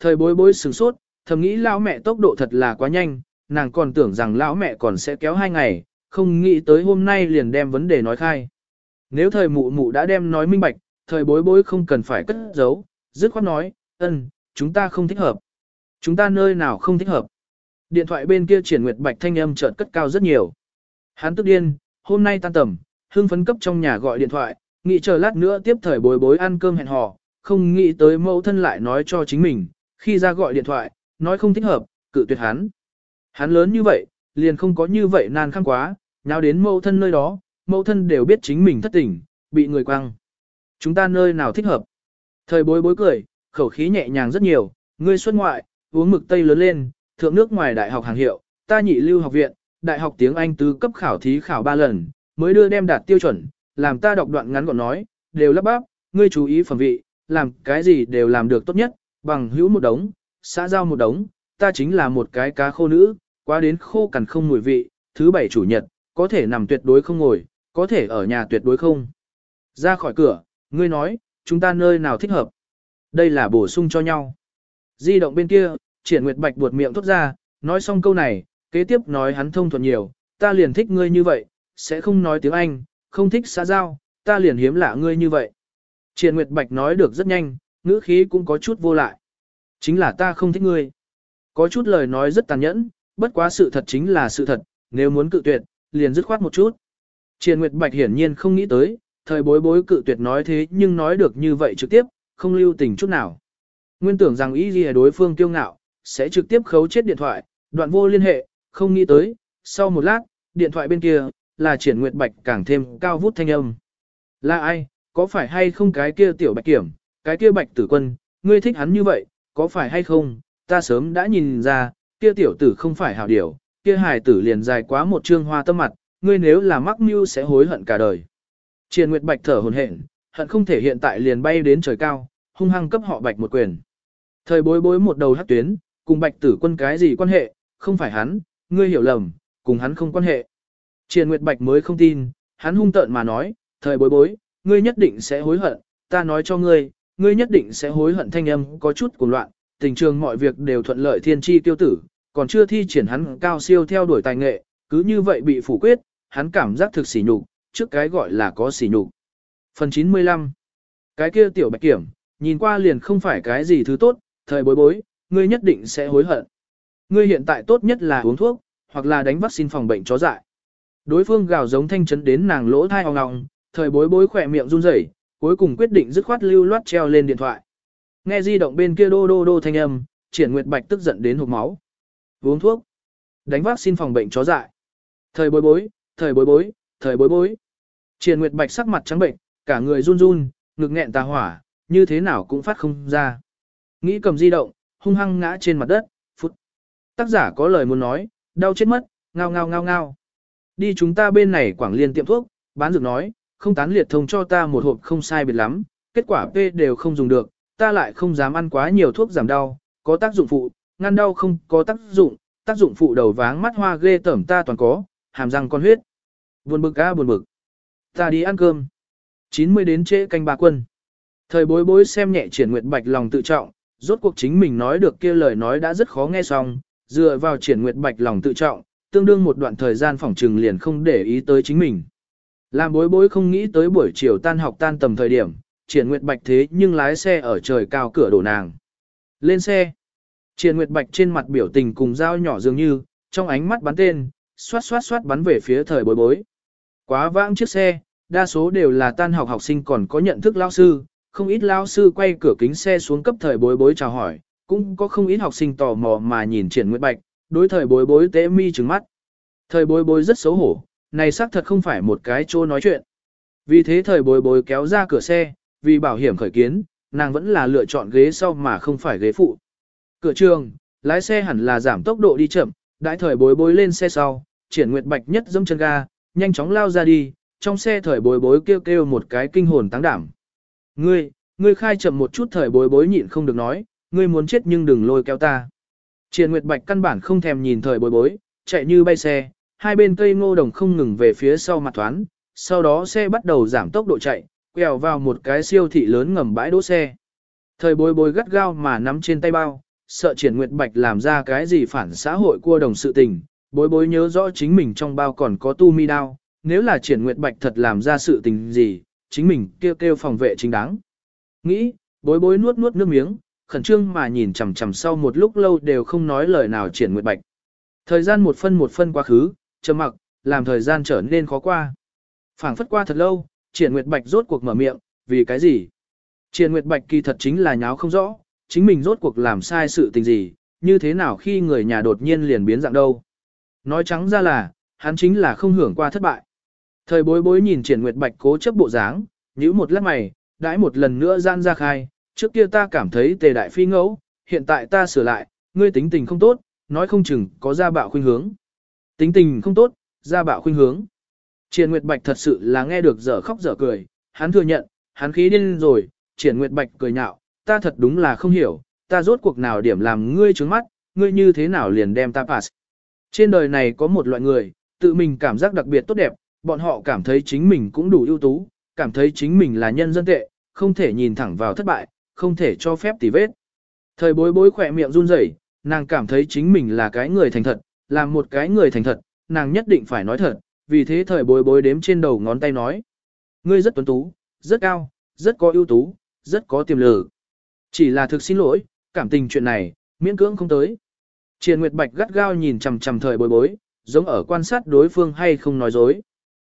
Thời bối bối sửng sốt, thầm nghĩ lão mẹ tốc độ thật là quá nhanh, nàng còn tưởng rằng lão mẹ còn sẽ kéo hai ngày, không nghĩ tới hôm nay liền đem vấn đề nói khai. Nếu thời mụ mụ đã đem nói minh bạch, thời bối bối không cần phải cất giấu, dứt khoát nói, ân, chúng ta không thích hợp. Chúng ta nơi nào không thích hợp. Điện thoại bên kia triển nguyệt bạch thanh âm chợt cất cao rất nhiều. Hắn tức điên, hôm nay tan tầm, hưng phấn cấp trong nhà gọi điện thoại, nghĩ chờ lát nữa tiếp thời bối bối ăn cơm hẹn hò, không nghĩ tới mẫu thân lại nói cho chính mình, khi ra gọi điện thoại, nói không thích hợp, cự tuyệt hắn. Hắn lớn như vậy, liền không có như vậy nan khăn quá, nào đến mẫu thân nơi đó, mẫu thân đều biết chính mình thất tình, bị người quăng. Chúng ta nơi nào thích hợp. Thời bối bối cười, khẩu khí nhẹ nhàng rất nhiều, ngươi xuất ngoại, uống mực tây lớn lên, thượng nước ngoài đại học hàng hiệu, ta nhị lưu học viện, đại học tiếng Anh tứ cấp khảo thí khảo 3 lần, mới đưa đem đạt tiêu chuẩn, làm ta đọc đoạn ngắn gọn nói, đều lắp bắp, ngươi chú ý phẩm vị, làm cái gì đều làm được tốt nhất, bằng hữu một đống, xã giao một đống, ta chính là một cái cá khô nữ, quá đến khô cằn không mùi vị, thứ bảy chủ nhật, có thể nằm tuyệt đối không ngồi, có thể ở nhà tuyệt đối không. Ra khỏi cửa, ngươi nói, chúng ta nơi nào thích hợp. Đây là bổ sung cho nhau. Di động bên kia, triển nguyệt bạch buột miệng thốt ra, nói xong câu này, kế tiếp nói hắn thông thuận nhiều, ta liền thích ngươi như vậy, sẽ không nói tiếng Anh, không thích xã giao, ta liền hiếm lạ ngươi như vậy. Triển nguyệt bạch nói được rất nhanh, ngữ khí cũng có chút vô lại. Chính là ta không thích ngươi. Có chút lời nói rất tàn nhẫn, bất quá sự thật chính là sự thật, nếu muốn cự tuyệt, liền dứt khoát một chút. Triền Nguyệt Bạch hiển nhiên không nghĩ tới, thời bối bối cự tuyệt nói thế nhưng nói được như vậy trực tiếp, không lưu tình chút nào. Nguyên tưởng rằng ý gì đối phương kiêu ngạo, sẽ trực tiếp khấu chết điện thoại, đoạn vô liên hệ, không nghĩ tới, sau một lát, điện thoại bên kia, là triển nguyệt bạch càng thêm cao vút thanh âm. Là ai, có phải hay không cái kia tiểu bạch kiểm, cái kia bạch tử quân, ngươi thích hắn như vậy, có phải hay không, ta sớm đã nhìn ra, kia tiểu tử không phải hảo điểu, kia hài tử liền dài quá một trương hoa tâm mặt, ngươi nếu là mắc mưu sẽ hối hận cả đời. Triền Nguyệt Bạch thở hổn hển, hận không thể hiện tại liền bay đến trời cao, hung hăng cấp họ Bạch một quyền. Thời bối bối một đầu hắc tuyến, cùng Bạch tử quân cái gì quan hệ, không phải hắn, ngươi hiểu lầm, cùng hắn không quan hệ. Triền Nguyệt Bạch mới không tin, hắn hung tợn mà nói, thời bối bối, ngươi nhất định sẽ hối hận, ta nói cho ngươi, ngươi nhất định sẽ hối hận thanh âm có chút cuồng loạn, tình trường mọi việc đều thuận lợi thiên chi tiêu tử, còn chưa thi triển hắn cao siêu theo đuổi tài nghệ, cứ như vậy bị phủ quyết, hắn cảm giác thực sỉ nhục, trước cái gọi là có sỉ nhục. Phần 95 Cái kia tiểu bạch kiểm, nhìn qua liền không phải cái gì thứ tốt, thời bối bối, ngươi nhất định sẽ hối hận. Ngươi hiện tại tốt nhất là uống thuốc, hoặc là đánh vaccine phòng bệnh chó dại. Đối phương gào giống thanh chấn đến nàng lỗ thai ong ong, thời bối bối khỏe miệng run rẩy, cuối cùng quyết định dứt khoát lưu loát treo lên điện thoại. Nghe di động bên kia đô đô đô thanh âm, triển nguyệt bạch tức giận đến hộc máu. Uống thuốc. Đánh vaccine phòng bệnh chó dại. Thời bối bối, thời bối bối, thời bối bối. Triển nguyệt bạch sắc mặt trắng bệnh, cả người run run, ngực nghẹn tà hỏa, như thế nào cũng phát không ra. Nghĩ cầm di động, hung hăng ngã trên mặt đất, phút. Tác giả có lời muốn nói, đau chết mất, ngao ngao ngao ngao. Đi chúng ta bên này quảng liên tiệm thuốc, bán dược nói, không tán liệt thông cho ta một hộp không sai biệt lắm, kết quả P đều không dùng được, ta lại không dám ăn quá nhiều thuốc giảm đau, có tác dụng phụ, ngăn đau không có tác dụng, tác dụng phụ đầu váng mắt hoa ghê tởm ta toàn có, hàm răng con huyết. Buồn bực a buồn bực. Ta đi ăn cơm. 90 đến trễ canh ba quân. Thời bối bối xem nhẹ triển nguyệt bạch lòng tự trọng, rốt cuộc chính mình nói được kia lời nói đã rất khó nghe xong, dựa vào triển nguyệt bạch lòng tự trọng, tương đương một đoạn thời gian phỏng trừng liền không để ý tới chính mình. Làm bối bối không nghĩ tới buổi chiều tan học tan tầm thời điểm, triển nguyệt bạch thế nhưng lái xe ở trời cao cửa đổ nàng. Lên xe. Triển nguyệt bạch trên mặt biểu tình cùng dao nhỏ dường như, trong ánh mắt bắn tên, xoát xoát xoát bắn về phía thời bối bối. Quá vãng chiếc xe, đa số đều là tan học học sinh còn có nhận thức lao sư, không ít lao sư quay cửa kính xe xuống cấp thời bối bối chào hỏi, cũng có không ít học sinh tò mò mà nhìn triển nguyệt bạch, đối thời bối bối tế mi trừng mắt. Thời bối bối rất xấu hổ, này xác thật không phải một cái chỗ nói chuyện. Vì thế thời bối bối kéo ra cửa xe, vì bảo hiểm khởi kiến, nàng vẫn là lựa chọn ghế sau mà không phải ghế phụ. Cửa trường, lái xe hẳn là giảm tốc độ đi chậm, đãi thời bối bối lên xe sau, triển nguyệt bạch nhất dâm chân ga, nhanh chóng lao ra đi, trong xe thời bối bối kêu kêu một cái kinh hồn táng đảm. Ngươi, ngươi khai chậm một chút thời bối bối nhịn không được nói, ngươi muốn chết nhưng đừng lôi kéo ta. Triển nguyệt bạch căn bản không thèm nhìn thời bối bối, chạy như bay xe, hai bên cây ngô đồng không ngừng về phía sau mặt thoáng, sau đó xe bắt đầu giảm tốc độ chạy, quẹo vào một cái siêu thị lớn ngầm bãi đỗ xe. Thời bối bối gắt gao mà nắm trên tay bao, sợ triển nguyệt bạch làm ra cái gì phản xã hội cua đồng sự tình, bối bối nhớ rõ chính mình trong bao còn có tu mi đao, nếu là triển nguyệt bạch thật làm ra sự tình gì, chính mình kêu kêu phòng vệ chính đáng. Nghĩ, bối bối nuốt nuốt nước miếng, khẩn trương mà nhìn chằm chằm sau một lúc lâu đều không nói lời nào triển nguyệt bạch. Thời gian một phân một phân quá khứ, trầm mặc, làm thời gian trở nên khó qua. phảng phất qua thật lâu, triển nguyệt bạch rốt cuộc mở miệng, vì cái gì? Triển nguyệt bạch kỳ thật chính là nháo không rõ, chính mình rốt cuộc làm sai sự tình gì, như thế nào khi người nhà đột nhiên liền biến dạng đâu. Nói trắng ra là, hắn chính là không hưởng qua thất bại. Thời bối bối nhìn triển nguyệt bạch cố chấp bộ dáng, nhíu một lát mày, đãi một lần nữa gian ra khai, trước kia ta cảm thấy tề đại phi ngẫu, hiện tại ta sửa lại, ngươi tính tình không tốt, nói không chừng có ra bạo khuynh hướng. Tính tình không tốt, ra bạo khuynh hướng. Triển Nguyệt Bạch thật sự là nghe được dở khóc dở cười, hắn thừa nhận, hắn khí điên rồi, Triển Nguyệt Bạch cười nhạo, ta thật đúng là không hiểu, ta rốt cuộc nào điểm làm ngươi trướng mắt, ngươi như thế nào liền đem ta pass. Trên đời này có một loại người, tự mình cảm giác đặc biệt tốt đẹp, bọn họ cảm thấy chính mình cũng đủ ưu tú, cảm thấy chính mình là nhân dân tệ, không thể nhìn thẳng vào thất bại, không thể cho phép tỉ vết. Thời bối bối khỏe miệng run rẩy, nàng cảm thấy chính mình là cái người thành thật, làm một cái người thành thật, nàng nhất định phải nói thật, vì thế thời bối bối đếm trên đầu ngón tay nói. Ngươi rất tuấn tú, rất cao, rất có ưu tú, rất có tiềm lực. Chỉ là thực xin lỗi, cảm tình chuyện này, miễn cưỡng không tới. Triền Nguyệt Bạch gắt gao nhìn chằm chằm thời bối bối, giống ở quan sát đối phương hay không nói dối.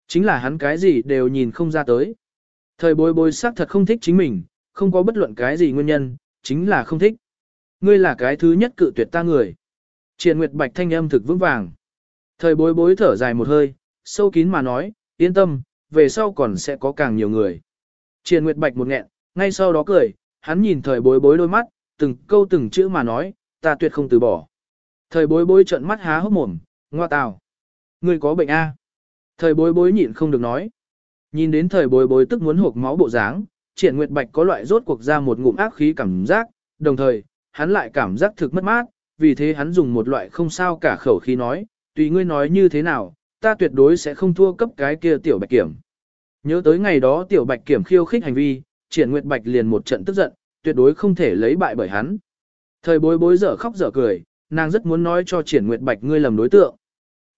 Chính là hắn cái gì đều nhìn không ra tới. Thời bối bối xác thật không thích chính mình, không có bất luận cái gì nguyên nhân, chính là không thích. Ngươi là cái thứ nhất cự tuyệt ta người. Triển Nguyệt Bạch thanh âm thực vững vàng. Thời bối bối thở dài một hơi, sâu kín mà nói, yên tâm, về sau còn sẽ có càng nhiều người. Triền Nguyệt Bạch một nghẹn, ngay sau đó cười, hắn nhìn thời bối bối đôi mắt, từng câu từng chữ mà nói, ta tuyệt không từ bỏ. Thời bối bối trợn mắt há hốc mồm, ngoa tào. Ngươi có bệnh A. Thời bối bối nhịn không được nói. Nhìn đến thời bối bối tức muốn hộp máu bộ dáng, triển nguyệt bạch có loại rốt cuộc ra một ngụm ác khí cảm giác, đồng thời, hắn lại cảm giác thực mất mát, vì thế hắn dùng một loại không sao cả khẩu khí nói, tùy ngươi nói như thế nào, ta tuyệt đối sẽ không thua cấp cái kia tiểu bạch kiểm. Nhớ tới ngày đó tiểu bạch kiểm khiêu khích hành vi, triển nguyệt bạch liền một trận tức giận, tuyệt đối không thể lấy bại bởi hắn. Thời bối bối dở khóc dở cười, nàng rất muốn nói cho triển nguyệt bạch ngươi lầm đối tượng.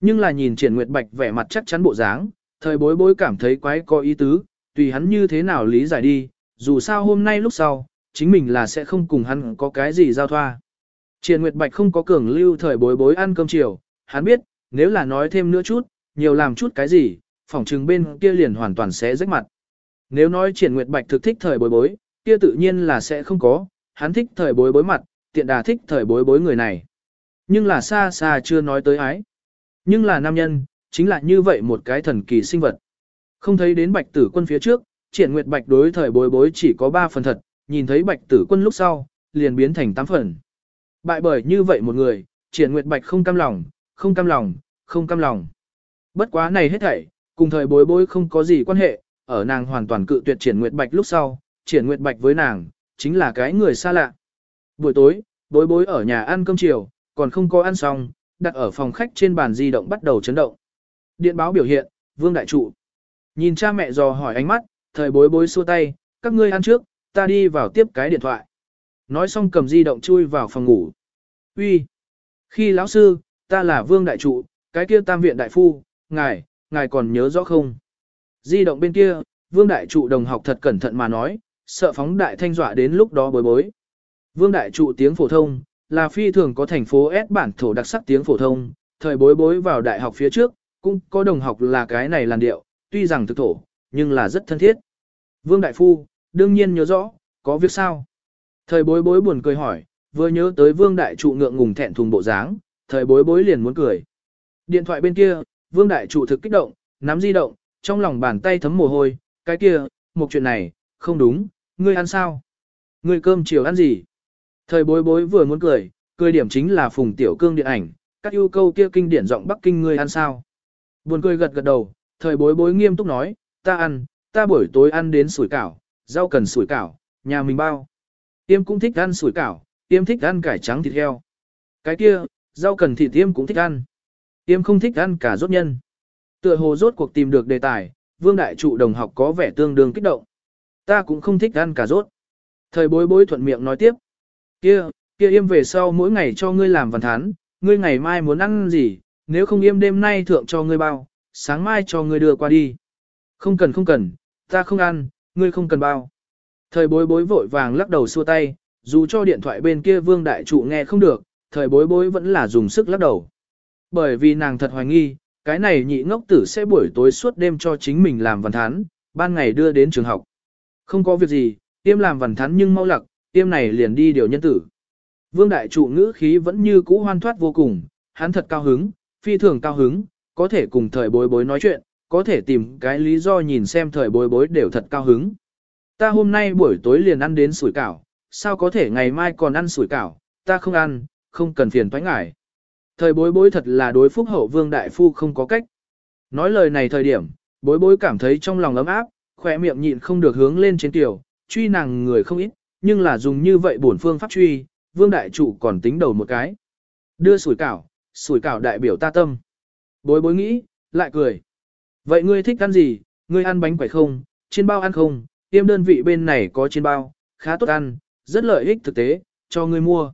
Nhưng là nhìn triển nguyệt bạch vẻ mặt chắc chắn bộ dáng, thời bối bối cảm thấy quái có ý tứ, tùy hắn như thế nào lý giải đi, dù sao hôm nay lúc sau, chính mình là sẽ không cùng hắn có cái gì giao thoa. Triển Nguyệt Bạch không có cường lưu thời bối bối ăn cơm chiều, hắn biết, nếu là nói thêm nữa chút, nhiều làm chút cái gì, phỏng chừng bên kia liền hoàn toàn sẽ rách mặt. Nếu nói Triển Nguyệt Bạch thực thích thời bối bối, kia tự nhiên là sẽ không có, hắn thích thời bối bối mặt, tiện đà thích thời bối bối người này. Nhưng là xa xa chưa nói tới ái. Nhưng là nam nhân, chính là như vậy một cái thần kỳ sinh vật. Không thấy đến bạch tử quân phía trước, triển nguyệt bạch đối thời bối bối chỉ có 3 phần thật, nhìn thấy bạch tử quân lúc sau, liền biến thành 8 phần. Bại bởi như vậy một người, triển nguyệt bạch không cam lòng, không cam lòng, không cam lòng. Bất quá này hết thảy, cùng thời bối bối không có gì quan hệ, ở nàng hoàn toàn cự tuyệt triển nguyệt bạch lúc sau, triển nguyệt bạch với nàng, chính là cái người xa lạ. Buổi tối, bối bối ở nhà ăn cơm chiều, còn không có ăn xong, đặt ở phòng khách trên bàn di động bắt đầu chấn động. Điện báo biểu hiện, vương đại trụ. Nhìn cha mẹ dò hỏi ánh mắt, thời bối bối xua tay, các ngươi ăn trước, ta đi vào tiếp cái điện thoại. Nói xong cầm di động chui vào phòng ngủ. Uy, Khi lão sư, ta là vương đại trụ, cái kia tam viện đại phu, ngài, ngài còn nhớ rõ không? Di động bên kia, vương đại trụ đồng học thật cẩn thận mà nói, sợ phóng đại thanh dọa đến lúc đó bối bối. Vương đại trụ tiếng phổ thông, là phi thường có thành phố S bản thổ đặc sắc tiếng phổ thông, thời bối bối vào đại học phía trước, cũng có đồng học là cái này làn điệu, tuy rằng thực thổ, nhưng là rất thân thiết. Vương Đại Phu, đương nhiên nhớ rõ, có việc sao? Thời bối bối buồn cười hỏi, vừa nhớ tới Vương Đại Trụ ngượng ngùng thẹn thùng bộ dáng, thời bối bối liền muốn cười. Điện thoại bên kia, Vương Đại Trụ thực kích động, nắm di động, trong lòng bàn tay thấm mồ hôi, cái kia, một chuyện này, không đúng, ngươi ăn sao? Ngươi cơm chiều ăn gì? Thời bối bối vừa muốn cười, cười điểm chính là phùng tiểu cương điện ảnh, các yêu câu kia kinh điển giọng Bắc Kinh ngươi ăn sao? Buồn cười gật gật đầu, thời bối bối nghiêm túc nói, ta ăn, ta buổi tối ăn đến sủi cảo, rau cần sủi cảo, nhà mình bao. Tiêm cũng thích ăn sủi cảo, tiêm thích ăn cải trắng thịt heo. Cái kia, rau cần thịt tiêm cũng thích ăn. Tiêm không thích ăn cả rốt nhân. Tựa hồ rốt cuộc tìm được đề tài, vương đại trụ đồng học có vẻ tương đương kích động. Ta cũng không thích ăn cả rốt. Thời bối bối thuận miệng nói tiếp. Kia, kia im về sau mỗi ngày cho ngươi làm văn thán, ngươi ngày mai muốn ăn gì, nếu không im đêm nay thượng cho ngươi bao, sáng mai cho ngươi đưa qua đi. Không cần không cần, ta không ăn, ngươi không cần bao. Thời bối bối vội vàng lắc đầu xua tay, dù cho điện thoại bên kia vương đại trụ nghe không được, thời bối bối vẫn là dùng sức lắc đầu. Bởi vì nàng thật hoài nghi, cái này nhị ngốc tử sẽ buổi tối suốt đêm cho chính mình làm văn thán, ban ngày đưa đến trường học. Không có việc gì, tiêm làm văn thán nhưng mau lặc, tiêm này liền đi điều nhân tử. Vương đại trụ ngữ khí vẫn như cũ hoan thoát vô cùng, hắn thật cao hứng, phi thường cao hứng, có thể cùng thời bối bối nói chuyện, có thể tìm cái lý do nhìn xem thời bối bối đều thật cao hứng. Ta hôm nay buổi tối liền ăn đến sủi cảo, sao có thể ngày mai còn ăn sủi cảo, ta không ăn, không cần phiền toái ngại. Thời bối bối thật là đối phúc hậu vương đại phu không có cách. Nói lời này thời điểm, bối bối cảm thấy trong lòng ấm áp, khỏe miệng nhịn không được hướng lên trên tiểu, truy nàng người không ít, nhưng là dùng như vậy bổn phương pháp truy, vương đại trụ còn tính đầu một cái. Đưa sủi cảo, sủi cảo đại biểu ta tâm. Bối bối nghĩ, lại cười. Vậy ngươi thích ăn gì, ngươi ăn bánh quẩy không, chiên bao ăn không, tiêm đơn vị bên này có chiên bao, khá tốt ăn, rất lợi ích thực tế, cho ngươi mua.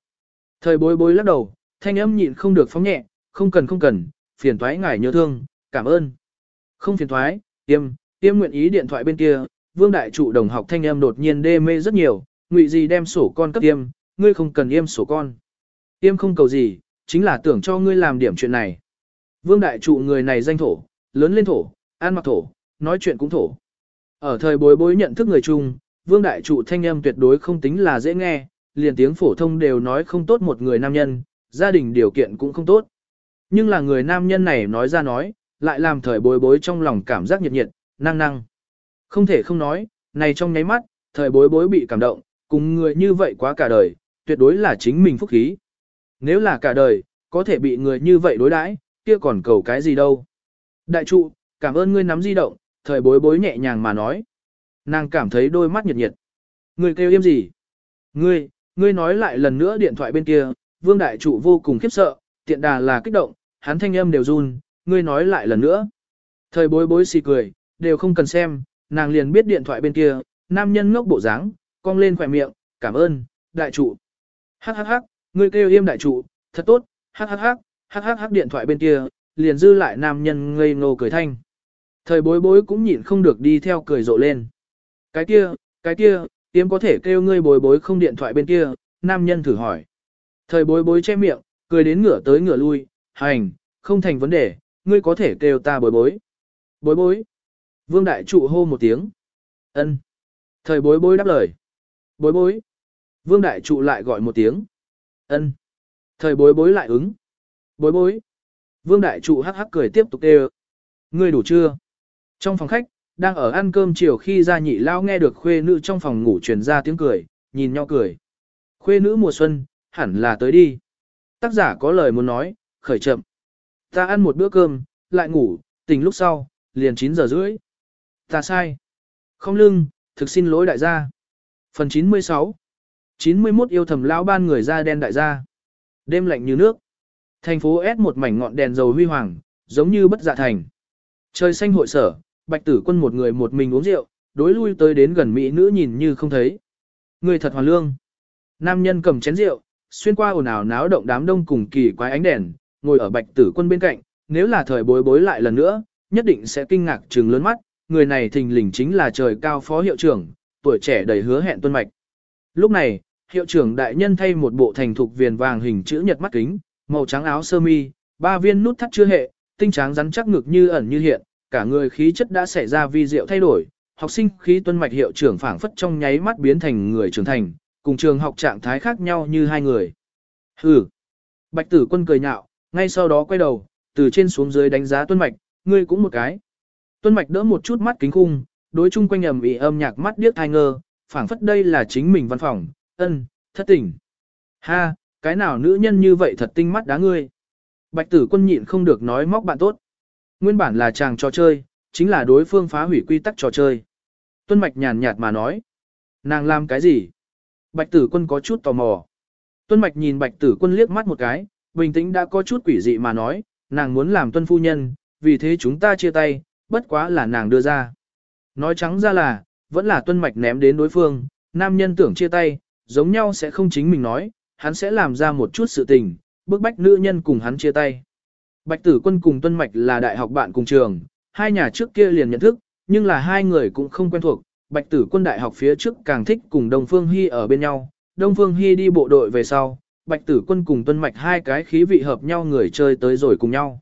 Thời bối bối lắc đầu, thanh âm nhịn không được phóng nhẹ, không cần không cần, phiền thoái ngài nhớ thương, cảm ơn. Không phiền thoái, tiêm, tiêm nguyện ý điện thoại bên kia, vương đại trụ đồng học thanh âm đột nhiên đê mê rất nhiều, ngụy gì đem sổ con cấp tiêm, ngươi không cần yêm sổ con. Tiêm không cầu gì, chính là tưởng cho ngươi làm điểm chuyện này. Vương đại trụ người này danh thổ, lớn lên thổ, ăn mặc thổ, nói chuyện cũng thổ. Ở thời bối bối nhận thức người chung, vương đại trụ thanh âm tuyệt đối không tính là dễ nghe, liền tiếng phổ thông đều nói không tốt một người nam nhân, gia đình điều kiện cũng không tốt. Nhưng là người nam nhân này nói ra nói, lại làm thời bối bối trong lòng cảm giác nhiệt nhiệt, năng năng. Không thể không nói, này trong nháy mắt, thời bối bối bị cảm động, cùng người như vậy quá cả đời, tuyệt đối là chính mình phúc khí. Nếu là cả đời, có thể bị người như vậy đối đãi, kia còn cầu cái gì đâu. Đại trụ, cảm ơn ngươi nắm di động, thời bối bối nhẹ nhàng mà nói. Nàng cảm thấy đôi mắt nhiệt nhiệt. Ngươi kêu im gì? Ngươi, ngươi nói lại lần nữa điện thoại bên kia, vương đại trụ vô cùng khiếp sợ, tiện đà là kích động, hắn thanh âm đều run, ngươi nói lại lần nữa. Thời bối bối xì cười, đều không cần xem, nàng liền biết điện thoại bên kia, nam nhân ngốc bộ dáng, cong lên khỏe miệng, cảm ơn, đại trụ. Hắc hắc hắc, ngươi kêu im đại trụ, thật tốt, hắc hắc hắc, hắc hắc hắc điện thoại bên kia, liền dư lại nam nhân ngây ngô cười thanh. Thời bối bối cũng nhịn không được đi theo cười rộ lên. Cái kia, cái kia, tiêm có thể kêu ngươi bối bối không điện thoại bên kia, nam nhân thử hỏi. Thời bối bối che miệng, cười đến ngửa tới ngửa lui, hành, không thành vấn đề, ngươi có thể kêu ta bối bối. Bối bối. Vương đại trụ hô một tiếng. ân. Thời bối bối đáp lời. Bối bối. Vương đại trụ lại gọi một tiếng. ân. Thời bối bối lại ứng. Bối bối. Vương đại trụ hắc hắc cười tiếp tục kêu. Ngươi đủ chưa? Trong phòng khách, đang ở ăn cơm chiều khi ra nhị lao nghe được khuê nữ trong phòng ngủ truyền ra tiếng cười, nhìn nhau cười. Khuê nữ mùa xuân, hẳn là tới đi. Tác giả có lời muốn nói, khởi chậm. Ta ăn một bữa cơm, lại ngủ, tỉnh lúc sau, liền 9 giờ rưỡi. Ta sai. Không lưng, thực xin lỗi đại gia. Phần 96 91 yêu thầm lão ban người da đen đại gia. Đêm lạnh như nước. Thành phố S một mảnh ngọn đèn dầu huy hoàng, giống như bất dạ thành. Trời xanh hội sở, bạch tử quân một người một mình uống rượu, đối lui tới đến gần mỹ nữ nhìn như không thấy. Người thật hoàn lương. Nam nhân cầm chén rượu, xuyên qua ồn ào náo động đám đông cùng kỳ quái ánh đèn, ngồi ở bạch tử quân bên cạnh, nếu là thời bối bối lại lần nữa, nhất định sẽ kinh ngạc trừng lớn mắt, người này thình lình chính là trời cao phó hiệu trưởng, tuổi trẻ đầy hứa hẹn tuân mạch. Lúc này, hiệu trưởng đại nhân thay một bộ thành thục viền vàng hình chữ nhật mắt kính, màu trắng áo sơ mi, ba viên nút thắt chưa hệ, tinh trắng rắn chắc ngực như ẩn như hiện, cả người khí chất đã xảy ra vi diệu thay đổi, học sinh khí tuân mạch hiệu trưởng phảng phất trong nháy mắt biến thành người trưởng thành, cùng trường học trạng thái khác nhau như hai người. Hừ. Bạch tử quân cười nhạo, ngay sau đó quay đầu, từ trên xuống dưới đánh giá tuân mạch, ngươi cũng một cái. Tuân mạch đỡ một chút mắt kính khung, đối chung quanh ầm ĩ âm nhạc mắt điếc thai ngơ, phảng phất đây là chính mình văn phòng, ân, thất tỉnh Ha, cái nào nữ nhân như vậy thật tinh mắt đá ngươi. Bạch tử quân nhịn không được nói móc bạn tốt. Nguyên bản là chàng trò chơi, chính là đối phương phá hủy quy tắc trò chơi. Tuân mạch nhàn nhạt mà nói. Nàng làm cái gì? Bạch tử quân có chút tò mò. Tuân mạch nhìn bạch tử quân liếc mắt một cái, bình tĩnh đã có chút quỷ dị mà nói, nàng muốn làm tuân phu nhân, vì thế chúng ta chia tay, bất quá là nàng đưa ra. Nói trắng ra là, vẫn là tuân mạch ném đến đối phương, nam nhân tưởng chia tay, giống nhau sẽ không chính mình nói, hắn sẽ làm ra một chút sự tình, bức bách nữ nhân cùng hắn chia tay. Bạch Tử Quân cùng Tuân Mạch là đại học bạn cùng trường, hai nhà trước kia liền nhận thức, nhưng là hai người cũng không quen thuộc. Bạch Tử Quân đại học phía trước càng thích cùng Đông Phương Hi ở bên nhau, Đông Phương Hi đi bộ đội về sau, Bạch Tử Quân cùng Tuân Mạch hai cái khí vị hợp nhau người chơi tới rồi cùng nhau.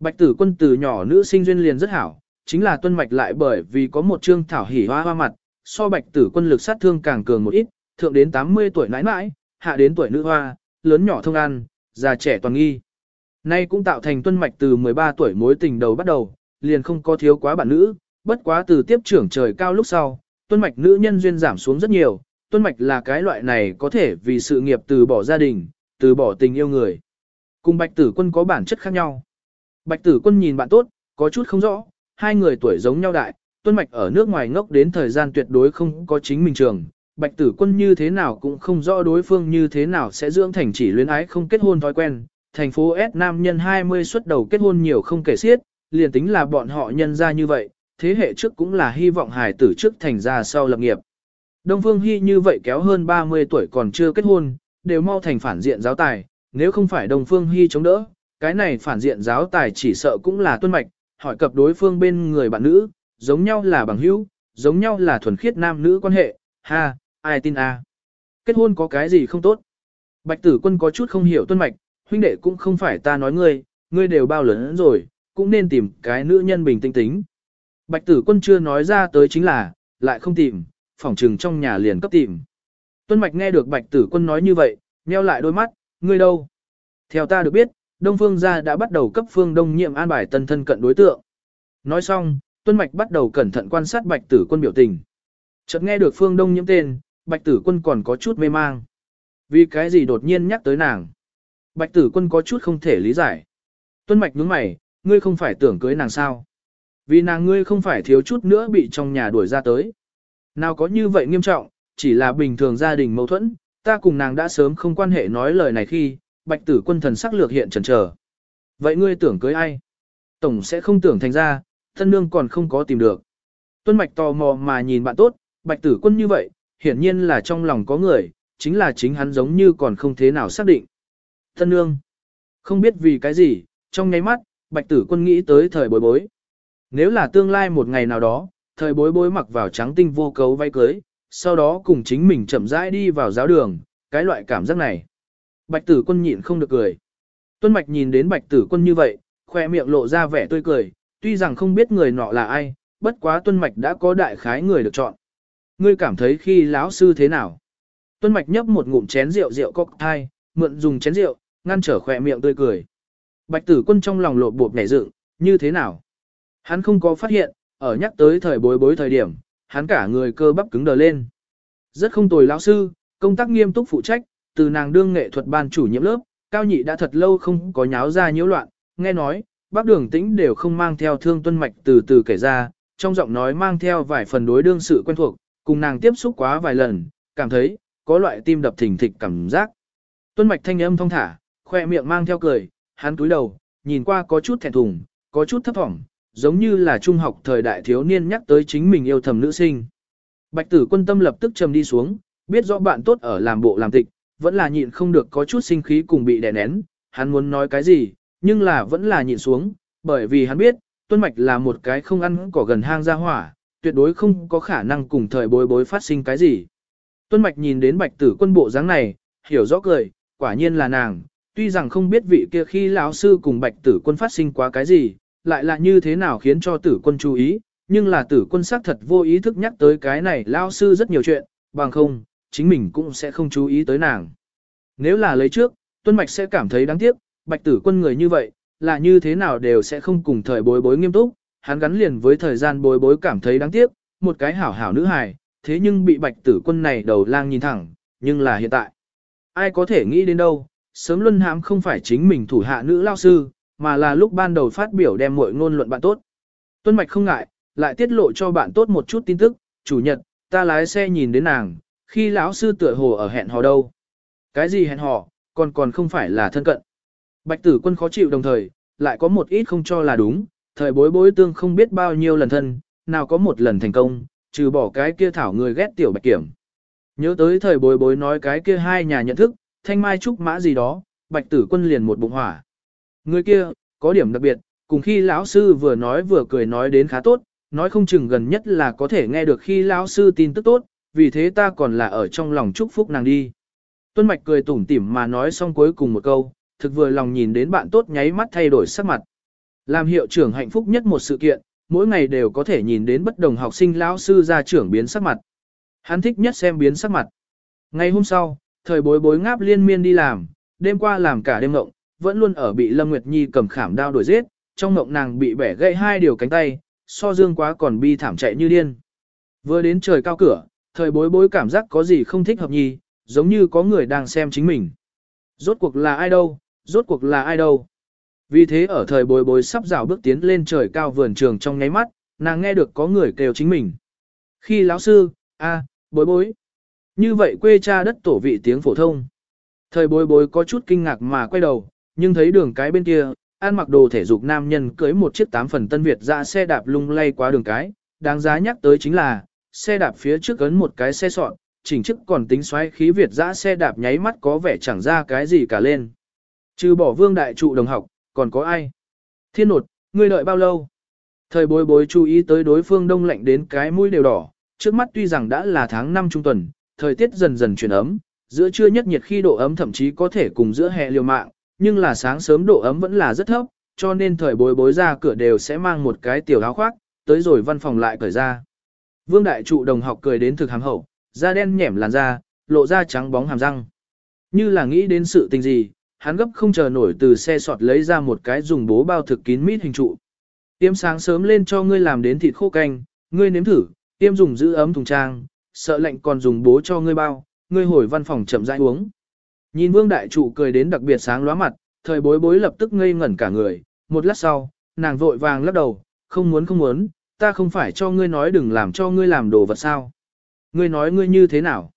Bạch Tử Quân từ nhỏ nữ sinh duyên liền rất hảo, chính là Tuân Mạch lại bởi vì có một trương thảo hỉ hoa hoa mặt, so Bạch Tử Quân lực sát thương càng cường một ít, thượng đến 80 tuổi nãi nãi, hạ đến tuổi nữ hoa, lớn nhỏ thông ăn, già trẻ toàn nghi. Nay cũng tạo thành Tuân Mạch từ 13 tuổi mối tình đầu bắt đầu, liền không có thiếu quá bản nữ, bất quá từ tiếp trưởng trời cao lúc sau, Tuân Mạch nữ nhân duyên giảm xuống rất nhiều, Tuân Mạch là cái loại này có thể vì sự nghiệp từ bỏ gia đình, từ bỏ tình yêu người. Cùng Bạch Tử Quân có bản chất khác nhau. Bạch Tử Quân nhìn bạn tốt, có chút không rõ, hai người tuổi giống nhau đại, Tuân Mạch ở nước ngoài ngốc đến thời gian tuyệt đối không có chính mình trường. Bạch Tử Quân như thế nào cũng không rõ đối phương như thế nào sẽ dưỡng thành chỉ luyến ái không kết hôn thói quen. Thành phố S nam nhân 20 xuất đầu kết hôn nhiều không kể xiết, liền tính là bọn họ nhân ra như vậy, thế hệ trước cũng là hy vọng hài tử trước thành ra sau lập nghiệp. Đông Phương Hy như vậy kéo hơn 30 tuổi còn chưa kết hôn, đều mau thành phản diện giáo tài, nếu không phải Đông Phương Hy chống đỡ, cái này phản diện giáo tài chỉ sợ cũng là tuân mạch, hỏi cập đối phương bên người bạn nữ, giống nhau là bằng hữu, giống nhau là thuần khiết nam nữ quan hệ, ha, ai tin a? Kết hôn có cái gì không tốt? Bạch tử quân có chút không hiểu tuân mạch, huynh đệ cũng không phải ta nói ngươi, ngươi đều bao lớn rồi, cũng nên tìm cái nữ nhân bình tĩnh tính. Bạch tử quân chưa nói ra tới chính là, lại không tìm, phỏng trừng trong nhà liền cấp tìm. Tuân Mạch nghe được Bạch Tử Quân nói như vậy, nheo lại đôi mắt, ngươi đâu? Theo ta được biết, Đông Phương gia đã bắt đầu cấp Phương Đông nhiệm an bài tân thân cận đối tượng. Nói xong, Tuân Mạch bắt đầu cẩn thận quan sát Bạch Tử Quân biểu tình. Chợt nghe được Phương Đông nhiễm tên, Bạch Tử Quân còn có chút mê mang. Vì cái gì đột nhiên nhắc tới nàng? Bạch Tử Quân có chút không thể lý giải. Tuân Mạch nhướng mày, ngươi không phải tưởng cưới nàng sao? Vì nàng ngươi không phải thiếu chút nữa bị trong nhà đuổi ra tới. Nào có như vậy nghiêm trọng, chỉ là bình thường gia đình mâu thuẫn, ta cùng nàng đã sớm không quan hệ nói lời này khi, bạch tử quân thần sắc lược hiện trần trở. Vậy ngươi tưởng cưới ai? Tổng sẽ không tưởng thành ra, thân nương còn không có tìm được. Tuân mạch tò mò mà nhìn bạn tốt, bạch tử quân như vậy, hiển nhiên là trong lòng có người, chính là chính hắn giống như còn không thế nào xác định. Thân nương, không biết vì cái gì, trong nháy mắt, bạch tử quân nghĩ tới thời bối bối. Nếu là tương lai một ngày nào đó, thời bối bối mặc vào trắng tinh vô cấu váy cưới, sau đó cùng chính mình chậm rãi đi vào giáo đường, cái loại cảm giác này. Bạch tử quân nhịn không được cười. Tuân Mạch nhìn đến bạch tử quân như vậy, khoe miệng lộ ra vẻ tươi cười, tuy rằng không biết người nọ là ai, bất quá Tuân Mạch đã có đại khái người được chọn. Ngươi cảm thấy khi lão sư thế nào? Tuân Mạch nhấp một ngụm chén rượu rượu cocktail, mượn dùng chén rượu, ngăn trở khoe miệng tươi cười. Bạch tử quân trong lòng lộ bột nhảy dựng, như thế nào? Hắn không có phát hiện, ở nhắc tới thời bối bối thời điểm, hắn cả người cơ bắp cứng đờ lên. Rất không tồi lão sư, công tác nghiêm túc phụ trách, từ nàng đương nghệ thuật ban chủ nhiệm lớp, cao nhị đã thật lâu không có nháo ra nhiễu loạn, nghe nói, bác đường tĩnh đều không mang theo thương tuân mạch từ từ kể ra, trong giọng nói mang theo vài phần đối đương sự quen thuộc, cùng nàng tiếp xúc quá vài lần, cảm thấy, có loại tim đập thình thịch cảm giác. Tuân mạch thanh âm thong thả, khoe miệng mang theo cười, hắn túi đầu, nhìn qua có chút thẹn thùng, có chút thấp thỏm, giống như là trung học thời đại thiếu niên nhắc tới chính mình yêu thầm nữ sinh. Bạch tử quân tâm lập tức trầm đi xuống, biết rõ bạn tốt ở làm bộ làm tịch, vẫn là nhịn không được có chút sinh khí cùng bị đè nén, hắn muốn nói cái gì, nhưng là vẫn là nhịn xuống, bởi vì hắn biết, tuân mạch là một cái không ăn cỏ gần hang ra hỏa, tuyệt đối không có khả năng cùng thời bối bối phát sinh cái gì. Tuân mạch nhìn đến bạch tử quân bộ dáng này, hiểu rõ cười, quả nhiên là nàng, tuy rằng không biết vị kia khi lão sư cùng bạch tử quân phát sinh quá cái gì, lại là như thế nào khiến cho tử quân chú ý, nhưng là tử quân xác thật vô ý thức nhắc tới cái này Lão sư rất nhiều chuyện, bằng không, chính mình cũng sẽ không chú ý tới nàng. Nếu là lấy trước, tuân mạch sẽ cảm thấy đáng tiếc, bạch tử quân người như vậy, là như thế nào đều sẽ không cùng thời bối bối nghiêm túc, hắn gắn liền với thời gian bối bối cảm thấy đáng tiếc, một cái hảo hảo nữ hài, thế nhưng bị bạch tử quân này đầu lang nhìn thẳng, nhưng là hiện tại. Ai có thể nghĩ đến đâu, sớm luân hãm không phải chính mình thủ hạ nữ lao sư, mà là lúc ban đầu phát biểu đem mọi ngôn luận bạn tốt. Tuân Mạch không ngại, lại tiết lộ cho bạn tốt một chút tin tức, chủ nhật, ta lái xe nhìn đến nàng, khi lão sư tựa hồ ở hẹn hò đâu. Cái gì hẹn hò, còn còn không phải là thân cận. Bạch tử quân khó chịu đồng thời, lại có một ít không cho là đúng, thời bối bối tương không biết bao nhiêu lần thân, nào có một lần thành công, trừ bỏ cái kia thảo người ghét tiểu bạch kiểm. Nhớ tới thời bối bối nói cái kia hai nhà nhận thức, thanh mai trúc mã gì đó, bạch tử quân liền một bụng hỏa. Người kia, có điểm đặc biệt, cùng khi lão sư vừa nói vừa cười nói đến khá tốt, nói không chừng gần nhất là có thể nghe được khi lão sư tin tức tốt, vì thế ta còn là ở trong lòng chúc phúc nàng đi. Tuân Mạch cười tủm tỉm mà nói xong cuối cùng một câu, thực vừa lòng nhìn đến bạn tốt nháy mắt thay đổi sắc mặt. Làm hiệu trưởng hạnh phúc nhất một sự kiện, mỗi ngày đều có thể nhìn đến bất đồng học sinh lão sư ra trưởng biến sắc mặt. Hắn thích nhất xem biến sắc mặt. Ngày hôm sau, thời bối bối ngáp liên miên đi làm, đêm qua làm cả đêm ngộng, vẫn luôn ở bị Lâm Nguyệt Nhi cầm khảm đao đuổi giết, trong ngộng nàng bị bẻ gãy hai điều cánh tay, so dương quá còn bi thảm chạy như điên. Vừa đến trời cao cửa, thời bối bối cảm giác có gì không thích hợp nhi, giống như có người đang xem chính mình. Rốt cuộc là ai đâu, rốt cuộc là ai đâu. Vì thế ở thời bối bối sắp rào bước tiến lên trời cao vườn trường trong nháy mắt, nàng nghe được có người kêu chính mình. Khi lão sư, a, bối bối. Như vậy quê cha đất tổ vị tiếng phổ thông. Thời bối bối có chút kinh ngạc mà quay đầu, nhưng thấy đường cái bên kia, ăn mặc đồ thể dục nam nhân cưới một chiếc tám phần tân Việt ra xe đạp lung lay qua đường cái, đáng giá nhắc tới chính là, xe đạp phía trước ấn một cái xe sọn, chỉnh chức còn tính xoáy khí Việt dã xe đạp nháy mắt có vẻ chẳng ra cái gì cả lên. Trừ bỏ vương đại trụ đồng học, còn có ai? Thiên nột, ngươi đợi bao lâu? Thời bối bối chú ý tới đối phương đông lạnh đến cái mũi đều đỏ, trước mắt tuy rằng đã là tháng 5 trung tuần, thời tiết dần dần chuyển ấm, giữa trưa nhất nhiệt khi độ ấm thậm chí có thể cùng giữa hè liều mạng, nhưng là sáng sớm độ ấm vẫn là rất thấp, cho nên thời bối bối ra cửa đều sẽ mang một cái tiểu áo khoác, tới rồi văn phòng lại cởi ra. Vương đại trụ đồng học cười đến thực hàm hậu, da đen nhẻm làn da, lộ ra trắng bóng hàm răng. Như là nghĩ đến sự tình gì, hắn gấp không chờ nổi từ xe sọt lấy ra một cái dùng bố bao thực kín mít hình trụ. Tiêm sáng sớm lên cho ngươi làm đến thịt khô canh, ngươi nếm thử, tiêm dùng giữ ấm thùng trang, sợ lạnh còn dùng bố cho ngươi bao, ngươi hồi văn phòng chậm rãi uống. Nhìn vương đại trụ cười đến đặc biệt sáng lóa mặt, thời bối bối lập tức ngây ngẩn cả người, một lát sau, nàng vội vàng lắc đầu, không muốn không muốn, ta không phải cho ngươi nói đừng làm cho ngươi làm đồ vật sao. Ngươi nói ngươi như thế nào?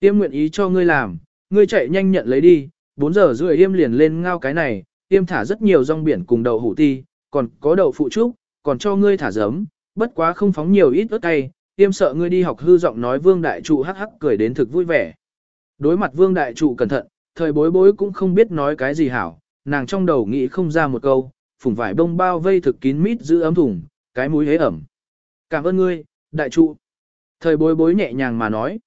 Tiêm nguyện ý cho ngươi làm, ngươi chạy nhanh nhận lấy đi, 4 giờ rưỡi yêm liền lên ngao cái này, yêm thả rất nhiều rong biển cùng đậu hủ ti, còn có đậu phụ trúc, còn cho ngươi thả giấm, bất quá không phóng nhiều ít ớt cay, yêm sợ ngươi đi học hư giọng nói vương đại trụ hắc hắc cười đến thực vui vẻ. Đối mặt vương đại trụ cẩn thận, thời bối bối cũng không biết nói cái gì hảo, nàng trong đầu nghĩ không ra một câu, phùng vải bông bao vây thực kín mít giữ ấm thùng, cái mũi hế ẩm. Cảm ơn ngươi, đại trụ. Thời bối bối nhẹ nhàng mà nói.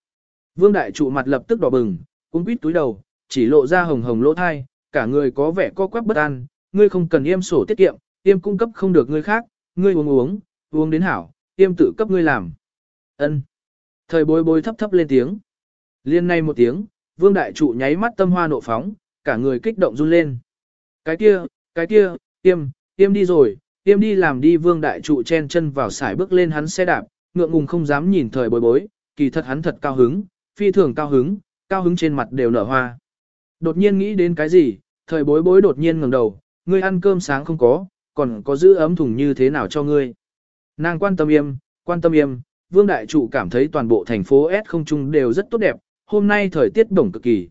Vương đại trụ mặt lập tức đỏ bừng, cũng quýt túi đầu, chỉ lộ ra hồng hồng lỗ thai, cả người có vẻ co quắp bất an, ngươi không cần yêm sổ tiết kiệm, yêm cung cấp không được ngươi khác, ngươi uống uống, uống đến hảo, yêm tự cấp ngươi làm. Ân. Thời bối bối thấp thấp lên tiếng. Liên nay một tiếng, vương đại trụ nháy mắt tâm hoa nộ phóng, cả người kích động run lên. Cái kia, cái kia, tiêm, tiêm đi rồi, tiêm đi làm đi vương đại trụ chen chân vào sải bước lên hắn xe đạp, ngượng ngùng không dám nhìn thời bối bối, kỳ thật hắn thật cao hứng, phi thường cao hứng, cao hứng trên mặt đều nở hoa. Đột nhiên nghĩ đến cái gì, thời bối bối đột nhiên ngẩng đầu, ngươi ăn cơm sáng không có, còn có giữ ấm thùng như thế nào cho ngươi. Nàng quan tâm yêm, quan tâm yêm, vương đại trụ cảm thấy toàn bộ thành phố S không trung đều rất tốt đẹp, hôm nay thời tiết đồng cực kỳ.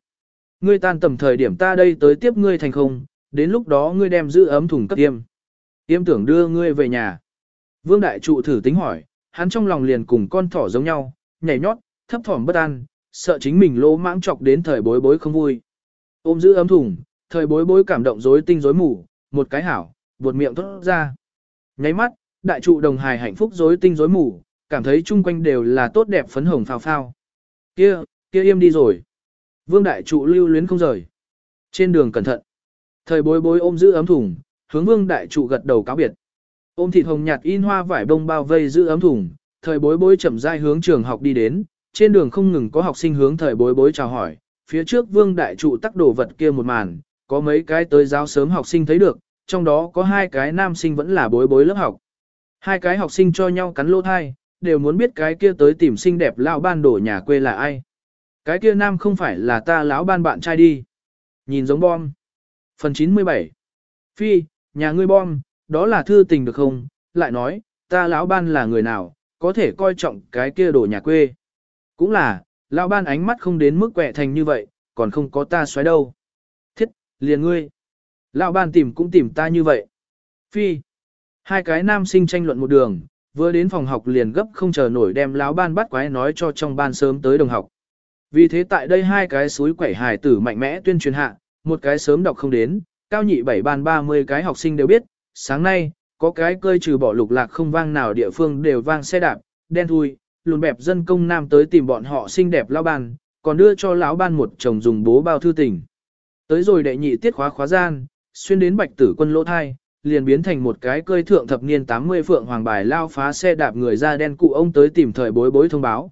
Ngươi tan tầm thời điểm ta đây tới tiếp ngươi thành không, đến lúc đó ngươi đem giữ ấm thùng cấp tiêm. Tiêm tưởng đưa ngươi về nhà. Vương đại trụ thử tính hỏi, hắn trong lòng liền cùng con thỏ giống nhau, nhảy nhót, thấp thỏm bất an, sợ chính mình lỗ mãng chọc đến thời bối bối không vui. Ôm giữ ấm thùng, thời bối bối cảm động rối tinh rối mù, một cái hảo, buột miệng thốt ra. Nháy mắt, đại trụ đồng hài hạnh phúc rối tinh rối mù, cảm thấy chung quanh đều là tốt đẹp phấn hồng phao phao. Kia, kia im đi rồi. Vương đại trụ lưu luyến không rời. Trên đường cẩn thận. Thời bối bối ôm giữ ấm thùng, hướng vương đại trụ gật đầu cáo biệt. Ôm thịt hồng nhạt in hoa vải bông bao vây giữ ấm thùng, thời bối bối chậm rãi hướng trường học đi đến, trên đường không ngừng có học sinh hướng thời bối bối chào hỏi, phía trước vương đại trụ tắc đổ vật kia một màn, có mấy cái tới giáo sớm học sinh thấy được, trong đó có hai cái nam sinh vẫn là bối bối lớp học. Hai cái học sinh cho nhau cắn lỗ thai, đều muốn biết cái kia tới tìm xinh đẹp lão ban đổ nhà quê là ai. Cái kia nam không phải là ta lão ban bạn trai đi. Nhìn giống bom. Phần 97 Phi, nhà ngươi bom, đó là thư tình được không? Lại nói, ta lão ban là người nào, có thể coi trọng cái kia đổ nhà quê. Cũng là, lão ban ánh mắt không đến mức quẹ thành như vậy, còn không có ta xoáy đâu. Thiết, liền ngươi. Lão ban tìm cũng tìm ta như vậy. Phi. Hai cái nam sinh tranh luận một đường, vừa đến phòng học liền gấp không chờ nổi đem lão ban bắt quái nói cho trong ban sớm tới đồng học. Vì thế tại đây hai cái suối quẩy hài tử mạnh mẽ tuyên truyền hạ, một cái sớm đọc không đến, cao nhị bảy ban 30 cái học sinh đều biết, sáng nay, có cái cơi trừ bỏ lục lạc không vang nào địa phương đều vang xe đạp, đen thui, lùn bẹp dân công nam tới tìm bọn họ xinh đẹp lão ban, còn đưa cho lão ban một chồng dùng bố bao thư tình. Tới rồi đệ nhị tiết khóa khóa gian, xuyên đến bạch tử quân lỗ thai, liền biến thành một cái cơi thượng thập niên 80 phượng hoàng bài lao phá xe đạp người da đen cụ ông tới tìm thời bối bối thông báo.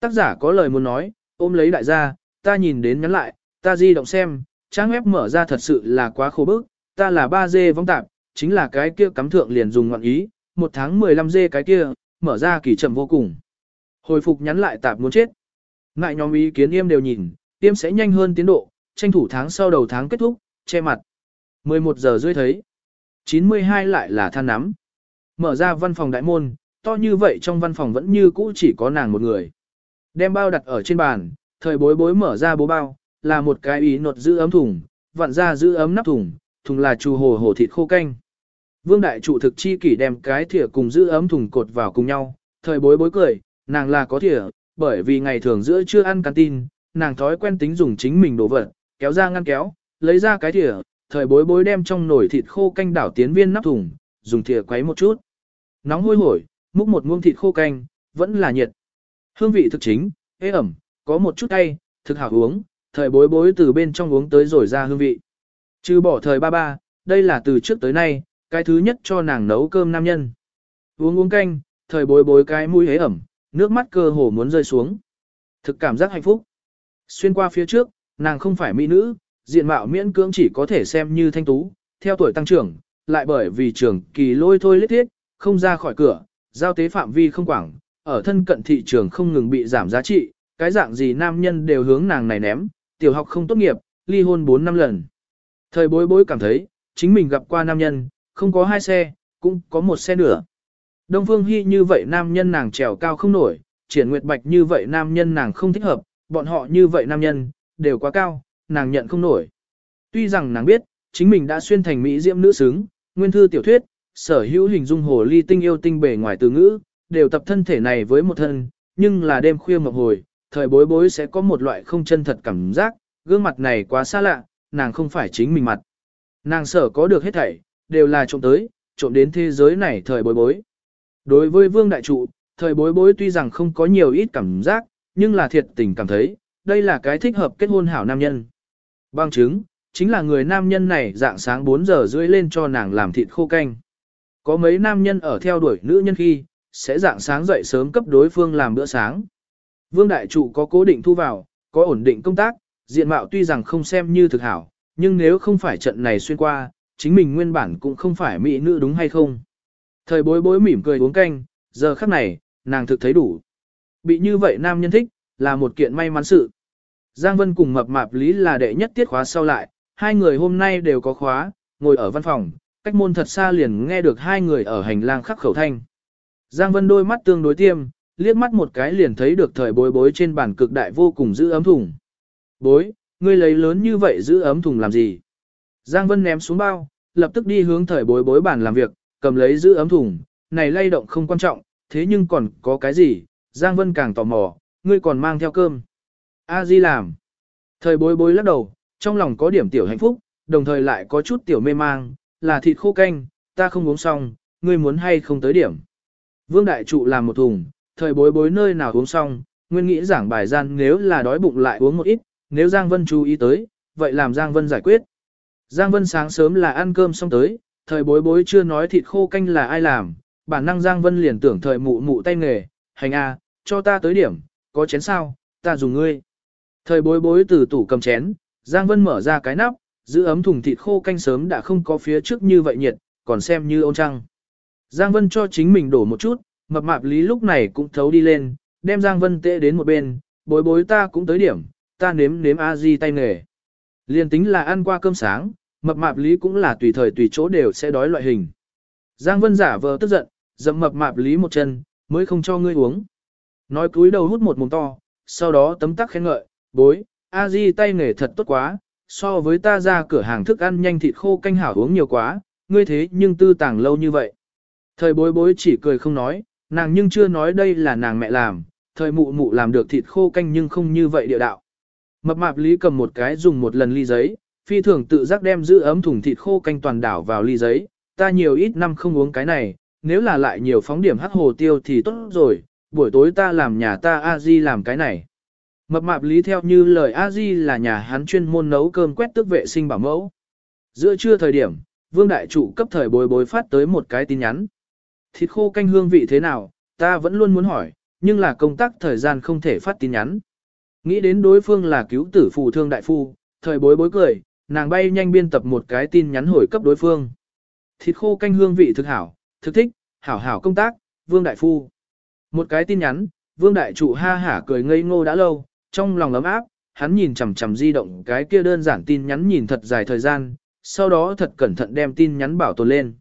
Tác giả có lời muốn nói, ôm lấy đại gia, ta nhìn đến nhắn lại, ta di động xem, trang web mở ra thật sự là quá khổ bức, ta là 3G vong tạp, chính là cái kia cắm thượng liền dùng ngọn ý, một tháng 15G cái kia, mở ra kỳ chậm vô cùng. Hồi phục nhắn lại tạp muốn chết. Ngại nhóm ý kiến im đều nhìn, tiêm sẽ nhanh hơn tiến độ, tranh thủ tháng sau đầu tháng kết thúc, che mặt. 11 giờ rưỡi thấy. 92 lại là than nắm. Mở ra văn phòng đại môn, to như vậy trong văn phòng vẫn như cũ chỉ có nàng một người. Đem bao đặt ở trên bàn, thời bối bối mở ra bố bao, là một cái ý nột giữ ấm thùng, vặn ra giữ ấm nắp thùng, thùng là chù hồ hồ thịt khô canh. Vương đại trụ thực chi kỷ đem cái thìa cùng giữ ấm thùng cột vào cùng nhau, thời bối bối cười, nàng là có thìa, bởi vì ngày thường giữa chưa ăn canteen, nàng thói quen tính dùng chính mình đổ vật, kéo ra ngăn kéo, lấy ra cái thìa, thời bối bối đem trong nồi thịt khô canh đảo tiến viên nắp thùng, dùng thìa quấy một chút. Nóng hôi hổi, múc một muông thịt khô canh, vẫn là nhiệt. Hương vị thực chính, ế ẩm, có một chút cay, thực hảo uống, thời bối bối từ bên trong uống tới rồi ra hương vị. Chứ bỏ thời ba ba, đây là từ trước tới nay, cái thứ nhất cho nàng nấu cơm nam nhân. Uống uống canh, thời bối bối cái mũi hế ẩm, nước mắt cơ hồ muốn rơi xuống. Thực cảm giác hạnh phúc. Xuyên qua phía trước, nàng không phải mỹ nữ, diện mạo miễn cưỡng chỉ có thể xem như thanh tú, theo tuổi tăng trưởng, lại bởi vì trường kỳ lôi thôi lết thiết, không ra khỏi cửa, giao tế phạm vi không quảng, ở thân cận thị trường không ngừng bị giảm giá trị, cái dạng gì nam nhân đều hướng nàng này ném, tiểu học không tốt nghiệp, ly hôn 4 năm lần. Thời bối bối cảm thấy, chính mình gặp qua nam nhân, không có hai xe, cũng có một xe nữa. Đông Phương Hy như vậy nam nhân nàng trèo cao không nổi, triển nguyệt bạch như vậy nam nhân nàng không thích hợp, bọn họ như vậy nam nhân, đều quá cao, nàng nhận không nổi. Tuy rằng nàng biết, chính mình đã xuyên thành mỹ diễm nữ xứng, nguyên thư tiểu thuyết, sở hữu hình dung hồ ly tinh yêu tinh bề ngoài từ ngữ, đều tập thân thể này với một thân, nhưng là đêm khuya mộng hồi, thời bối bối sẽ có một loại không chân thật cảm giác, gương mặt này quá xa lạ, nàng không phải chính mình mặt. Nàng sở có được hết thảy, đều là trộm tới, trộm đến thế giới này thời bối bối. Đối với vương đại trụ, thời bối bối tuy rằng không có nhiều ít cảm giác, nhưng là thiệt tình cảm thấy, đây là cái thích hợp kết hôn hảo nam nhân. Bằng chứng, chính là người nam nhân này dạng sáng 4 giờ rưỡi lên cho nàng làm thịt khô canh. Có mấy nam nhân ở theo đuổi nữ nhân khi, sẽ dạng sáng dậy sớm cấp đối phương làm bữa sáng. Vương đại trụ có cố định thu vào, có ổn định công tác, diện mạo tuy rằng không xem như thực hảo, nhưng nếu không phải trận này xuyên qua, chính mình nguyên bản cũng không phải mỹ nữ đúng hay không. Thời bối bối mỉm cười uống canh, giờ khắc này, nàng thực thấy đủ. Bị như vậy nam nhân thích, là một kiện may mắn sự. Giang Vân cùng mập mạp lý là đệ nhất tiết khóa sau lại, hai người hôm nay đều có khóa, ngồi ở văn phòng, cách môn thật xa liền nghe được hai người ở hành lang khắc khẩu thanh. Giang Vân đôi mắt tương đối tiêm, liếc mắt một cái liền thấy được thời bối bối trên bàn cực đại vô cùng giữ ấm thùng. Bối, ngươi lấy lớn như vậy giữ ấm thùng làm gì? Giang Vân ném xuống bao, lập tức đi hướng thời bối bối bàn làm việc, cầm lấy giữ ấm thùng, này lay động không quan trọng, thế nhưng còn có cái gì? Giang Vân càng tò mò, ngươi còn mang theo cơm. A Di làm. Thời bối bối lắc đầu, trong lòng có điểm tiểu hạnh phúc, đồng thời lại có chút tiểu mê mang, là thịt khô canh, ta không uống xong, ngươi muốn hay không tới điểm. Vương Đại Trụ làm một thùng, thời bối bối nơi nào uống xong, nguyên nghĩ giảng bài gian nếu là đói bụng lại uống một ít, nếu Giang Vân chú ý tới, vậy làm Giang Vân giải quyết. Giang Vân sáng sớm là ăn cơm xong tới, thời bối bối chưa nói thịt khô canh là ai làm, bản năng Giang Vân liền tưởng thời mụ mụ tay nghề, hành a, cho ta tới điểm, có chén sao, ta dùng ngươi. Thời bối bối từ tủ cầm chén, Giang Vân mở ra cái nắp, giữ ấm thùng thịt khô canh sớm đã không có phía trước như vậy nhiệt, còn xem như ôn trăng. Giang Vân cho chính mình đổ một chút, mập mạp lý lúc này cũng thấu đi lên, đem Giang Vân tệ đến một bên, bối bối ta cũng tới điểm, ta nếm nếm a di tay nghề. Liên tính là ăn qua cơm sáng, mập mạp lý cũng là tùy thời tùy chỗ đều sẽ đói loại hình. Giang Vân giả vờ tức giận, dậm mập mạp lý một chân, mới không cho ngươi uống. Nói cúi đầu hút một mồm to, sau đó tấm tắc khen ngợi, bối, a di tay nghề thật tốt quá, so với ta ra cửa hàng thức ăn nhanh thịt khô canh hảo uống nhiều quá, ngươi thế nhưng tư tàng lâu như vậy. Thời bối bối chỉ cười không nói, nàng nhưng chưa nói đây là nàng mẹ làm, thời mụ mụ làm được thịt khô canh nhưng không như vậy địa đạo. Mập mạp lý cầm một cái dùng một lần ly giấy, phi thường tự giác đem giữ ấm thùng thịt khô canh toàn đảo vào ly giấy, ta nhiều ít năm không uống cái này, nếu là lại nhiều phóng điểm hắc hồ tiêu thì tốt rồi, buổi tối ta làm nhà ta a di làm cái này. Mập mạp lý theo như lời a di là nhà hắn chuyên môn nấu cơm quét tước vệ sinh bảo mẫu. Giữa trưa thời điểm, vương đại trụ cấp thời bối bối phát tới một cái tin nhắn. Thịt khô canh hương vị thế nào, ta vẫn luôn muốn hỏi, nhưng là công tác thời gian không thể phát tin nhắn. Nghĩ đến đối phương là cứu tử phù thương đại phu, thời bối bối cười, nàng bay nhanh biên tập một cái tin nhắn hồi cấp đối phương. Thịt khô canh hương vị thực hảo, thực thích, hảo hảo công tác, vương đại phu. Một cái tin nhắn, vương đại trụ ha hả cười ngây ngô đã lâu, trong lòng ấm áp, hắn nhìn chằm chằm di động cái kia đơn giản tin nhắn nhìn thật dài thời gian, sau đó thật cẩn thận đem tin nhắn bảo tồn lên.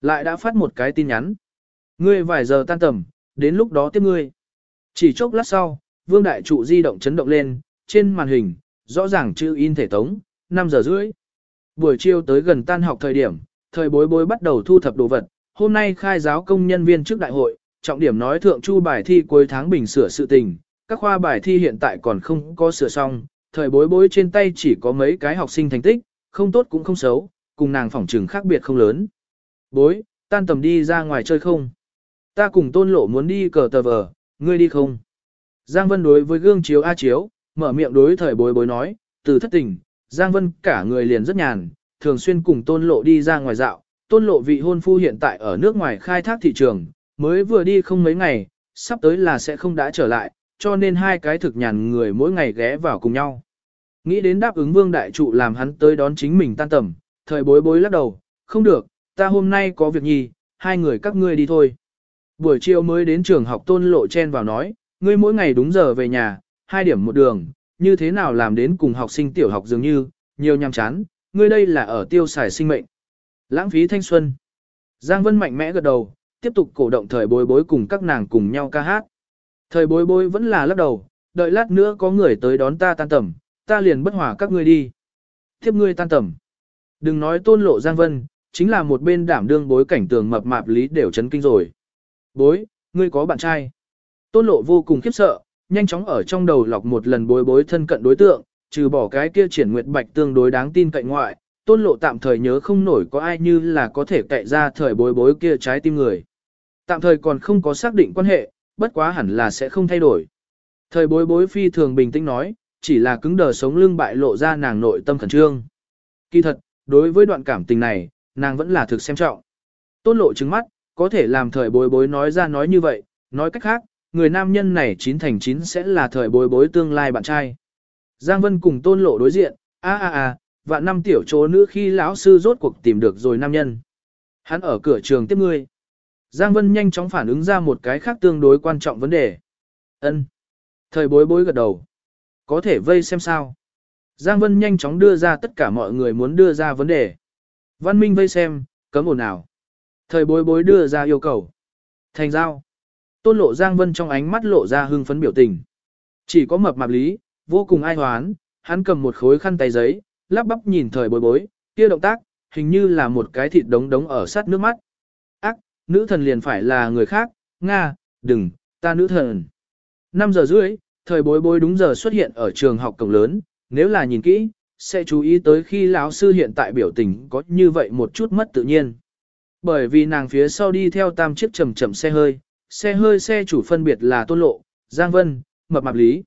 Lại đã phát một cái tin nhắn. Ngươi vài giờ tan tầm, đến lúc đó tiếp ngươi. Chỉ chốc lát sau, vương đại trụ di động chấn động lên, trên màn hình, rõ ràng chữ in thể tống, 5 giờ rưỡi. Buổi chiều tới gần tan học thời điểm, thời bối bối bắt đầu thu thập đồ vật, hôm nay khai giáo công nhân viên trước đại hội, trọng điểm nói thượng chu bài thi cuối tháng bình sửa sự tình, các khoa bài thi hiện tại còn không có sửa xong, thời bối bối trên tay chỉ có mấy cái học sinh thành tích, không tốt cũng không xấu, cùng nàng phỏng trừng khác biệt không lớn. Bối, tan tầm đi ra ngoài chơi không? Ta cùng tôn lộ muốn đi cờ tờ vờ, ngươi đi không? Giang Vân đối với gương chiếu A chiếu, mở miệng đối thời bối bối nói, từ thất tình, Giang Vân cả người liền rất nhàn, thường xuyên cùng tôn lộ đi ra ngoài dạo, tôn lộ vị hôn phu hiện tại ở nước ngoài khai thác thị trường, mới vừa đi không mấy ngày, sắp tới là sẽ không đã trở lại, cho nên hai cái thực nhàn người mỗi ngày ghé vào cùng nhau. Nghĩ đến đáp ứng vương đại trụ làm hắn tới đón chính mình tan tầm, thời bối bối lắc đầu, không được, ta hôm nay có việc nhì hai người các ngươi đi thôi. Buổi chiều mới đến trường học tôn lộ chen vào nói, ngươi mỗi ngày đúng giờ về nhà, hai điểm một đường, như thế nào làm đến cùng học sinh tiểu học dường như, nhiều nhằm chán, ngươi đây là ở tiêu xài sinh mệnh. Lãng phí thanh xuân. Giang Vân mạnh mẽ gật đầu, tiếp tục cổ động thời bối bối cùng các nàng cùng nhau ca hát. Thời bối bối vẫn là lắc đầu, đợi lát nữa có người tới đón ta tan tầm, ta liền bất hòa các ngươi đi. Thiếp ngươi tan tầm. Đừng nói tôn lộ Giang Vân, chính là một bên đảm đương bối cảnh tường mập mạp lý đều chấn kinh rồi. Bối, ngươi có bạn trai. Tôn lộ vô cùng khiếp sợ, nhanh chóng ở trong đầu lọc một lần bối bối thân cận đối tượng, trừ bỏ cái kia triển nguyệt bạch tương đối đáng tin cậy ngoại, tôn lộ tạm thời nhớ không nổi có ai như là có thể cậy ra thời bối bối kia trái tim người. Tạm thời còn không có xác định quan hệ, bất quá hẳn là sẽ không thay đổi. Thời bối bối phi thường bình tĩnh nói, chỉ là cứng đờ sống lưng bại lộ ra nàng nội tâm khẩn trương. Kỳ thật, đối với đoạn cảm tình này, nàng vẫn là thực xem trọng. Tôn lộ trứng mắt, có thể làm thời bối bối nói ra nói như vậy, nói cách khác, người nam nhân này chín thành chín sẽ là thời bối bối tương lai bạn trai. Giang Vân cùng tôn lộ đối diện, a a a, và năm tiểu chỗ nữ khi lão sư rốt cuộc tìm được rồi nam nhân. Hắn ở cửa trường tiếp ngươi. Giang Vân nhanh chóng phản ứng ra một cái khác tương đối quan trọng vấn đề. Ân. Thời bối bối gật đầu. Có thể vây xem sao. Giang Vân nhanh chóng đưa ra tất cả mọi người muốn đưa ra vấn đề. Văn Minh vây xem, cấm ồn nào. Thời bối bối đưa ra yêu cầu. Thành giao. Tôn lộ Giang Vân trong ánh mắt lộ ra hưng phấn biểu tình. Chỉ có mập mạp lý, vô cùng ai hoán, hắn cầm một khối khăn tay giấy, lắp bắp nhìn thời bối bối, kia động tác, hình như là một cái thịt đống đống ở sát nước mắt. Nữ thần liền phải là người khác, Nga, đừng, ta nữ thần. 5 giờ rưỡi, thời bối bối đúng giờ xuất hiện ở trường học cổng lớn, nếu là nhìn kỹ, sẽ chú ý tới khi lão sư hiện tại biểu tình có như vậy một chút mất tự nhiên. Bởi vì nàng phía sau đi theo tam chiếc chầm chậm xe hơi, xe hơi xe chủ phân biệt là Tôn Lộ, Giang Vân, Mập Mạp Lý.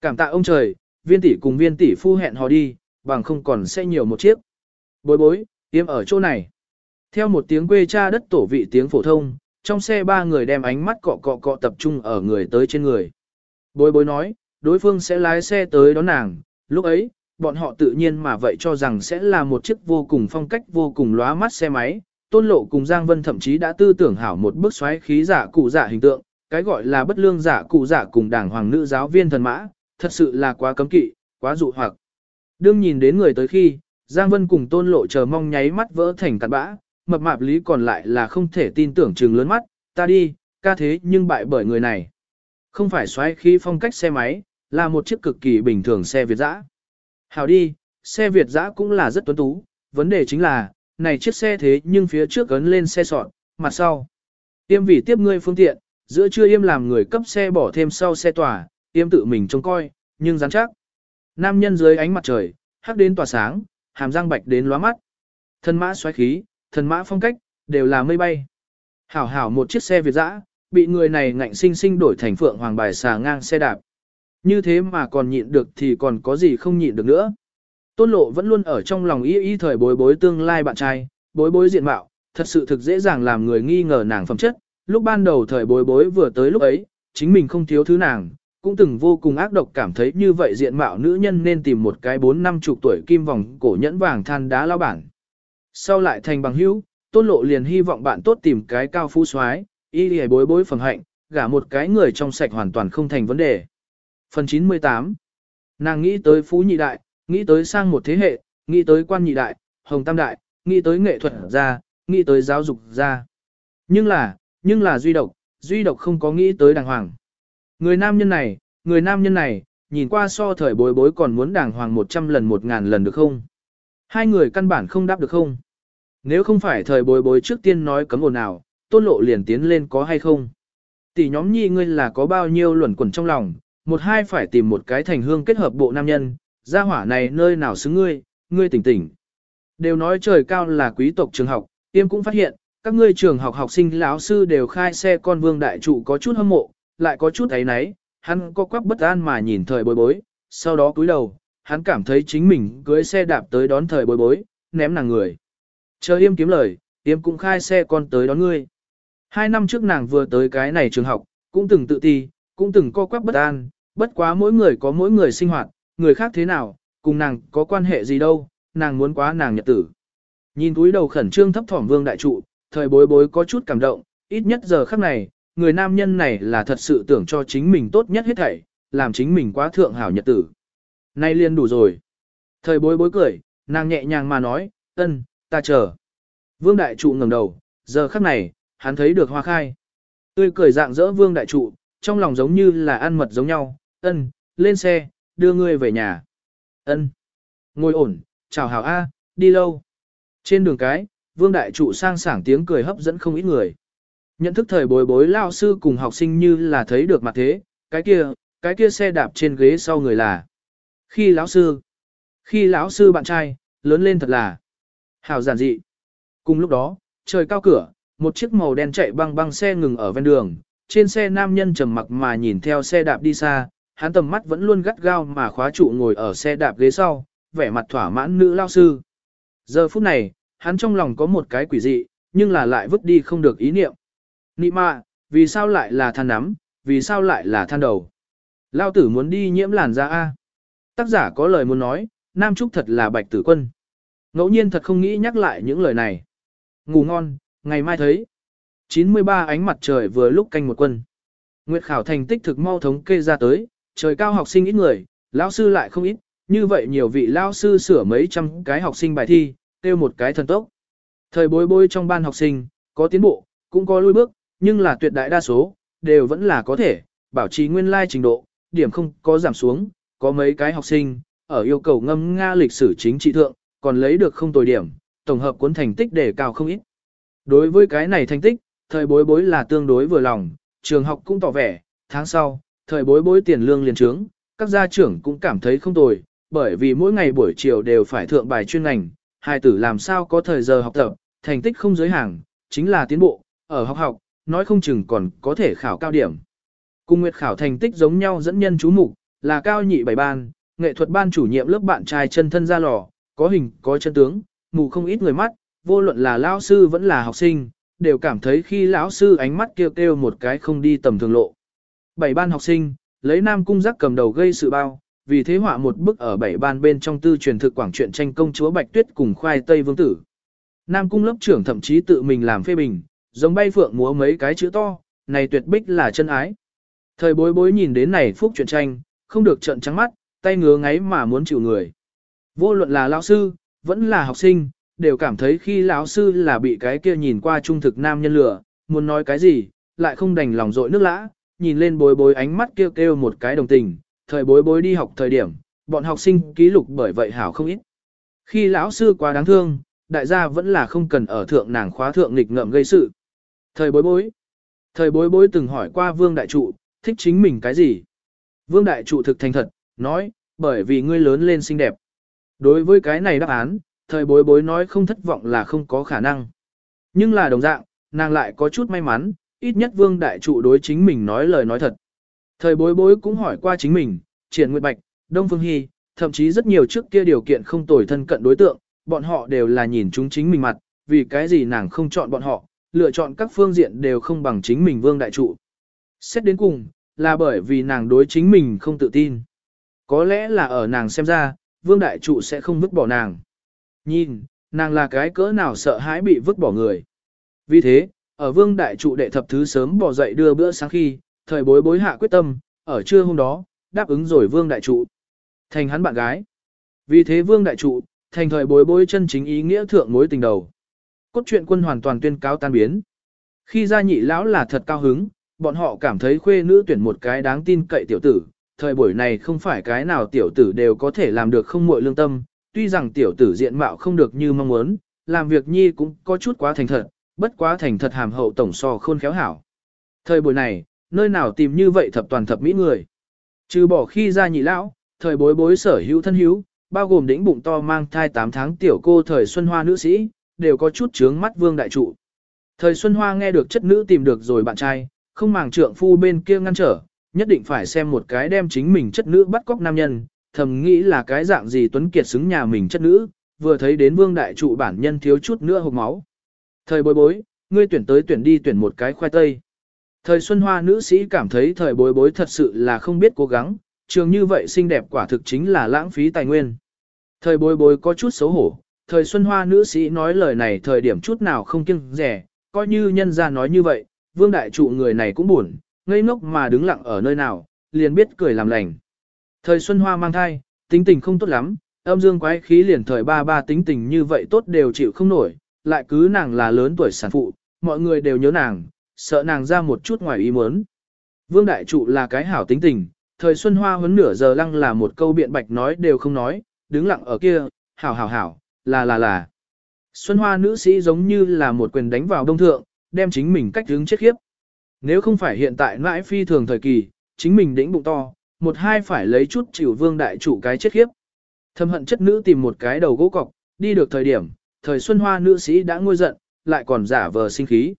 Cảm tạ ông trời, viên tỷ cùng viên tỷ phu hẹn hò đi, bằng không còn sẽ nhiều một chiếc. Bối bối, tiêm ở chỗ này. Theo một tiếng quê cha đất tổ vị tiếng phổ thông, trong xe ba người đem ánh mắt cọ cọ cọ tập trung ở người tới trên người. Bối bối nói, đối phương sẽ lái xe tới đón nàng, lúc ấy, bọn họ tự nhiên mà vậy cho rằng sẽ là một chiếc vô cùng phong cách vô cùng lóa mắt xe máy. Tôn lộ cùng Giang Vân thậm chí đã tư tưởng hảo một bức xoáy khí giả cụ giả hình tượng, cái gọi là bất lương giả cụ giả cùng đảng hoàng nữ giáo viên thần mã, thật sự là quá cấm kỵ, quá dụ hoặc. Đương nhìn đến người tới khi, Giang Vân cùng tôn lộ chờ mong nháy mắt vỡ thành cặn bã, mập mạp lý còn lại là không thể tin tưởng trừng lớn mắt, ta đi, ca thế nhưng bại bởi người này. Không phải xoáy khí phong cách xe máy, là một chiếc cực kỳ bình thường xe Việt dã. Hào đi, xe Việt dã cũng là rất tuấn tú, vấn đề chính là, này chiếc xe thế nhưng phía trước gấn lên xe sọt, mặt sau. Tiêm vì tiếp ngươi phương tiện, giữa trưa yêm làm người cấp xe bỏ thêm sau xe tỏa, yêm tự mình trông coi, nhưng rắn chắc. Nam nhân dưới ánh mặt trời, hắc đến tỏa sáng, hàm răng bạch đến lóa mắt. Thân mã xoáy khí, Thần mã phong cách, đều là mây bay. Hảo hảo một chiếc xe Việt dã, bị người này ngạnh sinh sinh đổi thành phượng hoàng bài xà ngang xe đạp. Như thế mà còn nhịn được thì còn có gì không nhịn được nữa. Tôn lộ vẫn luôn ở trong lòng ý ý thời bối bối tương lai bạn trai, bối bối diện mạo, thật sự thực dễ dàng làm người nghi ngờ nàng phẩm chất. Lúc ban đầu thời bối bối vừa tới lúc ấy, chính mình không thiếu thứ nàng, cũng từng vô cùng ác độc cảm thấy như vậy diện mạo nữ nhân nên tìm một cái bốn năm chục tuổi kim vòng cổ nhẫn vàng than đá lao bản. Sau lại thành bằng hữu, tôn lộ liền hy vọng bạn tốt tìm cái cao phú soái y lì bối bối phần hạnh, gả một cái người trong sạch hoàn toàn không thành vấn đề. Phần 98 Nàng nghĩ tới phú nhị đại, nghĩ tới sang một thế hệ, nghĩ tới quan nhị đại, hồng tam đại, nghĩ tới nghệ thuật gia, nghĩ tới giáo dục gia. Nhưng là, nhưng là duy độc, duy độc không có nghĩ tới đàng hoàng. Người nam nhân này, người nam nhân này, nhìn qua so thời bối bối còn muốn đàng hoàng 100 lần 1000 lần được không? Hai người căn bản không đáp được không? Nếu không phải thời bối bối trước tiên nói cấm ồn nào, tôn lộ liền tiến lên có hay không? Tỷ nhóm nhi ngươi là có bao nhiêu luẩn quẩn trong lòng, một hai phải tìm một cái thành hương kết hợp bộ nam nhân, gia hỏa này nơi nào xứng ngươi, ngươi tỉnh tỉnh. Đều nói trời cao là quý tộc trường học, tiêm cũng phát hiện, các ngươi trường học học sinh lão sư đều khai xe con vương đại trụ có chút hâm mộ, lại có chút ấy nấy, hắn có quắc bất an mà nhìn thời bối bối, sau đó cúi đầu, hắn cảm thấy chính mình cưới xe đạp tới đón thời bối bối, ném nàng người. Chờ yêm kiếm lời, yêm cũng khai xe con tới đón ngươi. Hai năm trước nàng vừa tới cái này trường học, cũng từng tự ti, cũng từng co quắp bất an, bất quá mỗi người có mỗi người sinh hoạt, người khác thế nào, cùng nàng có quan hệ gì đâu, nàng muốn quá nàng nhật tử. Nhìn túi đầu khẩn trương thấp thỏm vương đại trụ, thời bối bối có chút cảm động, ít nhất giờ khắc này, người nam nhân này là thật sự tưởng cho chính mình tốt nhất hết thảy, làm chính mình quá thượng hảo nhật tử. Nay liền đủ rồi. Thời bối bối cười, nàng nhẹ nhàng mà nói, ân, ta chờ. Vương đại trụ ngẩng đầu, giờ khắc này, hắn thấy được hoa khai. Tươi cười dạng dỡ vương đại trụ, trong lòng giống như là ăn mật giống nhau, ân, lên xe, đưa ngươi về nhà. ân, ngồi ổn, chào hảo A, đi lâu. Trên đường cái, vương đại trụ sang sảng tiếng cười hấp dẫn không ít người. Nhận thức thời bối bối lao sư cùng học sinh như là thấy được mặt thế, cái kia, cái kia xe đạp trên ghế sau người là. Khi lão sư, khi lão sư bạn trai, lớn lên thật là hào giản dị. Cùng lúc đó, trời cao cửa, một chiếc màu đen chạy băng băng xe ngừng ở ven đường, trên xe nam nhân trầm mặc mà nhìn theo xe đạp đi xa, hắn tầm mắt vẫn luôn gắt gao mà khóa trụ ngồi ở xe đạp ghế sau, vẻ mặt thỏa mãn nữ lao sư. Giờ phút này, hắn trong lòng có một cái quỷ dị, nhưng là lại vứt đi không được ý niệm. Nị mạ, vì sao lại là than nắm, vì sao lại là than đầu? Lao tử muốn đi nhiễm làn da A. Tác giả có lời muốn nói, Nam Trúc thật là bạch tử quân. Ngẫu nhiên thật không nghĩ nhắc lại những lời này. Ngủ ngon, ngày mai thấy. 93 ánh mặt trời vừa lúc canh một quân. Nguyệt khảo thành tích thực mau thống kê ra tới, trời cao học sinh ít người, lão sư lại không ít, như vậy nhiều vị lão sư sửa mấy trăm cái học sinh bài thi, tiêu một cái thần tốc. Thời bối bối trong ban học sinh, có tiến bộ, cũng có lui bước, nhưng là tuyệt đại đa số, đều vẫn là có thể, bảo trì nguyên lai trình độ, điểm không có giảm xuống, có mấy cái học sinh, ở yêu cầu ngâm Nga lịch sử chính trị thượng, còn lấy được không tồi điểm, tổng hợp cuốn thành tích để cao không ít. Đối với cái này thành tích, thời bối bối là tương đối vừa lòng, trường học cũng tỏ vẻ, tháng sau, thời bối bối tiền lương liền trướng, các gia trưởng cũng cảm thấy không tồi, bởi vì mỗi ngày buổi chiều đều phải thượng bài chuyên ngành, hai tử làm sao có thời giờ học tập, thành tích không giới hàng, chính là tiến bộ, ở học học, nói không chừng còn có thể khảo cao điểm. Cùng nguyệt khảo thành tích giống nhau dẫn nhân chú mục là cao nhị bảy ban, nghệ thuật ban chủ nhiệm lớp bạn trai chân thân ra lò, có hình, có chân tướng, mù không ít người mắt, vô luận là lao sư vẫn là học sinh, đều cảm thấy khi lão sư ánh mắt kêu kêu một cái không đi tầm thường lộ. Bảy ban học sinh, lấy nam cung giác cầm đầu gây sự bao, vì thế họa một bức ở bảy ban bên trong tư truyền thực quảng truyện tranh công chúa Bạch Tuyết cùng khoai tây vương tử. Nam cung lớp trưởng thậm chí tự mình làm phê bình, giống bay phượng múa mấy cái chữ to, này tuyệt bích là chân ái. Thời bối bối nhìn đến này phúc truyện tranh, không được trợn trắng mắt, tay ngứa ngáy mà muốn chịu người. Vô luận là lão sư, vẫn là học sinh, đều cảm thấy khi lão sư là bị cái kia nhìn qua trung thực nam nhân lửa, muốn nói cái gì, lại không đành lòng dội nước lã, nhìn lên bối bối ánh mắt kêu kêu một cái đồng tình, thời bối bối đi học thời điểm, bọn học sinh ký lục bởi vậy hảo không ít. Khi lão sư quá đáng thương, đại gia vẫn là không cần ở thượng nàng khóa thượng nghịch ngợm gây sự. Thời bối bối. Thời bối bối từng hỏi qua vương đại trụ, thích chính mình cái gì? Vương đại trụ thực thành thật, nói, bởi vì ngươi lớn lên xinh đẹp. Đối với cái này đáp án, thời bối bối nói không thất vọng là không có khả năng. Nhưng là đồng dạng, nàng lại có chút may mắn, ít nhất vương đại trụ đối chính mình nói lời nói thật. Thời bối bối cũng hỏi qua chính mình, triển nguyệt bạch, đông phương hy, thậm chí rất nhiều trước kia điều kiện không tồi thân cận đối tượng, bọn họ đều là nhìn chúng chính mình mặt, vì cái gì nàng không chọn bọn họ, lựa chọn các phương diện đều không bằng chính mình vương đại trụ. Xét đến cùng, là bởi vì nàng đối chính mình không tự tin. Có lẽ là ở nàng xem ra, vương đại trụ sẽ không vứt bỏ nàng. Nhìn, nàng là cái cỡ nào sợ hãi bị vứt bỏ người. Vì thế, ở vương đại trụ đệ thập thứ sớm bỏ dậy đưa bữa sáng khi, thời bối bối hạ quyết tâm, ở trưa hôm đó, đáp ứng rồi vương đại trụ. Thành hắn bạn gái. Vì thế vương đại trụ, thành thời bối bối chân chính ý nghĩa thượng mối tình đầu. Cốt truyện quân hoàn toàn tuyên cáo tan biến. Khi ra nhị lão là thật cao hứng, bọn họ cảm thấy khuê nữ tuyển một cái đáng tin cậy tiểu tử. Thời buổi này không phải cái nào tiểu tử đều có thể làm được không muội lương tâm, tuy rằng tiểu tử diện mạo không được như mong muốn, làm việc nhi cũng có chút quá thành thật, bất quá thành thật hàm hậu tổng so khôn khéo hảo. Thời buổi này, nơi nào tìm như vậy thập toàn thập mỹ người. Trừ bỏ khi ra nhị lão, thời bối bối sở hữu thân hữu, bao gồm đỉnh bụng to mang thai 8 tháng tiểu cô thời Xuân Hoa nữ sĩ, đều có chút chướng mắt vương đại trụ. Thời Xuân Hoa nghe được chất nữ tìm được rồi bạn trai, không màng trượng phu bên kia ngăn trở, nhất định phải xem một cái đem chính mình chất nữ bắt cóc nam nhân, thầm nghĩ là cái dạng gì tuấn kiệt xứng nhà mình chất nữ, vừa thấy đến vương đại trụ bản nhân thiếu chút nữa hộc máu. Thời bối bối, ngươi tuyển tới tuyển đi tuyển một cái khoai tây. Thời Xuân Hoa nữ sĩ cảm thấy thời bối bối thật sự là không biết cố gắng, trường như vậy xinh đẹp quả thực chính là lãng phí tài nguyên. Thời bối bối có chút xấu hổ, thời Xuân Hoa nữ sĩ nói lời này thời điểm chút nào không kiêng rẻ, coi như nhân ra nói như vậy, vương đại trụ người này cũng buồn, ngây ngốc mà đứng lặng ở nơi nào, liền biết cười làm lành. Thời Xuân Hoa mang thai, tính tình không tốt lắm, âm dương quái khí liền thời ba ba tính tình như vậy tốt đều chịu không nổi, lại cứ nàng là lớn tuổi sản phụ, mọi người đều nhớ nàng, sợ nàng ra một chút ngoài ý muốn. Vương Đại Trụ là cái hảo tính tình, thời Xuân Hoa huấn nửa giờ lăng là một câu biện bạch nói đều không nói, đứng lặng ở kia, hảo hảo hảo, là là là. Xuân Hoa nữ sĩ giống như là một quyền đánh vào đông thượng, đem chính mình cách hướng chết khiếp. Nếu không phải hiện tại nãi phi thường thời kỳ, chính mình đĩnh bụng to, một hai phải lấy chút chịu vương đại chủ cái chết khiếp. Thâm hận chất nữ tìm một cái đầu gỗ cọc, đi được thời điểm, thời Xuân Hoa nữ sĩ đã ngôi giận, lại còn giả vờ sinh khí.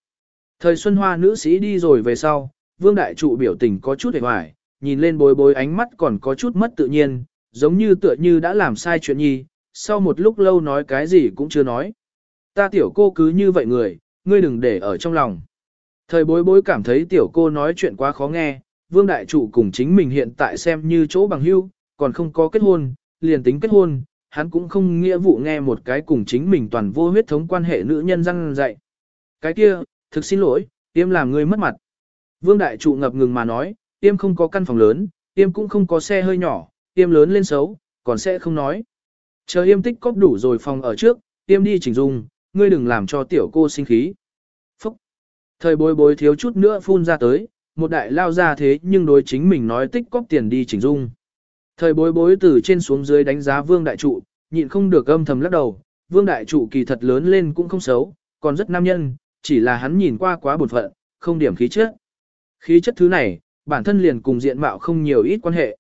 Thời Xuân Hoa nữ sĩ đi rồi về sau, vương đại trụ biểu tình có chút hề hoài, nhìn lên bối bối ánh mắt còn có chút mất tự nhiên, giống như tựa như đã làm sai chuyện nhi, sau một lúc lâu nói cái gì cũng chưa nói. Ta tiểu cô cứ như vậy người, ngươi đừng để ở trong lòng. Thời bối bối cảm thấy tiểu cô nói chuyện quá khó nghe, vương đại chủ cùng chính mình hiện tại xem như chỗ bằng hưu, còn không có kết hôn, liền tính kết hôn, hắn cũng không nghĩa vụ nghe một cái cùng chính mình toàn vô huyết thống quan hệ nữ nhân răng dạy. Cái kia, thực xin lỗi, tiêm làm ngươi mất mặt. Vương đại trụ ngập ngừng mà nói, tiêm không có căn phòng lớn, tiêm cũng không có xe hơi nhỏ, tiêm lớn lên xấu, còn sẽ không nói. Chờ yêm tích cóp đủ rồi phòng ở trước, tiêm đi chỉnh dung, ngươi đừng làm cho tiểu cô sinh khí. Thời bối bối thiếu chút nữa phun ra tới, một đại lao ra thế nhưng đối chính mình nói tích cóp tiền đi chỉnh dung. Thời bối bối từ trên xuống dưới đánh giá vương đại trụ, nhịn không được âm thầm lắc đầu, vương đại trụ kỳ thật lớn lên cũng không xấu, còn rất nam nhân, chỉ là hắn nhìn qua quá buồn phận, không điểm khí chất. Khí chất thứ này, bản thân liền cùng diện mạo không nhiều ít quan hệ.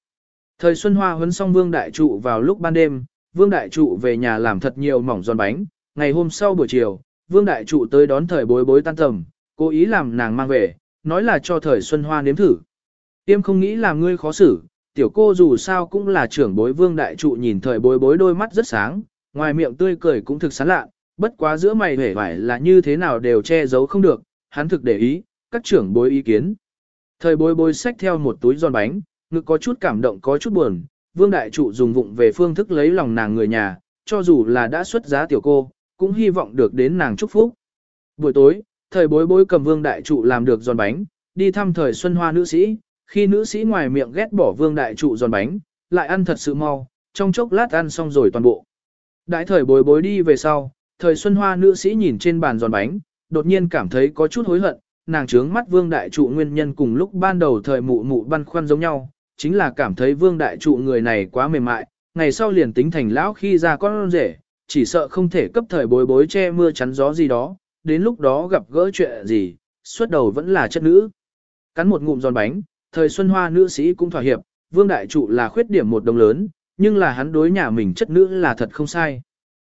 Thời Xuân Hoa huấn xong vương đại trụ vào lúc ban đêm, vương đại trụ về nhà làm thật nhiều mỏng giòn bánh, ngày hôm sau buổi chiều, vương đại trụ tới đón thời bối bối tan tầm, cố ý làm nàng mang về, nói là cho thời Xuân Hoa nếm thử. Tiêm không nghĩ làm ngươi khó xử, tiểu cô dù sao cũng là trưởng bối vương đại trụ nhìn thời bối bối đôi mắt rất sáng, ngoài miệng tươi cười cũng thực sán lạ, bất quá giữa mày vẻ vải là như thế nào đều che giấu không được, hắn thực để ý, các trưởng bối ý kiến. Thời bối bối xách theo một túi giòn bánh, ngực có chút cảm động có chút buồn, vương đại trụ dùng vụng về phương thức lấy lòng nàng người nhà, cho dù là đã xuất giá tiểu cô, cũng hy vọng được đến nàng chúc phúc. Buổi tối, thời bối bối cầm vương đại trụ làm được giòn bánh, đi thăm thời xuân hoa nữ sĩ, khi nữ sĩ ngoài miệng ghét bỏ vương đại trụ giòn bánh, lại ăn thật sự mau, trong chốc lát ăn xong rồi toàn bộ. Đại thời bối bối đi về sau, thời xuân hoa nữ sĩ nhìn trên bàn giòn bánh, đột nhiên cảm thấy có chút hối hận, nàng trướng mắt vương đại trụ nguyên nhân cùng lúc ban đầu thời mụ mụ băn khoăn giống nhau, chính là cảm thấy vương đại trụ người này quá mềm mại, ngày sau liền tính thành lão khi ra con rể, chỉ sợ không thể cấp thời bối bối che mưa chắn gió gì đó, đến lúc đó gặp gỡ chuyện gì, xuất đầu vẫn là chất nữ. Cắn một ngụm giòn bánh, thời xuân hoa nữ sĩ cũng thỏa hiệp, vương đại trụ là khuyết điểm một đồng lớn, nhưng là hắn đối nhà mình chất nữ là thật không sai.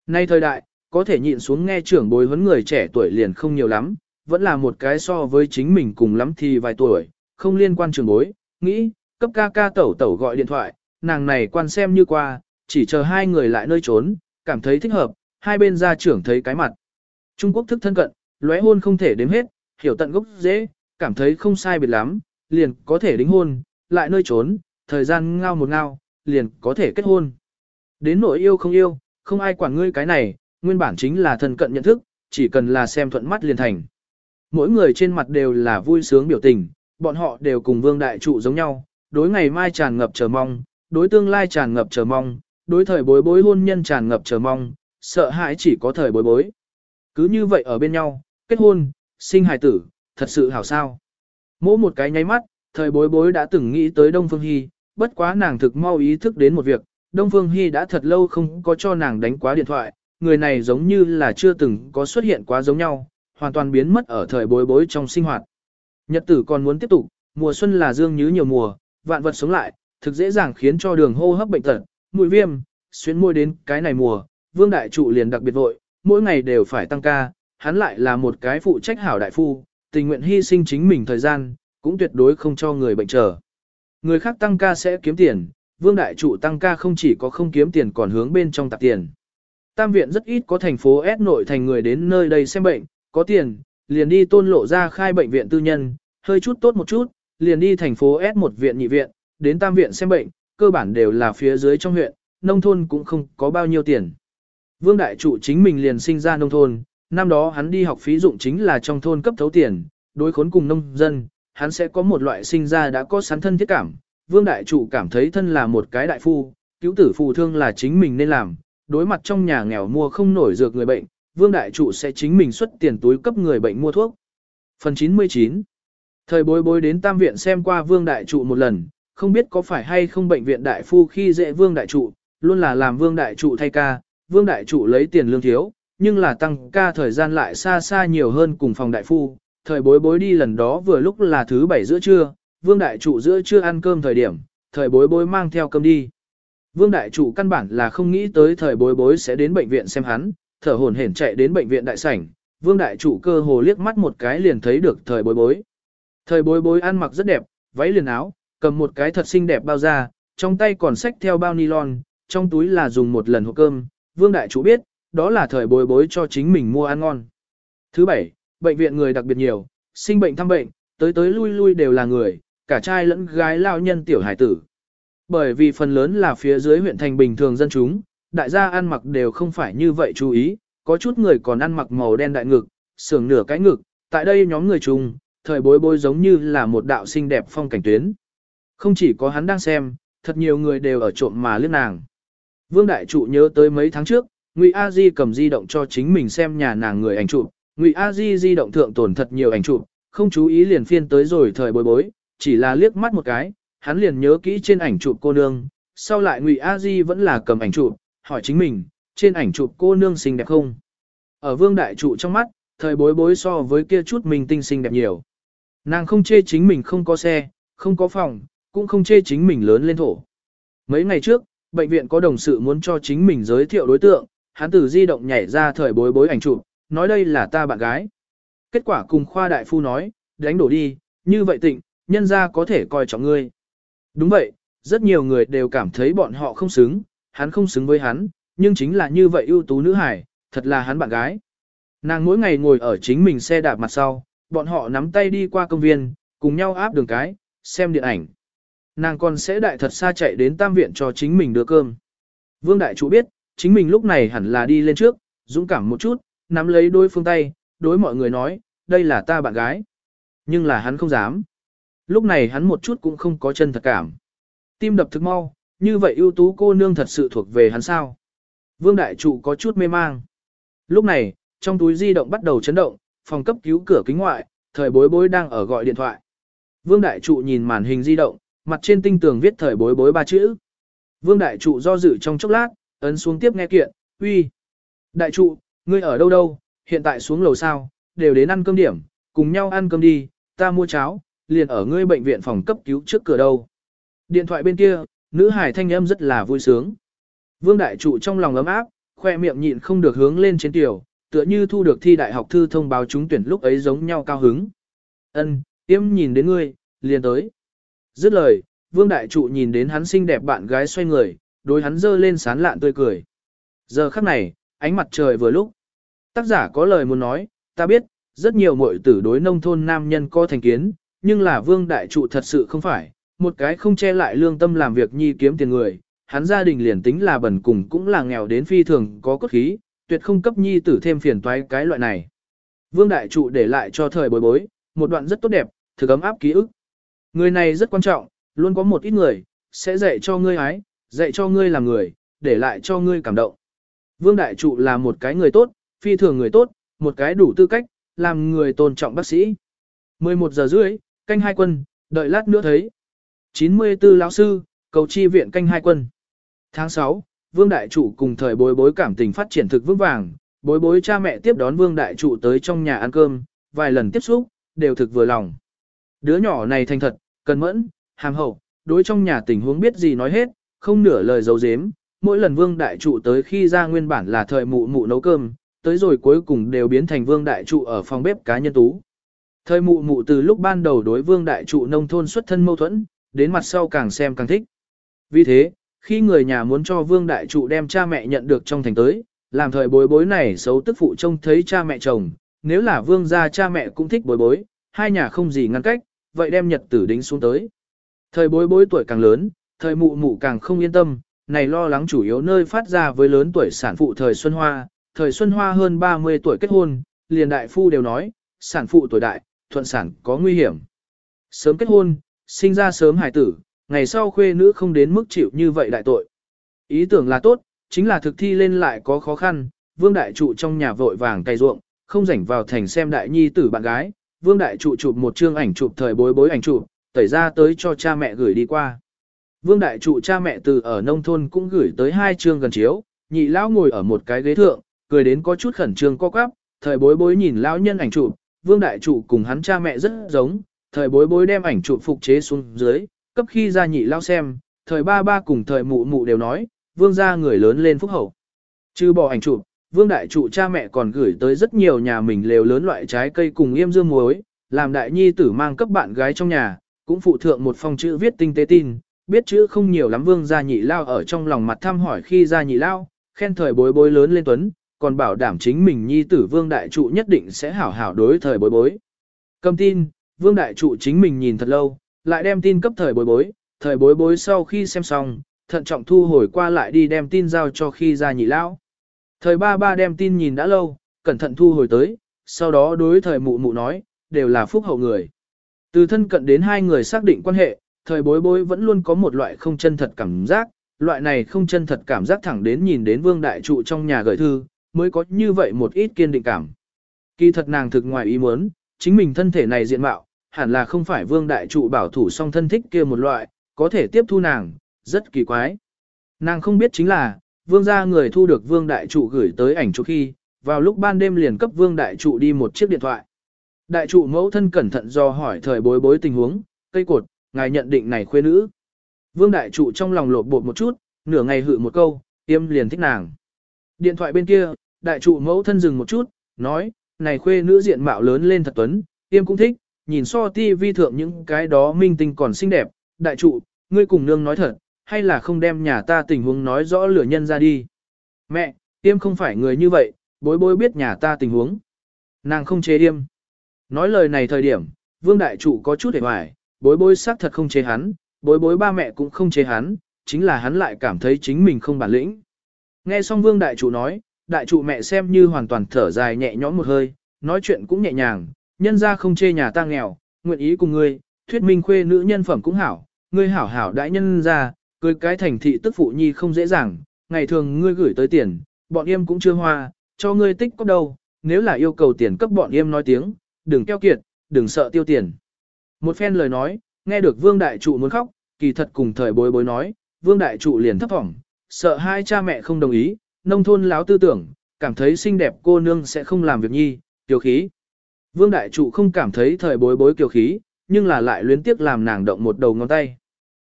Nay thời đại, có thể nhịn xuống nghe trưởng bối huấn người trẻ tuổi liền không nhiều lắm, vẫn là một cái so với chính mình cùng lắm thì vài tuổi, không liên quan trưởng bối, nghĩ, cấp ca ca tẩu tẩu gọi điện thoại, nàng này quan xem như qua, chỉ chờ hai người lại nơi trốn, cảm thấy thích hợp, hai bên gia trưởng thấy cái mặt. Trung Quốc thức thân cận, lóe hôn không thể đếm hết, hiểu tận gốc dễ, cảm thấy không sai biệt lắm, liền có thể đính hôn, lại nơi trốn, thời gian ngao một ngao, liền có thể kết hôn. Đến nỗi yêu không yêu, không ai quản ngươi cái này, nguyên bản chính là thân cận nhận thức, chỉ cần là xem thuận mắt liền thành. Mỗi người trên mặt đều là vui sướng biểu tình, bọn họ đều cùng vương đại trụ giống nhau, đối ngày mai tràn ngập chờ mong, đối tương lai tràn ngập chờ mong, đối thời bối bối hôn nhân tràn ngập chờ mong, sợ hãi chỉ có thời bối bối. Cứ như vậy ở bên nhau, kết hôn, sinh hài tử, thật sự hảo sao. Mỗi một cái nháy mắt, thời bối bối đã từng nghĩ tới Đông Phương Hy, bất quá nàng thực mau ý thức đến một việc, Đông Phương Hy đã thật lâu không có cho nàng đánh quá điện thoại, người này giống như là chưa từng có xuất hiện quá giống nhau, hoàn toàn biến mất ở thời bối bối trong sinh hoạt. Nhật tử còn muốn tiếp tục, mùa xuân là dương như nhiều mùa, vạn vật sống lại, thực dễ dàng khiến cho đường hô hấp bệnh tật, mũi viêm, xuyên môi đến cái này mùa, vương đại trụ liền đặc biệt vội, mỗi ngày đều phải tăng ca, hắn lại là một cái phụ trách hảo đại phu, tình nguyện hy sinh chính mình thời gian, cũng tuyệt đối không cho người bệnh chờ. Người khác tăng ca sẽ kiếm tiền, vương đại trụ tăng ca không chỉ có không kiếm tiền còn hướng bên trong tạp tiền. Tam viện rất ít có thành phố S nội thành người đến nơi đây xem bệnh, có tiền, liền đi tôn lộ ra khai bệnh viện tư nhân, hơi chút tốt một chút, liền đi thành phố S một viện nhị viện, đến tam viện xem bệnh, cơ bản đều là phía dưới trong huyện, nông thôn cũng không có bao nhiêu tiền. Vương đại trụ chính mình liền sinh ra nông thôn, năm đó hắn đi học phí dụng chính là trong thôn cấp thấu tiền, đối khốn cùng nông dân, hắn sẽ có một loại sinh ra đã có sẵn thân thiết cảm. Vương đại trụ cảm thấy thân là một cái đại phu, cứu tử phù thương là chính mình nên làm, đối mặt trong nhà nghèo mua không nổi dược người bệnh, vương đại trụ sẽ chính mình xuất tiền túi cấp người bệnh mua thuốc. Phần 99 Thời bối bối đến tam viện xem qua vương đại trụ một lần, không biết có phải hay không bệnh viện đại phu khi dễ vương đại trụ, luôn là làm vương đại trụ thay ca, vương đại trụ lấy tiền lương thiếu, nhưng là tăng ca thời gian lại xa xa nhiều hơn cùng phòng đại phu. Thời bối bối đi lần đó vừa lúc là thứ bảy giữa trưa, vương đại trụ giữa trưa ăn cơm thời điểm, thời bối bối mang theo cơm đi. Vương đại trụ căn bản là không nghĩ tới thời bối bối sẽ đến bệnh viện xem hắn, thở hổn hển chạy đến bệnh viện đại sảnh, vương đại trụ cơ hồ liếc mắt một cái liền thấy được thời bối bối. Thời bối bối ăn mặc rất đẹp, váy liền áo, cầm một cái thật xinh đẹp bao da, trong tay còn xách theo bao nylon, trong túi là dùng một lần hộp cơm, vương đại chủ biết, đó là thời bối bối cho chính mình mua ăn ngon. Thứ bảy, bệnh viện người đặc biệt nhiều, sinh bệnh thăm bệnh, tới tới lui lui đều là người, cả trai lẫn gái lao nhân tiểu hải tử. Bởi vì phần lớn là phía dưới huyện thành bình thường dân chúng, đại gia ăn mặc đều không phải như vậy chú ý, có chút người còn ăn mặc màu đen đại ngực, sườn nửa cái ngực, tại đây nhóm người chung, thời bối bối giống như là một đạo xinh đẹp phong cảnh tuyến. Không chỉ có hắn đang xem, thật nhiều người đều ở trộm mà liếc nàng. Vương Đại Trụ nhớ tới mấy tháng trước, Ngụy A Di cầm di động cho chính mình xem nhà nàng người ảnh chụp, Ngụy A Di di động thượng tổn thật nhiều ảnh chụp, không chú ý liền phiên tới rồi thời bối bối, chỉ là liếc mắt một cái, hắn liền nhớ kỹ trên ảnh chụp cô nương, sau lại Ngụy A Di vẫn là cầm ảnh chụp, hỏi chính mình, trên ảnh chụp cô nương xinh đẹp không? Ở Vương Đại Trụ trong mắt, thời bối bối so với kia chút mình tinh xinh đẹp nhiều. Nàng không chê chính mình không có xe, không có phòng, cũng không chê chính mình lớn lên thổ. Mấy ngày trước, bệnh viện có đồng sự muốn cho chính mình giới thiệu đối tượng, hắn từ di động nhảy ra thời bối bối ảnh chụp, nói đây là ta bạn gái. Kết quả cùng khoa đại phu nói, đánh đổ đi, như vậy tịnh, nhân ra có thể coi trọng ngươi. Đúng vậy, rất nhiều người đều cảm thấy bọn họ không xứng, hắn không xứng với hắn, nhưng chính là như vậy ưu tú nữ hải, thật là hắn bạn gái. Nàng mỗi ngày ngồi ở chính mình xe đạp mặt sau, bọn họ nắm tay đi qua công viên, cùng nhau áp đường cái, xem điện ảnh. Nàng còn sẽ đại thật xa chạy đến tam viện cho chính mình đưa cơm. Vương đại chủ biết, chính mình lúc này hẳn là đi lên trước, dũng cảm một chút, nắm lấy đôi phương tay, đối mọi người nói, đây là ta bạn gái. Nhưng là hắn không dám. Lúc này hắn một chút cũng không có chân thật cảm. Tim đập thực mau, như vậy ưu tú cô nương thật sự thuộc về hắn sao. Vương đại trụ có chút mê mang. Lúc này, trong túi di động bắt đầu chấn động, phòng cấp cứu cửa kính ngoại, thời bối bối đang ở gọi điện thoại. Vương đại trụ nhìn màn hình di động, mặt trên tinh tường viết thời bối bối ba chữ. Vương đại trụ do dự trong chốc lát, ấn xuống tiếp nghe kiện, uy. Đại trụ, ngươi ở đâu đâu, hiện tại xuống lầu sao, đều đến ăn cơm điểm, cùng nhau ăn cơm đi, ta mua cháo, liền ở ngươi bệnh viện phòng cấp cứu trước cửa đâu. Điện thoại bên kia, nữ hải thanh âm rất là vui sướng. Vương đại trụ trong lòng ấm áp, khoe miệng nhịn không được hướng lên trên tiểu, tựa như thu được thi đại học thư thông báo trúng tuyển lúc ấy giống nhau cao hứng. Ân, tiêm nhìn đến ngươi, liền tới. Dứt lời, vương đại trụ nhìn đến hắn xinh đẹp bạn gái xoay người, đối hắn dơ lên sán lạn tươi cười. Giờ khắc này, ánh mặt trời vừa lúc. Tác giả có lời muốn nói, ta biết, rất nhiều muội tử đối nông thôn nam nhân có thành kiến, nhưng là vương đại trụ thật sự không phải, một cái không che lại lương tâm làm việc nhi kiếm tiền người, hắn gia đình liền tính là bẩn cùng cũng là nghèo đến phi thường có cốt khí, tuyệt không cấp nhi tử thêm phiền toái cái loại này. Vương đại trụ để lại cho thời bối bối, một đoạn rất tốt đẹp, thực ấm áp ký ức. Người này rất quan trọng, luôn có một ít người, sẽ dạy cho ngươi ái, dạy cho ngươi làm người, để lại cho ngươi cảm động. Vương đại trụ là một cái người tốt, phi thường người tốt, một cái đủ tư cách, làm người tôn trọng bác sĩ. 11 giờ rưỡi, canh hai quân, đợi lát nữa thấy. 94 lão sư, cầu chi viện canh hai quân. Tháng 6, Vương Đại Trụ cùng thời bối bối cảm tình phát triển thực vững vàng, bối bối cha mẹ tiếp đón Vương Đại Trụ tới trong nhà ăn cơm, vài lần tiếp xúc, đều thực vừa lòng. Đứa nhỏ này thành thật, cần mẫn, hàm hậu, đối trong nhà tình huống biết gì nói hết, không nửa lời giấu giếm. Mỗi lần Vương Đại Trụ tới khi ra nguyên bản là thời mụ mụ nấu cơm, tới rồi cuối cùng đều biến thành Vương Đại Trụ ở phòng bếp cá nhân tú. Thời mụ mụ từ lúc ban đầu đối Vương Đại Trụ nông thôn xuất thân mâu thuẫn, đến mặt sau càng xem càng thích. Vì thế, khi người nhà muốn cho Vương Đại Trụ đem cha mẹ nhận được trong thành tới, làm thời bối bối này xấu tức phụ trông thấy cha mẹ chồng, nếu là Vương gia cha mẹ cũng thích bối bối, hai nhà không gì ngăn cách, vậy đem nhật tử đính xuống tới. Thời bối bối tuổi càng lớn, thời mụ mụ càng không yên tâm, này lo lắng chủ yếu nơi phát ra với lớn tuổi sản phụ thời Xuân Hoa, thời Xuân Hoa hơn 30 tuổi kết hôn, liền đại phu đều nói, sản phụ tuổi đại, thuận sản có nguy hiểm. Sớm kết hôn, sinh ra sớm hài tử, ngày sau khuê nữ không đến mức chịu như vậy đại tội. Ý tưởng là tốt, chính là thực thi lên lại có khó khăn, vương đại trụ trong nhà vội vàng cày ruộng, không rảnh vào thành xem đại nhi tử bạn gái, vương đại trụ chụp một chương ảnh chụp thời bối bối ảnh chụp, tẩy ra tới cho cha mẹ gửi đi qua. Vương đại trụ cha mẹ từ ở nông thôn cũng gửi tới hai chương gần chiếu, nhị lão ngồi ở một cái ghế thượng, cười đến có chút khẩn trương co quắp, thời bối bối nhìn lão nhân ảnh chụp, vương đại trụ cùng hắn cha mẹ rất giống, thời bối bối đem ảnh chụp phục chế xuống dưới, cấp khi ra nhị lão xem, thời ba ba cùng thời mụ mụ đều nói, vương gia người lớn lên phúc hậu. Trừ bỏ ảnh chụp, vương đại trụ cha mẹ còn gửi tới rất nhiều nhà mình lều lớn loại trái cây cùng yêm dương muối, làm đại nhi tử mang cấp bạn gái trong nhà, cũng phụ thượng một phong chữ viết tinh tế tin, biết chữ không nhiều lắm vương gia nhị lao ở trong lòng mặt thăm hỏi khi gia nhị lao, khen thời bối bối lớn lên tuấn, còn bảo đảm chính mình nhi tử vương đại trụ nhất định sẽ hảo hảo đối thời bối bối. Cầm tin, vương đại trụ chính mình nhìn thật lâu, lại đem tin cấp thời bối bối, thời bối bối sau khi xem xong, thận trọng thu hồi qua lại đi đem tin giao cho khi ra nhị lão. Thời ba ba đem tin nhìn đã lâu, cẩn thận thu hồi tới, sau đó đối thời mụ mụ nói, đều là phúc hậu người. Từ thân cận đến hai người xác định quan hệ, thời bối bối vẫn luôn có một loại không chân thật cảm giác, loại này không chân thật cảm giác thẳng đến nhìn đến vương đại trụ trong nhà gửi thư, mới có như vậy một ít kiên định cảm. Kỳ thật nàng thực ngoài ý muốn, chính mình thân thể này diện mạo, hẳn là không phải vương đại trụ bảo thủ song thân thích kia một loại, có thể tiếp thu nàng, rất kỳ quái. Nàng không biết chính là, vương gia người thu được vương đại trụ gửi tới ảnh chụp khi, vào lúc ban đêm liền cấp vương đại trụ đi một chiếc điện thoại. Đại trụ mẫu thân cẩn thận do hỏi thời bối bối tình huống, cây cột, ngài nhận định này khuê nữ. Vương đại trụ trong lòng lột bột một chút, nửa ngày hự một câu, tiêm liền thích nàng. Điện thoại bên kia, đại trụ mẫu thân dừng một chút, nói, này khuê nữ diện mạo lớn lên thật tuấn, tiêm cũng thích, nhìn so ti vi thượng những cái đó minh tinh còn xinh đẹp, đại trụ, ngươi cùng nương nói thật, hay là không đem nhà ta tình huống nói rõ lửa nhân ra đi. Mẹ, tiêm không phải người như vậy, bối bối biết nhà ta tình huống. Nàng không chế yêm. Nói lời này thời điểm, vương đại trụ có chút hề hoài, bối bối xác thật không chế hắn, bối bối ba mẹ cũng không chế hắn, chính là hắn lại cảm thấy chính mình không bản lĩnh. Nghe xong vương đại trụ nói, đại trụ mẹ xem như hoàn toàn thở dài nhẹ nhõm một hơi, nói chuyện cũng nhẹ nhàng, nhân ra không chê nhà ta nghèo, nguyện ý cùng ngươi, thuyết minh khuê nữ nhân phẩm cũng hảo, ngươi hảo hảo đại nhân ra, cưới cái thành thị tức phụ nhi không dễ dàng, ngày thường ngươi gửi tới tiền, bọn em cũng chưa hoa, cho ngươi tích có đâu, nếu là yêu cầu tiền cấp bọn em nói tiếng, đừng keo kiệt, đừng sợ tiêu tiền. Một phen lời nói, nghe được vương đại trụ muốn khóc, kỳ thật cùng thời bối bối nói, vương đại trụ liền thấp thỏm, sợ hai cha mẹ không đồng ý, nông thôn láo tư tưởng, cảm thấy xinh đẹp cô nương sẽ không làm việc nhi, tiểu khí. Vương Đại Trụ không cảm thấy thời bối bối kiều khí, nhưng là lại luyến tiếc làm nàng động một đầu ngón tay.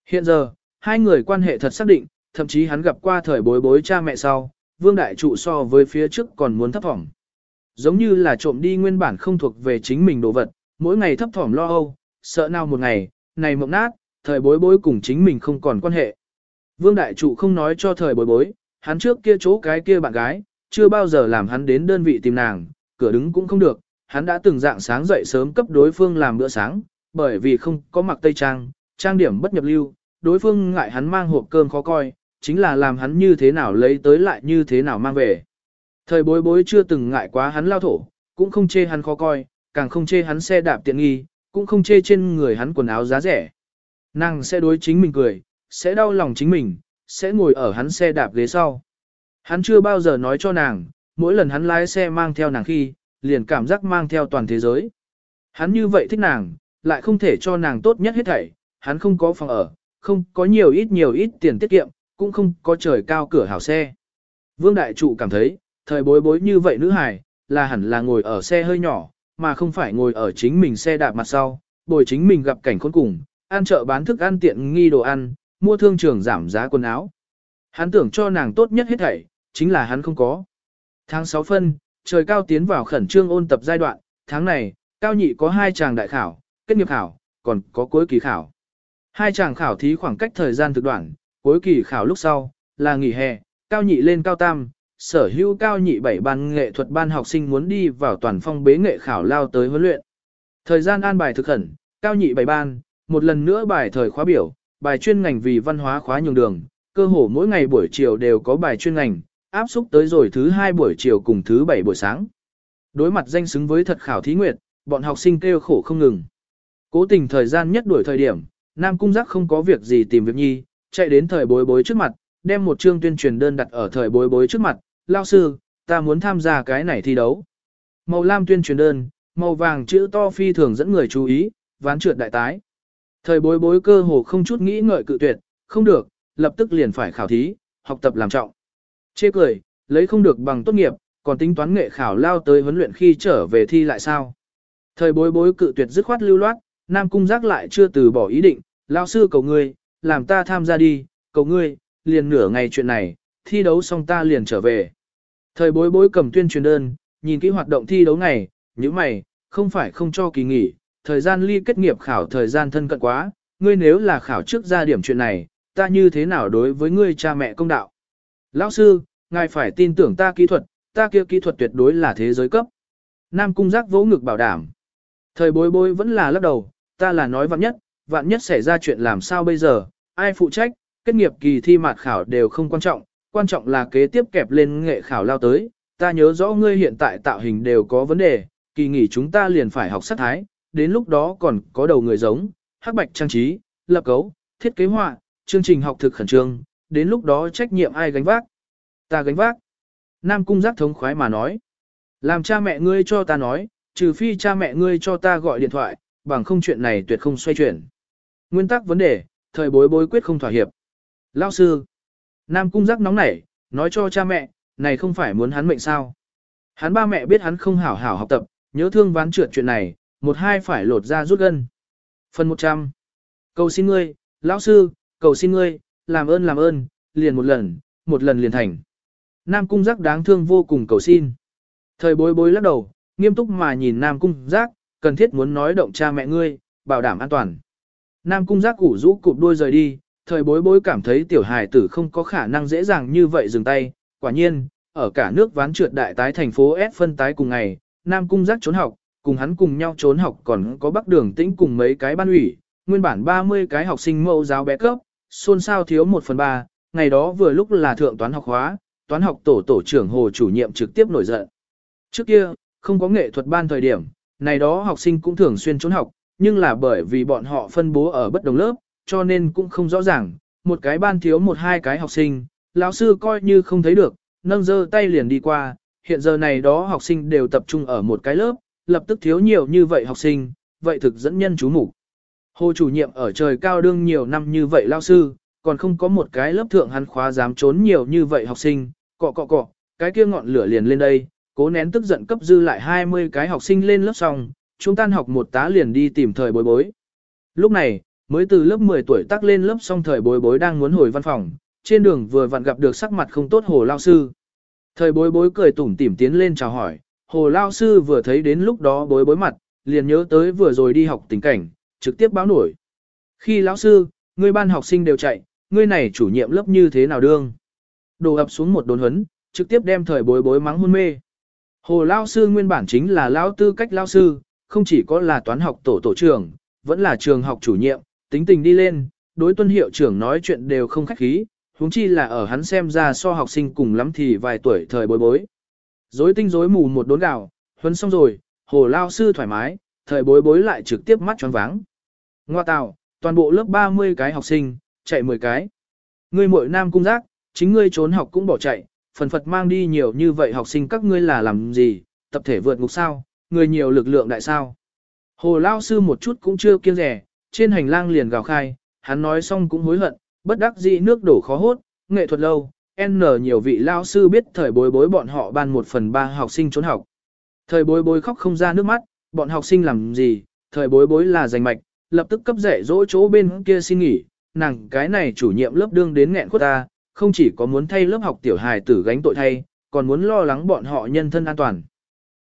Hiện giờ, hai người quan hệ thật xác định, thậm chí hắn gặp qua thời bối bối cha mẹ sau, Vương Đại Trụ so với phía trước còn muốn thấp thỏm. Giống như là trộm đi nguyên bản không thuộc về chính mình đồ vật, mỗi ngày thấp thỏm lo âu, sợ nào một ngày, này mộng nát, thời bối bối cùng chính mình không còn quan hệ. Vương Đại Trụ không nói cho thời bối bối, hắn trước kia chỗ cái kia bạn gái, chưa bao giờ làm hắn đến đơn vị tìm nàng, cửa đứng cũng không được, hắn đã từng dạng sáng dậy sớm cấp đối phương làm bữa sáng, bởi vì không có mặc tây trang, trang điểm bất nhập lưu, đối phương ngại hắn mang hộp cơm khó coi, chính là làm hắn như thế nào lấy tới lại như thế nào mang về. Thời bối bối chưa từng ngại quá hắn lao thổ, cũng không chê hắn khó coi, càng không chê hắn xe đạp tiện nghi, cũng không chê trên người hắn quần áo giá rẻ. Nàng sẽ đối chính mình cười, sẽ đau lòng chính mình, sẽ ngồi ở hắn xe đạp ghế sau. Hắn chưa bao giờ nói cho nàng, mỗi lần hắn lái xe mang theo nàng khi, liền cảm giác mang theo toàn thế giới. Hắn như vậy thích nàng, lại không thể cho nàng tốt nhất hết thảy, hắn không có phòng ở, không có nhiều ít nhiều ít tiền tiết kiệm, cũng không có trời cao cửa hảo xe. Vương Đại Trụ cảm thấy, thời bối bối như vậy nữ hài, là hẳn là ngồi ở xe hơi nhỏ, mà không phải ngồi ở chính mình xe đạp mặt sau, bồi chính mình gặp cảnh khốn cùng, ăn chợ bán thức ăn tiện nghi đồ ăn, mua thương trường giảm giá quần áo. Hắn tưởng cho nàng tốt nhất hết thảy, chính là hắn không có. Tháng 6 phân, trời cao tiến vào khẩn trương ôn tập giai đoạn, tháng này, cao nhị có hai chàng đại khảo, kết nghiệp khảo, còn có cuối kỳ khảo. Hai chàng khảo thí khoảng cách thời gian thực đoạn, cuối kỳ khảo lúc sau, là nghỉ hè, cao nhị lên cao tam, sở hữu cao nhị bảy ban nghệ thuật ban học sinh muốn đi vào toàn phong bế nghệ khảo lao tới huấn luyện. Thời gian an bài thực khẩn, cao nhị bảy ban, một lần nữa bài thời khóa biểu, bài chuyên ngành vì văn hóa khóa nhường đường, cơ hồ mỗi ngày buổi chiều đều có bài chuyên ngành, áp xúc tới rồi thứ hai buổi chiều cùng thứ bảy buổi sáng. Đối mặt danh xứng với thật khảo thí nguyệt, bọn học sinh kêu khổ không ngừng. Cố tình thời gian nhất đuổi thời điểm, Nam Cung Giác không có việc gì tìm việc nhi, chạy đến thời bối bối trước mặt, đem một chương tuyên truyền đơn đặt ở thời bối bối trước mặt, lao sư, ta muốn tham gia cái này thi đấu. Màu lam tuyên truyền đơn, màu vàng chữ to phi thường dẫn người chú ý, ván trượt đại tái. Thời bối bối cơ hồ không chút nghĩ ngợi cự tuyệt, không được, lập tức liền phải khảo thí, học tập làm trọng. Chê cười, lấy không được bằng tốt nghiệp, còn tính toán nghệ khảo lao tới huấn luyện khi trở về thi lại sao. Thời bối bối cự tuyệt dứt khoát lưu loát, Nam Cung Giác lại chưa từ bỏ ý định, lão sư cầu ngươi, làm ta tham gia đi, cầu ngươi, liền nửa ngày chuyện này, thi đấu xong ta liền trở về. Thời bối bối cầm tuyên truyền đơn, nhìn kỹ hoạt động thi đấu này, những mày, không phải không cho kỳ nghỉ, thời gian ly kết nghiệp khảo thời gian thân cận quá, ngươi nếu là khảo trước ra điểm chuyện này, ta như thế nào đối với ngươi cha mẹ công đạo. Lão sư, ngài phải tin tưởng ta kỹ thuật, ta kia kỹ thuật tuyệt đối là thế giới cấp. Nam cung giác vỗ ngực bảo đảm. Thời bối bối vẫn là lắc đầu, ta là nói vạn nhất, vạn nhất xảy ra chuyện làm sao bây giờ, ai phụ trách, kết nghiệp kỳ thi mạt khảo đều không quan trọng, quan trọng là kế tiếp kẹp lên nghệ khảo lao tới, ta nhớ rõ ngươi hiện tại tạo hình đều có vấn đề, kỳ nghỉ chúng ta liền phải học sát thái, đến lúc đó còn có đầu người giống, hắc bạch trang trí, lập cấu, thiết kế họa, chương trình học thực khẩn trương, đến lúc đó trách nhiệm ai gánh vác? Ta gánh vác. Nam cung giác thống khoái mà nói. Làm cha mẹ ngươi cho ta nói, trừ phi cha mẹ ngươi cho ta gọi điện thoại, bằng không chuyện này tuyệt không xoay chuyển. Nguyên tắc vấn đề, thời bối bối quyết không thỏa hiệp. Lao sư. Nam cung giác nóng nảy, nói cho cha mẹ, này không phải muốn hắn mệnh sao. Hắn ba mẹ biết hắn không hảo hảo học tập, nhớ thương ván trượt chuyện này, một hai phải lột ra rút gân. Phần 100. Cầu xin ngươi, lão sư, cầu xin ngươi, làm ơn làm ơn, liền một lần, một lần liền thành. Nam cung giác đáng thương vô cùng cầu xin. Thời bối bối lắc đầu, nghiêm túc mà nhìn Nam cung giác, cần thiết muốn nói động cha mẹ ngươi, bảo đảm an toàn. Nam cung giác củ rũ cụp đuôi rời đi, thời bối bối cảm thấy tiểu hài tử không có khả năng dễ dàng như vậy dừng tay. Quả nhiên, ở cả nước ván trượt đại tái thành phố S phân tái cùng ngày, Nam cung giác trốn học, cùng hắn cùng nhau trốn học còn có bắc đường tĩnh cùng mấy cái ban ủy, nguyên bản 30 cái học sinh mẫu giáo bé cấp, xôn xao thiếu 1 phần 3, ngày đó vừa lúc là thượng toán học hóa, toán học tổ tổ trưởng hồ chủ nhiệm trực tiếp nổi giận. Trước kia, không có nghệ thuật ban thời điểm, này đó học sinh cũng thường xuyên trốn học, nhưng là bởi vì bọn họ phân bố ở bất đồng lớp, cho nên cũng không rõ ràng, một cái ban thiếu một hai cái học sinh, lão sư coi như không thấy được, nâng giơ tay liền đi qua, hiện giờ này đó học sinh đều tập trung ở một cái lớp, lập tức thiếu nhiều như vậy học sinh, vậy thực dẫn nhân chú mục. Hồ chủ nhiệm ở trời cao đương nhiều năm như vậy lao sư, còn không có một cái lớp thượng hắn khóa dám trốn nhiều như vậy học sinh, cọ cọ cọ, cái kia ngọn lửa liền lên đây, cố nén tức giận cấp dư lại 20 cái học sinh lên lớp xong, chúng tan học một tá liền đi tìm thời bối bối. Lúc này, mới từ lớp 10 tuổi tắc lên lớp xong thời bối bối đang muốn hồi văn phòng, trên đường vừa vặn gặp được sắc mặt không tốt hồ lao sư. Thời bối bối cười tủm tỉm tiến lên chào hỏi, hồ lao sư vừa thấy đến lúc đó bối bối mặt, liền nhớ tới vừa rồi đi học tình cảnh, trực tiếp báo nổi. Khi lão sư, người ban học sinh đều chạy, ngươi này chủ nhiệm lớp như thế nào đương? Đồ ập xuống một đồn huấn, trực tiếp đem thời bối bối mắng hôn mê. Hồ lao sư nguyên bản chính là lão tư cách lao sư, không chỉ có là toán học tổ tổ trưởng, vẫn là trường học chủ nhiệm, tính tình đi lên, đối tuân hiệu trưởng nói chuyện đều không khách khí, huống chi là ở hắn xem ra so học sinh cùng lắm thì vài tuổi thời bối bối. Dối tinh dối mù một đốn gạo, huấn xong rồi, hồ lao sư thoải mái, thời bối bối lại trực tiếp mắt tròn váng. Ngoa tạo, toàn bộ lớp 30 cái học sinh, chạy 10 cái. Ngươi muội nam cung giác, chính ngươi trốn học cũng bỏ chạy, phần phật mang đi nhiều như vậy học sinh các ngươi là làm gì, tập thể vượt ngục sao, người nhiều lực lượng đại sao. Hồ lao sư một chút cũng chưa kiêng rẻ, trên hành lang liền gào khai, hắn nói xong cũng hối hận, bất đắc dĩ nước đổ khó hốt, nghệ thuật lâu, N nhiều vị lao sư biết thời bối bối bọn họ ban một phần ba học sinh trốn học. Thời bối bối khóc không ra nước mắt, bọn học sinh làm gì, thời bối bối là giành mạch, lập tức cấp rẻ dỗ chỗ bên kia xin nghỉ, nàng cái này chủ nhiệm lớp đương đến nghẹn khuất ta, không chỉ có muốn thay lớp học tiểu hài tử gánh tội thay, còn muốn lo lắng bọn họ nhân thân an toàn.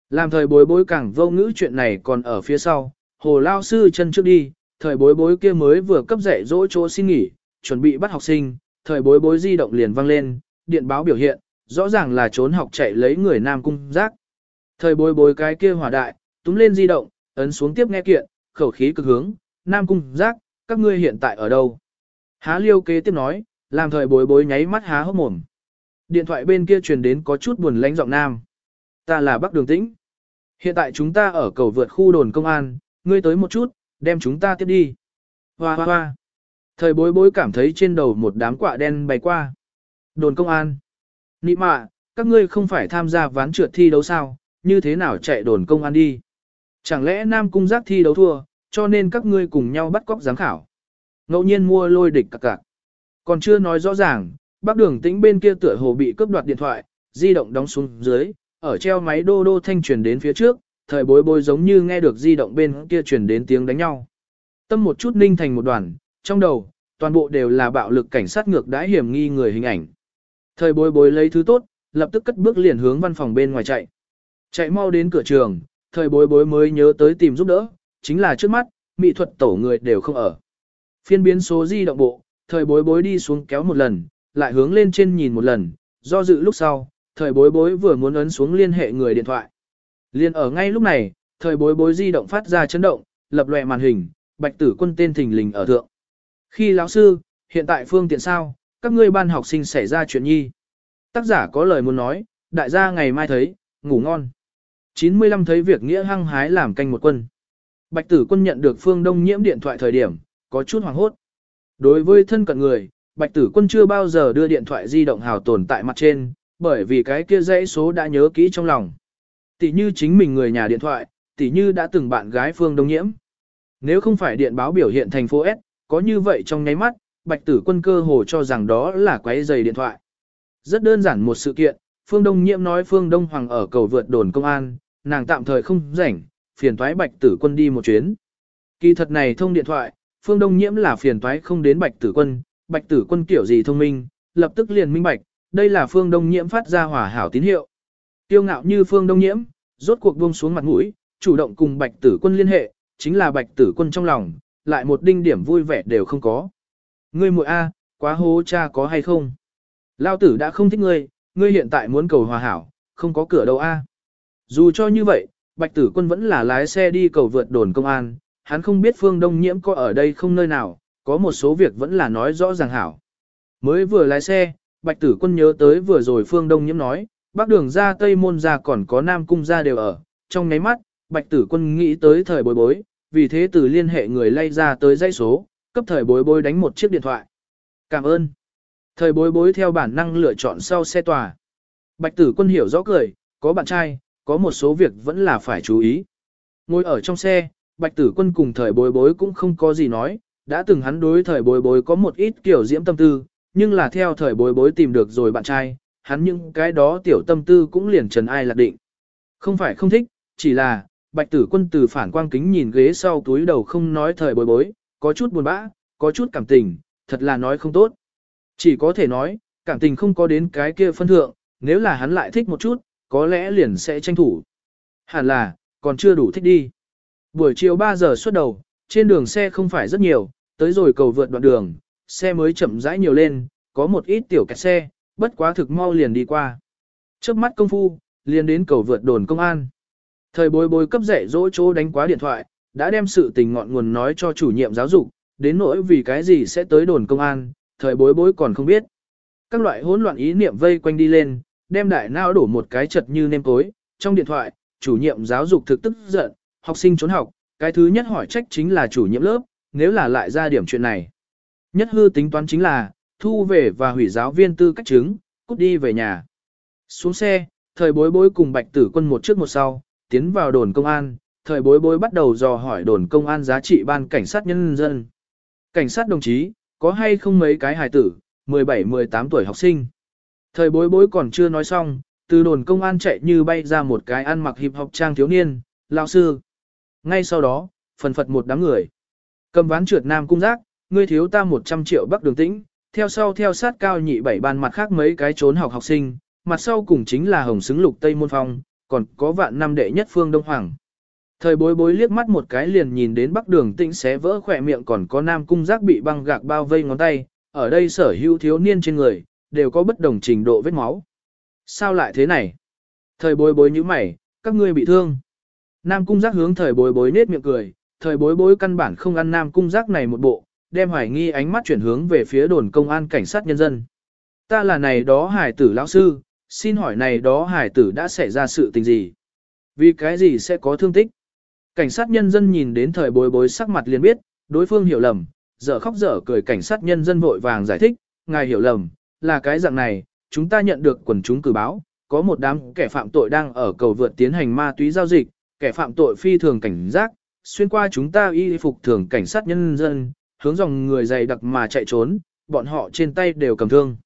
Làm thời bối bối càng vô ngữ chuyện này còn ở phía sau, hồ lao sư chân trước đi, thời bối bối kia mới vừa cấp dạy dỗ chỗ xin nghỉ, chuẩn bị bắt học sinh, thời bối bối di động liền vang lên, điện báo biểu hiện, rõ ràng là trốn học chạy lấy người nam cung giác. Thời bối bối cái kia hỏa đại, túm lên di động, ấn xuống tiếp nghe kiện, khẩu khí cực hướng, nam cung giác, các ngươi hiện tại ở đâu? Há liêu kế tiếp nói, làm thời bối bối nháy mắt há hốc mồm. Điện thoại bên kia truyền đến có chút buồn lánh giọng nam. Ta là Bắc Đường Tĩnh. Hiện tại chúng ta ở cầu vượt khu đồn công an, ngươi tới một chút, đem chúng ta tiếp đi. Hoa hoa hoa. Thời bối bối cảm thấy trên đầu một đám quạ đen bay qua. Đồn công an. Nị mạ, các ngươi không phải tham gia ván trượt thi đấu sao, như thế nào chạy đồn công an đi. Chẳng lẽ Nam Cung giác thi đấu thua, cho nên các ngươi cùng nhau bắt cóc giám khảo. Ngẫu nhiên mua lôi địch cạc cạc. Còn chưa nói rõ ràng, bác đường tĩnh bên kia tựa hồ bị cướp đoạt điện thoại, di động đóng xuống dưới, ở treo máy đô đô thanh truyền đến phía trước, thời bối bối giống như nghe được di động bên kia truyền đến tiếng đánh nhau. Tâm một chút ninh thành một đoàn, trong đầu, toàn bộ đều là bạo lực cảnh sát ngược đãi hiểm nghi người hình ảnh. Thời bối bối lấy thứ tốt, lập tức cất bước liền hướng văn phòng bên ngoài chạy. Chạy mau đến cửa trường, thời bối bối mới nhớ tới tìm giúp đỡ, chính là trước mắt, mỹ thuật tổ người đều không ở. Phiên biến số di động bộ, thời bối bối đi xuống kéo một lần, lại hướng lên trên nhìn một lần, do dự lúc sau, thời bối bối vừa muốn ấn xuống liên hệ người điện thoại. Liên ở ngay lúc này, thời bối bối di động phát ra chấn động, lập lòe màn hình, bạch tử quân tên thình lình ở thượng. Khi lão sư, hiện tại phương tiện sao, các ngươi ban học sinh xảy ra chuyện nhi. Tác giả có lời muốn nói, đại gia ngày mai thấy, ngủ ngon. 95 thấy việc nghĩa hăng hái làm canh một quân. Bạch tử quân nhận được phương đông nhiễm điện thoại thời điểm, có chút hoảng hốt. Đối với thân cận người, bạch tử quân chưa bao giờ đưa điện thoại di động hào tồn tại mặt trên, bởi vì cái kia dãy số đã nhớ kỹ trong lòng. Tỷ như chính mình người nhà điện thoại, tỷ như đã từng bạn gái phương đông nhiễm. Nếu không phải điện báo biểu hiện thành phố S, có như vậy trong nháy mắt, bạch tử quân cơ hồ cho rằng đó là quấy giày điện thoại. Rất đơn giản một sự kiện, phương đông nhiễm nói phương đông hoàng ở cầu vượt đồn công an, nàng tạm thời không rảnh, phiền thoái bạch tử quân đi một chuyến. Kỳ thật này thông điện thoại, phương đông nhiễm là phiền toái không đến bạch tử quân, bạch tử quân kiểu gì thông minh, lập tức liền minh bạch, đây là phương đông nhiễm phát ra hỏa hảo tín hiệu. Tiêu ngạo như phương đông nhiễm, rốt cuộc buông xuống mặt mũi, chủ động cùng bạch tử quân liên hệ, chính là bạch tử quân trong lòng, lại một đinh điểm vui vẻ đều không có. Ngươi muội A, quá hố cha có hay không? Lao tử đã không thích ngươi, ngươi hiện tại muốn cầu hòa hảo, không có cửa đâu A. Dù cho như vậy, bạch tử quân vẫn là lái xe đi cầu vượt đồn công an, hắn không biết phương đông nhiễm có ở đây không nơi nào, có một số việc vẫn là nói rõ ràng hảo. Mới vừa lái xe, bạch tử quân nhớ tới vừa rồi phương đông nhiễm nói, bắc đường ra tây môn ra còn có nam cung ra đều ở, trong nháy mắt, bạch tử quân nghĩ tới thời bối bối, vì thế từ liên hệ người lay ra tới dãy số, cấp thời bối bối đánh một chiếc điện thoại. Cảm ơn. Thời bối bối theo bản năng lựa chọn sau xe tòa. Bạch tử quân hiểu rõ cười, có bạn trai, có một số việc vẫn là phải chú ý. Ngồi ở trong xe, bạch tử quân cùng thời bối bối cũng không có gì nói, đã từng hắn đối thời bối bối có một ít kiểu diễm tâm tư, nhưng là theo thời bối bối tìm được rồi bạn trai, hắn những cái đó tiểu tâm tư cũng liền trần ai lạc định. Không phải không thích, chỉ là, bạch tử quân từ phản quang kính nhìn ghế sau túi đầu không nói thời bối bối, có chút buồn bã, có chút cảm tình, thật là nói không tốt. Chỉ có thể nói, cảm tình không có đến cái kia phân thượng, nếu là hắn lại thích một chút, có lẽ liền sẽ tranh thủ. Hẳn là, còn chưa đủ thích đi. Buổi chiều 3 giờ xuất đầu, trên đường xe không phải rất nhiều, tới rồi cầu vượt đoạn đường, xe mới chậm rãi nhiều lên, có một ít tiểu kẹt xe, bất quá thực mau liền đi qua. Trước mắt công phu, liền đến cầu vượt đồn công an. Thời bối bối cấp dạy dỗ chỗ đánh quá điện thoại, đã đem sự tình ngọn nguồn nói cho chủ nhiệm giáo dục, đến nỗi vì cái gì sẽ tới đồn công an, thời bối bối còn không biết. Các loại hỗn loạn ý niệm vây quanh đi lên, đem đại não đổ một cái chật như nêm cối. Trong điện thoại, chủ nhiệm giáo dục thực tức giận, học sinh trốn học, cái thứ nhất hỏi trách chính là chủ nhiệm lớp, nếu là lại ra điểm chuyện này. Nhất hư tính toán chính là, thu về và hủy giáo viên tư cách chứng, cút đi về nhà. Xuống xe, thời bối bối cùng bạch tử quân một trước một sau, tiến vào đồn công an, thời bối bối bắt đầu dò hỏi đồn công an giá trị ban cảnh sát nhân dân. Cảnh sát đồng chí, có hay không mấy cái hài tử, 17-18 tuổi học sinh. Thời bối bối còn chưa nói xong, từ đồn công an chạy như bay ra một cái ăn mặc hiệp học trang thiếu niên, lao sư. Ngay sau đó, phần phật một đám người. Cầm ván trượt nam cung giác, ngươi thiếu ta 100 triệu bắc đường tĩnh, theo sau theo sát cao nhị bảy ban mặt khác mấy cái trốn học học sinh, mặt sau cùng chính là hồng xứng lục Tây Môn Phong, còn có vạn năm đệ nhất phương Đông Hoàng. Thời bối bối liếc mắt một cái liền nhìn đến bắc đường tĩnh xé vỡ khỏe miệng còn có nam cung giác bị băng gạc bao vây ngón tay, ở đây sở hữu thiếu niên trên người, đều có bất đồng trình độ vết máu. Sao lại thế này? Thời bối bối như mày, các ngươi bị thương. Nam cung giác hướng thời bối bối nết miệng cười, thời bối bối căn bản không ăn nam cung giác này một bộ, đem hoài nghi ánh mắt chuyển hướng về phía đồn công an cảnh sát nhân dân. Ta là này đó hải tử lão sư, xin hỏi này đó hải tử đã xảy ra sự tình gì? Vì cái gì sẽ có thương tích? Cảnh sát nhân dân nhìn đến thời bối bối sắc mặt liền biết, đối phương hiểu lầm, dở khóc dở cười cảnh sát nhân dân vội vàng giải thích, ngài hiểu lầm, là cái dạng này, chúng ta nhận được quần chúng cử báo, có một đám kẻ phạm tội đang ở cầu vượt tiến hành ma túy giao dịch, kẻ phạm tội phi thường cảnh giác, xuyên qua chúng ta y phục thường cảnh sát nhân dân, hướng dòng người dày đặc mà chạy trốn, bọn họ trên tay đều cầm thương.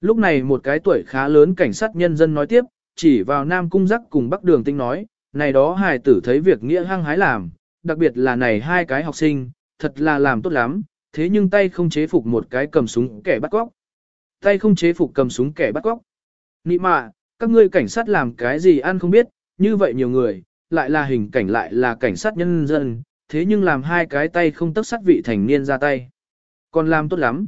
Lúc này một cái tuổi khá lớn cảnh sát nhân dân nói tiếp, chỉ vào Nam Cung Giác cùng Bắc Đường Tinh nói, này đó hài tử thấy việc nghĩa hăng hái làm, đặc biệt là này hai cái học sinh, thật là làm tốt lắm, thế nhưng tay không chế phục một cái cầm súng kẻ bắt cóc. Tay không chế phục cầm súng kẻ bắt cóc. Nị mạ, các ngươi cảnh sát làm cái gì ăn không biết, như vậy nhiều người, lại là hình cảnh lại là cảnh sát nhân dân, thế nhưng làm hai cái tay không tất sát vị thành niên ra tay. Còn làm tốt lắm.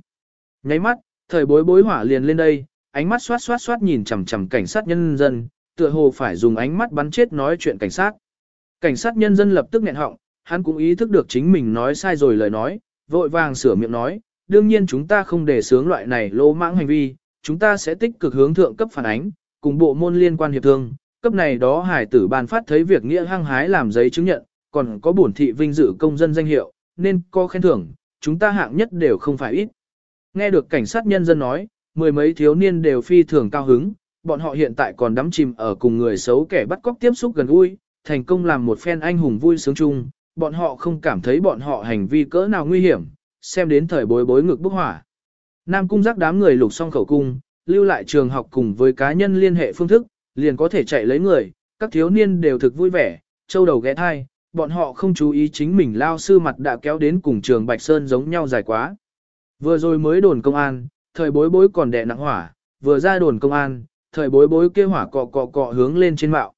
Nháy mắt, thời bối bối hỏa liền lên đây, ánh mắt xoát xoát xoát nhìn chằm chằm cảnh sát nhân dân, tựa hồ phải dùng ánh mắt bắn chết nói chuyện cảnh sát. Cảnh sát nhân dân lập tức nghẹn họng, hắn cũng ý thức được chính mình nói sai rồi lời nói, vội vàng sửa miệng nói, đương nhiên chúng ta không để sướng loại này lỗ mãng hành vi, chúng ta sẽ tích cực hướng thượng cấp phản ánh, cùng bộ môn liên quan hiệp thương, cấp này đó hải tử ban phát thấy việc nghĩa hăng hái làm giấy chứng nhận, còn có bổn thị vinh dự công dân danh hiệu, nên có khen thưởng, chúng ta hạng nhất đều không phải ít. Nghe được cảnh sát nhân dân nói, mười mấy thiếu niên đều phi thường cao hứng, bọn họ hiện tại còn đắm chìm ở cùng người xấu kẻ bắt cóc tiếp xúc gần gũi, thành công làm một phen anh hùng vui sướng chung, bọn họ không cảm thấy bọn họ hành vi cỡ nào nguy hiểm, xem đến thời bối bối ngực bốc hỏa. Nam cung giác đám người lục xong khẩu cung, lưu lại trường học cùng với cá nhân liên hệ phương thức, liền có thể chạy lấy người, các thiếu niên đều thực vui vẻ, châu đầu ghé thai, bọn họ không chú ý chính mình lao sư mặt đã kéo đến cùng trường Bạch Sơn giống nhau dài quá. Vừa rồi mới đồn công an, thời bối bối còn đẻ nặng hỏa, vừa ra đồn công an, thời bối bối kia hỏa cọ cọ cọ hướng lên trên mạo.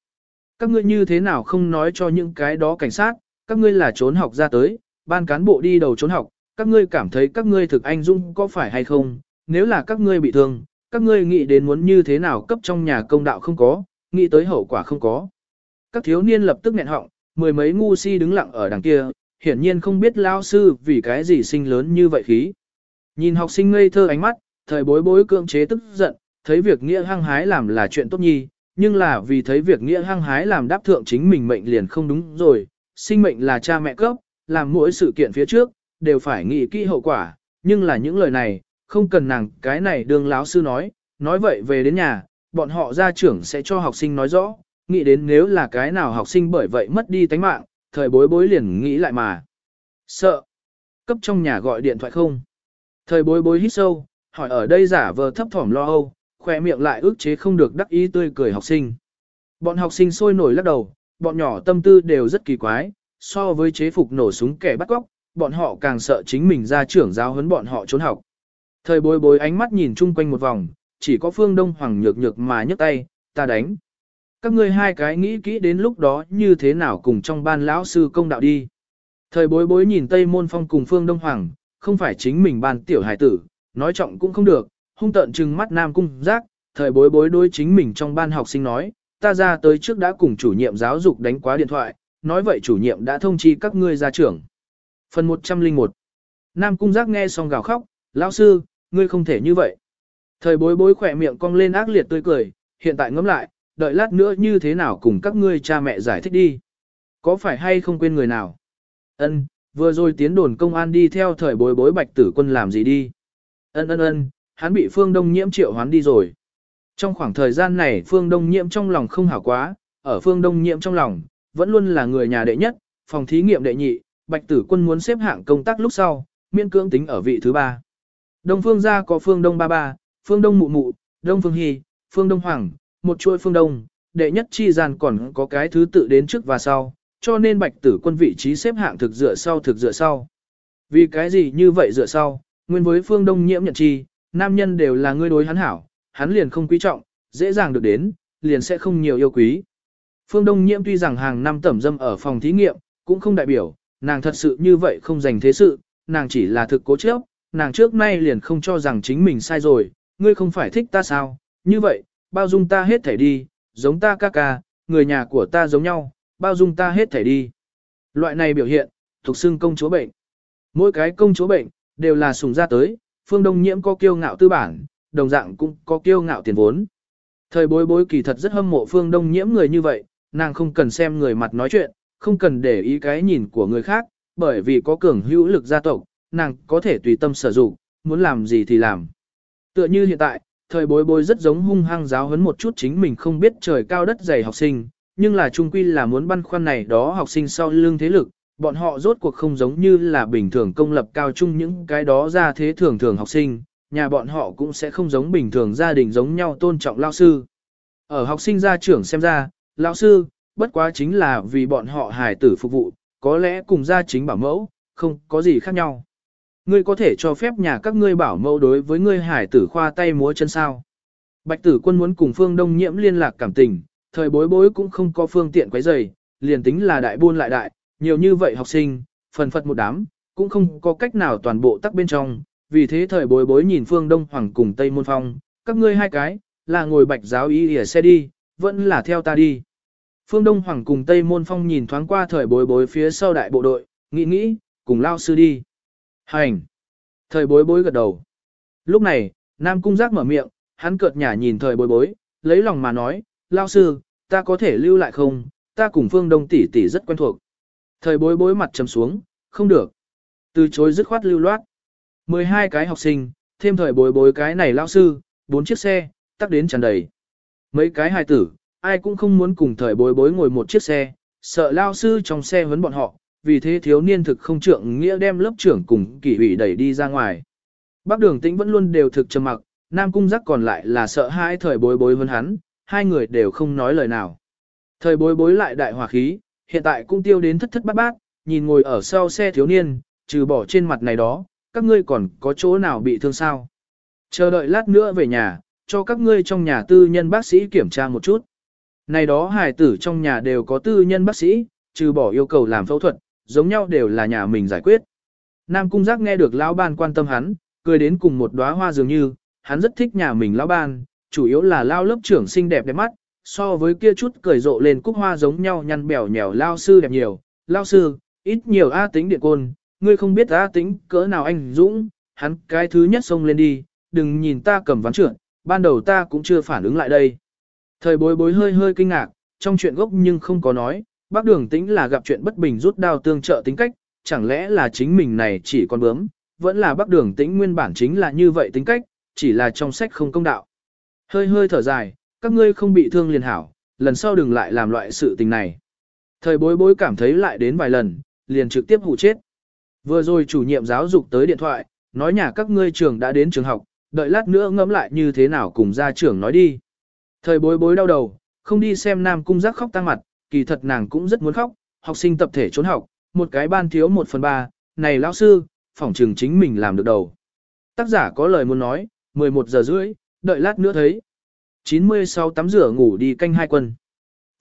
Các ngươi như thế nào không nói cho những cái đó cảnh sát, các ngươi là trốn học ra tới, ban cán bộ đi đầu trốn học, các ngươi cảm thấy các ngươi thực anh dung có phải hay không, nếu là các ngươi bị thương, các ngươi nghĩ đến muốn như thế nào cấp trong nhà công đạo không có, nghĩ tới hậu quả không có. Các thiếu niên lập tức nghẹn họng, mười mấy ngu si đứng lặng ở đằng kia, hiển nhiên không biết lao sư vì cái gì sinh lớn như vậy khí. Nhìn học sinh ngây thơ ánh mắt, thời bối bối cưỡng chế tức giận, thấy việc nghĩa hăng hái làm là chuyện tốt nhi, nhưng là vì thấy việc nghĩa hăng hái làm đáp thượng chính mình mệnh liền không đúng rồi, sinh mệnh là cha mẹ cấp, làm mỗi sự kiện phía trước, đều phải nghĩ kỹ hậu quả, nhưng là những lời này, không cần nàng cái này đương láo sư nói, nói vậy về đến nhà, bọn họ gia trưởng sẽ cho học sinh nói rõ, nghĩ đến nếu là cái nào học sinh bởi vậy mất đi tánh mạng, thời bối bối liền nghĩ lại mà. Sợ. Cấp trong nhà gọi điện thoại không? Thời bối bối hít sâu, hỏi ở đây giả vờ thấp thỏm lo âu, khỏe miệng lại ước chế không được đắc ý tươi cười học sinh. Bọn học sinh sôi nổi lắc đầu, bọn nhỏ tâm tư đều rất kỳ quái, so với chế phục nổ súng kẻ bắt cóc, bọn họ càng sợ chính mình ra trưởng giáo huấn bọn họ trốn học. Thời bối bối ánh mắt nhìn chung quanh một vòng, chỉ có phương đông hoàng nhược nhược mà nhấc tay, ta đánh. Các ngươi hai cái nghĩ kỹ đến lúc đó như thế nào cùng trong ban lão sư công đạo đi. Thời bối bối nhìn Tây Môn Phong cùng Phương Đông Hoàng, không phải chính mình ban tiểu hải tử, nói trọng cũng không được, hung tợn trừng mắt Nam Cung giác, thời bối bối đối chính mình trong ban học sinh nói, ta ra tới trước đã cùng chủ nhiệm giáo dục đánh quá điện thoại, nói vậy chủ nhiệm đã thông chi các ngươi ra trưởng. Phần 101 Nam Cung giác nghe xong gào khóc, lão sư, ngươi không thể như vậy. Thời bối bối khỏe miệng cong lên ác liệt tươi cười, hiện tại ngẫm lại, đợi lát nữa như thế nào cùng các ngươi cha mẹ giải thích đi. Có phải hay không quên người nào? Ân, vừa rồi tiến đồn công an đi theo thời bối bối bạch tử quân làm gì đi? Ân ân ân, hắn bị phương đông nhiễm triệu hoán đi rồi. Trong khoảng thời gian này phương đông nhiễm trong lòng không hảo quá, ở phương đông nhiễm trong lòng, vẫn luôn là người nhà đệ nhất, phòng thí nghiệm đệ nhị, bạch tử quân muốn xếp hạng công tác lúc sau, miễn cưỡng tính ở vị thứ ba. Đông phương gia có phương đông ba ba, phương đông mụ mụ, đông phương hy, phương đông hoàng, một chuỗi phương đông, đệ nhất chi gian còn có cái thứ tự đến trước và sau, cho nên bạch tử quân vị trí xếp hạng thực dựa sau thực dựa sau. Vì cái gì như vậy dựa sau, nguyên với phương đông nhiễm nhận chi, nam nhân đều là ngươi đối hắn hảo, hắn liền không quý trọng, dễ dàng được đến, liền sẽ không nhiều yêu quý. Phương Đông Nhiễm tuy rằng hàng năm tẩm dâm ở phòng thí nghiệm, cũng không đại biểu, nàng thật sự như vậy không dành thế sự, nàng chỉ là thực cố chấp, nàng trước nay liền không cho rằng chính mình sai rồi, ngươi không phải thích ta sao, như vậy, bao dung ta hết thể đi, giống ta ca ca, người nhà của ta giống nhau, bao dung ta hết thể đi. Loại này biểu hiện, thuộc xưng công chúa bệnh. Mỗi cái công chúa bệnh, đều là sùng ra tới, phương đông nhiễm có kiêu ngạo tư bản, đồng dạng cũng có kiêu ngạo tiền vốn. Thời bối bối kỳ thật rất hâm mộ phương đông nhiễm người như vậy, nàng không cần xem người mặt nói chuyện, không cần để ý cái nhìn của người khác, bởi vì có cường hữu lực gia tộc, nàng có thể tùy tâm sở dụng, muốn làm gì thì làm. Tựa như hiện tại, thời bối bối rất giống hung hăng giáo huấn một chút chính mình không biết trời cao đất dày học sinh, nhưng là trung quy là muốn băn khoăn này đó học sinh sau lưng thế lực, bọn họ rốt cuộc không giống như là bình thường công lập cao trung những cái đó ra thế thường thường học sinh, nhà bọn họ cũng sẽ không giống bình thường gia đình giống nhau tôn trọng lao sư. Ở học sinh gia trưởng xem ra, lao sư, bất quá chính là vì bọn họ hài tử phục vụ, có lẽ cùng gia chính bảo mẫu, không có gì khác nhau. Ngươi có thể cho phép nhà các ngươi bảo mẫu đối với ngươi hải tử khoa tay múa chân sao. Bạch tử quân muốn cùng phương đông nhiễm liên lạc cảm tình, thời bối bối cũng không có phương tiện quấy rầy, liền tính là đại buôn lại đại, nhiều như vậy học sinh, phần phật một đám, cũng không có cách nào toàn bộ tắc bên trong, vì thế thời bối bối nhìn phương Đông Hoàng cùng Tây Môn Phong, các ngươi hai cái, là ngồi bạch giáo ý ỉa xe đi, vẫn là theo ta đi. Phương Đông Hoàng cùng Tây Môn Phong nhìn thoáng qua thời bối bối phía sau đại bộ đội, nghĩ nghĩ, cùng lao sư đi. Hành! Thời bối bối gật đầu. Lúc này, Nam Cung Giác mở miệng, hắn cợt nhả nhìn thời bối bối, lấy lòng mà nói, lao sư, ta có thể lưu lại không, ta cùng Phương Đông tỷ tỷ rất quen thuộc. Thời bối bối mặt trầm xuống, không được. Từ chối dứt khoát lưu loát. 12 cái học sinh, thêm thời bối bối cái này lao sư, bốn chiếc xe, tắc đến tràn đầy. Mấy cái hài tử, ai cũng không muốn cùng thời bối bối ngồi một chiếc xe, sợ lao sư trong xe huấn bọn họ, vì thế thiếu niên thực không trượng nghĩa đem lớp trưởng cùng kỷ ủy đẩy đi ra ngoài. Bác đường tĩnh vẫn luôn đều thực trầm mặc, nam cung giác còn lại là sợ hai thời bối bối hơn hắn, hai người đều không nói lời nào. Thời bối bối lại đại hỏa khí, hiện tại cũng tiêu đến thất thất bát bát, nhìn ngồi ở sau xe thiếu niên, trừ bỏ trên mặt này đó, các ngươi còn có chỗ nào bị thương sao? Chờ đợi lát nữa về nhà, cho các ngươi trong nhà tư nhân bác sĩ kiểm tra một chút. Này đó hài tử trong nhà đều có tư nhân bác sĩ, trừ bỏ yêu cầu làm phẫu thuật, giống nhau đều là nhà mình giải quyết. Nam Cung Giác nghe được lão ban quan tâm hắn, cười đến cùng một đóa hoa dường như, hắn rất thích nhà mình lão ban, chủ yếu là lao lớp trưởng xinh đẹp đẹp mắt, so với kia chút cười rộ lên cúc hoa giống nhau nhăn bèo nhèo lao sư đẹp nhiều. Lao sư, ít nhiều A tính điện côn, ngươi không biết A tính cỡ nào anh Dũng, hắn cái thứ nhất xông lên đi, đừng nhìn ta cầm ván trượt, ban đầu ta cũng chưa phản ứng lại đây. Thời bối bối hơi hơi kinh ngạc, trong chuyện gốc nhưng không có nói, bác đường tĩnh là gặp chuyện bất bình rút đao tương trợ tính cách, chẳng lẽ là chính mình này chỉ còn bướm, vẫn là bác đường tĩnh nguyên bản chính là như vậy tính cách, chỉ là trong sách không công đạo. Hơi hơi thở dài, các ngươi không bị thương liền hảo, lần sau đừng lại làm loại sự tình này. Thời bối bối cảm thấy lại đến vài lần, liền trực tiếp hụ chết. Vừa rồi chủ nhiệm giáo dục tới điện thoại, nói nhà các ngươi trường đã đến trường học, đợi lát nữa ngẫm lại như thế nào cùng gia trưởng nói đi. Thời bối bối đau đầu, không đi xem Nam Cung giác khóc tăng mặt, kỳ thật nàng cũng rất muốn khóc, học sinh tập thể trốn học, một cái ban thiếu một phần ba, này lão sư, phỏng trường chính mình làm được đầu. Tác giả có lời muốn nói, 11 giờ rưỡi, đợi lát nữa thấy. 96 tắm rửa ngủ đi canh hai quân.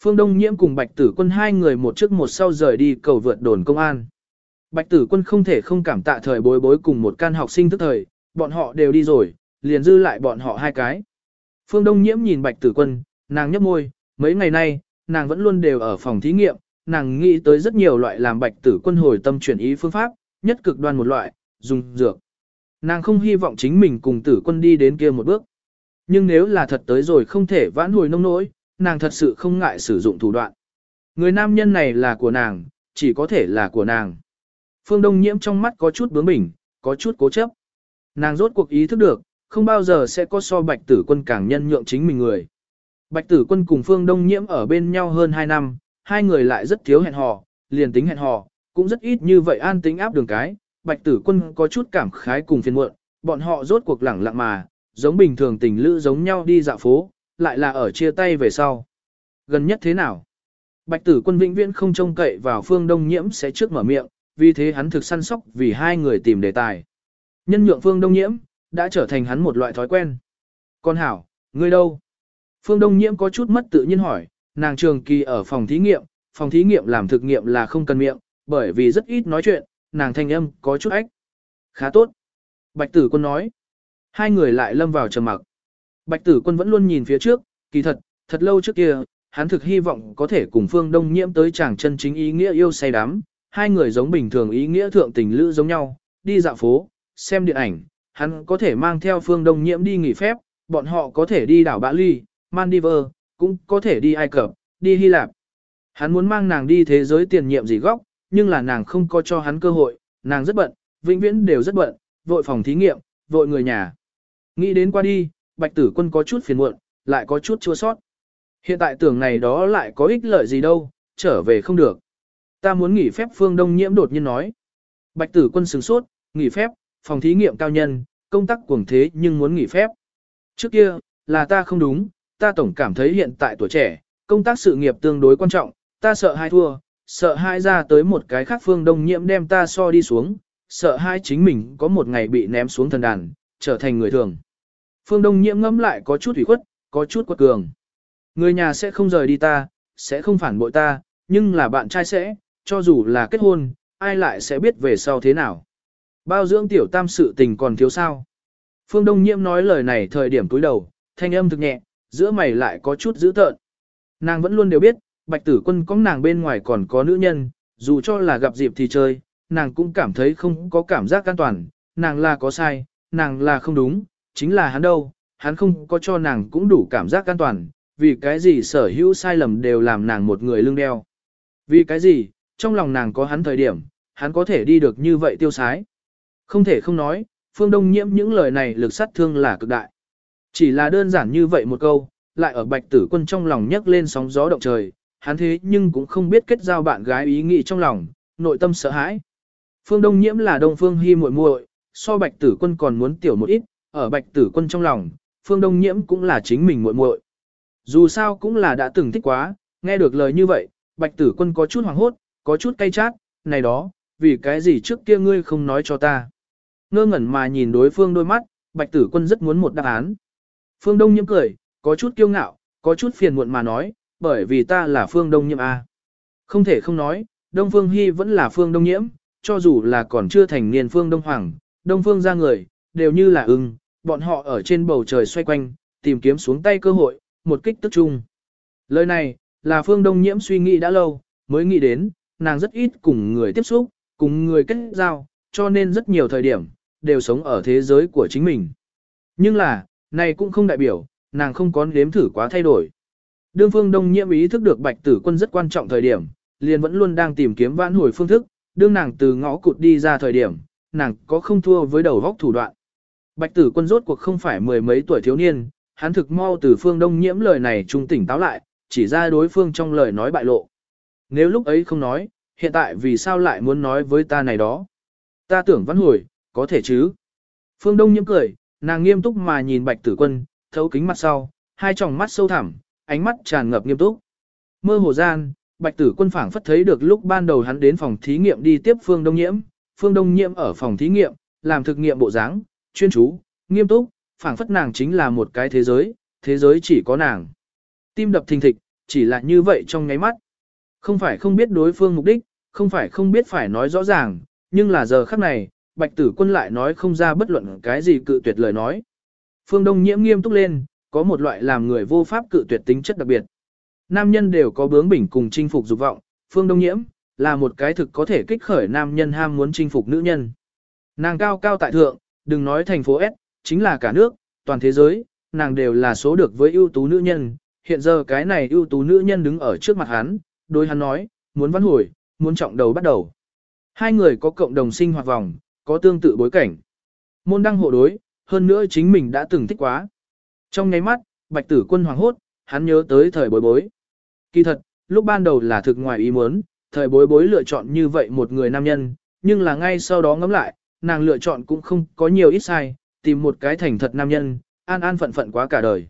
Phương Đông Nhiễm cùng Bạch Tử Quân hai người một trước một sau rời đi cầu vượt đồn công an. Bạch Tử Quân không thể không cảm tạ thời bối bối cùng một can học sinh thức thời, bọn họ đều đi rồi, liền dư lại bọn họ hai cái. Phương Đông Nhiễm nhìn Bạch Tử Quân, nàng nhấp môi, mấy ngày nay, nàng vẫn luôn đều ở phòng thí nghiệm, nàng nghĩ tới rất nhiều loại làm Bạch Tử Quân hồi tâm chuyển ý phương pháp, nhất cực đoan một loại, dùng dược. Nàng không hy vọng chính mình cùng Tử Quân đi đến kia một bước. Nhưng nếu là thật tới rồi không thể vãn hồi nông nỗi, nàng thật sự không ngại sử dụng thủ đoạn. Người nam nhân này là của nàng, chỉ có thể là của nàng. Phương Đông Nhiễm trong mắt có chút bướng bỉnh, có chút cố chấp. Nàng rốt cuộc ý thức được, không bao giờ sẽ có so bạch tử quân càng nhân nhượng chính mình người. Bạch tử quân cùng Phương Đông Nhiễm ở bên nhau hơn 2 năm, hai người lại rất thiếu hẹn hò, liền tính hẹn hò, cũng rất ít như vậy an tính áp đường cái. Bạch tử quân có chút cảm khái cùng phiền muộn, bọn họ rốt cuộc lẳng lặng mà, giống bình thường tình lữ giống nhau đi dạo phố, lại là ở chia tay về sau. Gần nhất thế nào? Bạch tử quân vĩnh viễn không trông cậy vào phương đông nhiễm sẽ trước mở miệng, vì thế hắn thực săn sóc vì hai người tìm đề tài. Nhân nhượng phương đông nhiễm, đã trở thành hắn một loại thói quen. Con hảo, ngươi đâu? Phương đông nhiễm có chút mất tự nhiên hỏi, nàng trường kỳ ở phòng thí nghiệm, phòng thí nghiệm làm thực nghiệm là không cần miệng, bởi vì rất ít nói chuyện, nàng thanh âm có chút ách. Khá tốt. Bạch tử quân nói. Hai người lại lâm vào trầm mặc. Bạch tử quân vẫn luôn nhìn phía trước, kỳ thật, thật lâu trước kia, hắn thực hy vọng có thể cùng phương đông nhiễm tới chàng chân chính ý nghĩa yêu say đắm, hai người giống bình thường ý nghĩa thượng tình lữ giống nhau, đi dạo phố, xem điện ảnh, hắn có thể mang theo phương đông nhiễm đi nghỉ phép, bọn họ có thể đi đảo Bã Ly, Maldives, cũng có thể đi Ai Cập, đi Hy Lạp. Hắn muốn mang nàng đi thế giới tiền nhiệm gì góc, nhưng là nàng không có cho hắn cơ hội, nàng rất bận, vĩnh viễn đều rất bận, vội phòng thí nghiệm, vội người nhà. Nghĩ đến qua đi, bạch tử quân có chút phiền muộn, lại có chút chua sót. Hiện tại tưởng này đó lại có ích lợi gì đâu, trở về không được. Ta muốn nghỉ phép phương đông nhiễm đột nhiên nói. Bạch tử quân sửng sốt, nghỉ phép, phòng thí nghiệm cao nhân, công tác cuồng thế nhưng muốn nghỉ phép. Trước kia, là ta không đúng, ta tổng cảm thấy hiện tại tuổi trẻ, công tác sự nghiệp tương đối quan trọng, ta sợ hai thua, sợ hai ra tới một cái khác phương đông nhiễm đem ta so đi xuống, sợ hai chính mình có một ngày bị ném xuống thần đàn, trở thành người thường. Phương Đông Nhiễm ngẫm lại có chút ủy khuất, có chút quật cường. Người nhà sẽ không rời đi ta, sẽ không phản bội ta, nhưng là bạn trai sẽ, cho dù là kết hôn, ai lại sẽ biết về sau thế nào. Bao dưỡng tiểu tam sự tình còn thiếu sao. Phương Đông Nhiễm nói lời này thời điểm túi đầu, thanh âm thực nhẹ, giữa mày lại có chút dữ tợn. Nàng vẫn luôn đều biết, bạch tử quân có nàng bên ngoài còn có nữ nhân, dù cho là gặp dịp thì chơi, nàng cũng cảm thấy không có cảm giác an toàn, nàng là có sai, nàng là không đúng, chính là hắn đâu, hắn không có cho nàng cũng đủ cảm giác an toàn, vì cái gì sở hữu sai lầm đều làm nàng một người lưng đeo. Vì cái gì, trong lòng nàng có hắn thời điểm, hắn có thể đi được như vậy tiêu sái. Không thể không nói, phương đông nhiễm những lời này lực sát thương là cực đại. Chỉ là đơn giản như vậy một câu, lại ở bạch tử quân trong lòng nhấc lên sóng gió động trời, hắn thế nhưng cũng không biết kết giao bạn gái ý nghĩ trong lòng, nội tâm sợ hãi. Phương Đông Nhiễm là Đông Phương Hi muội muội, so Bạch Tử Quân còn muốn tiểu một ít, ở Bạch Tử Quân trong lòng, Phương Đông Nhiễm cũng là chính mình muội muội. Dù sao cũng là đã từng thích quá, nghe được lời như vậy, Bạch Tử Quân có chút hoảng hốt, có chút cay chát, này đó, vì cái gì trước kia ngươi không nói cho ta. Ngơ ngẩn mà nhìn đối phương đôi mắt, Bạch Tử Quân rất muốn một đáp án. Phương Đông Nhiễm cười, có chút kiêu ngạo, có chút phiền muộn mà nói, bởi vì ta là Phương Đông Nhiễm A. Không thể không nói, Đông Phương Hy vẫn là Phương Đông Nhiễm, cho dù là còn chưa thành niên Phương Đông Hoàng, Đông Phương ra người, đều như là ưng, bọn họ ở trên bầu trời xoay quanh, tìm kiếm xuống tay cơ hội, một kích tức chung. Lời này, là Phương Đông Nhiễm suy nghĩ đã lâu, mới nghĩ đến, nàng rất ít cùng người tiếp xúc, cùng người kết giao, cho nên rất nhiều thời điểm, đều sống ở thế giới của chính mình. Nhưng là, này cũng không đại biểu, nàng không có nếm thử quá thay đổi. Đương Phương Đông Nhiễm ý thức được Bạch Tử Quân rất quan trọng thời điểm, liền vẫn luôn đang tìm kiếm vãn hồi phương thức, đương nàng từ ngõ cụt đi ra thời điểm, nàng có không thua với đầu góc thủ đoạn. Bạch tử quân rốt cuộc không phải mười mấy tuổi thiếu niên, hắn thực mau từ phương đông nhiễm lời này trung tỉnh táo lại, chỉ ra đối phương trong lời nói bại lộ. Nếu lúc ấy không nói, hiện tại vì sao lại muốn nói với ta này đó? Ta tưởng vãn hồi, có thể chứ? Phương đông nhiễm cười, nàng nghiêm túc mà nhìn bạch tử quân, thấu kính mặt sau, hai tròng mắt sâu thẳm, ánh mắt tràn ngập nghiêm túc. Mơ hồ gian, Bạch Tử Quân phảng phất thấy được lúc ban đầu hắn đến phòng thí nghiệm đi tiếp Phương Đông Nhiễm, Phương Đông Nhiễm ở phòng thí nghiệm, làm thực nghiệm bộ dáng, chuyên chú, nghiêm túc, phảng phất nàng chính là một cái thế giới, thế giới chỉ có nàng. Tim đập thình thịch, chỉ là như vậy trong nháy mắt. Không phải không biết đối phương mục đích, không phải không biết phải nói rõ ràng, nhưng là giờ khắc này, Bạch Tử Quân lại nói không ra bất luận cái gì cự tuyệt lời nói. Phương Đông Nhiễm nghiêm túc lên, có một loại làm người vô pháp cự tuyệt tính chất đặc biệt. Nam nhân đều có bướng bỉnh cùng chinh phục dục vọng, Phương Đông Nhiễm là một cái thực có thể kích khởi nam nhân ham muốn chinh phục nữ nhân. Nàng cao cao tại thượng, đừng nói thành phố S, chính là cả nước, toàn thế giới, nàng đều là số được với ưu tú nữ nhân. Hiện giờ cái này ưu tú nữ nhân đứng ở trước mặt hắn, đối hắn nói, muốn văn hồi, muốn trọng đầu bắt đầu. Hai người có cộng đồng sinh hoạt vòng, có tương tự bối cảnh. Môn đăng hộ đối, hơn nữa chính mình đã từng thích quá. Trong nháy mắt, bạch tử quân hoàng hốt, hắn nhớ tới thời bối bối. Kỳ thật, lúc ban đầu là thực ngoài ý muốn, thời bối bối lựa chọn như vậy một người nam nhân, nhưng là ngay sau đó ngẫm lại, nàng lựa chọn cũng không có nhiều ít sai, tìm một cái thành thật nam nhân, an an phận phận quá cả đời.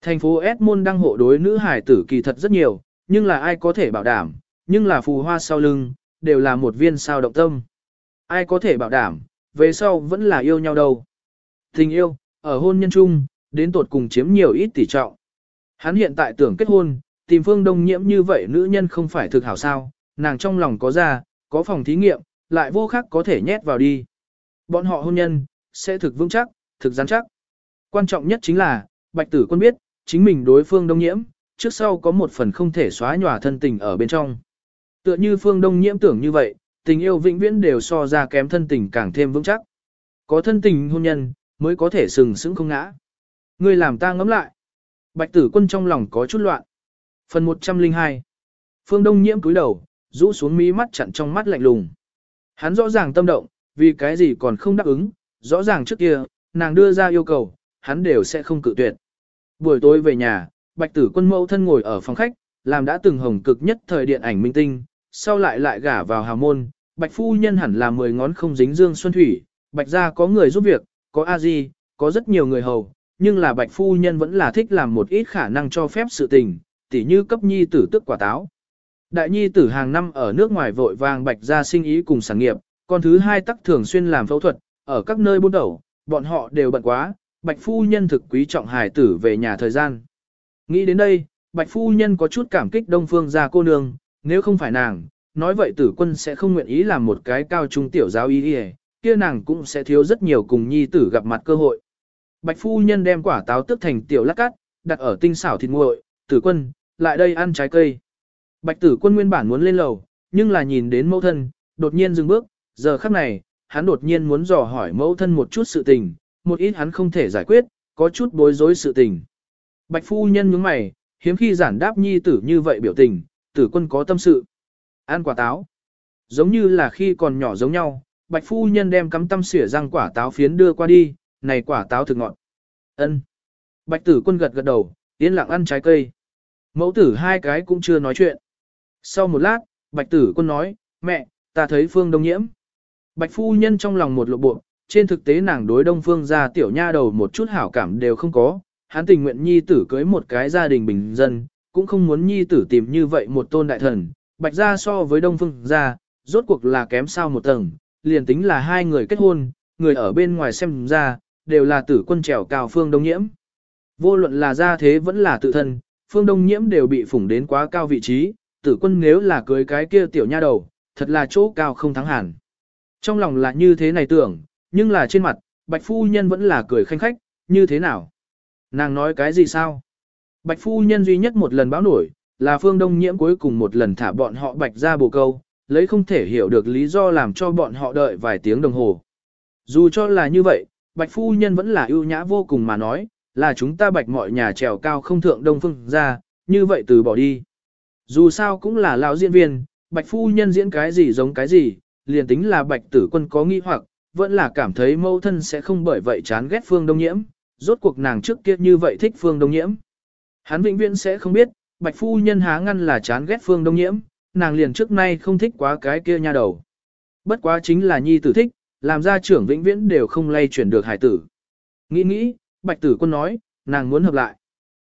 Thành phố S môn đăng hộ đối nữ hải tử kỳ thật rất nhiều, nhưng là ai có thể bảo đảm, nhưng là phù hoa sau lưng, đều là một viên sao động tâm. Ai có thể bảo đảm, về sau vẫn là yêu nhau đâu. Tình yêu, ở hôn nhân chung, đến tột cùng chiếm nhiều ít tỷ trọng. Hắn hiện tại tưởng kết hôn, tìm phương đông nhiễm như vậy nữ nhân không phải thực hảo sao, nàng trong lòng có ra, có phòng thí nghiệm, lại vô khác có thể nhét vào đi. Bọn họ hôn nhân, sẽ thực vững chắc, thực rắn chắc. Quan trọng nhất chính là, bạch tử quân biết, chính mình đối phương đông nhiễm, trước sau có một phần không thể xóa nhòa thân tình ở bên trong. Tựa như phương đông nhiễm tưởng như vậy, tình yêu vĩnh viễn đều so ra kém thân tình càng thêm vững chắc. Có thân tình hôn nhân, mới có thể sừng sững không ngã. Ngươi làm ta ngẫm lại. Bạch tử quân trong lòng có chút loạn. Phần 102 Phương Đông nhiễm cúi đầu, rũ xuống mí mắt chặn trong mắt lạnh lùng. Hắn rõ ràng tâm động, vì cái gì còn không đáp ứng, rõ ràng trước kia, nàng đưa ra yêu cầu, hắn đều sẽ không cự tuyệt. Buổi tối về nhà, bạch tử quân mẫu thân ngồi ở phòng khách, làm đã từng hồng cực nhất thời điện ảnh minh tinh, sau lại lại gả vào hào môn, bạch phu nhân hẳn là mười ngón không dính dương xuân thủy, bạch gia có người giúp việc, có a di, có rất nhiều người hầu, nhưng là bạch phu nhân vẫn là thích làm một ít khả năng cho phép sự tình, tỉ như cấp nhi tử tức quả táo. Đại nhi tử hàng năm ở nước ngoài vội vàng bạch gia sinh ý cùng sản nghiệp, còn thứ hai tắc thường xuyên làm phẫu thuật, ở các nơi buôn đầu, bọn họ đều bận quá, bạch phu nhân thực quý trọng hài tử về nhà thời gian. Nghĩ đến đây, bạch phu nhân có chút cảm kích đông phương gia cô nương, nếu không phải nàng, nói vậy tử quân sẽ không nguyện ý làm một cái cao trung tiểu giáo ý đi kia nàng cũng sẽ thiếu rất nhiều cùng nhi tử gặp mặt cơ hội. Bạch phu nhân đem quả táo tức thành tiểu lát cắt, đặt ở tinh xảo thịt nguội, tử quân, lại đây ăn trái cây. Bạch tử quân nguyên bản muốn lên lầu, nhưng là nhìn đến mẫu thân, đột nhiên dừng bước, giờ khắc này, hắn đột nhiên muốn dò hỏi mẫu thân một chút sự tình, một ít hắn không thể giải quyết, có chút bối rối sự tình. Bạch phu nhân nhướng mày, hiếm khi giản đáp nhi tử như vậy biểu tình, tử quân có tâm sự. Ăn quả táo. Giống như là khi còn nhỏ giống nhau, bạch phu nhân đem cắm tâm xỉa răng quả táo phiến đưa qua đi, này quả táo thực ngọt. Ân. Bạch tử quân gật gật đầu, yên lặng ăn trái cây. Mẫu tử hai cái cũng chưa nói chuyện. Sau một lát, bạch tử quân nói, mẹ, ta thấy phương đông nhiễm. Bạch phu nhân trong lòng một lộ bộ, trên thực tế nàng đối đông phương ra tiểu nha đầu một chút hảo cảm đều không có. Hắn tình nguyện nhi tử cưới một cái gia đình bình dân, cũng không muốn nhi tử tìm như vậy một tôn đại thần. Bạch gia so với đông phương gia, rốt cuộc là kém sao một tầng, liền tính là hai người kết hôn, người ở bên ngoài xem ra, đều là tử quân trèo cao phương đông nhiễm. Vô luận là gia thế vẫn là tự thân, phương đông nhiễm đều bị phủng đến quá cao vị trí, tử quân nếu là cưới cái kia tiểu nha đầu, thật là chỗ cao không thắng hẳn. Trong lòng là như thế này tưởng, nhưng là trên mặt, bạch phu nhân vẫn là cười khanh khách, như thế nào? Nàng nói cái gì sao? Bạch phu nhân duy nhất một lần báo nổi, là phương đông nhiễm cuối cùng một lần thả bọn họ bạch ra bồ câu, lấy không thể hiểu được lý do làm cho bọn họ đợi vài tiếng đồng hồ. Dù cho là như vậy, bạch phu nhân vẫn là ưu nhã vô cùng mà nói, là chúng ta bạch mọi nhà trèo cao không thượng đông phương ra, như vậy từ bỏ đi. Dù sao cũng là lão diễn viên, bạch phu nhân diễn cái gì giống cái gì, liền tính là bạch tử quân có nghi hoặc, vẫn là cảm thấy mâu thân sẽ không bởi vậy chán ghét phương đông nhiễm, rốt cuộc nàng trước kia như vậy thích phương đông nhiễm. Hắn vĩnh viễn sẽ không biết, bạch phu nhân há ngăn là chán ghét phương đông nhiễm, nàng liền trước nay không thích quá cái kia nha đầu. Bất quá chính là nhi tử thích, làm ra trưởng vĩnh viễn đều không lay chuyển được hải tử. Nghĩ nghĩ, bạch tử quân nói, nàng muốn hợp lại.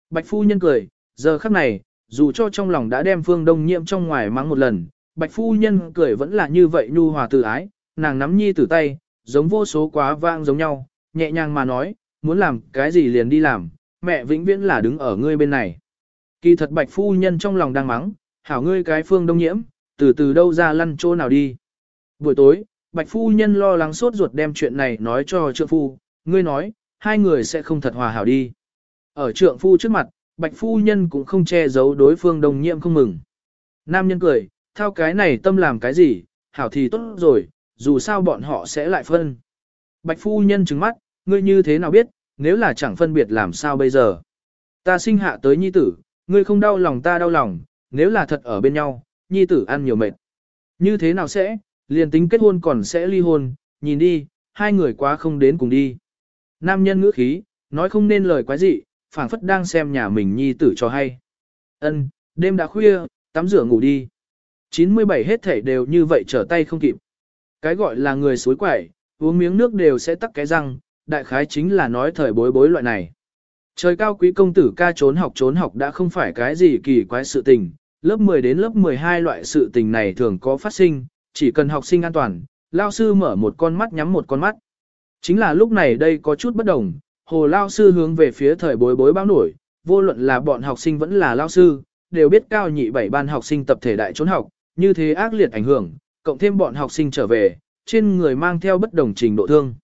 Bạch phu nhân cười, Giờ khắc này, dù cho trong lòng đã đem phương đông nhiễm trong ngoài mắng một lần, bạch phu nhân cười vẫn là như vậy nhu hòa từ ái, nàng nắm nhi tử tay, giống vô số quá vang giống nhau, nhẹ nhàng mà nói, muốn làm cái gì liền đi làm, mẹ vĩnh viễn là đứng ở ngươi bên này. Kỳ thật bạch phu nhân trong lòng đang mắng, hảo ngươi cái phương đông nhiễm, từ từ đâu ra lăn chỗ nào đi. Buổi tối, bạch phu nhân lo lắng sốt ruột đem chuyện này nói cho trượng phu, ngươi nói, hai người sẽ không thật hòa hảo đi. Ở trượng phu trước mặt, bạch phu nhân cũng không che giấu đối phương đồng nhiễm không mừng. Nam nhân cười, theo cái này tâm làm cái gì, hảo thì tốt rồi, dù sao bọn họ sẽ lại phân. Bạch phu nhân trừng mắt, ngươi như thế nào biết, nếu là chẳng phân biệt làm sao bây giờ. Ta sinh hạ tới nhi tử, ngươi không đau lòng ta đau lòng, nếu là thật ở bên nhau, nhi tử ăn nhiều mệt. Như thế nào sẽ, liền tính kết hôn còn sẽ ly hôn, nhìn đi, hai người quá không đến cùng đi. Nam nhân ngữ khí, nói không nên lời quái gì, phảng phất đang xem nhà mình nhi tử cho hay. Ân, đêm đã khuya, tắm rửa ngủ đi. 97 hết thể đều như vậy trở tay không kịp. Cái gọi là người suối quẩy, uống miếng nước đều sẽ tắc cái răng, đại khái chính là nói thời bối bối loại này. Trời cao quý công tử ca trốn học trốn học đã không phải cái gì kỳ quái sự tình, lớp 10 đến lớp 12 loại sự tình này thường có phát sinh, chỉ cần học sinh an toàn, lao sư mở một con mắt nhắm một con mắt. Chính là lúc này đây có chút bất đồng, hồ lao sư hướng về phía thời bối bối bao nổi, vô luận là bọn học sinh vẫn là lao sư, đều biết cao nhị bảy ban học sinh tập thể đại trốn học, như thế ác liệt ảnh hưởng, cộng thêm bọn học sinh trở về, trên người mang theo bất đồng trình độ thương.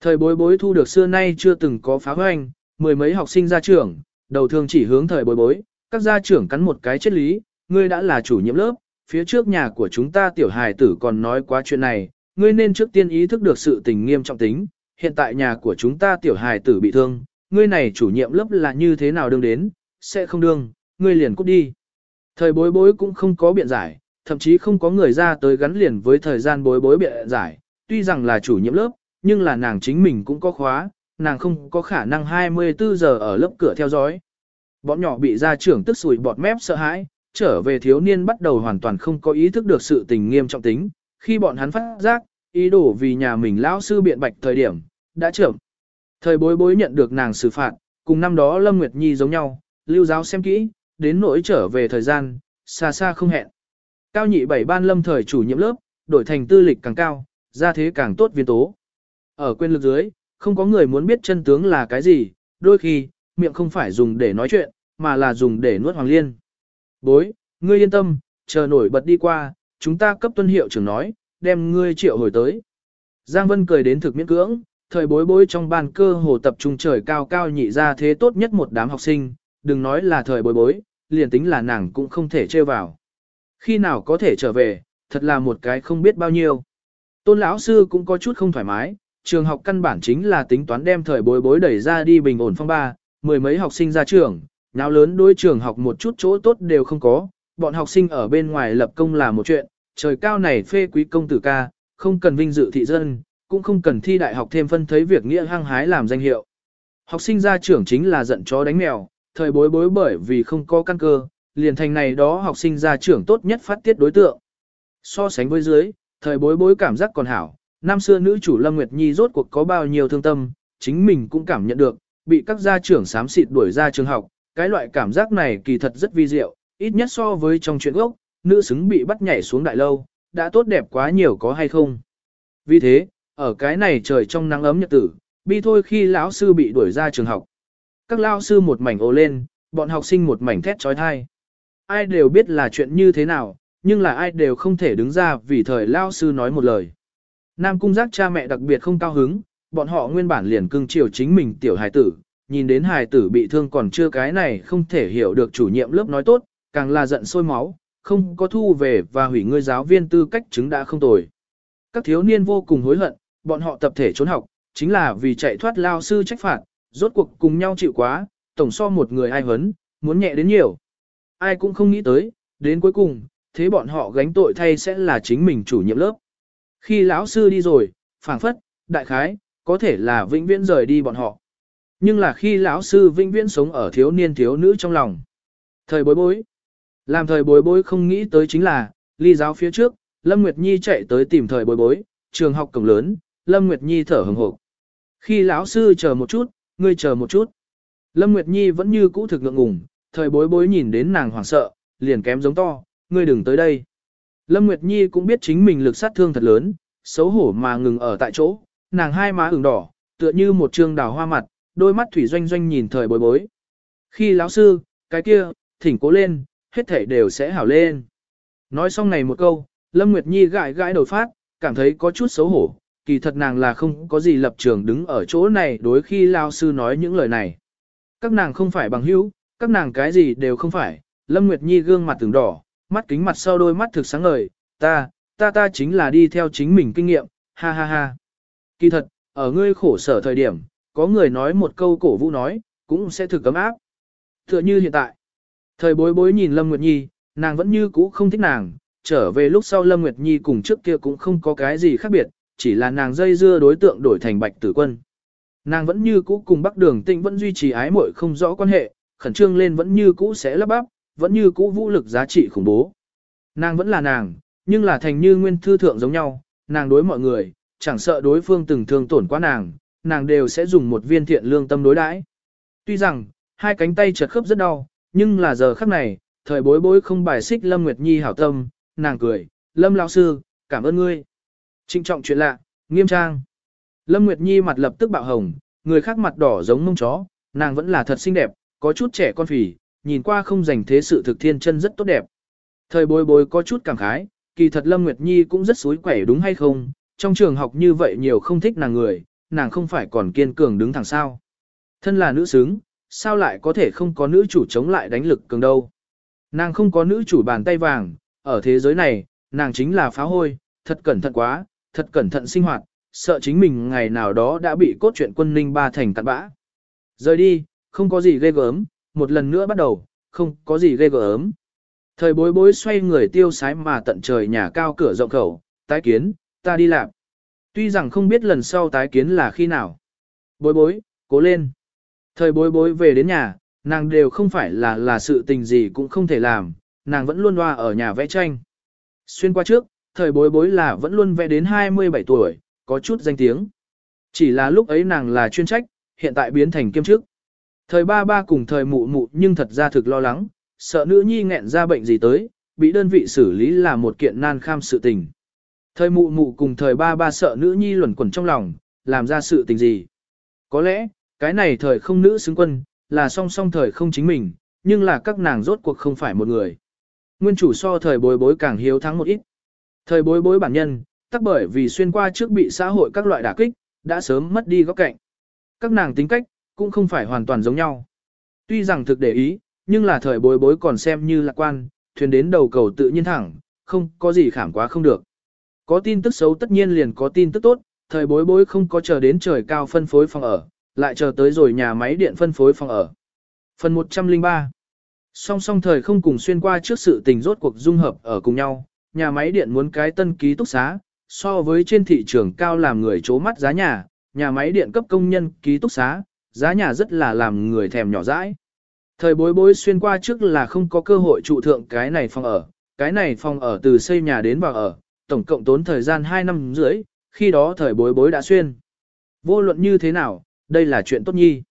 Thời bối bối thu được xưa nay chưa từng có phá hoành, mười mấy học sinh ra trường, đầu thường chỉ hướng thời bối bối, các gia trưởng cắn một cái chết lý, ngươi đã là chủ nhiệm lớp, phía trước nhà của chúng ta tiểu hài tử còn nói quá chuyện này, ngươi nên trước tiên ý thức được sự tình nghiêm trọng tính, hiện tại nhà của chúng ta tiểu hài tử bị thương, ngươi này chủ nhiệm lớp là như thế nào đương đến, sẽ không đương, ngươi liền cút đi. Thời bối bối cũng không có biện giải, thậm chí không có người ra tới gắn liền với thời gian bối bối biện giải, tuy rằng là chủ nhiệm lớp, nhưng là nàng chính mình cũng có khóa, nàng không có khả năng 24 giờ ở lớp cửa theo dõi. Bọn nhỏ bị gia trưởng tức sùi bọt mép sợ hãi, trở về thiếu niên bắt đầu hoàn toàn không có ý thức được sự tình nghiêm trọng tính, khi bọn hắn phát giác, ý đồ vì nhà mình lão sư biện bạch thời điểm, đã trưởng. Thời bối bối nhận được nàng xử phạt, cùng năm đó Lâm Nguyệt Nhi giống nhau, lưu giáo xem kỹ, đến nỗi trở về thời gian, xa xa không hẹn. Cao nhị bảy ban lâm thời chủ nhiệm lớp, đổi thành tư lịch càng cao, ra thế càng tốt viên tố. Ở quyền lực dưới, không có người muốn biết chân tướng là cái gì, đôi khi, miệng không phải dùng để nói chuyện, mà là dùng để nuốt hoàng liên. Bối, ngươi yên tâm, chờ nổi bật đi qua, chúng ta cấp tuân hiệu trưởng nói, đem ngươi triệu hồi tới. Giang Vân cười đến thực miễn cưỡng, thời bối bối trong ban cơ hồ tập trung trời cao cao nhị ra thế tốt nhất một đám học sinh, đừng nói là thời bối bối, liền tính là nàng cũng không thể trêu vào. Khi nào có thể trở về, thật là một cái không biết bao nhiêu. Tôn lão sư cũng có chút không thoải mái, trường học căn bản chính là tính toán đem thời bối bối đẩy ra đi bình ổn phong ba, mười mấy học sinh ra trường, nào lớn đối trường học một chút chỗ tốt đều không có, bọn học sinh ở bên ngoài lập công là một chuyện, trời cao này phê quý công tử ca, không cần vinh dự thị dân, cũng không cần thi đại học thêm phân thấy việc nghĩa hăng hái làm danh hiệu. Học sinh ra trưởng chính là giận chó đánh mèo, thời bối bối bởi vì không có căn cơ, liền thành này đó học sinh ra trưởng tốt nhất phát tiết đối tượng. So sánh với dưới, thời bối bối cảm giác còn hảo, năm xưa nữ chủ Lâm Nguyệt Nhi rốt cuộc có bao nhiêu thương tâm, chính mình cũng cảm nhận được, bị các gia trưởng xám xịt đuổi ra trường học, cái loại cảm giác này kỳ thật rất vi diệu, ít nhất so với trong chuyện gốc, nữ xứng bị bắt nhảy xuống đại lâu, đã tốt đẹp quá nhiều có hay không. Vì thế, ở cái này trời trong nắng ấm nhật tử, bi thôi khi lão sư bị đuổi ra trường học. Các lão sư một mảnh ồ lên, bọn học sinh một mảnh thét trói thai. Ai đều biết là chuyện như thế nào, nhưng là ai đều không thể đứng ra vì thời lão sư nói một lời. Nam cung giác cha mẹ đặc biệt không cao hứng, bọn họ nguyên bản liền cưng chiều chính mình tiểu hài tử, nhìn đến hài tử bị thương còn chưa cái này không thể hiểu được chủ nhiệm lớp nói tốt, càng là giận sôi máu, không có thu về và hủy ngươi giáo viên tư cách chứng đã không tồi. Các thiếu niên vô cùng hối hận, bọn họ tập thể trốn học, chính là vì chạy thoát lao sư trách phạt, rốt cuộc cùng nhau chịu quá, tổng so một người ai hấn, muốn nhẹ đến nhiều. Ai cũng không nghĩ tới, đến cuối cùng, thế bọn họ gánh tội thay sẽ là chính mình chủ nhiệm lớp. Khi lão sư đi rồi, phảng phất, đại khái, có thể là vĩnh viễn rời đi bọn họ. Nhưng là khi lão sư vĩnh viễn sống ở thiếu niên thiếu nữ trong lòng. Thời bối bối. Làm thời bối bối không nghĩ tới chính là, ly giáo phía trước, Lâm Nguyệt Nhi chạy tới tìm thời bối bối, trường học cổng lớn, Lâm Nguyệt Nhi thở hừng hộp. Khi lão sư chờ một chút, ngươi chờ một chút. Lâm Nguyệt Nhi vẫn như cũ thực ngượng ngùng, thời bối bối nhìn đến nàng hoảng sợ, liền kém giống to, ngươi đừng tới đây. Lâm Nguyệt Nhi cũng biết chính mình lực sát thương thật lớn, xấu hổ mà ngừng ở tại chỗ, nàng hai má ửng đỏ, tựa như một trương đào hoa mặt, đôi mắt thủy doanh doanh nhìn thời bối bối. Khi lão sư, cái kia, thỉnh cố lên, hết thể đều sẽ hảo lên. Nói xong này một câu, Lâm Nguyệt Nhi gãi gãi đầu phát, cảm thấy có chút xấu hổ, kỳ thật nàng là không có gì lập trường đứng ở chỗ này đối khi lao sư nói những lời này. Các nàng không phải bằng hữu, các nàng cái gì đều không phải, Lâm Nguyệt Nhi gương mặt từng đỏ, mắt kính mặt sau đôi mắt thực sáng ngời, ta, ta ta chính là đi theo chính mình kinh nghiệm, ha ha ha. Kỳ thật, ở ngươi khổ sở thời điểm, có người nói một câu cổ vũ nói, cũng sẽ thực cấm áp. Tựa như hiện tại, thời bối bối nhìn Lâm Nguyệt Nhi, nàng vẫn như cũ không thích nàng, trở về lúc sau Lâm Nguyệt Nhi cùng trước kia cũng không có cái gì khác biệt, chỉ là nàng dây dưa đối tượng đổi thành bạch tử quân. Nàng vẫn như cũ cùng Bắc Đường tinh vẫn duy trì ái muội không rõ quan hệ, khẩn trương lên vẫn như cũ sẽ lắp bắp, vẫn như cũ vũ lực giá trị khủng bố. Nàng vẫn là nàng, nhưng là thành như nguyên thư thượng giống nhau, nàng đối mọi người, chẳng sợ đối phương từng thương tổn quá nàng, nàng đều sẽ dùng một viên thiện lương tâm đối đãi. Tuy rằng, hai cánh tay chật khớp rất đau, nhưng là giờ khắc này, thời bối bối không bài xích Lâm Nguyệt Nhi hảo tâm, nàng cười, Lâm lão sư, cảm ơn ngươi. Trinh trọng chuyện lạ, nghiêm trang. Lâm Nguyệt Nhi mặt lập tức bạo hồng, người khác mặt đỏ giống mông chó, nàng vẫn là thật xinh đẹp, có chút trẻ con phì, nhìn qua không dành thế sự thực thiên chân rất tốt đẹp. Thời bối bối có chút cảm khái, kỳ thật Lâm Nguyệt Nhi cũng rất suối quẻ đúng hay không, trong trường học như vậy nhiều không thích nàng người, nàng không phải còn kiên cường đứng thẳng sao. Thân là nữ xứng, sao lại có thể không có nữ chủ chống lại đánh lực cường đâu. Nàng không có nữ chủ bàn tay vàng, ở thế giới này, nàng chính là phá hôi, thật cẩn thận quá, thật cẩn thận sinh hoạt, sợ chính mình ngày nào đó đã bị cốt truyện quân ninh ba thành cặn bã. Rời đi, không có gì ghê gớm, một lần nữa bắt đầu, không có gì ghê gớm. Thời bối bối xoay người tiêu sái mà tận trời nhà cao cửa rộng khẩu, tái kiến, ta đi làm. Tuy rằng không biết lần sau tái kiến là khi nào. Bối bối, cố lên. Thời bối bối về đến nhà, nàng đều không phải là là sự tình gì cũng không thể làm, nàng vẫn luôn loa ở nhà vẽ tranh. Xuyên qua trước, thời bối bối là vẫn luôn vẽ đến 27 tuổi, có chút danh tiếng. Chỉ là lúc ấy nàng là chuyên trách, hiện tại biến thành kiêm chức. Thời ba ba cùng thời mụ mụ nhưng thật ra thực lo lắng, sợ nữ nhi nghẹn ra bệnh gì tới, bị đơn vị xử lý là một kiện nan kham sự tình. Thời mụ mụ cùng thời ba ba sợ nữ nhi luẩn quẩn trong lòng, làm ra sự tình gì. Có lẽ, cái này thời không nữ xứng quân, là song song thời không chính mình, nhưng là các nàng rốt cuộc không phải một người. Nguyên chủ so thời bối bối càng hiếu thắng một ít. Thời bối bối bản nhân, tắc bởi vì xuyên qua trước bị xã hội các loại đả kích, đã sớm mất đi góc cạnh. Các nàng tính cách, cũng không phải hoàn toàn giống nhau. Tuy rằng thực để ý, nhưng là thời bối bối còn xem như lạc quan, thuyền đến đầu cầu tự nhiên thẳng, không có gì khảm quá không được. Có tin tức xấu tất nhiên liền có tin tức tốt, thời bối bối không có chờ đến trời cao phân phối phòng ở, lại chờ tới rồi nhà máy điện phân phối phòng ở. Phần 103 Song song thời không cùng xuyên qua trước sự tình rốt cuộc dung hợp ở cùng nhau, nhà máy điện muốn cái tân ký túc xá, so với trên thị trường cao làm người chố mắt giá nhà, nhà máy điện cấp công nhân ký túc xá, giá nhà rất là làm người thèm nhỏ dãi. Thời bối bối xuyên qua trước là không có cơ hội trụ thượng cái này phòng ở, cái này phòng ở từ xây nhà đến vào ở, tổng cộng tốn thời gian 2 năm rưỡi, khi đó thời bối bối đã xuyên. Vô luận như thế nào, đây là chuyện tốt nhi.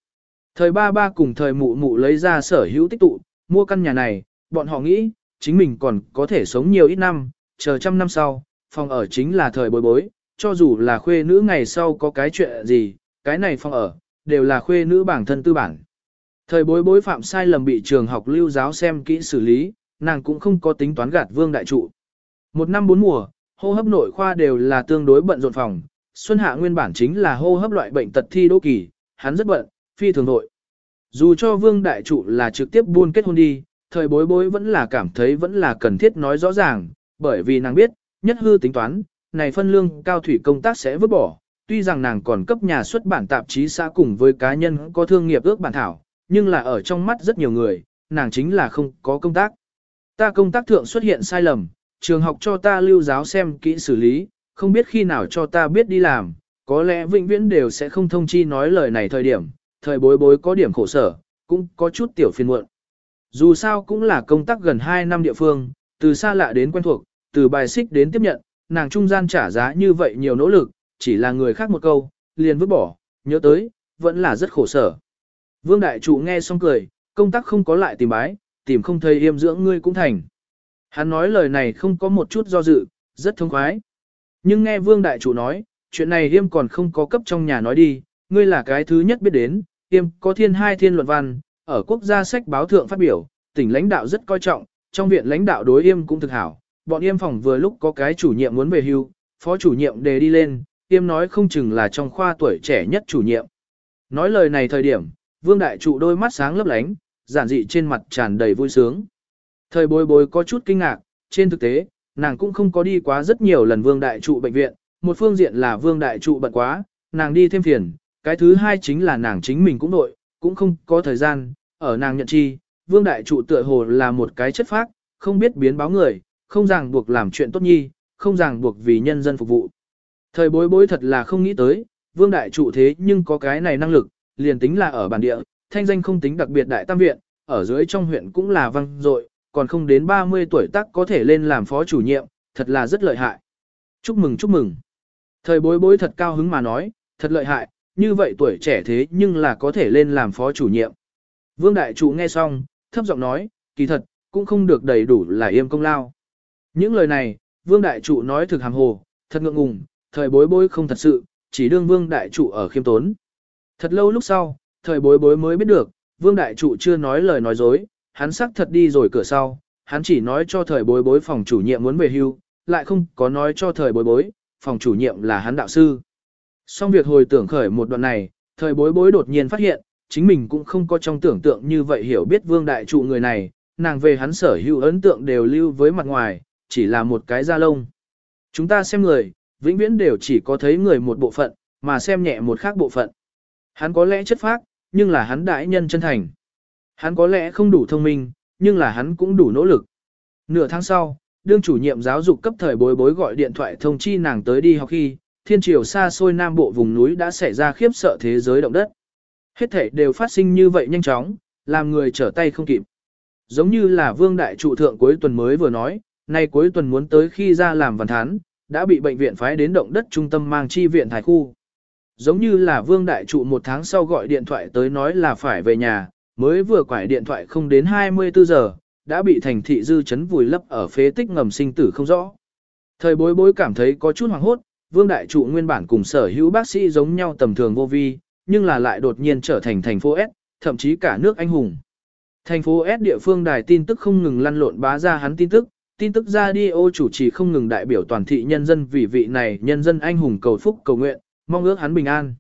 Thời ba ba cùng thời mụ mụ lấy ra sở hữu tích tụ, mua căn nhà này, bọn họ nghĩ, chính mình còn có thể sống nhiều ít năm, chờ trăm năm sau, phòng ở chính là thời bối bối, cho dù là khuê nữ ngày sau có cái chuyện gì, cái này phòng ở, đều là khuê nữ bản thân tư bản. Thời bối bối phạm sai lầm bị trường học lưu giáo xem kỹ xử lý, nàng cũng không có tính toán gạt vương đại trụ. Một năm bốn mùa, hô hấp nội khoa đều là tương đối bận rộn phòng, Xuân Hạ nguyên bản chính là hô hấp loại bệnh tật thi đô kỳ, hắn rất bận, phi thường nội. Dù cho vương đại trụ là trực tiếp buôn kết hôn đi, thời bối bối vẫn là cảm thấy vẫn là cần thiết nói rõ ràng, bởi vì nàng biết, nhất hư tính toán, này phân lương cao thủy công tác sẽ vứt bỏ, tuy rằng nàng còn cấp nhà xuất bản tạp chí xã cùng với cá nhân có thương nghiệp ước bản thảo, nhưng là ở trong mắt rất nhiều người, nàng chính là không có công tác. Ta công tác thượng xuất hiện sai lầm, trường học cho ta lưu giáo xem kỹ xử lý, không biết khi nào cho ta biết đi làm, có lẽ vĩnh viễn đều sẽ không thông chi nói lời này thời điểm, thời bối bối có điểm khổ sở, cũng có chút tiểu phiền muộn. Dù sao cũng là công tác gần 2 năm địa phương, từ xa lạ đến quen thuộc, từ bài xích đến tiếp nhận, nàng trung gian trả giá như vậy nhiều nỗ lực, chỉ là người khác một câu, liền vứt bỏ, nhớ tới, vẫn là rất khổ sở. Vương Đại Trụ nghe xong cười, công tác không có lại tìm bái, tìm không thấy yêm dưỡng ngươi cũng thành. Hắn nói lời này không có một chút do dự, rất thông khoái. Nhưng nghe vương đại chủ nói, chuyện này yêm còn không có cấp trong nhà nói đi, ngươi là cái thứ nhất biết đến, yêm có thiên hai thiên luận văn, ở quốc gia sách báo thượng phát biểu, tỉnh lãnh đạo rất coi trọng, trong viện lãnh đạo đối yêm cũng thực hảo, bọn yêm phòng vừa lúc có cái chủ nhiệm muốn về hưu, phó chủ nhiệm đề đi lên, Tiêm nói không chừng là trong khoa tuổi trẻ nhất chủ nhiệm. Nói lời này thời điểm, vương đại trụ đôi mắt sáng lấp lánh, giản dị trên mặt tràn đầy vui sướng. Thời bối bối có chút kinh ngạc, trên thực tế, nàng cũng không có đi quá rất nhiều lần vương đại trụ bệnh viện, một phương diện là vương đại trụ bận quá, nàng đi thêm phiền, cái thứ hai chính là nàng chính mình cũng nội, cũng không có thời gian, ở nàng nhận chi, vương đại trụ tựa hồ là một cái chất phác, không biết biến báo người, không ràng buộc làm chuyện tốt nhi, không ràng buộc vì nhân dân phục vụ. Thời bối bối thật là không nghĩ tới, vương đại trụ thế nhưng có cái này năng lực, liền tính là ở bản địa, thanh danh không tính đặc biệt đại tam viện, ở dưới trong huyện cũng là văng dội, còn không đến 30 tuổi tác có thể lên làm phó chủ nhiệm, thật là rất lợi hại. Chúc mừng chúc mừng. Thời bối bối thật cao hứng mà nói, thật lợi hại, như vậy tuổi trẻ thế nhưng là có thể lên làm phó chủ nhiệm. Vương đại trụ nghe xong, thấp giọng nói, kỳ thật, cũng không được đầy đủ là yêm công lao. Những lời này, vương đại trụ nói thực hàm hồ, thật ngượng ngùng, thời bối bối không thật sự, chỉ đương vương đại trụ ở khiêm tốn. Thật lâu lúc sau, thời bối bối mới biết được, vương đại trụ chưa nói lời nói dối, hắn sắc thật đi rồi cửa sau, hắn chỉ nói cho thời bối bối phòng chủ nhiệm muốn về hưu, lại không có nói cho thời bối bối, phòng chủ nhiệm là hắn đạo sư. Xong việc hồi tưởng khởi một đoạn này, thời bối bối đột nhiên phát hiện, chính mình cũng không có trong tưởng tượng như vậy hiểu biết vương đại trụ người này, nàng về hắn sở hữu ấn tượng đều lưu với mặt ngoài, chỉ là một cái da lông. Chúng ta xem người, vĩnh viễn đều chỉ có thấy người một bộ phận, mà xem nhẹ một khác bộ phận. Hắn có lẽ chất phác, nhưng là hắn đại nhân chân thành. Hắn có lẽ không đủ thông minh, nhưng là hắn cũng đủ nỗ lực. Nửa tháng sau, đương chủ nhiệm giáo dục cấp thời bối bối gọi điện thoại thông chi nàng tới đi học khi, thiên triều xa xôi nam bộ vùng núi đã xảy ra khiếp sợ thế giới động đất. Hết thể đều phát sinh như vậy nhanh chóng, làm người trở tay không kịp. Giống như là vương đại trụ thượng cuối tuần mới vừa nói, nay cuối tuần muốn tới khi ra làm văn thán, đã bị bệnh viện phái đến động đất trung tâm mang chi viện thái khu. Giống như là vương đại trụ một tháng sau gọi điện thoại tới nói là phải về nhà, mới vừa quải điện thoại không đến 24 giờ, đã bị thành thị dư chấn vùi lấp ở phế tích ngầm sinh tử không rõ. Thời bối bối cảm thấy có chút hoảng hốt, vương đại trụ nguyên bản cùng sở hữu bác sĩ giống nhau tầm thường vô vi, nhưng là lại đột nhiên trở thành thành phố S, thậm chí cả nước anh hùng. Thành phố S địa phương đài tin tức không ngừng lăn lộn bá ra hắn tin tức, tin tức ra đi ô chủ trì không ngừng đại biểu toàn thị nhân dân vì vị này nhân dân anh hùng cầu phúc cầu nguyện, mong ước hắn bình an.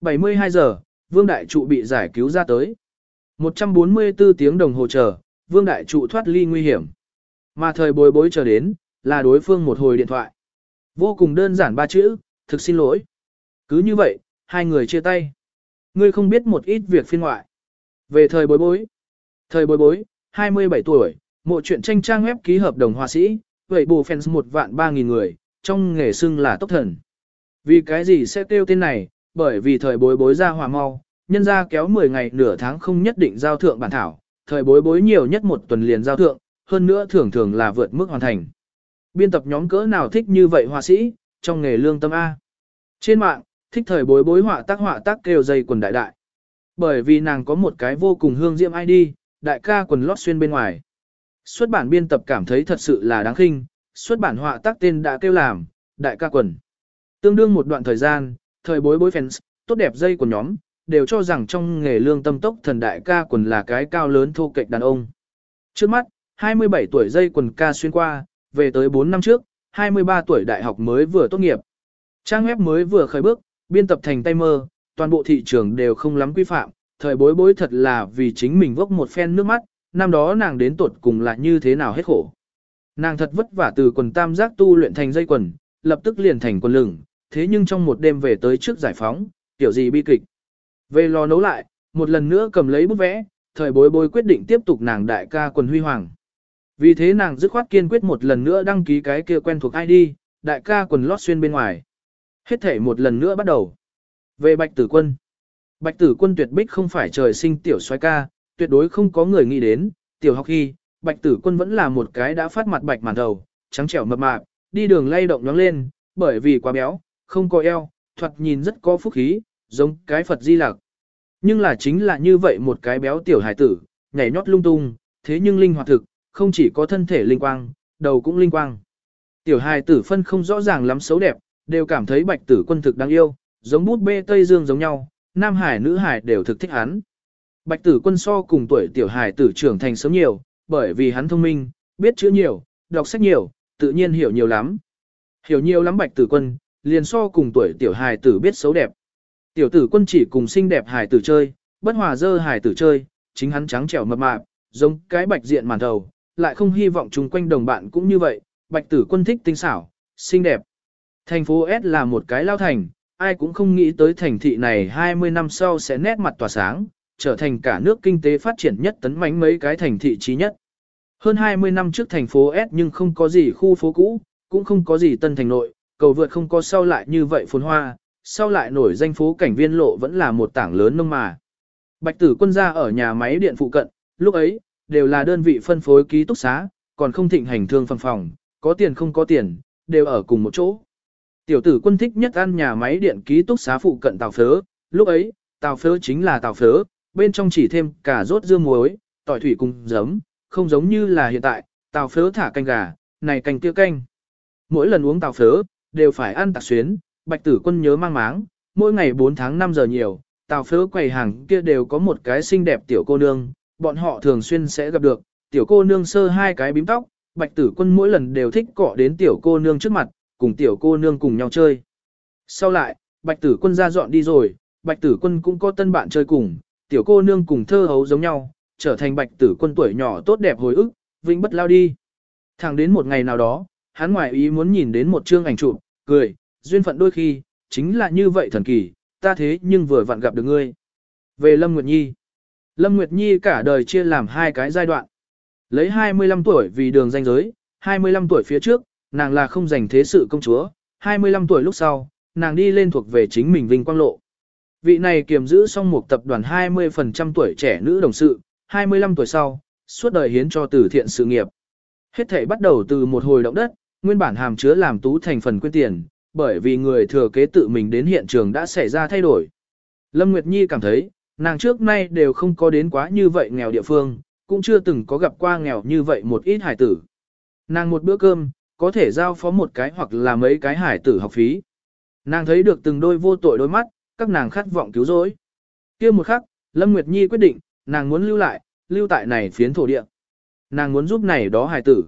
72 giờ, Vương Đại Trụ bị giải cứu ra tới. 144 tiếng đồng hồ chờ, Vương Đại Trụ thoát ly nguy hiểm. Mà thời bối bối chờ đến, là đối phương một hồi điện thoại. Vô cùng đơn giản ba chữ, thực xin lỗi. Cứ như vậy, hai người chia tay. Ngươi không biết một ít việc phiên ngoại. Về thời bối bối. Thời bối bối, 27 tuổi, mộ chuyện tranh trang web ký hợp đồng họa sĩ, vậy bù fans một vạn ba nghìn người, trong nghề xưng là tốc thần. Vì cái gì sẽ tiêu tên này, bởi vì thời bối bối ra hòa mau, nhân ra kéo 10 ngày nửa tháng không nhất định giao thượng bản thảo, thời bối bối nhiều nhất một tuần liền giao thượng, hơn nữa thường thường là vượt mức hoàn thành. Biên tập nhóm cỡ nào thích như vậy họa sĩ, trong nghề lương tâm A. Trên mạng, thích thời bối bối họa tác họa tác kêu dây quần đại đại. Bởi vì nàng có một cái vô cùng hương diệm ID, đại ca quần lót xuyên bên ngoài. Xuất bản biên tập cảm thấy thật sự là đáng khinh, xuất bản họa tác tên đã kêu làm, đại ca quần. Tương đương một đoạn thời gian, thời bối bối fans, tốt đẹp dây của nhóm, đều cho rằng trong nghề lương tâm tốc thần đại ca quần là cái cao lớn thô kệch đàn ông. Trước mắt, 27 tuổi dây quần ca xuyên qua, về tới 4 năm trước, 23 tuổi đại học mới vừa tốt nghiệp. Trang web mới vừa khởi bước, biên tập thành tay mơ, toàn bộ thị trường đều không lắm quy phạm, thời bối bối thật là vì chính mình vốc một phen nước mắt, năm đó nàng đến tuột cùng là như thế nào hết khổ. Nàng thật vất vả từ quần tam giác tu luyện thành dây quần, lập tức liền thành quần lửng, thế nhưng trong một đêm về tới trước giải phóng, kiểu gì bi kịch. Về lò nấu lại, một lần nữa cầm lấy bút vẽ, thời bối bối quyết định tiếp tục nàng đại ca quần huy hoàng. Vì thế nàng dứt khoát kiên quyết một lần nữa đăng ký cái kia quen thuộc ID, đại ca quần lót xuyên bên ngoài. Hết thể một lần nữa bắt đầu. Về bạch tử quân. Bạch tử quân tuyệt bích không phải trời sinh tiểu xoay ca, tuyệt đối không có người nghĩ đến, tiểu học khi, bạch tử quân vẫn là một cái đã phát mặt bạch màn đầu, trắng trẻo mập mạp, đi đường lay động nhoáng lên, bởi vì quá béo, không có eo, thoạt nhìn rất có phúc khí, giống cái Phật di lạc. Nhưng là chính là như vậy một cái béo tiểu hải tử, nhảy nhót lung tung, thế nhưng linh hoạt thực, không chỉ có thân thể linh quang, đầu cũng linh quang. Tiểu hài tử phân không rõ ràng lắm xấu đẹp, đều cảm thấy bạch tử quân thực đáng yêu, giống bút bê Tây Dương giống nhau, nam hải nữ hải đều thực thích hắn. Bạch tử quân so cùng tuổi tiểu hài tử trưởng thành sớm nhiều, bởi vì hắn thông minh, biết chữ nhiều, đọc sách nhiều, tự nhiên hiểu nhiều lắm. Hiểu nhiều lắm bạch tử quân, liền so cùng tuổi tiểu hài tử biết xấu đẹp. Tiểu tử quân chỉ cùng xinh đẹp hài tử chơi, bất hòa dơ hài tử chơi, chính hắn trắng trẻo mập mạp, giống cái bạch diện màn đầu, lại không hy vọng chung quanh đồng bạn cũng như vậy, bạch tử quân thích tinh xảo, xinh đẹp. Thành phố S là một cái lao thành, ai cũng không nghĩ tới thành thị này 20 năm sau sẽ nét mặt tỏa sáng, trở thành cả nước kinh tế phát triển nhất tấn mánh mấy cái thành thị trí nhất. Hơn 20 năm trước thành phố S nhưng không có gì khu phố cũ, cũng không có gì tân thành nội, cầu vượt không có sau lại như vậy phồn hoa, sau lại nổi danh phố cảnh viên lộ vẫn là một tảng lớn nông mà. Bạch tử quân gia ở nhà máy điện phụ cận, lúc ấy, đều là đơn vị phân phối ký túc xá, còn không thịnh hành thương phòng phòng, có tiền không có tiền, đều ở cùng một chỗ. Tiểu tử quân thích nhất ăn nhà máy điện ký túc xá phụ cận tàu phớ, lúc ấy, tàu phớ chính là tàu phớ, bên trong chỉ thêm cả rốt dưa muối, tỏi thủy cùng giấm, không giống như là hiện tại, tàu phớ thả canh gà, này canh kia canh. Mỗi lần uống tàu phớ, đều phải ăn tạc xuyến, bạch tử quân nhớ mang máng, mỗi ngày 4 tháng 5 giờ nhiều, tàu phớ quầy hàng kia đều có một cái xinh đẹp tiểu cô nương, bọn họ thường xuyên sẽ gặp được, tiểu cô nương sơ hai cái bím tóc, bạch tử quân mỗi lần đều thích cọ đến tiểu cô nương trước mặt, cùng tiểu cô nương cùng nhau chơi. Sau lại, bạch tử quân ra dọn đi rồi, bạch tử quân cũng có tân bạn chơi cùng, tiểu cô nương cùng thơ hấu giống nhau, trở thành bạch tử quân tuổi nhỏ tốt đẹp hồi ức, vĩnh bất lao đi. Thẳng đến một ngày nào đó, hắn ngoại ý muốn nhìn đến một chương ảnh chụp, cười, duyên phận đôi khi, chính là như vậy thần kỳ, ta thế nhưng vừa vặn gặp được ngươi. Về Lâm Nguyệt Nhi Lâm Nguyệt Nhi cả đời chia làm hai cái giai đoạn. Lấy 25 tuổi vì đường danh giới, 25 tuổi phía trước, nàng là không dành thế sự công chúa, 25 tuổi lúc sau, nàng đi lên thuộc về chính mình vinh quang lộ. Vị này kiềm giữ xong một tập đoàn 20% tuổi trẻ nữ đồng sự, 25 tuổi sau, suốt đời hiến cho từ thiện sự nghiệp. Hết thể bắt đầu từ một hồi động đất, nguyên bản hàm chứa làm tú thành phần quyên tiền, bởi vì người thừa kế tự mình đến hiện trường đã xảy ra thay đổi. Lâm Nguyệt Nhi cảm thấy, nàng trước nay đều không có đến quá như vậy nghèo địa phương, cũng chưa từng có gặp qua nghèo như vậy một ít hải tử. Nàng một bữa cơm, có thể giao phó một cái hoặc là mấy cái hải tử học phí. Nàng thấy được từng đôi vô tội đôi mắt, các nàng khát vọng cứu rỗi. kia một khắc, Lâm Nguyệt Nhi quyết định, nàng muốn lưu lại, lưu tại này phiến thổ địa. Nàng muốn giúp này đó hải tử.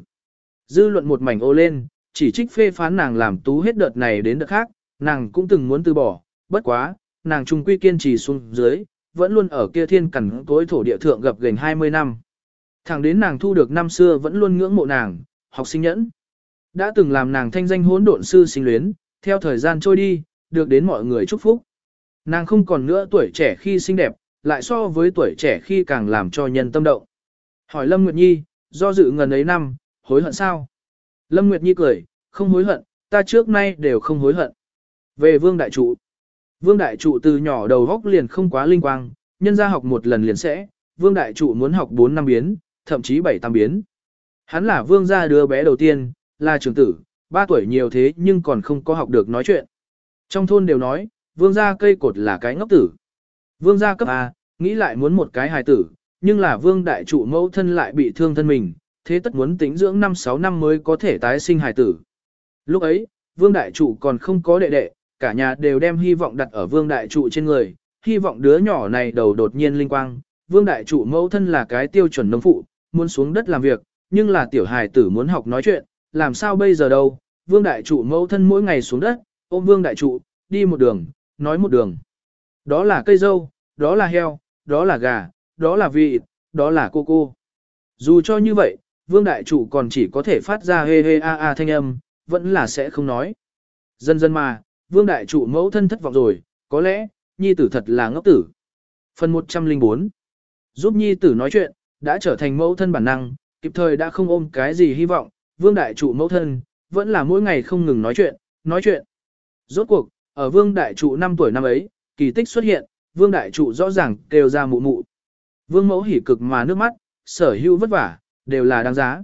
Dư luận một mảnh ô lên, chỉ trích phê phán nàng làm tú hết đợt này đến đợt khác, nàng cũng từng muốn từ bỏ, bất quá, nàng trung quy kiên trì xuống dưới, vẫn luôn ở kia thiên cẩn tối thổ địa thượng gặp gần 20 năm. Thẳng đến nàng thu được năm xưa vẫn luôn ngưỡng mộ nàng, học sinh nhẫn. Đã từng làm nàng thanh danh hỗn độn sư sinh luyến, theo thời gian trôi đi, được đến mọi người chúc phúc. Nàng không còn nữa tuổi trẻ khi xinh đẹp, lại so với tuổi trẻ khi càng làm cho nhân tâm động. Hỏi Lâm Nguyệt Nhi, do dự ngần ấy năm, hối hận sao? Lâm Nguyệt Nhi cười, không hối hận, ta trước nay đều không hối hận. Về Vương Đại Trụ. Vương Đại Trụ từ nhỏ đầu góc liền không quá linh quang, nhân ra học một lần liền sẽ, Vương Đại Trụ muốn học 4 năm biến, thậm chí 7 tam biến. Hắn là Vương gia đứa bé đầu tiên, là trưởng tử, 3 tuổi nhiều thế nhưng còn không có học được nói chuyện. Trong thôn đều nói, Vương gia cây cột là cái ngốc tử. Vương gia cấp A, nghĩ lại muốn một cái hài tử, nhưng là Vương Đại Trụ mẫu thân lại bị thương thân mình, thế tất muốn tính dưỡng 5-6 năm mới có thể tái sinh hài tử. Lúc ấy, Vương Đại Trụ còn không có đệ đệ, cả nhà đều đem hy vọng đặt ở Vương Đại Trụ trên người, hy vọng đứa nhỏ này đầu đột nhiên linh quang. Vương Đại Trụ mẫu thân là cái tiêu chuẩn nông phụ, muốn xuống đất làm việc, nhưng là tiểu hài tử muốn học nói chuyện, làm sao bây giờ đâu. Vương Đại Trụ mẫu thân mỗi ngày xuống đất, ôm Vương Đại Trụ, đi một đường, nói một đường. Đó là cây dâu, đó là heo, đó là gà, đó là vịt, đó là cô cô. Dù cho như vậy, Vương Đại chủ còn chỉ có thể phát ra hê hê a a thanh âm, vẫn là sẽ không nói. Dần dần mà, Vương Đại chủ mẫu thân thất vọng rồi, có lẽ, Nhi tử thật là ngốc tử. Phần 104 Giúp Nhi tử nói chuyện, đã trở thành mẫu thân bản năng, kịp thời đã không ôm cái gì hy vọng, Vương Đại chủ mẫu thân, vẫn là mỗi ngày không ngừng nói chuyện, nói chuyện. Rốt cuộc, ở Vương Đại Trụ 5 tuổi năm ấy, kỳ tích xuất hiện, Vương Đại Trụ rõ ràng kêu ra mụ mụ. Vương mẫu hỉ cực mà nước mắt, sở hữu vất vả, đều là đáng giá.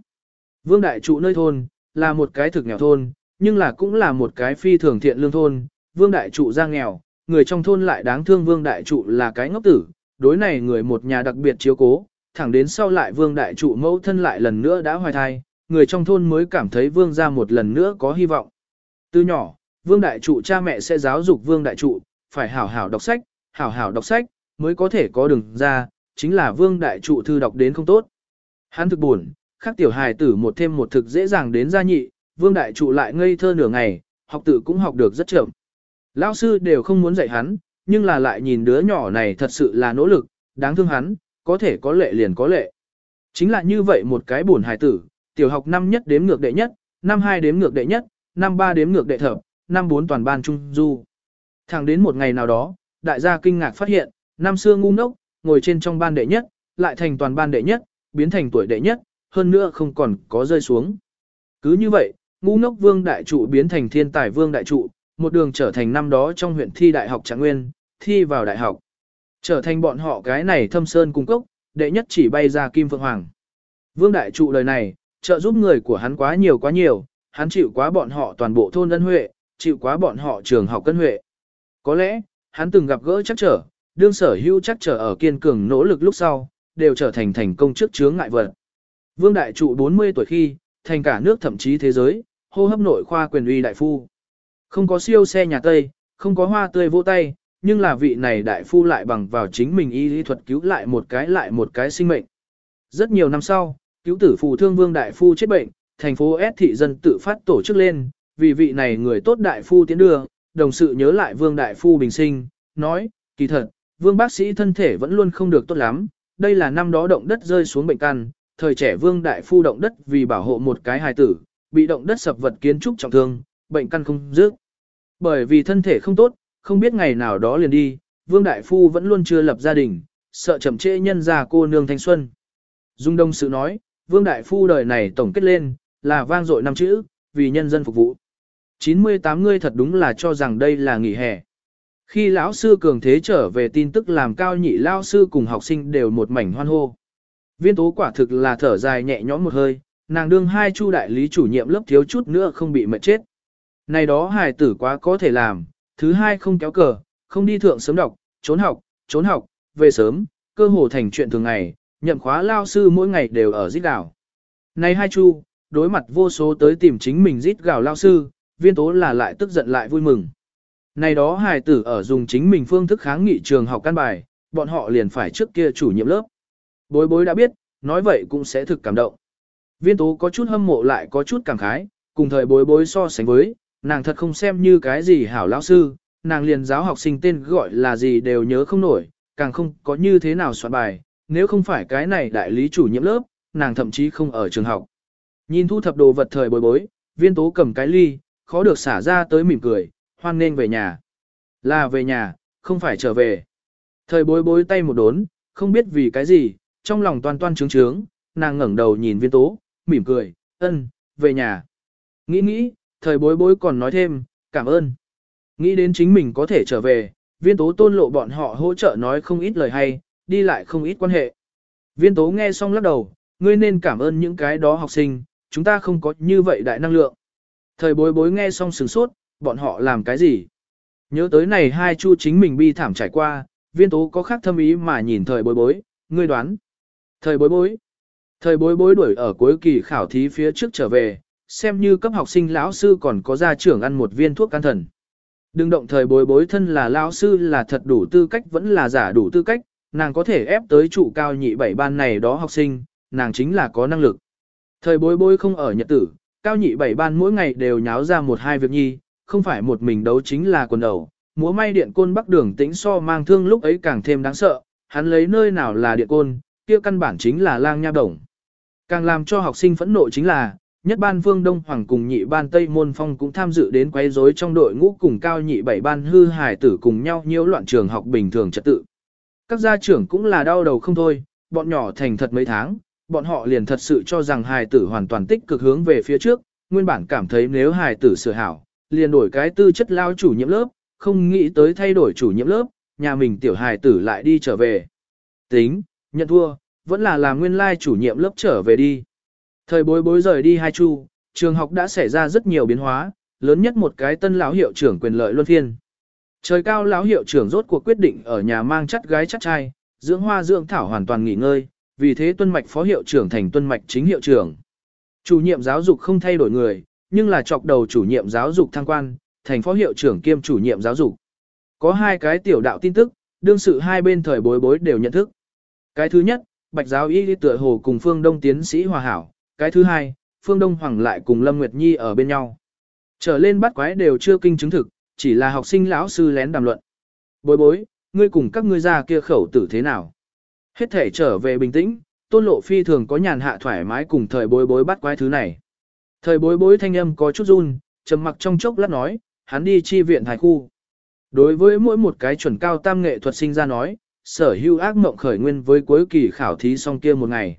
Vương Đại Trụ nơi thôn, là một cái thực nghèo thôn, nhưng là cũng là một cái phi thường thiện lương thôn. Vương Đại Trụ ra nghèo, người trong thôn lại đáng thương Vương Đại Trụ là cái ngốc tử, đối này người một nhà đặc biệt chiếu cố, thẳng đến sau lại vương đại trụ mẫu thân lại lần nữa đã hoài thai, người trong thôn mới cảm thấy vương ra một lần nữa có hy vọng. Từ nhỏ, vương đại trụ cha mẹ sẽ giáo dục vương đại trụ, phải hảo hảo đọc sách, hảo hảo đọc sách, mới có thể có đường ra, chính là vương đại trụ thư đọc đến không tốt. Hắn thực buồn, khác tiểu hài tử một thêm một thực dễ dàng đến gia nhị, vương đại trụ lại ngây thơ nửa ngày, học tự cũng học được rất chậm. Lão sư đều không muốn dạy hắn, nhưng là lại nhìn đứa nhỏ này thật sự là nỗ lực, đáng thương hắn, có thể có lệ liền có lệ. Chính là như vậy một cái buồn hài tử, tiểu học năm nhất đếm ngược đệ nhất, năm hai đếm ngược đệ nhất, năm ba đếm ngược đệ thập, năm bốn toàn ban trung du. Thẳng đến một ngày nào đó, đại gia kinh ngạc phát hiện, năm xưa ngu ngốc, ngồi trên trong ban đệ nhất, lại thành toàn ban đệ nhất, biến thành tuổi đệ nhất, hơn nữa không còn có rơi xuống. Cứ như vậy, ngu ngốc vương đại trụ biến thành thiên tài vương đại trụ, một đường trở thành năm đó trong huyện thi đại học trạng nguyên, thi vào đại học. Trở thành bọn họ cái này thâm sơn cung cốc, đệ nhất chỉ bay ra kim phượng hoàng. Vương đại trụ lời này, trợ giúp người của hắn quá nhiều quá nhiều, hắn chịu quá bọn họ toàn bộ thôn ân huệ, chịu quá bọn họ trường học cân huệ. Có lẽ, hắn từng gặp gỡ chắc trở, đương sở hữu chắc trở ở kiên cường nỗ lực lúc sau, đều trở thành thành công trước chướng ngại vật. Vương Đại Trụ 40 tuổi khi, thành cả nước thậm chí thế giới, hô hấp nội khoa quyền uy đại phu. Không có siêu xe nhà Tây, không có hoa tươi vô tay, nhưng là vị này đại phu lại bằng vào chính mình y lý thuật cứu lại một cái lại một cái sinh mệnh. Rất nhiều năm sau, cứu tử phù thương vương đại phu chết bệnh, thành phố S thị dân tự phát tổ chức lên, vì vị này người tốt đại phu tiến đưa, đồng sự nhớ lại vương đại phu bình sinh, nói, kỳ thật, vương bác sĩ thân thể vẫn luôn không được tốt lắm, đây là năm đó động đất rơi xuống bệnh căn, thời trẻ vương đại phu động đất vì bảo hộ một cái hài tử, bị động đất sập vật kiến trúc trọng thương, bệnh căn không dứt. Bởi vì thân thể không tốt, không biết ngày nào đó liền đi, vương đại phu vẫn luôn chưa lập gia đình, sợ chậm trễ nhân già cô nương thanh xuân. Dung Đông Sự nói, vương đại phu đời này tổng kết lên, là vang dội năm chữ, vì nhân dân phục vụ. 98 ngươi thật đúng là cho rằng đây là nghỉ hè. Khi lão sư cường thế trở về tin tức làm cao nhị lão sư cùng học sinh đều một mảnh hoan hô. Viên tố quả thực là thở dài nhẹ nhõm một hơi, nàng đương hai chu đại lý chủ nhiệm lớp thiếu chút nữa không bị mệt chết. Này đó hài tử quá có thể làm, thứ hai không kéo cờ, không đi thượng sớm đọc, trốn học, trốn học, về sớm, cơ hồ thành chuyện thường ngày, nhậm khóa lao sư mỗi ngày đều ở giết gạo. Này hai chu, đối mặt vô số tới tìm chính mình giết gạo lao sư, viên tố là lại tức giận lại vui mừng. Này đó hài tử ở dùng chính mình phương thức kháng nghị trường học căn bài, bọn họ liền phải trước kia chủ nhiệm lớp. Bối bối đã biết, nói vậy cũng sẽ thực cảm động. Viên tố có chút hâm mộ lại có chút cảm khái, cùng thời bối bối so sánh với, nàng thật không xem như cái gì hảo lão sư, nàng liền giáo học sinh tên gọi là gì đều nhớ không nổi, càng không có như thế nào soạn bài, nếu không phải cái này đại lý chủ nhiệm lớp, nàng thậm chí không ở trường học. Nhìn thu thập đồ vật thời bối bối, viên tố cầm cái ly, khó được xả ra tới mỉm cười, hoan nên về nhà. Là về nhà, không phải trở về. Thời bối bối tay một đốn, không biết vì cái gì, trong lòng toan toan trướng trướng, nàng ngẩng đầu nhìn viên tố, mỉm cười, ân, về nhà. Nghĩ nghĩ, thời bối bối còn nói thêm, cảm ơn. Nghĩ đến chính mình có thể trở về, viên tố tôn lộ bọn họ hỗ trợ nói không ít lời hay, đi lại không ít quan hệ. Viên tố nghe xong lắc đầu, ngươi nên cảm ơn những cái đó học sinh, chúng ta không có như vậy đại năng lượng. Thời bối bối nghe xong sửng sốt, bọn họ làm cái gì? Nhớ tới này hai chu chính mình bi thảm trải qua, viên tố có khác thâm ý mà nhìn thời bối bối, ngươi đoán. Thời bối bối. Thời bối bối đuổi ở cuối kỳ khảo thí phía trước trở về, xem như cấp học sinh lão sư còn có gia trưởng ăn một viên thuốc can thần. Đừng động thời bối bối thân là lão sư là thật đủ tư cách vẫn là giả đủ tư cách, nàng có thể ép tới trụ cao nhị bảy ban này đó học sinh, nàng chính là có năng lực. Thời bối bối không ở nhật tử, cao nhị bảy ban mỗi ngày đều nháo ra một hai việc nhi, không phải một mình đấu chính là quần đầu. Múa may điện côn bắc đường tĩnh so mang thương lúc ấy càng thêm đáng sợ, hắn lấy nơi nào là điện côn, kia căn bản chính là lang nha đồng. Càng làm cho học sinh phẫn nộ chính là, nhất ban Vương Đông Hoàng cùng nhị ban Tây Môn Phong cũng tham dự đến quấy rối trong đội ngũ cùng cao nhị bảy ban hư hải tử cùng nhau nhiễu loạn trường học bình thường trật tự. Các gia trưởng cũng là đau đầu không thôi, bọn nhỏ thành thật mấy tháng, bọn họ liền thật sự cho rằng hài tử hoàn toàn tích cực hướng về phía trước, nguyên bản cảm thấy nếu hài tử sửa hảo, liền đổi cái tư chất lao chủ nhiệm lớp, không nghĩ tới thay đổi chủ nhiệm lớp, nhà mình tiểu hài tử lại đi trở về. Tính, nhận thua, vẫn là làm nguyên lai chủ nhiệm lớp trở về đi. Thời bối bối rời đi hai chu, trường học đã xảy ra rất nhiều biến hóa, lớn nhất một cái tân lão hiệu trưởng quyền lợi luân phiên. Trời cao lão hiệu trưởng rốt cuộc quyết định ở nhà mang chắt gái chắt trai, dưỡng hoa dưỡng thảo hoàn toàn nghỉ ngơi, vì thế tuân mạch phó hiệu trưởng thành tuân mạch chính hiệu trưởng. Chủ nhiệm giáo dục không thay đổi người, nhưng là chọc đầu chủ nhiệm giáo dục thăng quan, thành phó hiệu trưởng kiêm chủ nhiệm giáo dục. Có hai cái tiểu đạo tin tức, đương sự hai bên thời bối bối đều nhận thức. Cái thứ nhất, Bạch giáo y tựa hồ cùng Phương Đông tiến sĩ hòa hảo. Cái thứ hai, Phương Đông Hoàng lại cùng Lâm Nguyệt Nhi ở bên nhau. Trở lên bắt quái đều chưa kinh chứng thực, chỉ là học sinh lão sư lén đàm luận. Bối bối, ngươi cùng các ngươi ra kia khẩu tử thế nào? Hết thể trở về bình tĩnh, tôn lộ phi thường có nhàn hạ thoải mái cùng thời bối bối bắt quái thứ này. Thời bối bối thanh âm có chút run, trầm mặc trong chốc lát nói, hắn đi chi viện thái khu. Đối với mỗi một cái chuẩn cao tam nghệ thuật sinh ra nói, sở hữu ác mộng khởi nguyên với cuối kỳ khảo thí xong kia một ngày.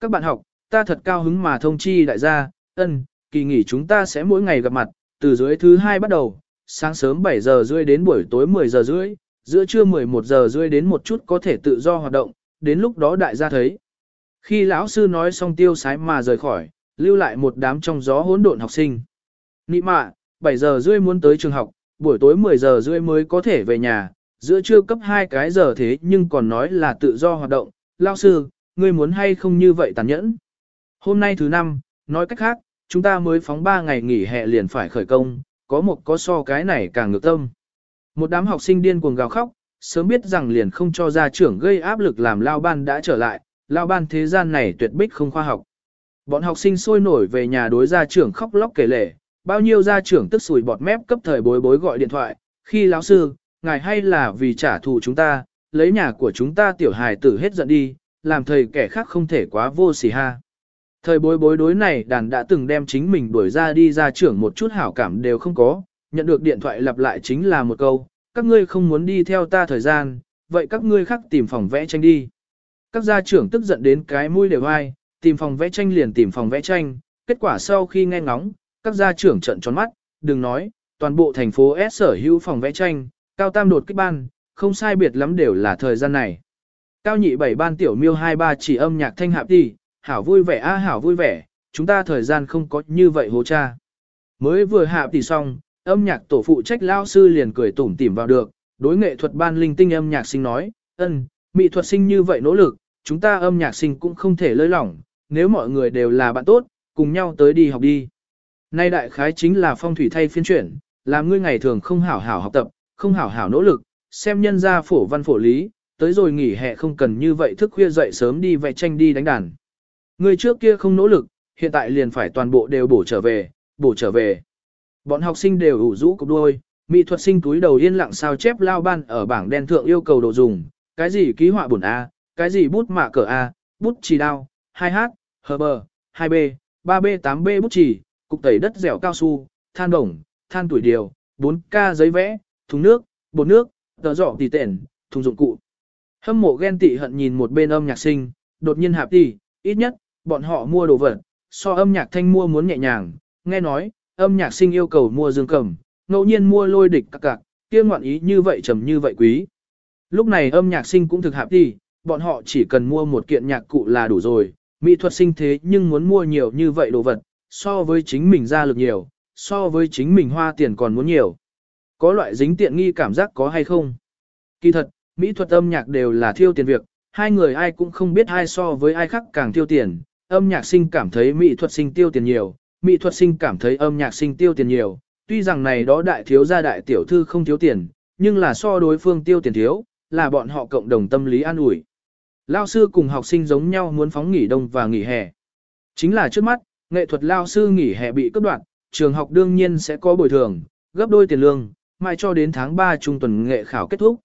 Các bạn học, ta thật cao hứng mà thông chi đại gia, ân, kỳ nghỉ chúng ta sẽ mỗi ngày gặp mặt, từ dưới thứ hai bắt đầu, sáng sớm 7 giờ rưỡi đến buổi tối 10 giờ rưỡi, giữa trưa 11 giờ rưỡi đến một chút có thể tự do hoạt động, đến lúc đó đại gia thấy. Khi lão sư nói xong tiêu sái mà rời khỏi, lưu lại một đám trong gió hỗn độn học sinh. Nị mạ, 7 giờ rưỡi muốn tới trường học, buổi tối 10 giờ rưỡi mới có thể về nhà, giữa trưa cấp hai cái giờ thế nhưng còn nói là tự do hoạt động. Lão sư, ngươi muốn hay không như vậy tàn nhẫn? Hôm nay thứ năm, nói cách khác, chúng ta mới phóng 3 ngày nghỉ hè liền phải khởi công, có một có so cái này càng ngược tâm. Một đám học sinh điên cuồng gào khóc, sớm biết rằng liền không cho gia trưởng gây áp lực làm lao ban đã trở lại, lao ban thế gian này tuyệt bích không khoa học. Bọn học sinh sôi nổi về nhà đối gia trưởng khóc lóc kể lể, bao nhiêu gia trưởng tức sùi bọt mép cấp thời bối bối gọi điện thoại, khi lão sư, ngài hay là vì trả thù chúng ta, lấy nhà của chúng ta tiểu hài tử hết giận đi, làm thầy kẻ khác không thể quá vô sỉ ha. Thời bối bối đối này đàn đã từng đem chính mình đuổi ra đi ra trưởng một chút hảo cảm đều không có, nhận được điện thoại lặp lại chính là một câu, các ngươi không muốn đi theo ta thời gian, vậy các ngươi khác tìm phòng vẽ tranh đi. Các gia trưởng tức giận đến cái mũi đều ai, tìm phòng vẽ tranh liền tìm phòng vẽ tranh, kết quả sau khi nghe ngóng, các gia trưởng trận tròn mắt, đừng nói, toàn bộ thành phố S sở hữu phòng vẽ tranh, cao tam đột kích ban, không sai biệt lắm đều là thời gian này. Cao nhị bảy ban tiểu miêu hai ba chỉ âm nhạc thanh hạp đi, hảo vui vẻ a hảo vui vẻ, chúng ta thời gian không có như vậy hố cha. Mới vừa hạ tỷ xong, âm nhạc tổ phụ trách lao sư liền cười tủm tỉm vào được, đối nghệ thuật ban linh tinh âm nhạc sinh nói, ân, mỹ thuật sinh như vậy nỗ lực, chúng ta âm nhạc sinh cũng không thể lơi lỏng, nếu mọi người đều là bạn tốt, cùng nhau tới đi học đi. Nay đại khái chính là phong thủy thay phiên chuyển, làm ngươi ngày thường không hảo hảo học tập, không hảo hảo nỗ lực, xem nhân gia phổ văn phổ lý, tới rồi nghỉ hè không cần như vậy thức khuya dậy sớm đi vẽ tranh đi đánh đàn. Ngươi trước kia không nỗ lực, hiện tại liền phải toàn bộ đều bổ trở về, bổ trở về. Bọn học sinh đều ủ rũ cục đuôi, mỹ thuật sinh túi đầu yên lặng sao chép lao ban ở bảng đen thượng yêu cầu đồ dùng, cái gì ký họa bổn A, cái gì bút mạ cờ A, bút chì đao, 2H, HB, 2B, 3B 8B bút chì, cục tẩy đất dẻo cao su, than đồng, than tuổi điều, 4K giấy vẽ, thùng nước, bột nước, tờ giỏ tỉ tện, thùng dụng cụ. Hâm mộ ghen tị hận nhìn một bên âm nhạc sinh, đột nhiên hạp đi, ít nhất, bọn họ mua đồ vật, so âm nhạc thanh mua muốn nhẹ nhàng, nghe nói, âm nhạc sinh yêu cầu mua dương cầm, ngẫu nhiên mua lôi địch các cạc, kia ngoạn ý như vậy trầm như vậy quý. Lúc này âm nhạc sinh cũng thực hạp đi, bọn họ chỉ cần mua một kiện nhạc cụ là đủ rồi, mỹ thuật sinh thế nhưng muốn mua nhiều như vậy đồ vật, so với chính mình ra lực nhiều, so với chính mình hoa tiền còn muốn nhiều. Có loại dính tiện nghi cảm giác có hay không? Kỳ thật, mỹ thuật âm nhạc đều là thiêu tiền việc, hai người ai cũng không biết ai so với ai khác càng tiêu tiền, âm nhạc sinh cảm thấy mỹ thuật sinh tiêu tiền nhiều, mỹ thuật sinh cảm thấy âm nhạc sinh tiêu tiền nhiều, tuy rằng này đó đại thiếu gia đại tiểu thư không thiếu tiền, nhưng là so đối phương tiêu tiền thiếu, là bọn họ cộng đồng tâm lý an ủi. Lao sư cùng học sinh giống nhau muốn phóng nghỉ đông và nghỉ hè. Chính là trước mắt, nghệ thuật lao sư nghỉ hè bị cắt đoạn, trường học đương nhiên sẽ có bồi thường, gấp đôi tiền lương, mai cho đến tháng 3 trung tuần nghệ khảo kết thúc.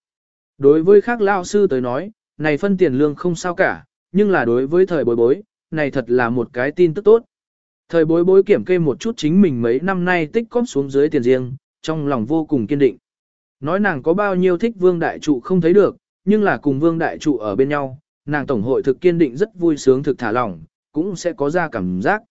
Đối với khác lao sư tới nói, này phân tiền lương không sao cả, nhưng là đối với thời bối bối, này thật là một cái tin tức tốt. Thời bối bối kiểm kê một chút chính mình mấy năm nay tích cóp xuống dưới tiền riêng, trong lòng vô cùng kiên định. Nói nàng có bao nhiêu thích vương đại trụ không thấy được, nhưng là cùng vương đại trụ ở bên nhau, nàng tổng hội thực kiên định rất vui sướng thực thả lỏng, cũng sẽ có ra cảm giác.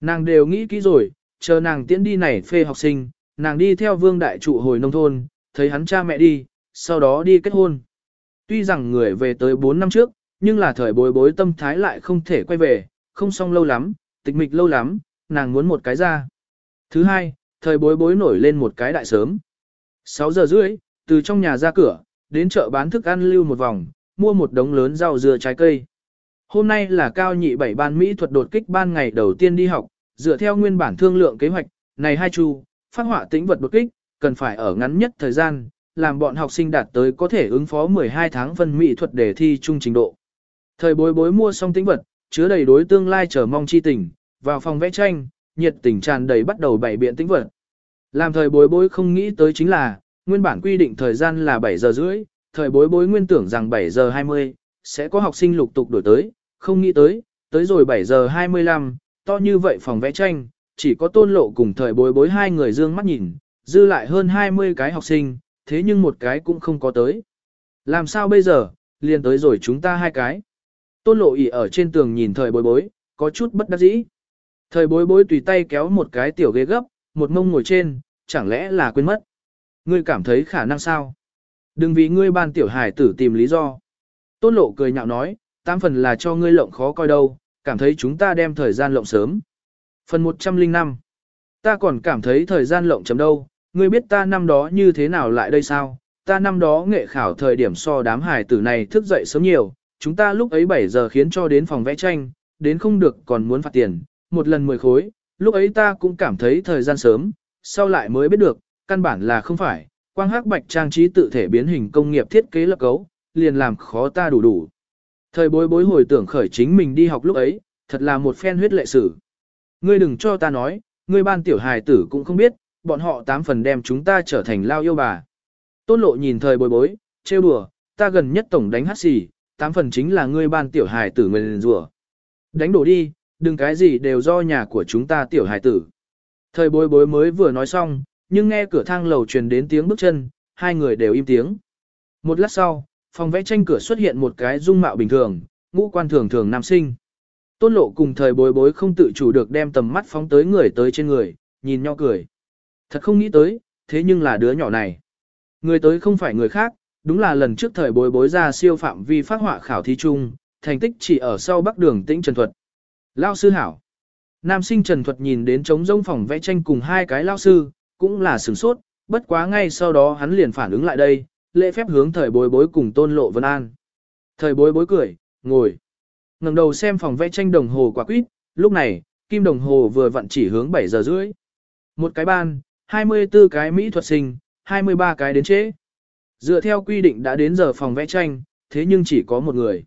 Nàng đều nghĩ kỹ rồi, chờ nàng tiễn đi này phê học sinh, nàng đi theo vương đại trụ hồi nông thôn, thấy hắn cha mẹ đi, sau đó đi kết hôn. Tuy rằng người về tới 4 năm trước, nhưng là thời bối bối tâm thái lại không thể quay về, không xong lâu lắm, tịch mịch lâu lắm, nàng muốn một cái ra. Thứ hai, thời bối bối nổi lên một cái đại sớm. 6 giờ rưỡi, từ trong nhà ra cửa, đến chợ bán thức ăn lưu một vòng, mua một đống lớn rau dưa trái cây. Hôm nay là cao nhị bảy ban mỹ thuật đột kích ban ngày đầu tiên đi học, dựa theo nguyên bản thương lượng kế hoạch, này hai chu, phát họa tĩnh vật đột kích, cần phải ở ngắn nhất thời gian, làm bọn học sinh đạt tới có thể ứng phó 12 tháng phân mỹ thuật để thi trung trình độ. Thời bối bối mua xong tĩnh vật, chứa đầy đối tương lai chờ mong chi tình, vào phòng vẽ tranh, nhiệt tình tràn đầy bắt đầu bảy biện tĩnh vật. Làm thời bối bối không nghĩ tới chính là, nguyên bản quy định thời gian là 7 giờ rưỡi, thời bối bối nguyên tưởng rằng 7 giờ 20, sẽ có học sinh lục tục đổi tới, không nghĩ tới, tới rồi 7 giờ 25, to như vậy phòng vẽ tranh, chỉ có tôn lộ cùng thời bối bối hai người dương mắt nhìn, dư lại hơn 20 cái học sinh, thế nhưng một cái cũng không có tới. Làm sao bây giờ, liền tới rồi chúng ta hai cái. Tôn lộ ỉ ở trên tường nhìn thời bối bối, có chút bất đắc dĩ. Thời bối bối tùy tay kéo một cái tiểu ghế gấp, một mông ngồi trên, chẳng lẽ là quên mất. Ngươi cảm thấy khả năng sao? Đừng vì ngươi ban tiểu hải tử tìm lý do. Tôn lộ cười nhạo nói, tám phần là cho ngươi lộng khó coi đâu, cảm thấy chúng ta đem thời gian lộng sớm. Phần 105 Ta còn cảm thấy thời gian lộng chấm đâu, ngươi biết ta năm đó như thế nào lại đây sao? Ta năm đó nghệ khảo thời điểm so đám hải tử này thức dậy sớm nhiều, chúng ta lúc ấy 7 giờ khiến cho đến phòng vẽ tranh, đến không được còn muốn phạt tiền, một lần 10 khối, lúc ấy ta cũng cảm thấy thời gian sớm, sau lại mới biết được, căn bản là không phải, quang hắc bạch trang trí tự thể biến hình công nghiệp thiết kế lập cấu, liền làm khó ta đủ đủ. Thời bối bối hồi tưởng khởi chính mình đi học lúc ấy, thật là một phen huyết lệ sử. Ngươi đừng cho ta nói, ngươi ban tiểu hài tử cũng không biết, bọn họ tám phần đem chúng ta trở thành lao yêu bà. Tôn lộ nhìn thời bối bối, trêu đùa, ta gần nhất tổng đánh hát xì, tám phần chính là ngươi ban tiểu hài tử nguyền rủa. Đánh đổ đi, đừng cái gì đều do nhà của chúng ta tiểu hài tử. Thời bối bối mới vừa nói xong, nhưng nghe cửa thang lầu truyền đến tiếng bước chân, hai người đều im tiếng. Một lát sau, phòng vẽ tranh cửa xuất hiện một cái dung mạo bình thường, ngũ quan thường thường nam sinh. Tôn lộ cùng thời bối bối không tự chủ được đem tầm mắt phóng tới người tới trên người, nhìn nhau cười. Thật không nghĩ tới, thế nhưng là đứa nhỏ này. Người tới không phải người khác, đúng là lần trước thời bối bối ra siêu phạm vi phát họa khảo thí chung, thành tích chỉ ở sau bắc đường tĩnh Trần Thuật. Lao sư hảo. Nam sinh Trần Thuật nhìn đến trống rông phòng vẽ tranh cùng hai cái lao sư, cũng là sửng sốt, bất quá ngay sau đó hắn liền phản ứng lại đây, lễ phép hướng thời bối bối cùng tôn lộ vân an. Thời bối bối cười, ngồi. ngẩng đầu xem phòng vẽ tranh đồng hồ quả quýt, lúc này, kim đồng hồ vừa vặn chỉ hướng 7 giờ rưỡi. Một cái ban, 24 cái mỹ thuật sinh, 23 cái đến chế. Dựa theo quy định đã đến giờ phòng vẽ tranh, thế nhưng chỉ có một người.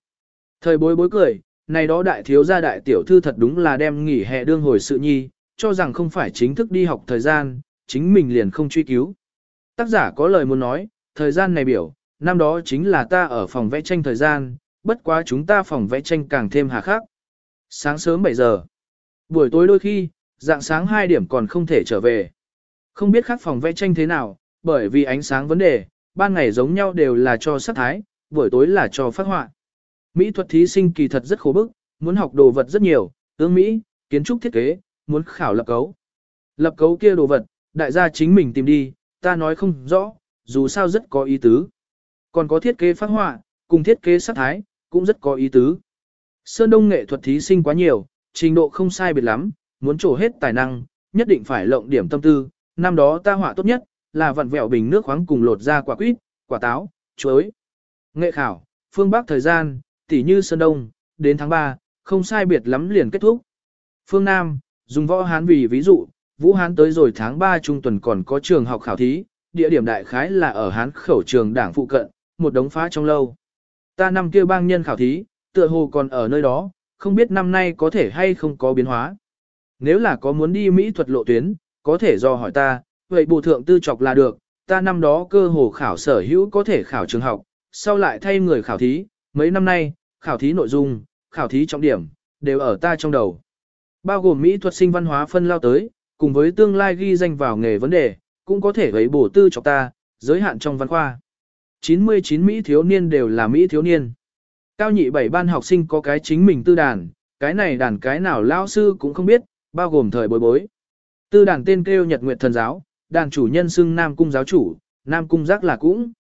Thời bối bối cười, này đó đại thiếu gia đại tiểu thư thật đúng là đem nghỉ hè đương hồi sự nhi, cho rằng không phải chính thức đi học thời gian, chính mình liền không truy cứu. Tác giả có lời muốn nói, thời gian này biểu, năm đó chính là ta ở phòng vẽ tranh thời gian, bất quá chúng ta phòng vẽ tranh càng thêm hà khắc. Sáng sớm 7 giờ, buổi tối đôi khi, dạng sáng 2 điểm còn không thể trở về. Không biết khác phòng vẽ tranh thế nào, bởi vì ánh sáng vấn đề, ban ngày giống nhau đều là cho sắc thái, buổi tối là cho phát họa. Mỹ thuật thí sinh kỳ thật rất khổ bức, muốn học đồ vật rất nhiều, tướng Mỹ, kiến trúc thiết kế, muốn khảo lập cấu. Lập cấu kia đồ vật, đại gia chính mình tìm đi, ta nói không rõ, dù sao rất có ý tứ. Còn có thiết kế phát họa, cùng thiết kế sắc thái, cũng rất có ý tứ. Sơn Đông nghệ thuật thí sinh quá nhiều, trình độ không sai biệt lắm, muốn trổ hết tài năng, nhất định phải lộng điểm tâm tư. Năm đó ta họa tốt nhất, là vặn vẹo bình nước khoáng cùng lột ra quả quýt, quả táo, chuối. Nghệ khảo, phương Bắc thời gian, tỉ như Sơn Đông, đến tháng 3, không sai biệt lắm liền kết thúc. Phương Nam, dùng võ hán vì ví dụ, Vũ Hán tới rồi tháng 3 trung tuần còn có trường học khảo thí, địa điểm đại khái là ở Hán khẩu trường đảng phụ cận, một đống phá trong lâu. Ta năm kia bang nhân khảo thí, tựa hồ còn ở nơi đó, không biết năm nay có thể hay không có biến hóa. Nếu là có muốn đi Mỹ thuật lộ tuyến, có thể do hỏi ta, vậy bộ thượng tư chọc là được, ta năm đó cơ hồ khảo sở hữu có thể khảo trường học, sau lại thay người khảo thí, mấy năm nay, khảo thí nội dung, khảo thí trọng điểm, đều ở ta trong đầu. Bao gồm Mỹ thuật sinh văn hóa phân lao tới, cùng với tương lai ghi danh vào nghề vấn đề, cũng có thể lấy bổ tư chọc ta, giới hạn trong văn khoa. 99 Mỹ thiếu niên đều là Mỹ thiếu niên. Cao nhị bảy ban học sinh có cái chính mình tư đàn, cái này đàn cái nào lao sư cũng không biết, bao gồm thời bối bối. Tư đàn tên kêu Nhật Nguyệt Thần Giáo, đàn chủ nhân xưng Nam Cung giáo chủ, Nam Cung giác là cũng.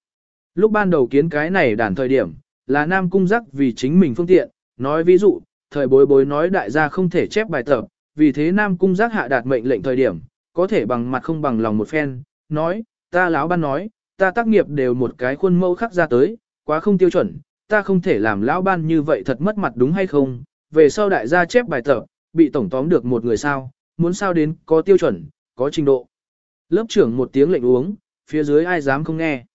Lúc ban đầu kiến cái này đàn thời điểm, là Nam Cung giác vì chính mình phương tiện, nói ví dụ, thời bối bối nói đại gia không thể chép bài tập, vì thế Nam Cung giác hạ đạt mệnh lệnh thời điểm, có thể bằng mặt không bằng lòng một phen, nói, ta lão ban nói, ta tác nghiệp đều một cái khuôn mẫu khắc ra tới, quá không tiêu chuẩn, ta không thể làm lão ban như vậy thật mất mặt đúng hay không, về sau đại gia chép bài tập, bị tổng tóm được một người sao, muốn sao đến có tiêu chuẩn, có trình độ. Lớp trưởng một tiếng lệnh uống, phía dưới ai dám không nghe.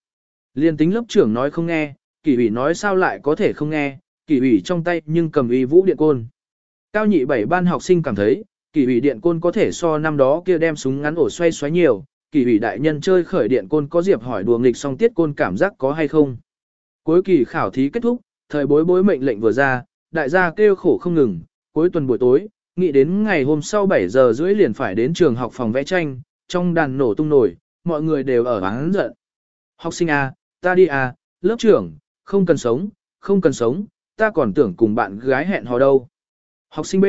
Liên tính lớp trưởng nói không nghe, kỷ ủy nói sao lại có thể không nghe, kỷ ủy trong tay nhưng cầm uy vũ điện côn. Cao nhị bảy ban học sinh cảm thấy, kỷ ủy điện côn có thể so năm đó kia đem súng ngắn ổ xoay xoáy nhiều, kỷ ủy đại nhân chơi khởi điện côn có diệp hỏi đùa nghịch song tiết côn cảm giác có hay không. Cuối kỳ khảo thí kết thúc, thời bối bối mệnh lệnh vừa ra, đại gia kêu khổ không ngừng, cuối tuần buổi tối, nghĩ đến ngày hôm sau 7 giờ rưỡi liền phải đến trường học phòng vẽ tranh, trong đàn nổ tung nổi, mọi người đều ở án giận. Học sinh A, ta đi A, lớp trưởng, không cần sống, không cần sống, ta còn tưởng cùng bạn gái hẹn hò đâu. Học sinh B,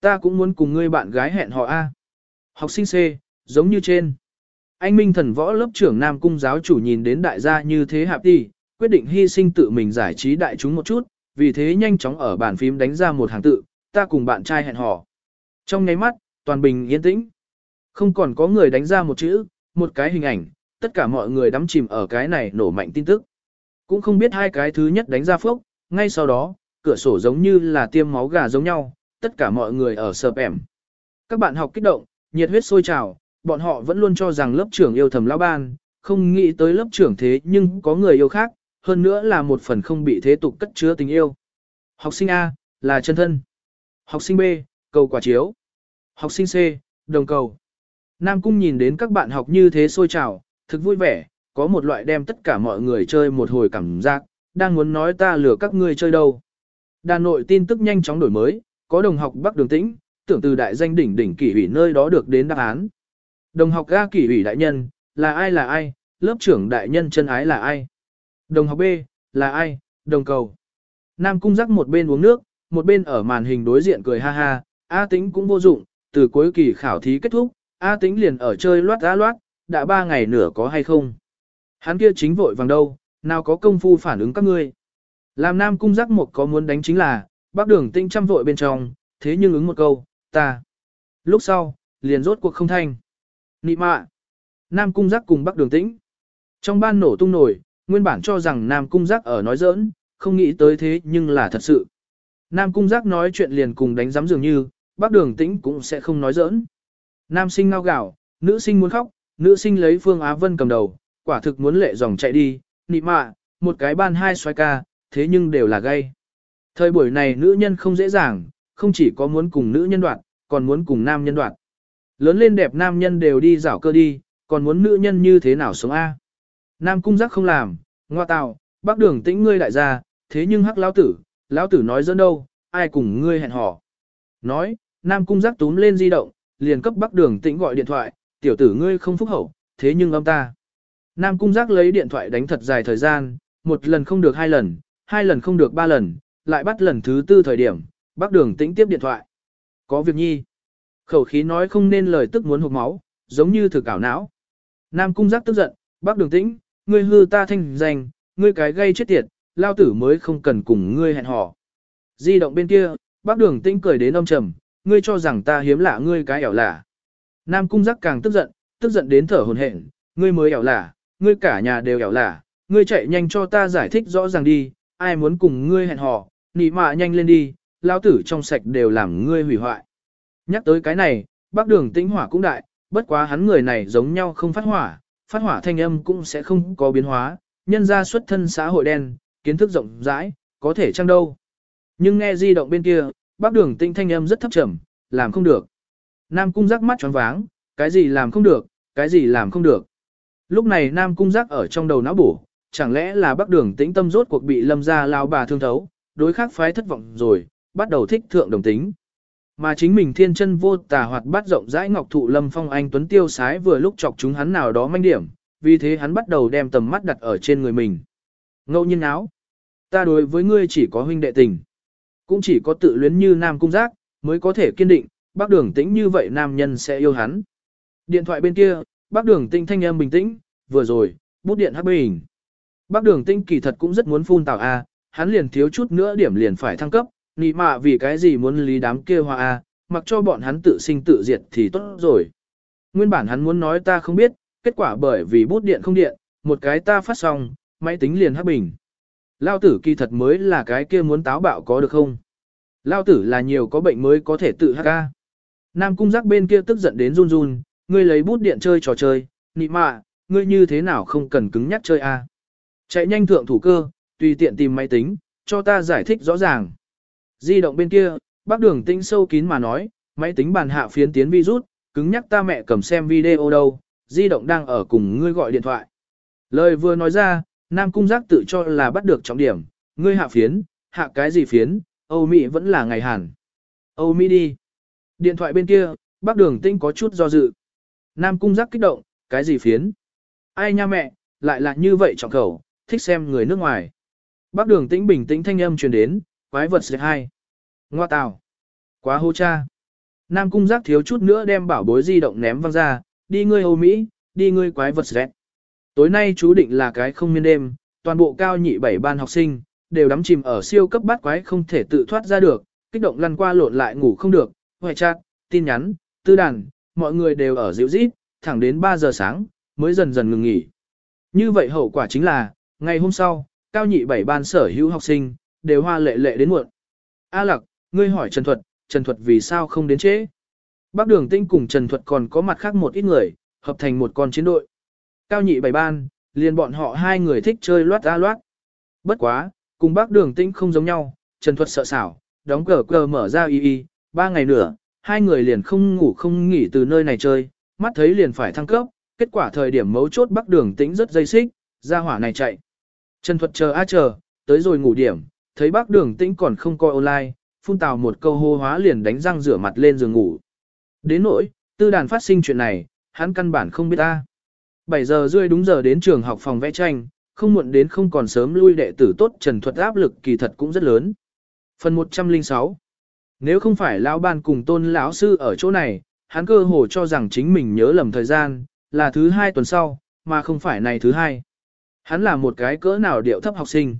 ta cũng muốn cùng ngươi bạn gái hẹn hò A. Học sinh C, giống như trên. Anh Minh thần võ lớp trưởng Nam Cung giáo chủ nhìn đến đại gia như thế hạp đi, quyết định hy sinh tự mình giải trí đại chúng một chút, vì thế nhanh chóng ở bàn phím đánh ra một hàng tự, ta cùng bạn trai hẹn hò. Trong ngáy mắt, toàn bình yên tĩnh. Không còn có người đánh ra một chữ, một cái hình ảnh, tất cả mọi người đắm chìm ở cái này nổ mạnh tin tức. Cũng không biết hai cái thứ nhất đánh ra phốc, ngay sau đó, cửa sổ giống như là tiêm máu gà giống nhau, tất cả mọi người ở sợp ẻm. Các bạn học kích động, nhiệt huyết sôi trào, bọn họ vẫn luôn cho rằng lớp trưởng yêu thầm lão ban, không nghĩ tới lớp trưởng thế nhưng có người yêu khác, hơn nữa là một phần không bị thế tục cất chứa tình yêu. Học sinh A, là chân thân. Học sinh B, cầu quả chiếu. Học sinh C, đồng cầu. Nam Cung nhìn đến các bạn học như thế sôi trào, thực vui vẻ, có một loại đem tất cả mọi người chơi một hồi cảm giác, đang muốn nói ta lừa các ngươi chơi đâu. Đà nội tin tức nhanh chóng đổi mới, có đồng học Bắc Đường Tĩnh, tưởng từ đại danh đỉnh đỉnh kỷ ủy nơi đó được đến đáp án. Đồng học A kỷ ủy đại nhân, là ai là ai, lớp trưởng đại nhân chân ái là ai. Đồng học B, là ai, đồng cầu. Nam cung rắc một bên uống nước, một bên ở màn hình đối diện cười ha ha, A tĩnh cũng vô dụng, từ cuối kỳ khảo thí kết thúc, A tĩnh liền ở chơi loát á loát, đã ba ngày nửa có hay không. Hắn kia chính vội vàng đâu, nào có công phu phản ứng các ngươi. Làm nam cung giác một có muốn đánh chính là, bác đường tinh chăm vội bên trong, thế nhưng ứng một câu, ta. Lúc sau, liền rốt cuộc không thanh. Nị mạ. Nam cung giác cùng bác đường tĩnh. Trong ban nổ tung nổi, nguyên bản cho rằng Nam cung giác ở nói giỡn, không nghĩ tới thế nhưng là thật sự. Nam cung giác nói chuyện liền cùng đánh giám dường như, bác đường tĩnh cũng sẽ không nói giỡn. Nam sinh ngao gạo, nữ sinh muốn khóc, nữ sinh lấy Phương Á Vân cầm đầu, quả thực muốn lệ dòng chạy đi, nị mạ, một cái ban hai xoay ca, thế nhưng đều là gay. Thời buổi này nữ nhân không dễ dàng, không chỉ có muốn cùng nữ nhân đoạn, còn muốn cùng nam nhân đoạn. Lớn lên đẹp nam nhân đều đi rảo cơ đi, còn muốn nữ nhân như thế nào sống A. Nam cung giác không làm, ngoa tạo, bác đường tĩnh ngươi đại gia, thế nhưng hắc lão tử, lão tử nói dẫn đâu, ai cùng ngươi hẹn hò. Nói, Nam cung giác túm lên di động, liền cấp Bắc đường tĩnh gọi điện thoại, tiểu tử ngươi không phúc hậu, thế nhưng âm ta. Nam cung giác lấy điện thoại đánh thật dài thời gian, một lần không được hai lần, hai lần không được ba lần, lại bắt lần thứ tư thời điểm, Bắc đường tĩnh tiếp điện thoại. Có việc nhi. Khẩu khí nói không nên lời tức muốn hụt máu, giống như thực ảo não. Nam cung giác tức giận, bác đường tĩnh, ngươi hư ta thanh danh, ngươi cái gây chết tiệt, lao tử mới không cần cùng ngươi hẹn hò. Di động bên kia, bác đường tĩnh cười đến ông trầm, ngươi cho rằng ta hiếm lạ ngươi cái ẻo lạ. Nam cung giác càng tức giận, tức giận đến thở hồn hển, ngươi mới ẻo lạ, ngươi cả nhà đều ẻo lạ, ngươi chạy nhanh cho ta giải thích rõ ràng đi, ai muốn cùng ngươi hẹn hò, nị mạ nhanh lên đi, lao tử trong sạch đều làm ngươi hủy hoại. Nhắc tới cái này, bác đường tĩnh hỏa cũng đại, bất quá hắn người này giống nhau không phát hỏa, phát hỏa thanh âm cũng sẽ không có biến hóa, nhân ra xuất thân xã hội đen, kiến thức rộng rãi, có thể chăng đâu. Nhưng nghe di động bên kia, bác đường tinh thanh âm rất thấp trầm, làm không được. Nam cung giác mắt choáng váng, cái gì làm không được, cái gì làm không được. Lúc này Nam cung giác ở trong đầu não bổ, chẳng lẽ là bác đường tĩnh tâm rốt cuộc bị lâm ra lao bà thương thấu, đối khác phái thất vọng rồi, bắt đầu thích thượng đồng tính. Mà chính mình thiên chân vô tà hoạt bát rộng rãi ngọc thụ lâm phong anh tuấn tiêu sái vừa lúc chọc chúng hắn nào đó manh điểm, vì thế hắn bắt đầu đem tầm mắt đặt ở trên người mình. Ngẫu nhiên áo, ta đối với ngươi chỉ có huynh đệ tình, cũng chỉ có tự luyến như nam cung giác, mới có thể kiên định, bác đường tĩnh như vậy nam nhân sẽ yêu hắn. Điện thoại bên kia, bác đường tĩnh thanh âm bình tĩnh, vừa rồi, bút điện hắc bình. Bác đường tĩnh kỳ thật cũng rất muốn phun tào A, hắn liền thiếu chút nữa điểm liền phải thăng cấp, nị mạ vì cái gì muốn lý đám kia hoa A, mặc cho bọn hắn tự sinh tự diệt thì tốt rồi. Nguyên bản hắn muốn nói ta không biết, kết quả bởi vì bút điện không điện, một cái ta phát xong, máy tính liền hắc bình. Lao tử kỳ thật mới là cái kia muốn táo bạo có được không? Lao tử là nhiều có bệnh mới có thể tự hát ca. Nam cung giác bên kia tức giận đến run run, ngươi lấy bút điện chơi trò chơi, nị mạ, ngươi như thế nào không cần cứng nhắc chơi a? Chạy nhanh thượng thủ cơ, tùy tiện tìm máy tính, cho ta giải thích rõ ràng. Di động bên kia, bác đường tinh sâu kín mà nói, máy tính bàn hạ phiến tiến virus, cứng nhắc ta mẹ cầm xem video đâu, di động đang ở cùng ngươi gọi điện thoại. Lời vừa nói ra, Nam Cung Giác tự cho là bắt được trọng điểm, ngươi hạ phiến, hạ cái gì phiến, Âu Mỹ vẫn là ngày hàn. Âu Mỹ đi. Điện thoại bên kia, bác đường tinh có chút do dự. Nam Cung Giác kích động, cái gì phiến? Ai nha mẹ, lại là như vậy trọng khẩu, thích xem người nước ngoài. Bác đường tĩnh bình tĩnh thanh âm truyền đến, quái vật sệt hai. Ngoa tào. Quá hô cha. Nam cung giác thiếu chút nữa đem bảo bối di động ném văng ra, đi ngươi Âu Mỹ, đi ngươi quái vật sệt. Tối nay chú định là cái không miên đêm, toàn bộ cao nhị bảy ban học sinh, đều đắm chìm ở siêu cấp bát quái không thể tự thoát ra được, kích động lăn qua lộn lại ngủ không được, hoài chat, tin nhắn, tư đàn, mọi người đều ở dịu rít, thẳng đến 3 giờ sáng, mới dần dần ngừng nghỉ. Như vậy hậu quả chính là, ngày hôm sau, cao nhị bảy ban sở hữu học sinh, đều hoa lệ lệ đến muộn. A lặc, ngươi hỏi Trần Thuật, Trần Thuật vì sao không đến trễ? Bác Đường Tinh cùng Trần Thuật còn có mặt khác một ít người, hợp thành một con chiến đội. Cao nhị bảy ban, liền bọn họ hai người thích chơi loát ra loát. Bất quá, cùng bác Đường Tĩnh không giống nhau, Trần Thuật sợ sảo, đóng cờ cờ mở ra y y, ba ngày nữa, hai người liền không ngủ không nghỉ từ nơi này chơi, mắt thấy liền phải thăng cấp, kết quả thời điểm mấu chốt bắc đường tĩnh rất dây xích, ra hỏa này chạy. Trần Thuật chờ a chờ, tới rồi ngủ điểm, thấy bác đường tĩnh còn không coi online, phun tào một câu hô hóa liền đánh răng rửa mặt lên giường ngủ. Đến nỗi, tư đàn phát sinh chuyện này, hắn căn bản không biết ta. 7 giờ rưỡi đúng giờ đến trường học phòng vẽ tranh, không muộn đến không còn sớm lui đệ tử tốt Trần Thuật áp lực kỳ thật cũng rất lớn. Phần 106 Nếu không phải lão ban cùng tôn lão sư ở chỗ này, hắn cơ hồ cho rằng chính mình nhớ lầm thời gian, là thứ hai tuần sau, mà không phải này thứ hai. Hắn là một cái cỡ nào điệu thấp học sinh.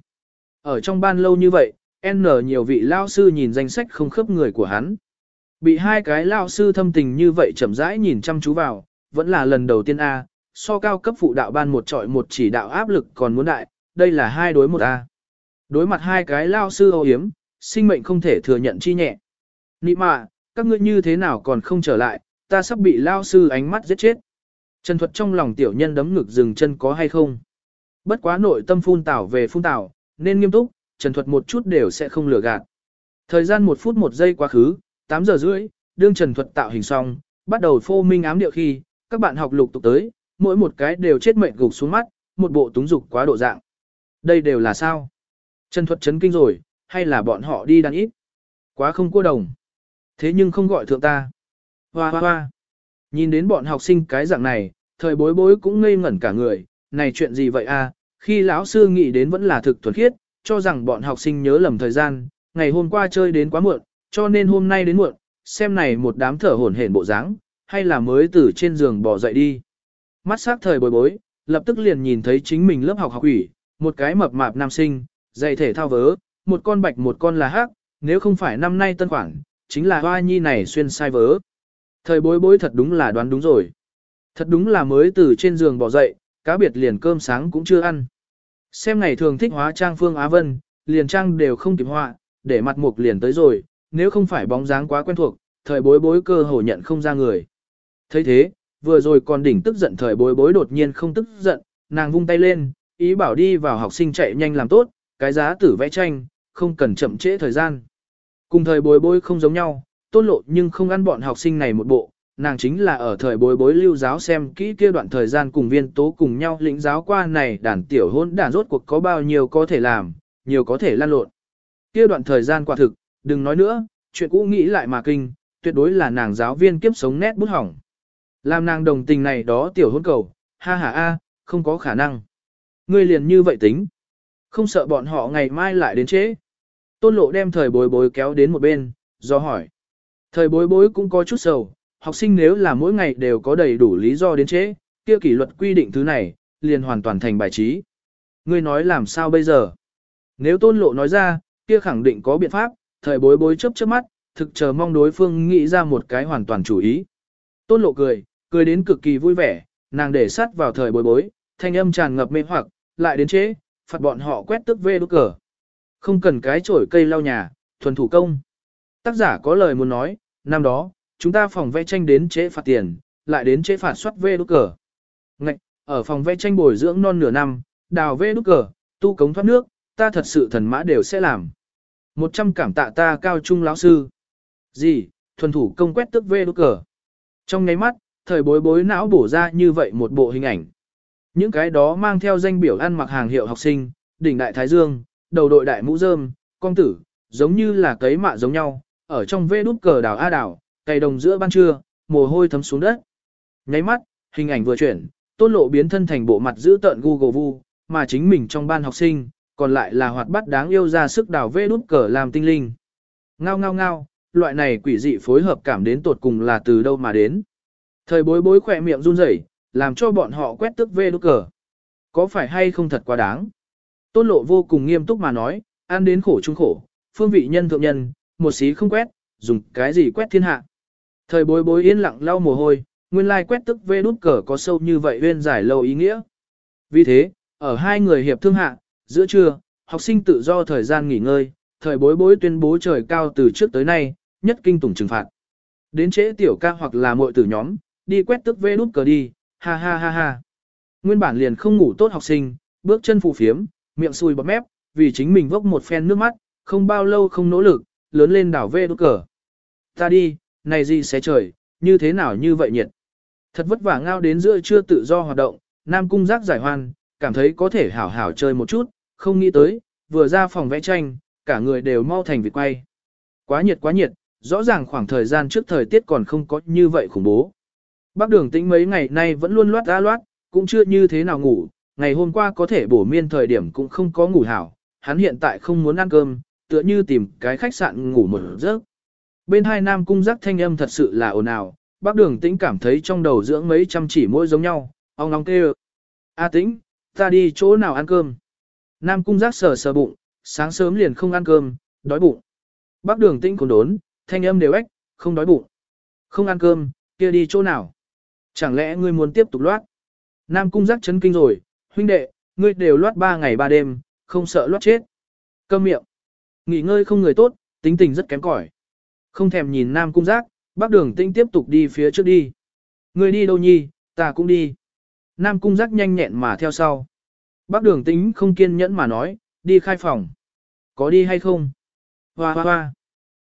Ở trong ban lâu như vậy, N nhiều vị lao sư nhìn danh sách không khớp người của hắn. Bị hai cái lao sư thâm tình như vậy chậm rãi nhìn chăm chú vào, vẫn là lần đầu tiên A, so cao cấp phụ đạo ban một trọi một chỉ đạo áp lực còn muốn đại, đây là hai đối một A. Đối mặt hai cái lao sư âu hiếm, sinh mệnh không thể thừa nhận chi nhẹ. Nị mạ, các ngươi như thế nào còn không trở lại, ta sắp bị lao sư ánh mắt giết chết. Trần Thuật trong lòng tiểu nhân đấm ngực dừng chân có hay không. Bất quá nội tâm phun tảo về phun tảo, nên nghiêm túc, Trần Thuật một chút đều sẽ không lừa gạt. Thời gian một phút một giây quá khứ, 8 giờ rưỡi, đương Trần Thuật tạo hình xong, bắt đầu phô minh ám điệu khi, các bạn học lục tục tới, mỗi một cái đều chết mệnh gục xuống mắt, một bộ túng dục quá độ dạng. Đây đều là sao? Trần Thuật chấn kinh rồi, hay là bọn họ đi đàn ít? Quá không cua đồng. Thế nhưng không gọi thượng ta. Hoa hoa hoa. Nhìn đến bọn học sinh cái dạng này, thời bối bối cũng ngây ngẩn cả người, này chuyện gì vậy a? Khi lão sư nghĩ đến vẫn là thực thuần khiết, cho rằng bọn học sinh nhớ lầm thời gian, ngày hôm qua chơi đến quá muộn, cho nên hôm nay đến muộn, xem này một đám thở hổn hển bộ dáng, hay là mới từ trên giường bỏ dậy đi. Mắt sắc thời bồi bối, lập tức liền nhìn thấy chính mình lớp học học ủy, một cái mập mạp nam sinh, dạy thể thao vớ, một con bạch một con là hắc, nếu không phải năm nay tân khoảng chính là hoa nhi này xuyên sai vớ. Thời bối bối thật đúng là đoán đúng rồi. Thật đúng là mới từ trên giường bỏ dậy, cá biệt liền cơm sáng cũng chưa ăn. Xem ngày thường thích hóa trang Phương Á Vân, liền trang đều không kịp họa, để mặt mục liền tới rồi, nếu không phải bóng dáng quá quen thuộc, thời bối bối cơ hồ nhận không ra người. thấy thế, vừa rồi còn đỉnh tức giận thời bối bối đột nhiên không tức giận, nàng vung tay lên, ý bảo đi vào học sinh chạy nhanh làm tốt, cái giá tử vẽ tranh, không cần chậm trễ thời gian. Cùng thời bối bối không giống nhau, tôn lộ nhưng không ăn bọn học sinh này một bộ, nàng chính là ở thời bối bối lưu giáo xem kỹ kia đoạn thời gian cùng viên tố cùng nhau lĩnh giáo qua này đàn tiểu hôn đàn rốt cuộc có bao nhiêu có thể làm, nhiều có thể lan lộn. Kia đoạn thời gian quả thực, đừng nói nữa, chuyện cũ nghĩ lại mà kinh, tuyệt đối là nàng giáo viên kiếp sống nét bút hỏng. Làm nàng đồng tình này đó tiểu hôn cầu, ha ha a, không có khả năng. Ngươi liền như vậy tính. Không sợ bọn họ ngày mai lại đến chế. Tôn lộ đem thời bối bối kéo đến một bên, do hỏi. Thời bối bối cũng có chút sầu, học sinh nếu là mỗi ngày đều có đầy đủ lý do đến trễ, kia kỷ luật quy định thứ này, liền hoàn toàn thành bài trí. Ngươi nói làm sao bây giờ? Nếu tôn lộ nói ra, kia khẳng định có biện pháp, thời bối bối chớp chớp mắt, thực chờ mong đối phương nghĩ ra một cái hoàn toàn chủ ý. Tôn lộ cười, cười đến cực kỳ vui vẻ, nàng để sắt vào thời bối bối, thanh âm tràn ngập mê hoặc, lại đến chế, phạt bọn họ quét tức vê đốt cờ. Không cần cái chổi cây lau nhà, thuần thủ công. Tác giả có lời muốn nói, năm đó, chúng ta phòng vẽ tranh đến chế phạt tiền, lại đến chế phạt soát vê đốt cờ. Ngạch, ở phòng vẽ tranh bồi dưỡng non nửa năm, đào vê đốt cờ, tu cống thoát nước, ta thật sự thần mã đều sẽ làm. Một trăm cảm tạ ta cao trung lão sư. Gì, thuần thủ công quét tức vê đốt cờ. Trong ngay mắt, thời bối bối não bổ ra như vậy một bộ hình ảnh. Những cái đó mang theo danh biểu ăn mặc hàng hiệu học sinh, đỉnh đại thái dương, đầu đội đại mũ rơm, công tử, giống như là cấy mạ giống nhau, ở trong vê đút cờ đảo A đảo, cày đồng giữa ban trưa, mồ hôi thấm xuống đất. Nháy mắt, hình ảnh vừa chuyển, tôn lộ biến thân thành bộ mặt giữ tợn Google Vu, mà chính mình trong ban học sinh, còn lại là hoạt bát đáng yêu ra sức đào vê đút cờ làm tinh linh. Ngao ngao ngao, loại này quỷ dị phối hợp cảm đến tột cùng là từ đâu mà đến. Thời bối bối khỏe miệng run rẩy, làm cho bọn họ quét tức vê đốt cờ. Có phải hay không thật quá đáng? Tôn lộ vô cùng nghiêm túc mà nói, ăn đến khổ chung khổ, phương vị nhân thượng nhân, một xí không quét, dùng cái gì quét thiên hạ. Thời bối bối yên lặng lau mồ hôi, nguyên lai quét tức vê đốt cờ có sâu như vậy uyên giải lâu ý nghĩa. Vì thế, ở hai người hiệp thương hạ, giữa trưa, học sinh tự do thời gian nghỉ ngơi, thời bối bối tuyên bố trời cao từ trước tới nay, nhất kinh tủng trừng phạt. Đến trễ tiểu ca hoặc là muội tử nhóm, đi quét tức vê đút cờ đi, ha ha ha ha. Nguyên bản liền không ngủ tốt học sinh, bước chân phù phiếm, miệng xùi bọt mép, vì chính mình vốc một phen nước mắt, không bao lâu không nỗ lực, lớn lên đảo vê đút cờ. Ta đi, này gì xé trời, như thế nào như vậy nhiệt. Thật vất vả ngao đến giữa trưa tự do hoạt động, Nam Cung giác giải hoan, cảm thấy có thể hảo hảo chơi một chút, không nghĩ tới, vừa ra phòng vẽ tranh, cả người đều mau thành việc quay. Quá nhiệt quá nhiệt, rõ ràng khoảng thời gian trước thời tiết còn không có như vậy khủng bố. Bác đường tĩnh mấy ngày nay vẫn luôn loát ra loát, cũng chưa như thế nào ngủ, ngày hôm qua có thể bổ miên thời điểm cũng không có ngủ hảo, hắn hiện tại không muốn ăn cơm, tựa như tìm cái khách sạn ngủ một giấc. Bên hai nam cung giác thanh âm thật sự là ồn ào, bác đường tĩnh cảm thấy trong đầu dưỡng mấy trăm chỉ mỗi giống nhau, ong ong kêu. A tĩnh, ta đi chỗ nào ăn cơm? Nam cung giác sờ sờ bụng, sáng sớm liền không ăn cơm, đói bụng. Bác đường tĩnh còn đốn, thanh âm đều ếch, không đói bụng. Không ăn cơm, kia đi chỗ nào? Chẳng lẽ ngươi muốn tiếp tục loát? Nam cung giác chấn kinh rồi, huynh đệ, ngươi đều loát ba ngày ba đêm, không sợ loát chết. Câm miệng. Nghỉ ngơi không người tốt, tính tình rất kém cỏi. Không thèm nhìn Nam cung giác, bác đường tinh tiếp tục đi phía trước đi. Ngươi đi đâu nhi, ta cũng đi. Nam cung giác nhanh nhẹn mà theo sau. Bác đường tính không kiên nhẫn mà nói, đi khai phòng. Có đi hay không? Hoa hoa hoa.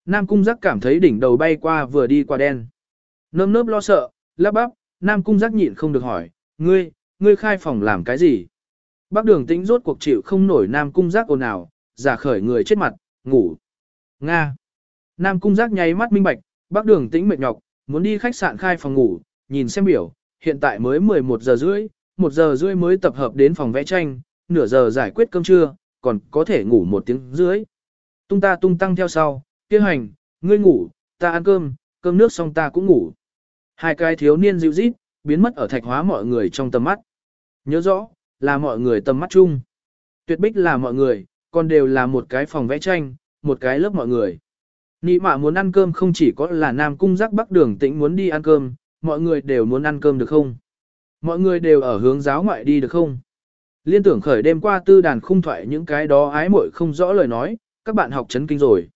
Nam cung giác cảm thấy đỉnh đầu bay qua vừa đi qua đen. Nơm nớp lo sợ, lắp bắp, Nam cung giác nhịn không được hỏi, ngươi, ngươi khai phòng làm cái gì? Bác đường tĩnh rốt cuộc chịu không nổi Nam cung giác ồn ào, giả khởi người chết mặt, ngủ. Nga. Nam cung giác nháy mắt minh bạch, bác đường tĩnh mệt nhọc, muốn đi khách sạn khai phòng ngủ, nhìn xem biểu, hiện tại mới 11 giờ rưỡi, 1 giờ rưỡi mới tập hợp đến phòng vẽ tranh, nửa giờ giải quyết cơm trưa, còn có thể ngủ một tiếng rưỡi. Tung ta tung tăng theo sau, kia hành, ngươi ngủ, ta ăn cơm, cơm nước xong ta cũng ngủ. Hai cái thiếu niên dịu rít, biến mất ở thạch hóa mọi người trong tầm mắt. Nhớ rõ, là mọi người tầm mắt chung. Tuyệt bích là mọi người, còn đều là một cái phòng vẽ tranh, một cái lớp mọi người. Nị mạ muốn ăn cơm không chỉ có là Nam Cung giác Bắc Đường Tĩnh muốn đi ăn cơm, mọi người đều muốn ăn cơm được không? Mọi người đều ở hướng giáo ngoại đi được không? Liên tưởng khởi đêm qua tư đàn khung thoại những cái đó ái muội không rõ lời nói, các bạn học chấn kinh rồi.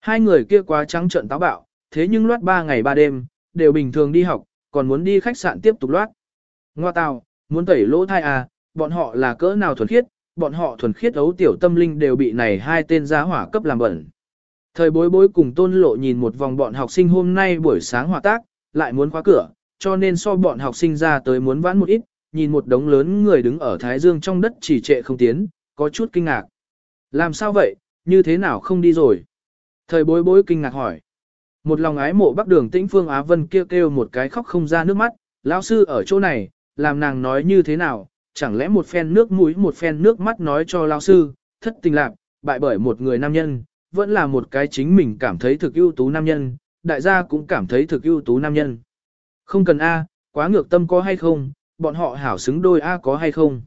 Hai người kia quá trắng trợn táo bạo, thế nhưng loát ba ngày ba đêm, đều bình thường đi học, còn muốn đi khách sạn tiếp tục loát. Ngoa tào, muốn tẩy lỗ thai à, bọn họ là cỡ nào thuần khiết, bọn họ thuần khiết ấu tiểu tâm linh đều bị này hai tên giá hỏa cấp làm bẩn. Thời bối bối cùng tôn lộ nhìn một vòng bọn học sinh hôm nay buổi sáng hòa tác, lại muốn khóa cửa, cho nên so bọn học sinh ra tới muốn vãn một ít, nhìn một đống lớn người đứng ở Thái Dương trong đất chỉ trệ không tiến, có chút kinh ngạc. Làm sao vậy, như thế nào không đi rồi? Thời bối bối kinh ngạc hỏi. Một lòng ái mộ bắc đường tĩnh phương Á Vân kêu kêu một cái khóc không ra nước mắt, lão sư ở chỗ này, làm nàng nói như thế nào, chẳng lẽ một phen nước mũi một phen nước mắt nói cho lão sư, thất tình lạc, bại bởi một người nam nhân, vẫn là một cái chính mình cảm thấy thực ưu tú nam nhân, đại gia cũng cảm thấy thực ưu tú nam nhân. Không cần A, quá ngược tâm có hay không, bọn họ hảo xứng đôi A có hay không.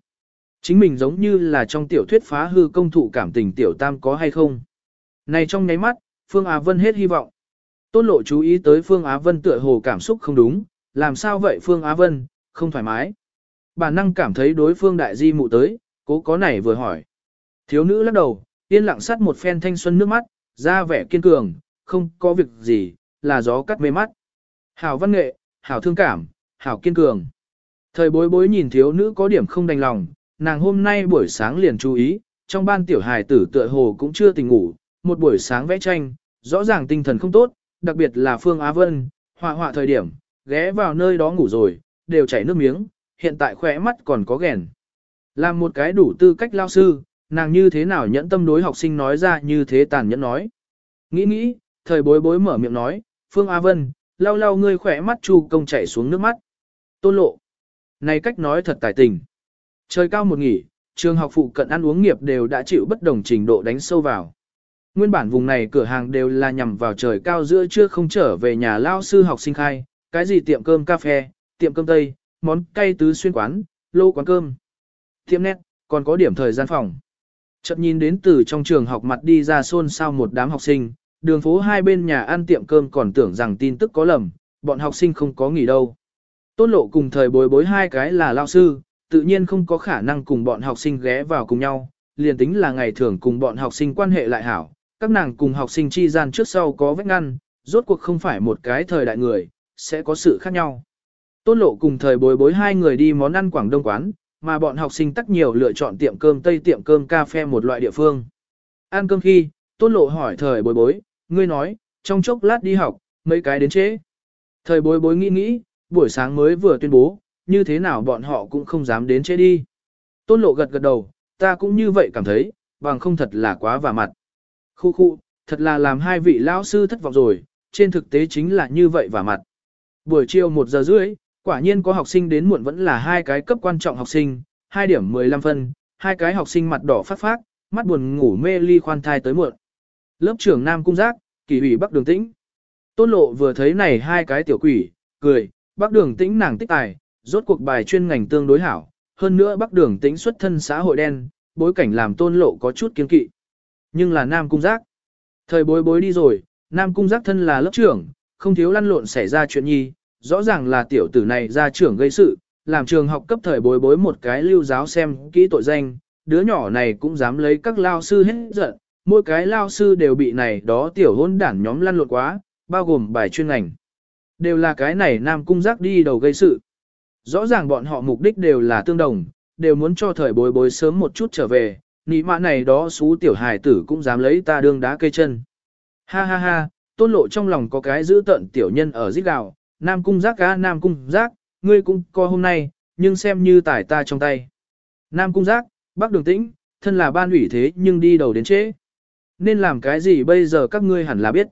Chính mình giống như là trong tiểu thuyết phá hư công thụ cảm tình tiểu tam có hay không. Này trong nháy mắt, Phương Á Vân hết hy vọng. Tôn lộ chú ý tới Phương Á Vân tựa hồ cảm xúc không đúng, làm sao vậy Phương Á Vân, không thoải mái. Bản năng cảm thấy đối phương đại di mụ tới, cố có này vừa hỏi. Thiếu nữ lắc đầu, yên lặng sắt một phen thanh xuân nước mắt, ra vẻ kiên cường, không có việc gì, là gió cắt mê mắt. Hảo văn nghệ, hảo thương cảm, hảo kiên cường. Thời bối bối nhìn thiếu nữ có điểm không đành lòng, nàng hôm nay buổi sáng liền chú ý, trong ban tiểu hài tử tựa hồ cũng chưa tỉnh ngủ, một buổi sáng vẽ tranh, rõ ràng tinh thần không tốt, đặc biệt là Phương Á Vân, họa họa thời điểm, ghé vào nơi đó ngủ rồi, đều chảy nước miếng, hiện tại khỏe mắt còn có ghèn. Làm một cái đủ tư cách lao sư, nàng như thế nào nhẫn tâm đối học sinh nói ra như thế tàn nhẫn nói. Nghĩ nghĩ, thời bối bối mở miệng nói, Phương Á Vân, lau lau ngươi khỏe mắt chu công chảy xuống nước mắt. Tôn lộ. Này cách nói thật tài tình. Trời cao một nghỉ, trường học phụ cận ăn uống nghiệp đều đã chịu bất đồng trình độ đánh sâu vào. Nguyên bản vùng này cửa hàng đều là nhằm vào trời cao giữa trưa không trở về nhà lao sư học sinh khai, cái gì tiệm cơm cà phê, tiệm cơm tây, món cay tứ xuyên quán, lô quán cơm, tiệm nét, còn có điểm thời gian phòng. Chợt nhìn đến từ trong trường học mặt đi ra xôn xao một đám học sinh, đường phố hai bên nhà ăn tiệm cơm còn tưởng rằng tin tức có lầm, bọn học sinh không có nghỉ đâu. Tôn lộ cùng thời bối bối hai cái là lao sư, tự nhiên không có khả năng cùng bọn học sinh ghé vào cùng nhau, liền tính là ngày thường cùng bọn học sinh quan hệ lại hảo, các nàng cùng học sinh chi gian trước sau có vết ngăn, rốt cuộc không phải một cái thời đại người, sẽ có sự khác nhau. Tôn lộ cùng thời bối bối hai người đi món ăn Quảng Đông quán, mà bọn học sinh tắc nhiều lựa chọn tiệm cơm Tây tiệm cơm cà phê một loại địa phương. Ăn cơm khi, tôn lộ hỏi thời bối bối, ngươi nói, trong chốc lát đi học, mấy cái đến trễ. Thời bối bối nghĩ nghĩ, buổi sáng mới vừa tuyên bố, như thế nào bọn họ cũng không dám đến trễ đi. Tôn lộ gật gật đầu, ta cũng như vậy cảm thấy, bằng không thật là quá vả mặt. Khu khu, thật là làm hai vị lão sư thất vọng rồi, trên thực tế chính là như vậy và mặt. Buổi chiều 1 giờ rưỡi, quả nhiên có học sinh đến muộn vẫn là hai cái cấp quan trọng học sinh, 2 điểm 15 phân, hai cái học sinh mặt đỏ phát phát, mắt buồn ngủ mê ly khoan thai tới muộn. Lớp trưởng Nam Cung Giác, kỳ ủy Bắc Đường Tĩnh. Tôn lộ vừa thấy này hai cái tiểu quỷ, cười, Bắc Đường Tĩnh nàng tích tài, rốt cuộc bài chuyên ngành tương đối hảo, hơn nữa Bắc Đường Tĩnh xuất thân xã hội đen, bối cảnh làm tôn lộ có chút kiên kỵ. Nhưng là Nam Cung Giác. Thời bối bối đi rồi, Nam Cung Giác thân là lớp trưởng, không thiếu lăn lộn xảy ra chuyện nhi, rõ ràng là tiểu tử này ra trưởng gây sự, làm trường học cấp thời bối bối một cái lưu giáo xem kỹ tội danh, đứa nhỏ này cũng dám lấy các lao sư hết giận, mỗi cái lao sư đều bị này đó tiểu hôn đản nhóm lăn lộn quá, bao gồm bài chuyên ngành. Đều là cái này nam cung giác đi đầu gây sự. Rõ ràng bọn họ mục đích đều là tương đồng, đều muốn cho thời bối bối sớm một chút trở về, nị mã này đó xú tiểu hài tử cũng dám lấy ta đương đá cây chân. Ha ha ha, tôn lộ trong lòng có cái giữ tận tiểu nhân ở giết gạo, nam cung giác cá nam cung giác, ngươi cũng co hôm nay, nhưng xem như tải ta trong tay. Nam cung giác, bác đường tĩnh, thân là ban ủy thế nhưng đi đầu đến trễ. Nên làm cái gì bây giờ các ngươi hẳn là biết.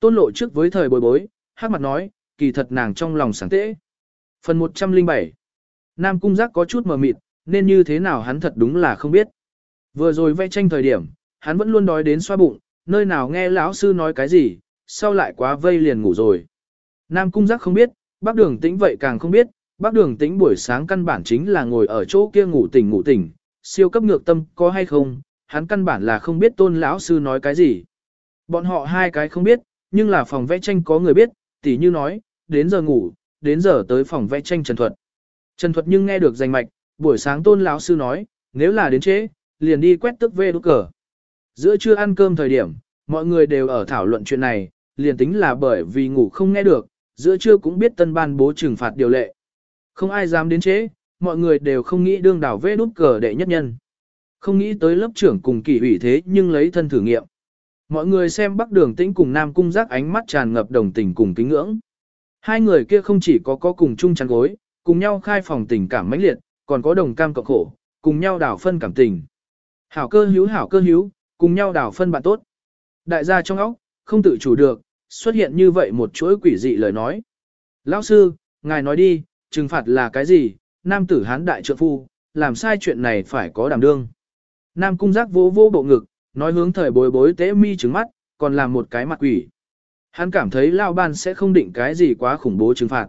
Tôn lộ trước với thời bồi bối, hát mặt nói, kỳ thật nàng trong lòng sáng tễ. Phần 107 Nam cung giác có chút mờ mịt, nên như thế nào hắn thật đúng là không biết. Vừa rồi vẽ tranh thời điểm, hắn vẫn luôn đói đến xoa bụng, nơi nào nghe lão sư nói cái gì, sau lại quá vây liền ngủ rồi. Nam cung giác không biết, bác đường tĩnh vậy càng không biết, bác đường tĩnh buổi sáng căn bản chính là ngồi ở chỗ kia ngủ tỉnh ngủ tỉnh, siêu cấp ngược tâm có hay không, hắn căn bản là không biết tôn lão sư nói cái gì. Bọn họ hai cái không biết, nhưng là phòng vẽ tranh có người biết, tỉ như nói, đến giờ ngủ, đến giờ tới phòng vẽ tranh Trần Thuật. Trần Thuật nhưng nghe được danh mạch, buổi sáng tôn lão sư nói, nếu là đến trễ, liền đi quét tức về đốt cờ. Giữa trưa ăn cơm thời điểm, mọi người đều ở thảo luận chuyện này, liền tính là bởi vì ngủ không nghe được, giữa trưa cũng biết tân ban bố trừng phạt điều lệ. Không ai dám đến chế. mọi người đều không nghĩ đương đảo vê đút cờ đệ nhất nhân. Không nghĩ tới lớp trưởng cùng kỳ ủy thế nhưng lấy thân thử nghiệm. Mọi người xem bắc đường tĩnh cùng nam cung giác ánh mắt tràn ngập đồng tình cùng kính ngưỡng. Hai người kia không chỉ có có cùng chung chăn gối, cùng nhau khai phòng tình cảm mãnh liệt, còn có đồng cam cộng khổ, cùng nhau đảo phân cảm tình. Hảo cơ hữu hảo cơ hữu, cùng nhau đảo phân bạn tốt. Đại gia trong óc, không tự chủ được, xuất hiện như vậy một chuỗi quỷ dị lời nói. Lão sư, ngài nói đi, trừng phạt là cái gì, nam tử hán đại trượng phu, làm sai chuyện này phải có đảm đương. Nam cung giác vô vô bộ ngực, nói hướng thời bối bối tế mi trứng mắt, còn làm một cái mặt quỷ. Hắn cảm thấy lao ban sẽ không định cái gì quá khủng bố trừng phạt.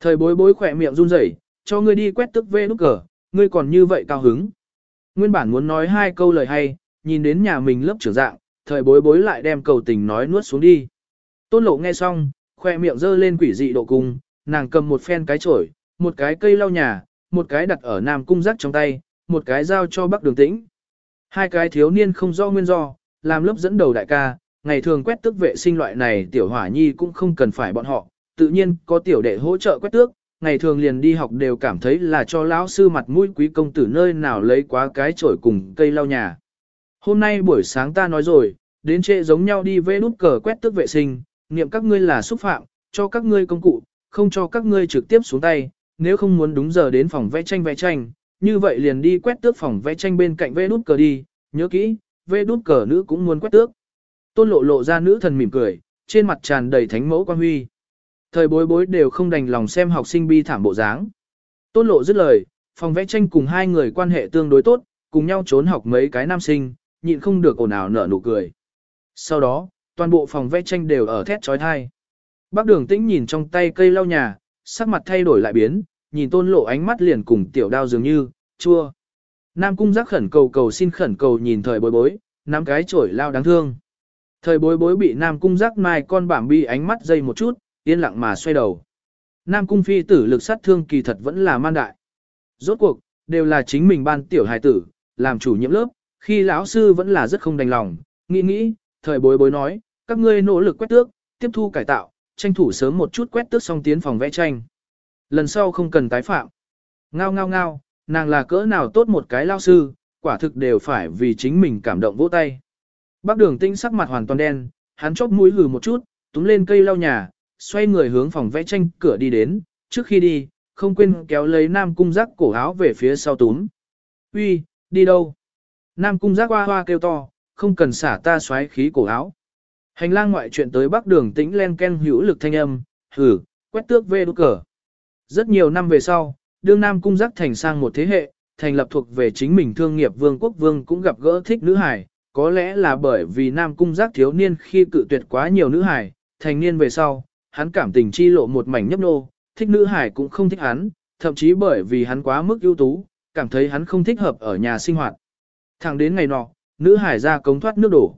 Thời bối bối khỏe miệng run rẩy, cho ngươi đi quét tức vê nút cờ, ngươi còn như vậy cao hứng. Nguyên bản muốn nói hai câu lời hay, nhìn đến nhà mình lớp trưởng dạng, thời bối bối lại đem cầu tình nói nuốt xuống đi. Tôn lộ nghe xong, khoe miệng dơ lên quỷ dị độ cung, nàng cầm một phen cái chổi, một cái cây lau nhà, một cái đặt ở nam cung rắc trong tay, một cái giao cho bắc đường tĩnh. Hai cái thiếu niên không do nguyên do, làm lớp dẫn đầu đại ca, ngày thường quét tước vệ sinh loại này tiểu hỏa nhi cũng không cần phải bọn họ, tự nhiên có tiểu đệ hỗ trợ quét tước, ngày thường liền đi học đều cảm thấy là cho lão sư mặt mũi quý công tử nơi nào lấy quá cái chổi cùng cây lau nhà. Hôm nay buổi sáng ta nói rồi, đến trễ giống nhau đi vê nút cờ quét tước vệ sinh, niệm các ngươi là xúc phạm, cho các ngươi công cụ, không cho các ngươi trực tiếp xuống tay, nếu không muốn đúng giờ đến phòng vẽ tranh vẽ tranh, như vậy liền đi quét tước phòng vẽ tranh bên cạnh vê nút cờ đi, nhớ kỹ, vê nút cờ nữ cũng muốn quét tước. Tôn lộ lộ ra nữ thần mỉm cười, trên mặt tràn đầy thánh mẫu quan huy. Thời bối bối đều không đành lòng xem học sinh bi thảm bộ dáng. Tôn lộ dứt lời, phòng vẽ tranh cùng hai người quan hệ tương đối tốt, cùng nhau trốn học mấy cái nam sinh, nhịn không được ồn ào nở nụ cười. Sau đó, toàn bộ phòng vẽ tranh đều ở thét trói thai. Bác đường tĩnh nhìn trong tay cây lau nhà, sắc mặt thay đổi lại biến, nhìn tôn lộ ánh mắt liền cùng tiểu đao dường như, chua. Nam cung giác khẩn cầu cầu xin khẩn cầu nhìn thời bối bối, nắm cái chổi lao đáng thương. Thời bối bối bị Nam cung giác mai con bảm bi ánh mắt dây một chút, yên lặng mà xoay đầu. Nam cung phi tử lực sát thương kỳ thật vẫn là man đại. Rốt cuộc, đều là chính mình ban tiểu hài tử, làm chủ nhiệm lớp, khi lão sư vẫn là rất không đành lòng, nghĩ nghĩ, thời bối bối nói, các ngươi nỗ lực quét tước, tiếp thu cải tạo, tranh thủ sớm một chút quét tước xong tiến phòng vẽ tranh. Lần sau không cần tái phạm. Ngao ngao ngao, nàng là cỡ nào tốt một cái lao sư, quả thực đều phải vì chính mình cảm động vỗ tay. Bác đường tinh sắc mặt hoàn toàn đen, hắn chóp mũi hừ một chút, túm lên cây lau nhà, xoay người hướng phòng vẽ tranh cửa đi đến, trước khi đi, không quên kéo lấy Nam Cung Giác cổ áo về phía sau túm. Uy, đi đâu? Nam Cung Giác hoa hoa kêu to, không cần xả ta xoáy khí cổ áo. Hành lang ngoại chuyện tới bắc đường tĩnh len ken hữu lực thanh âm, hử, quét tước về đốt cờ. Rất nhiều năm về sau, đương Nam Cung Giác thành sang một thế hệ, thành lập thuộc về chính mình thương nghiệp vương quốc vương cũng gặp gỡ thích nữ hải, có lẽ là bởi vì Nam Cung Giác thiếu niên khi cự tuyệt quá nhiều nữ hải, thành niên về sau, hắn cảm tình chi lộ một mảnh nhấp nô, thích nữ hải cũng không thích hắn, thậm chí bởi vì hắn quá mức ưu tú, cảm thấy hắn không thích hợp ở nhà sinh hoạt. Thẳng đến ngày nọ, nữ hải ra cống thoát nước đổ.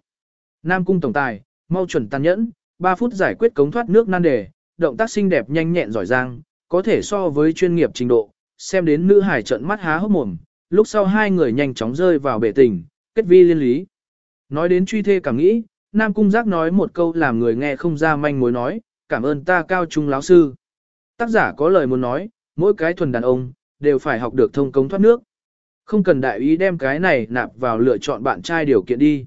Nam cung tổng tài, mau chuẩn tàn nhẫn, 3 phút giải quyết cống thoát nước nan đề, động tác xinh đẹp nhanh nhẹn giỏi giang, có thể so với chuyên nghiệp trình độ, xem đến nữ hải trận mắt há hốc mồm, lúc sau hai người nhanh chóng rơi vào bể tình, kết vi liên lý. Nói đến truy thê cảm nghĩ, Nam Cung Giác nói một câu làm người nghe không ra manh mối nói, cảm ơn ta cao trung lão sư. Tác giả có lời muốn nói, mỗi cái thuần đàn ông, đều phải học được thông cống thoát nước. Không cần đại ý đem cái này nạp vào lựa chọn bạn trai điều kiện đi.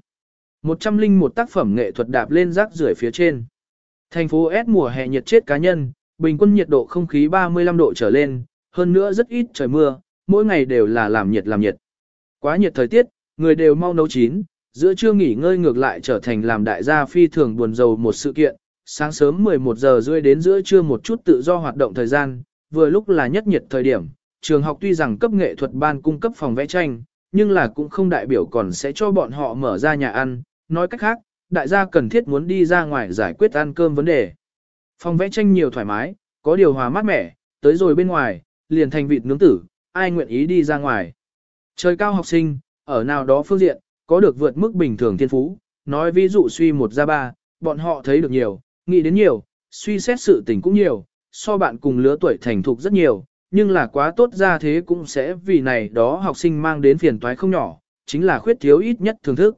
Một trăm linh một tác phẩm nghệ thuật đạp lên rác rưởi phía trên. Thành phố S mùa hè nhiệt chết cá nhân, bình quân nhiệt độ không khí 35 độ trở lên, hơn nữa rất ít trời mưa, mỗi ngày đều là làm nhiệt làm nhiệt. Quá nhiệt thời tiết, người đều mau nấu chín, giữa trưa nghỉ ngơi ngược lại trở thành làm đại gia phi thường buồn rầu một sự kiện, sáng sớm 11 giờ rưỡi đến giữa trưa một chút tự do hoạt động thời gian, vừa lúc là nhất nhiệt thời điểm. Trường học tuy rằng cấp nghệ thuật ban cung cấp phòng vẽ tranh, nhưng là cũng không đại biểu còn sẽ cho bọn họ mở ra nhà ăn. Nói cách khác, đại gia cần thiết muốn đi ra ngoài giải quyết ăn cơm vấn đề. Phòng vẽ tranh nhiều thoải mái, có điều hòa mát mẻ, tới rồi bên ngoài, liền thành vịt nướng tử, ai nguyện ý đi ra ngoài. Trời cao học sinh, ở nào đó phương diện, có được vượt mức bình thường thiên phú, nói ví dụ suy một ra ba, bọn họ thấy được nhiều, nghĩ đến nhiều, suy xét sự tình cũng nhiều, so bạn cùng lứa tuổi thành thục rất nhiều, nhưng là quá tốt ra thế cũng sẽ vì này đó học sinh mang đến phiền toái không nhỏ, chính là khuyết thiếu ít nhất thưởng thức.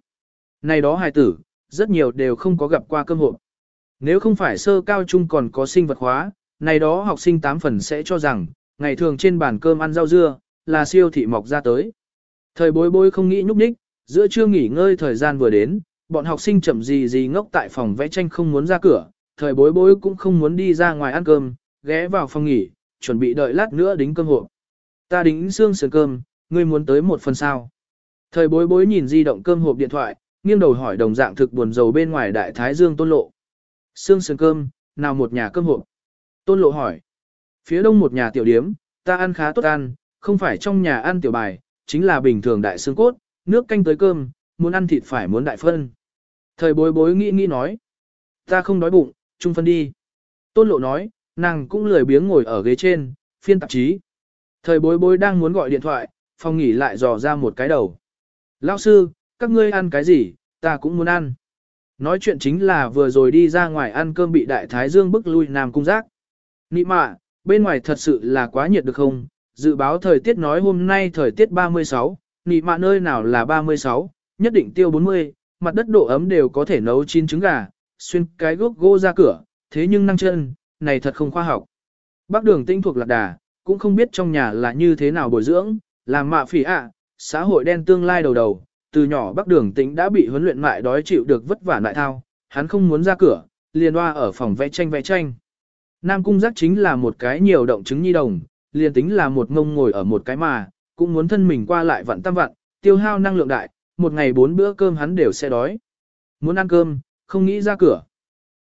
Này đó hài tử, rất nhiều đều không có gặp qua cơm hộp. Nếu không phải sơ cao trung còn có sinh vật hóa, này đó học sinh tám phần sẽ cho rằng, ngày thường trên bàn cơm ăn rau dưa, là siêu thị mọc ra tới. Thời bối bối không nghĩ nhúc nhích, giữa trưa nghỉ ngơi thời gian vừa đến, bọn học sinh chậm gì gì ngốc tại phòng vẽ tranh không muốn ra cửa, thời bối bối cũng không muốn đi ra ngoài ăn cơm, ghé vào phòng nghỉ, chuẩn bị đợi lát nữa đính cơm hộp. Ta đính xương sườn cơm, ngươi muốn tới một phần sao. Thời bối bối nhìn di động cơm hộp điện thoại, nghiêng đầu hỏi đồng dạng thực buồn dầu bên ngoài đại thái dương tôn lộ. Xương sườn cơm, nào một nhà cơm hộp? Tôn lộ hỏi. Phía đông một nhà tiểu điếm, ta ăn khá tốt ăn, không phải trong nhà ăn tiểu bài, chính là bình thường đại xương cốt, nước canh tới cơm, muốn ăn thịt phải muốn đại phân. Thời bối bối nghĩ nghĩ nói. Ta không đói bụng, trung phân đi. Tôn lộ nói, nàng cũng lười biếng ngồi ở ghế trên, phiên tạp chí. Thời bối bối đang muốn gọi điện thoại, phòng nghỉ lại dò ra một cái đầu. Lão sư, các ngươi ăn cái gì, ta cũng muốn ăn. Nói chuyện chính là vừa rồi đi ra ngoài ăn cơm bị đại thái dương bức lui nam cung giác. Nị mạ, bên ngoài thật sự là quá nhiệt được không? Dự báo thời tiết nói hôm nay thời tiết 36, nị mạ nơi nào là 36, Nhất định tiêu 40, mặt đất độ ấm đều có thể nấu chín trứng gà, xuyên cái gốc gỗ ra cửa, thế nhưng năng chân, này thật không khoa học. Bác đường tinh thuộc lạc đà, cũng không biết trong nhà là như thế nào bồi dưỡng, làm mạ phỉ ạ, xã hội đen tương lai đầu đầu, từ nhỏ bác đường tĩnh đã bị huấn luyện mại đói chịu được vất vả lại thao, hắn không muốn ra cửa, liền hoa ở phòng vẽ tranh vẽ tranh. Nam cung giác chính là một cái nhiều động chứng nhi đồng, liền tính là một ngông ngồi ở một cái mà, cũng muốn thân mình qua lại vặn tam vặn, tiêu hao năng lượng đại, một ngày bốn bữa cơm hắn đều sẽ đói. Muốn ăn cơm, không nghĩ ra cửa.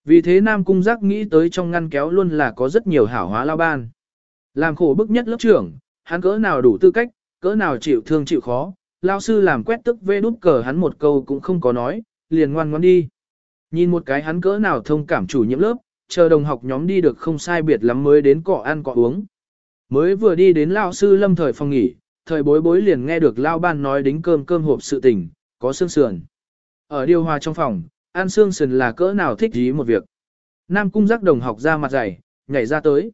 Vì thế Nam Cung Giác nghĩ tới trong ngăn kéo luôn là có rất nhiều hảo hóa lao ban. Làm khổ bức nhất lớp trưởng, hắn cỡ nào đủ tư cách, cỡ nào chịu thương chịu khó, lao sư làm quét tức vê đút cờ hắn một câu cũng không có nói, liền ngoan ngoan đi. Nhìn một cái hắn cỡ nào thông cảm chủ nhiệm lớp, chờ đồng học nhóm đi được không sai biệt lắm mới đến cọ ăn cọ uống. Mới vừa đi đến lao sư lâm thời phòng nghỉ, thời bối bối liền nghe được lao ban nói đính cơm cơm hộp sự tình, có xương sườn. Ở điều hòa trong phòng, ăn xương sườn là cỡ nào thích ý một việc. Nam cung giác đồng học ra mặt dày, nhảy ra tới.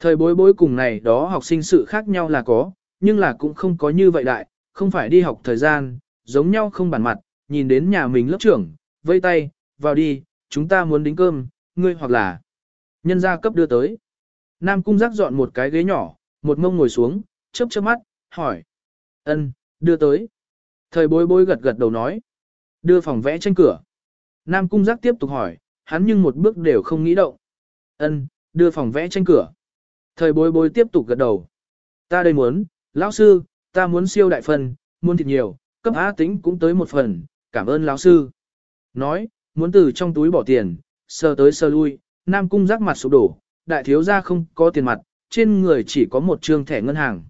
Thời bối bối cùng này đó học sinh sự khác nhau là có, nhưng là cũng không có như vậy đại, không phải đi học thời gian, giống nhau không bản mặt, nhìn đến nhà mình lớp trưởng, vây tay, vào đi, chúng ta muốn đính cơm, ngươi hoặc là nhân gia cấp đưa tới. Nam cung giác dọn một cái ghế nhỏ, một mông ngồi xuống, chớp chớp mắt, hỏi. ân đưa tới. Thời bối bối gật gật đầu nói. Đưa phòng vẽ tranh cửa. Nam cung giác tiếp tục hỏi, hắn nhưng một bước đều không nghĩ động. ân đưa phòng vẽ tranh cửa. Thời bối bối tiếp tục gật đầu. Ta đây muốn, lão sư, ta muốn siêu đại phần, muốn thịt nhiều, cấp á tính cũng tới một phần, cảm ơn lão sư. Nói, muốn từ trong túi bỏ tiền, sờ tới sờ lui, Nam cung giác mặt sụp đổ, đại thiếu gia không có tiền mặt, trên người chỉ có một trương thẻ ngân hàng.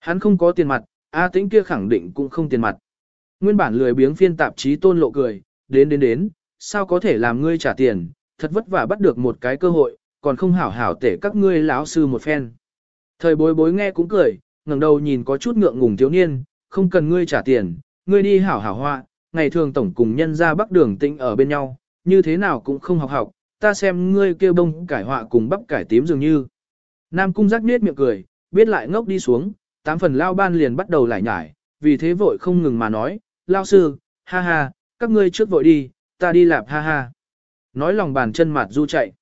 Hắn không có tiền mặt, A tĩnh kia khẳng định cũng không tiền mặt. Nguyên bản lười biếng phiên tạp chí tôn lộ cười, đến đến đến, sao có thể làm ngươi trả tiền, thật vất vả bắt được một cái cơ hội, còn không hảo hảo tể các ngươi lão sư một phen. Thời bối bối nghe cũng cười, ngẩng đầu nhìn có chút ngượng ngùng thiếu niên, không cần ngươi trả tiền, ngươi đi hảo hảo hoa, ngày thường tổng cùng nhân ra bắc đường tĩnh ở bên nhau, như thế nào cũng không học học, ta xem ngươi kêu bông cải họa cùng bắp cải tím dường như. Nam cung giác nết miệng cười, biết lại ngốc đi xuống, tám phần lao ban liền bắt đầu lại nhải, vì thế vội không ngừng mà nói, lao sư, ha ha, các ngươi trước vội đi, ta đi lạp ha ha. Nói lòng bàn chân mặt du chạy.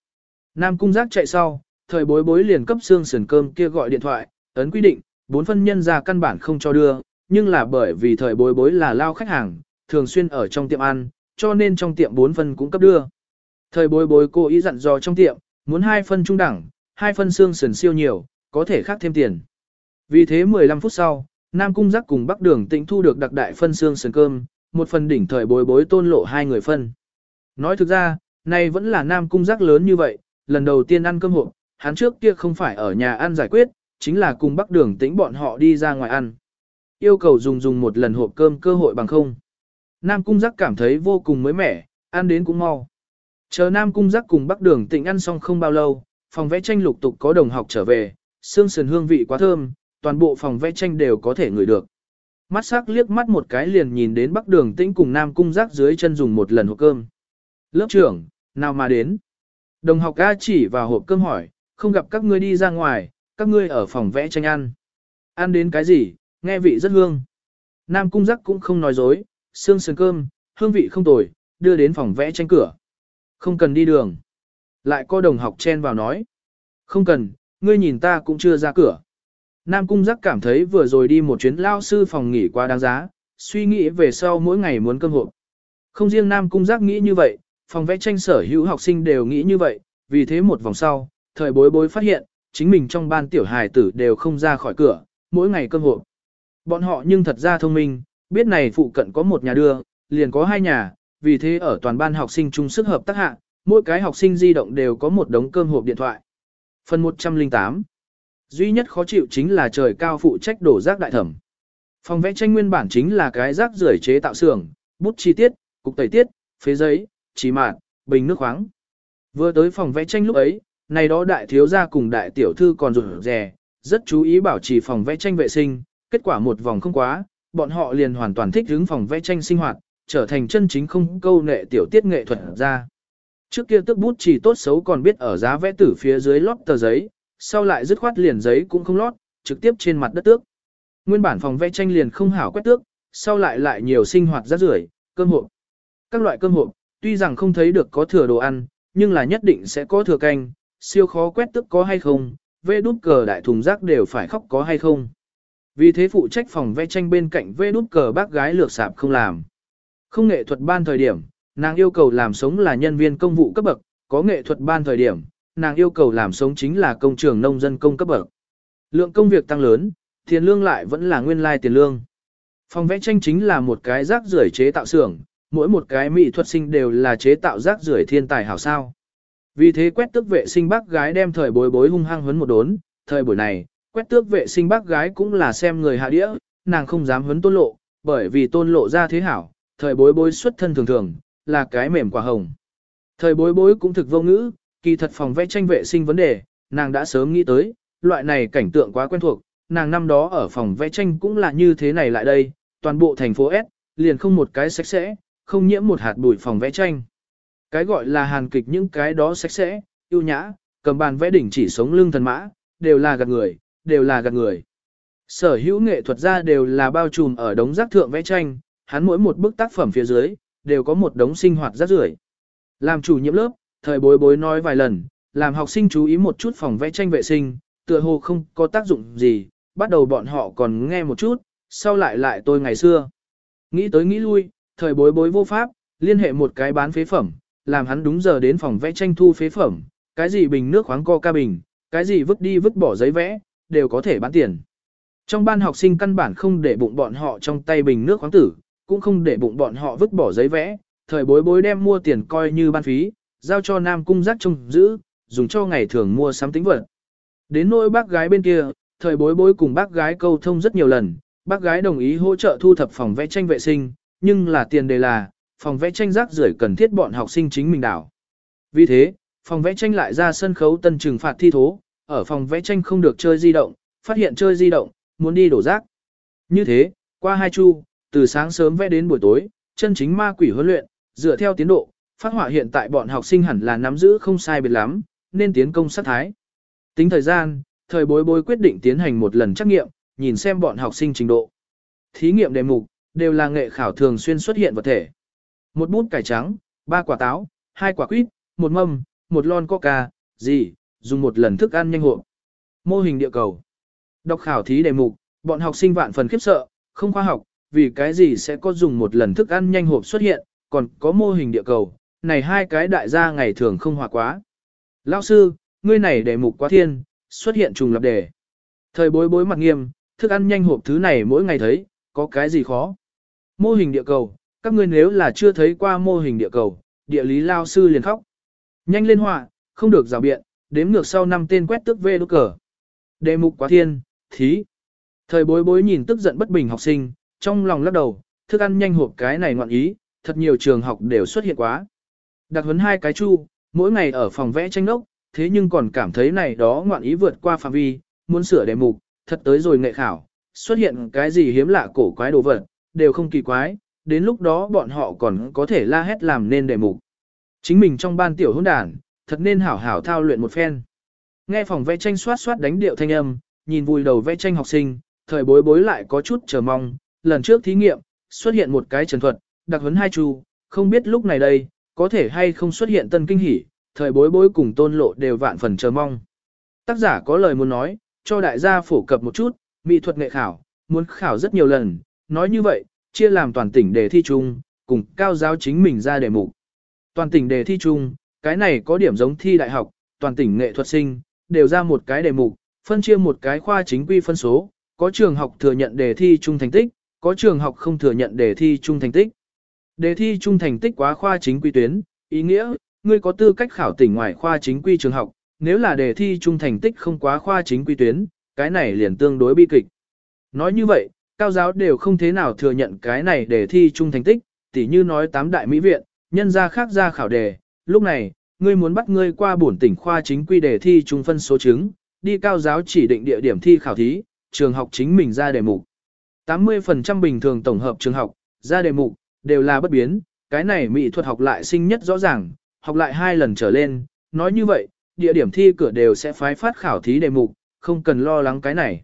Nam cung giác chạy sau, thời bối bối liền cấp xương sườn cơm kia gọi điện thoại, ấn quy định, bốn phân nhân ra căn bản không cho đưa, nhưng là bởi vì thời bối bối là lao khách hàng, thường xuyên ở trong tiệm ăn, cho nên trong tiệm bốn phân cũng cấp đưa. Thời bối bối cô ý dặn dò trong tiệm, muốn hai phân trung đẳng, hai phân xương sườn siêu nhiều, có thể khác thêm tiền. Vì thế 15 phút sau, Nam Cung Giác cùng Bắc Đường Tĩnh thu được đặc đại phân xương sườn cơm, một phần đỉnh thời bối bối tôn lộ hai người phân. Nói thực ra, này vẫn là Nam Cung Giác lớn như vậy, lần đầu tiên ăn cơm hộp, hắn trước kia không phải ở nhà ăn giải quyết, chính là cùng Bắc Đường Tĩnh bọn họ đi ra ngoài ăn. Yêu cầu dùng dùng một lần hộp cơm cơ hội bằng không. Nam Cung Giác cảm thấy vô cùng mới mẻ, ăn đến cũng mau. Chờ Nam Cung Giác cùng Bắc Đường Tĩnh ăn xong không bao lâu, phòng vẽ tranh lục tục có đồng học trở về, xương sườn hương vị quá thơm, toàn bộ phòng vẽ tranh đều có thể ngửi được. Mắt sắc liếc mắt một cái liền nhìn đến Bắc Đường Tĩnh cùng Nam Cung Giác dưới chân dùng một lần hộp cơm. Lớp trưởng, nào mà đến? Đồng học A chỉ vào hộp cơm hỏi, không gặp các ngươi đi ra ngoài, các ngươi ở phòng vẽ tranh ăn. Ăn đến cái gì, nghe vị rất hương. Nam Cung Giác cũng không nói dối, xương sườn cơm, hương vị không tồi, đưa đến phòng vẽ tranh cửa. Không cần đi đường. Lại có đồng học chen vào nói. Không cần, ngươi nhìn ta cũng chưa ra cửa. Nam Cung Giác cảm thấy vừa rồi đi một chuyến lao sư phòng nghỉ quá đáng giá, suy nghĩ về sau mỗi ngày muốn cơm hộp. Không riêng Nam Cung Giác nghĩ như vậy, phòng vẽ tranh sở hữu học sinh đều nghĩ như vậy, vì thế một vòng sau, thời bối bối phát hiện, chính mình trong ban tiểu hài tử đều không ra khỏi cửa, mỗi ngày cơm hộp. Bọn họ nhưng thật ra thông minh, biết này phụ cận có một nhà đưa, liền có hai nhà, vì thế ở toàn ban học sinh chung sức hợp tác hạ, mỗi cái học sinh di động đều có một đống cơm hộp điện thoại. Phần 108 Duy nhất khó chịu chính là trời cao phụ trách đổ rác đại thẩm. Phòng vẽ tranh nguyên bản chính là cái rác rưởi chế tạo xưởng, bút chi tiết, cục tẩy tiết, phế giấy, chỉ mạt bình nước khoáng. Vừa tới phòng vẽ tranh lúc ấy, này đó đại thiếu gia cùng đại tiểu thư còn rủ rè, rất chú ý bảo trì phòng vẽ tranh vệ sinh, kết quả một vòng không quá, bọn họ liền hoàn toàn thích ứng phòng vẽ tranh sinh hoạt, trở thành chân chính không câu nệ tiểu tiết nghệ thuật ra. Trước kia tức bút chỉ tốt xấu còn biết ở giá vẽ tử phía dưới lót tờ giấy, sau lại dứt khoát liền giấy cũng không lót, trực tiếp trên mặt đất tước. Nguyên bản phòng vẽ tranh liền không hảo quét tước, sau lại lại nhiều sinh hoạt rác rưởi, cơm hộp. Các loại cơm hộp, tuy rằng không thấy được có thừa đồ ăn, nhưng là nhất định sẽ có thừa canh, siêu khó quét tước có hay không, vê đút cờ đại thùng rác đều phải khóc có hay không. Vì thế phụ trách phòng vẽ tranh bên cạnh vê đút cờ bác gái lược sạp không làm. Không nghệ thuật ban thời điểm, nàng yêu cầu làm sống là nhân viên công vụ cấp bậc, có nghệ thuật ban thời điểm, nàng yêu cầu làm sống chính là công trường nông dân công cấp bậc. Lượng công việc tăng lớn, tiền lương lại vẫn là nguyên lai tiền lương. Phòng vẽ tranh chính là một cái rác rưởi chế tạo xưởng, mỗi một cái mỹ thuật sinh đều là chế tạo rác rưởi thiên tài hảo sao. Vì thế quét tước vệ sinh bác gái đem thời bối bối hung hăng huấn một đốn, thời buổi này, quét tước vệ sinh bác gái cũng là xem người hạ đĩa, nàng không dám huấn tôn lộ, bởi vì tôn lộ ra thế hảo, thời bối bối xuất thân thường thường, là cái mềm quả hồng. Thời bối bối cũng thực vô ngữ, kỳ thật phòng vẽ tranh vệ sinh vấn đề, nàng đã sớm nghĩ tới, loại này cảnh tượng quá quen thuộc, nàng năm đó ở phòng vẽ tranh cũng là như thế này lại đây, toàn bộ thành phố S, liền không một cái sạch sẽ, không nhiễm một hạt bụi phòng vẽ tranh. Cái gọi là hàn kịch những cái đó sạch sẽ, yêu nhã, cầm bàn vẽ đỉnh chỉ sống lưng thần mã, đều là gạt người, đều là gạt người. Sở hữu nghệ thuật gia đều là bao trùm ở đống rác thượng vẽ tranh, hắn mỗi một bức tác phẩm phía dưới, đều có một đống sinh hoạt rác rưởi. Làm chủ nhiệm lớp, thời bối bối nói vài lần, làm học sinh chú ý một chút phòng vẽ tranh vệ sinh, tựa hồ không có tác dụng gì, bắt đầu bọn họ còn nghe một chút, sau lại lại tôi ngày xưa. Nghĩ tới nghĩ lui, thời bối bối vô pháp, liên hệ một cái bán phế phẩm, làm hắn đúng giờ đến phòng vẽ tranh thu phế phẩm, cái gì bình nước khoáng co ca bình, cái gì vứt đi vứt bỏ giấy vẽ, đều có thể bán tiền. Trong ban học sinh căn bản không để bụng bọn họ trong tay bình nước khoáng tử, cũng không để bụng bọn họ vứt bỏ giấy vẽ, thời bối bối đem mua tiền coi như ban phí, giao cho Nam Cung giác trông giữ, dùng cho ngày thường mua sắm tính vật. Đến nỗi bác gái bên kia, thời bối bối cùng bác gái câu thông rất nhiều lần, bác gái đồng ý hỗ trợ thu thập phòng vẽ tranh vệ sinh, nhưng là tiền đề là, phòng vẽ tranh rác rưởi cần thiết bọn học sinh chính mình đảo. Vì thế, phòng vẽ tranh lại ra sân khấu tân trừng phạt thi thố, ở phòng vẽ tranh không được chơi di động, phát hiện chơi di động, muốn đi đổ rác. Như thế, qua hai chu, từ sáng sớm vẽ đến buổi tối, chân chính ma quỷ huấn luyện, dựa theo tiến độ, phát họa hiện tại bọn học sinh hẳn là nắm giữ không sai biệt lắm, nên tiến công sát thái. Tính thời gian, thời bối bối quyết định tiến hành một lần trắc nghiệm, nhìn xem bọn học sinh trình độ. Thí nghiệm đề mục, đều là nghệ khảo thường xuyên xuất hiện vật thể. Một bút cải trắng, ba quả táo, hai quả quýt, một mâm, một lon coca, gì, dùng một lần thức ăn nhanh hộ. Mô hình địa cầu. Đọc khảo thí đề mục, bọn học sinh vạn phần khiếp sợ, không khoa học, vì cái gì sẽ có dùng một lần thức ăn nhanh hộp xuất hiện, còn có mô hình địa cầu, này hai cái đại gia ngày thường không hòa quá. Lão sư, ngươi này đề mục quá thiên, xuất hiện trùng lập đề. Thời bối bối mặt nghiêm, thức ăn nhanh hộp thứ này mỗi ngày thấy, có cái gì khó. Mô hình địa cầu, các ngươi nếu là chưa thấy qua mô hình địa cầu, địa lý lao sư liền khóc. Nhanh lên họa, không được rào biện, đếm ngược sau năm tên quét tước về đốt cờ. Đề mục quá thiên, thí. Thời bối bối nhìn tức giận bất bình học sinh, trong lòng lắc đầu, thức ăn nhanh hộp cái này ngoạn ý, thật nhiều trường học đều xuất hiện quá. Đặc huấn hai cái chu, mỗi ngày ở phòng vẽ tranh nốc, thế nhưng còn cảm thấy này đó ngoạn ý vượt qua phạm vi, muốn sửa đề mục, thật tới rồi nghệ khảo, xuất hiện cái gì hiếm lạ cổ quái đồ vật, đều không kỳ quái, đến lúc đó bọn họ còn có thể la hét làm nên đề mục. Chính mình trong ban tiểu hôn đàn, thật nên hảo hảo thao luyện một phen. Nghe phòng vẽ tranh soát soát đánh điệu thanh âm, nhìn vùi đầu vẽ tranh học sinh, thời bối bối lại có chút chờ mong, lần trước thí nghiệm, xuất hiện một cái trần thuật, đặc huấn hai chu, không biết lúc này đây, có thể hay không xuất hiện tân kinh hỉ, thời bối bối cùng tôn lộ đều vạn phần chờ mong. Tác giả có lời muốn nói, cho đại gia phổ cập một chút, mỹ thuật nghệ khảo, muốn khảo rất nhiều lần, nói như vậy, chia làm toàn tỉnh đề thi chung, cùng cao giáo chính mình ra đề mục. Toàn tỉnh đề thi chung, cái này có điểm giống thi đại học, toàn tỉnh nghệ thuật sinh, đều ra một cái đề mục, phân chia một cái khoa chính quy phân số, có trường học thừa nhận đề thi chung thành tích, có trường học không thừa nhận đề thi chung thành tích. Đề thi trung thành tích quá khoa chính quy tuyến, ý nghĩa, ngươi có tư cách khảo tỉnh ngoài khoa chính quy trường học, nếu là đề thi trung thành tích không quá khoa chính quy tuyến, cái này liền tương đối bi kịch. Nói như vậy, cao giáo đều không thế nào thừa nhận cái này đề thi trung thành tích, tỉ như nói tám đại mỹ viện, nhân gia khác ra khảo đề, lúc này, ngươi muốn bắt ngươi qua bổn tỉnh khoa chính quy đề thi trung phân số chứng, đi cao giáo chỉ định địa điểm thi khảo thí, trường học chính mình ra đề mục. 80% bình thường tổng hợp trường học, ra đề mục, đều là bất biến, cái này mỹ thuật học lại sinh nhất rõ ràng, học lại hai lần trở lên, nói như vậy, địa điểm thi cửa đều sẽ phái phát khảo thí đề mục, không cần lo lắng cái này.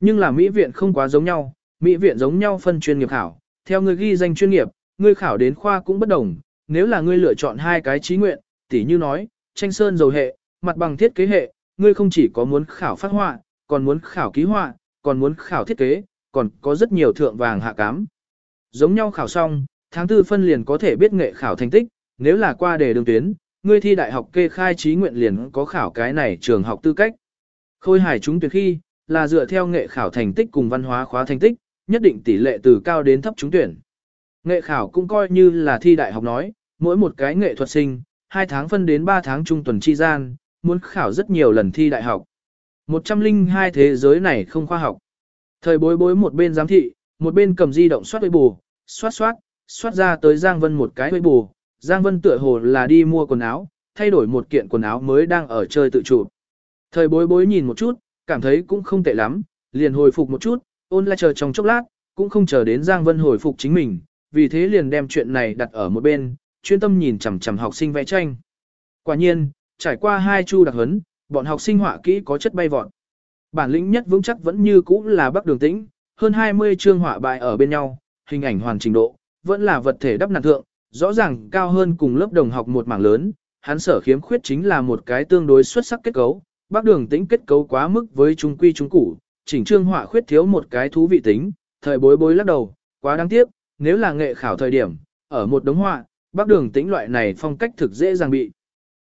Nhưng là Mỹ viện không quá giống nhau, Mỹ viện giống nhau phân chuyên nghiệp khảo, theo người ghi danh chuyên nghiệp, người khảo đến khoa cũng bất đồng, nếu là ngươi lựa chọn hai cái trí nguyện, tỉ như nói, tranh sơn dầu hệ, mặt bằng thiết kế hệ, ngươi không chỉ có muốn khảo phát họa, còn muốn khảo ký họa, còn muốn khảo thiết kế, còn có rất nhiều thượng vàng hạ cám. Giống nhau khảo xong, tháng tư phân liền có thể biết nghệ khảo thành tích, nếu là qua đề đường tuyến, ngươi thi đại học kê khai trí nguyện liền có khảo cái này trường học tư cách. Khôi hải chúng tuyển khi, là dựa theo nghệ khảo thành tích cùng văn hóa khóa thành tích, nhất định tỷ lệ từ cao đến thấp trúng tuyển. Nghệ khảo cũng coi như là thi đại học nói, mỗi một cái nghệ thuật sinh, 2 tháng phân đến 3 tháng trung tuần chi gian, muốn khảo rất nhiều lần thi đại học. 102 thế giới này không khoa học. Thời bối bối một bên giám thị, một bên cầm di động soát với bù, soát soát, soát ra tới Giang Vân một cái với bù. Giang Vân tựa hồ là đi mua quần áo, thay đổi một kiện quần áo mới đang ở chơi tự chụp. Thời bối bối nhìn một chút, cảm thấy cũng không tệ lắm, liền hồi phục một chút, ôn lại chờ trong chốc lát, cũng không chờ đến Giang Vân hồi phục chính mình, vì thế liền đem chuyện này đặt ở một bên, chuyên tâm nhìn chằm chằm học sinh vẽ tranh. Quả nhiên, trải qua hai chu đặc huấn, bọn học sinh họa kỹ có chất bay vọt. Bản lĩnh nhất vững chắc vẫn như cũ là Bắc Đường Tĩnh, hơn 20 chương họa bài ở bên nhau, hình ảnh hoàn trình độ, vẫn là vật thể đắp nặng thượng, rõ ràng cao hơn cùng lớp đồng học một mảng lớn, hắn sở khiếm khuyết chính là một cái tương đối xuất sắc kết cấu, Bắc Đường Tĩnh kết cấu quá mức với trung quy trung củ, chỉnh trương họa khuyết thiếu một cái thú vị tính, thời bối bối lắc đầu, quá đáng tiếc, nếu là nghệ khảo thời điểm, ở một đống họa, Bắc Đường Tĩnh loại này phong cách thực dễ dàng bị.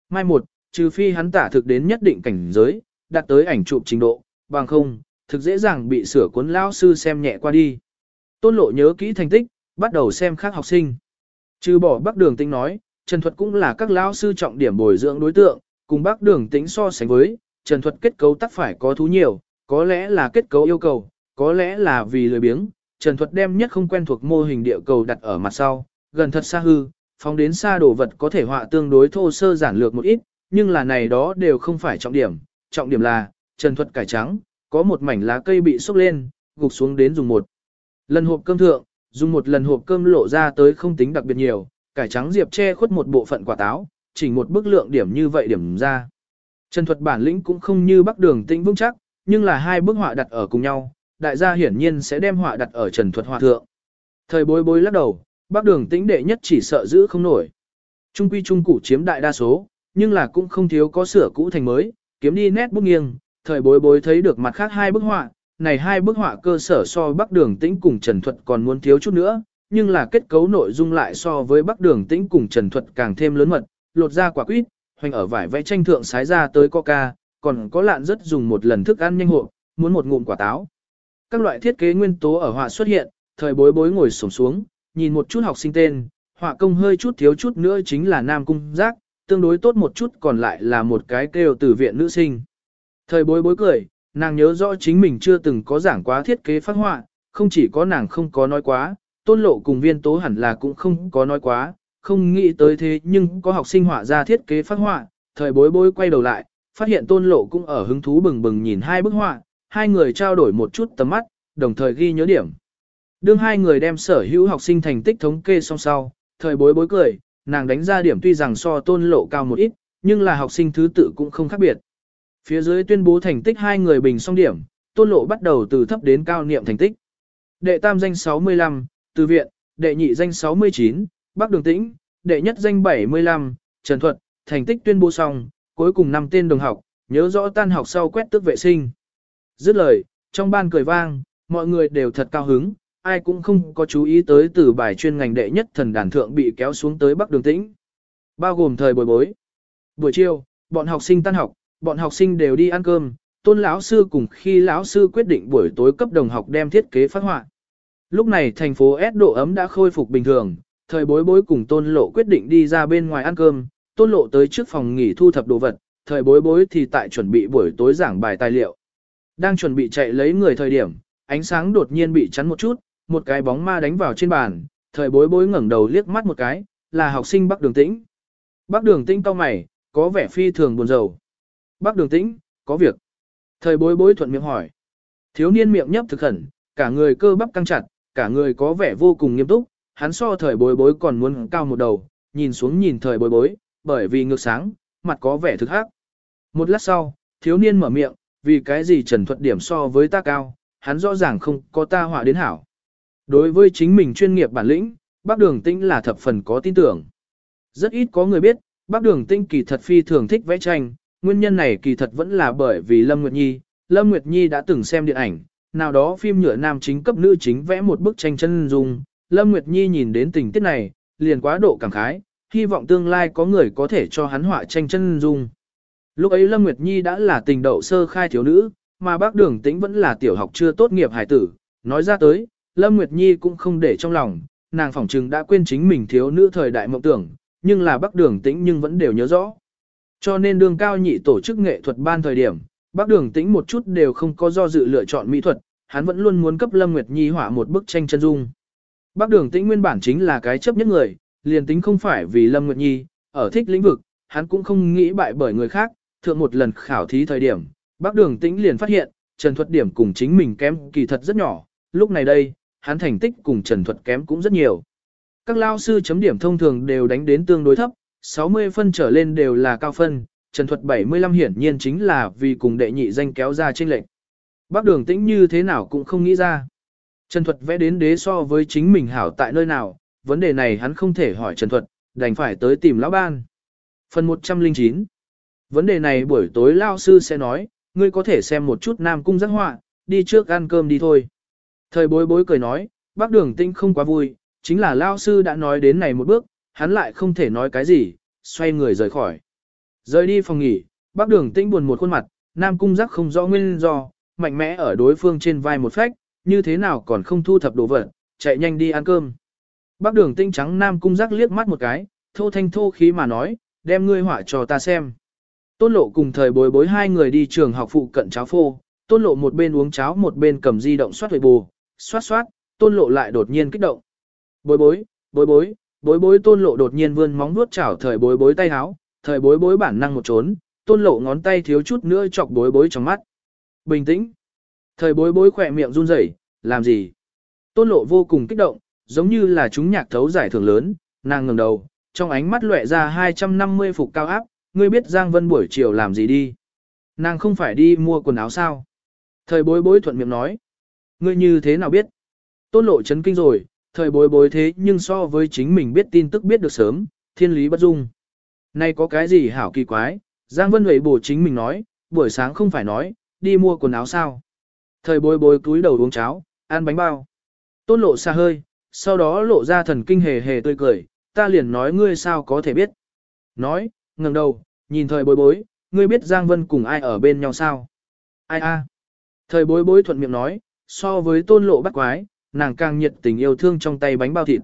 Mai một, trừ phi hắn tả thực đến nhất định cảnh giới, đạt tới ảnh chụp trình độ, bằng không, thực dễ dàng bị sửa cuốn lao sư xem nhẹ qua đi. Tôn lộ nhớ kỹ thành tích, bắt đầu xem khác học sinh. Trừ bỏ bác đường tính nói, Trần Thuật cũng là các lao sư trọng điểm bồi dưỡng đối tượng, cùng bác đường tính so sánh với, Trần Thuật kết cấu tắc phải có thú nhiều, có lẽ là kết cấu yêu cầu, có lẽ là vì lười biếng, Trần Thuật đem nhất không quen thuộc mô hình địa cầu đặt ở mặt sau, gần thật xa hư, phóng đến xa đồ vật có thể họa tương đối thô sơ giản lược một ít, nhưng là này đó đều không phải trọng điểm, trọng điểm là, Trần Thuật cải trắng, có một mảnh lá cây bị xúc lên, gục xuống đến dùng một. Lần hộp cơm thượng, dùng một lần hộp cơm lộ ra tới không tính đặc biệt nhiều, cải trắng diệp che khuất một bộ phận quả táo, chỉ một bức lượng điểm như vậy điểm ra. Trần Thuật bản lĩnh cũng không như Bắc Đường Tĩnh vững chắc, nhưng là hai bức họa đặt ở cùng nhau, đại gia hiển nhiên sẽ đem họa đặt ở Trần Thuật họa thượng. Thời bối bối lắc đầu, Bắc Đường Tĩnh đệ nhất chỉ sợ giữ không nổi. Trung quy trung củ chiếm đại đa số, nhưng là cũng không thiếu có sửa cũ thành mới, kiếm đi nét bút nghiêng, thời bối bối thấy được mặt khác hai bức họa, này hai bức họa cơ sở so Bắc Đường Tĩnh cùng Trần Thuật còn muốn thiếu chút nữa, nhưng là kết cấu nội dung lại so với Bắc Đường Tĩnh cùng Trần Thuật càng thêm lớn mật, lột ra quả quýt, hoành ở vải vẽ tranh thượng sái ra tới coca, còn có lạn rất dùng một lần thức ăn nhanh hộ, muốn một ngụm quả táo. Các loại thiết kế nguyên tố ở họa xuất hiện, thời bối bối ngồi xổm xuống, nhìn một chút học sinh tên, họa công hơi chút thiếu chút nữa chính là Nam Cung Giác, tương đối tốt một chút còn lại là một cái kêu từ viện nữ sinh. Thời bối bối cười, nàng nhớ rõ chính mình chưa từng có giảng quá thiết kế phát họa, không chỉ có nàng không có nói quá, tôn lộ cùng viên tố hẳn là cũng không có nói quá, không nghĩ tới thế nhưng có học sinh họa ra thiết kế phát họa, thời bối bối quay đầu lại, phát hiện tôn lộ cũng ở hứng thú bừng bừng nhìn hai bức họa, hai người trao đổi một chút tầm mắt, đồng thời ghi nhớ điểm. Đương hai người đem sở hữu học sinh thành tích thống kê song sau, thời bối bối cười, nàng đánh ra điểm tuy rằng so tôn lộ cao một ít, nhưng là học sinh thứ tự cũng không khác biệt. Phía dưới tuyên bố thành tích hai người bình song điểm, tôn lộ bắt đầu từ thấp đến cao niệm thành tích. Đệ tam danh 65, từ viện, đệ nhị danh 69, Bắc Đường Tĩnh, đệ nhất danh 75, Trần Thuật, thành tích tuyên bố xong, cuối cùng năm tên đồng học, nhớ rõ tan học sau quét tước vệ sinh. Dứt lời, trong ban cười vang, mọi người đều thật cao hứng, ai cũng không có chú ý tới từ bài chuyên ngành đệ nhất thần đàn thượng bị kéo xuống tới Bắc Đường Tĩnh. Bao gồm thời buổi bối. Buổi chiều, bọn học sinh tan học, bọn học sinh đều đi ăn cơm, tôn lão sư cùng khi lão sư quyết định buổi tối cấp đồng học đem thiết kế phát họa. Lúc này thành phố S độ ấm đã khôi phục bình thường, thời bối bối cùng tôn lộ quyết định đi ra bên ngoài ăn cơm, tôn lộ tới trước phòng nghỉ thu thập đồ vật, thời bối bối thì tại chuẩn bị buổi tối giảng bài tài liệu. Đang chuẩn bị chạy lấy người thời điểm, ánh sáng đột nhiên bị chắn một chút, một cái bóng ma đánh vào trên bàn, thời bối bối ngẩng đầu liếc mắt một cái, là học sinh Bắc Đường Tĩnh. Bắc Đường Tĩnh cau mày, có vẻ phi thường buồn rầu. Bắc Đường Tĩnh, có việc. Thời bối bối thuận miệng hỏi. Thiếu niên miệng nhấp thực khẩn, cả người cơ bắp căng chặt, cả người có vẻ vô cùng nghiêm túc, hắn so thời bối bối còn muốn cao một đầu, nhìn xuống nhìn thời bối bối, bởi vì ngược sáng, mặt có vẻ thực hắc. Một lát sau, thiếu niên mở miệng, vì cái gì trần thuật điểm so với ta cao, hắn rõ ràng không có ta họa đến hảo. Đối với chính mình chuyên nghiệp bản lĩnh, bác đường tĩnh là thập phần có tin tưởng. Rất ít có người biết, bác đường tĩnh kỳ thật phi thường thích vẽ tranh, nguyên nhân này kỳ thật vẫn là bởi vì Lâm Nguyệt Nhi. Lâm Nguyệt Nhi đã từng xem điện ảnh, nào đó phim nhựa nam chính cấp nữ chính vẽ một bức tranh chân dung. Lâm Nguyệt Nhi nhìn đến tình tiết này, liền quá độ cảm khái, hy vọng tương lai có người có thể cho hắn họa tranh chân dung. Lúc ấy Lâm Nguyệt Nhi đã là tình đậu sơ khai thiếu nữ, mà bác đường tĩnh vẫn là tiểu học chưa tốt nghiệp hải tử. Nói ra tới, Lâm Nguyệt Nhi cũng không để trong lòng, nàng phỏng chừng đã quên chính mình thiếu nữ thời đại mộng tưởng, nhưng là bác đường tĩnh nhưng vẫn đều nhớ rõ. Cho nên đường cao nhị tổ chức nghệ thuật ban thời điểm, bác đường tĩnh một chút đều không có do dự lựa chọn mỹ thuật, hắn vẫn luôn muốn cấp Lâm Nguyệt Nhi họa một bức tranh chân dung. Bác đường tĩnh nguyên bản chính là cái chấp nhất người, liền tính không phải vì Lâm Nguyệt Nhi, ở thích lĩnh vực, hắn cũng không nghĩ bại bởi người khác, thượng một lần khảo thí thời điểm, bác đường tĩnh liền phát hiện, Trần Thuật điểm cùng chính mình kém kỳ thật rất nhỏ, lúc này đây, hắn thành tích cùng Trần Thuật kém cũng rất nhiều. Các lao sư chấm điểm thông thường đều đánh đến tương đối thấp, 60 phân trở lên đều là cao phân, Trần Thuật 75 hiển nhiên chính là vì cùng đệ nhị danh kéo ra trên lệnh. Bác đường tĩnh như thế nào cũng không nghĩ ra. Trần Thuật vẽ đến đế so với chính mình hảo tại nơi nào, vấn đề này hắn không thể hỏi Trần Thuật, đành phải tới tìm lão ban. Phần 109 Vấn đề này buổi tối lao sư sẽ nói, ngươi có thể xem một chút Nam Cung giác họa, đi trước ăn cơm đi thôi. Thời bối bối cười nói, bác đường tinh không quá vui, chính là lao sư đã nói đến này một bước, hắn lại không thể nói cái gì, xoay người rời khỏi. Rời đi phòng nghỉ, bác đường tinh buồn một khuôn mặt, Nam Cung giác không rõ nguyên do, mạnh mẽ ở đối phương trên vai một phách, như thế nào còn không thu thập đồ vật, chạy nhanh đi ăn cơm. Bác đường tinh trắng Nam Cung giác liếc mắt một cái, thô thanh thô khí mà nói, đem ngươi họa cho ta xem. Tôn lộ cùng thời bối bối hai người đi trường học phụ cận cháo phô, tôn lộ một bên uống cháo một bên cầm di động soát huệ bù, soát soát, tôn lộ lại đột nhiên kích động. Bối bối, bối bối, bối bối tôn lộ đột nhiên vươn móng vuốt chảo thời bối bối tay háo, thời bối bối bản năng một trốn, tôn lộ ngón tay thiếu chút nữa chọc bối bối trong mắt. Bình tĩnh. Thời bối bối khỏe miệng run rẩy, làm gì? Tôn lộ vô cùng kích động, giống như là chúng nhạc thấu giải thưởng lớn, nàng ngẩng đầu, trong ánh mắt lóe ra 250 phục cao áp, ngươi biết Giang Vân buổi chiều làm gì đi? Nàng không phải đi mua quần áo sao? Thời bối bối thuận miệng nói. Ngươi như thế nào biết? Tôn lộ chấn kinh rồi, thời bối bối thế nhưng so với chính mình biết tin tức biết được sớm, thiên lý bất dung. Nay có cái gì hảo kỳ quái, Giang Vân Huệ bổ chính mình nói, buổi sáng không phải nói, đi mua quần áo sao? Thời bối bối cúi đầu uống cháo, ăn bánh bao. Tôn lộ xa hơi, sau đó lộ ra thần kinh hề hề tươi cười, ta liền nói ngươi sao có thể biết. Nói, ngẩng đầu, nhìn thời bối bối, ngươi biết Giang Vân cùng ai ở bên nhau sao? Ai a? Thời bối bối thuận miệng nói, so với tôn lộ bắt quái, nàng càng nhiệt tình yêu thương trong tay bánh bao thịt.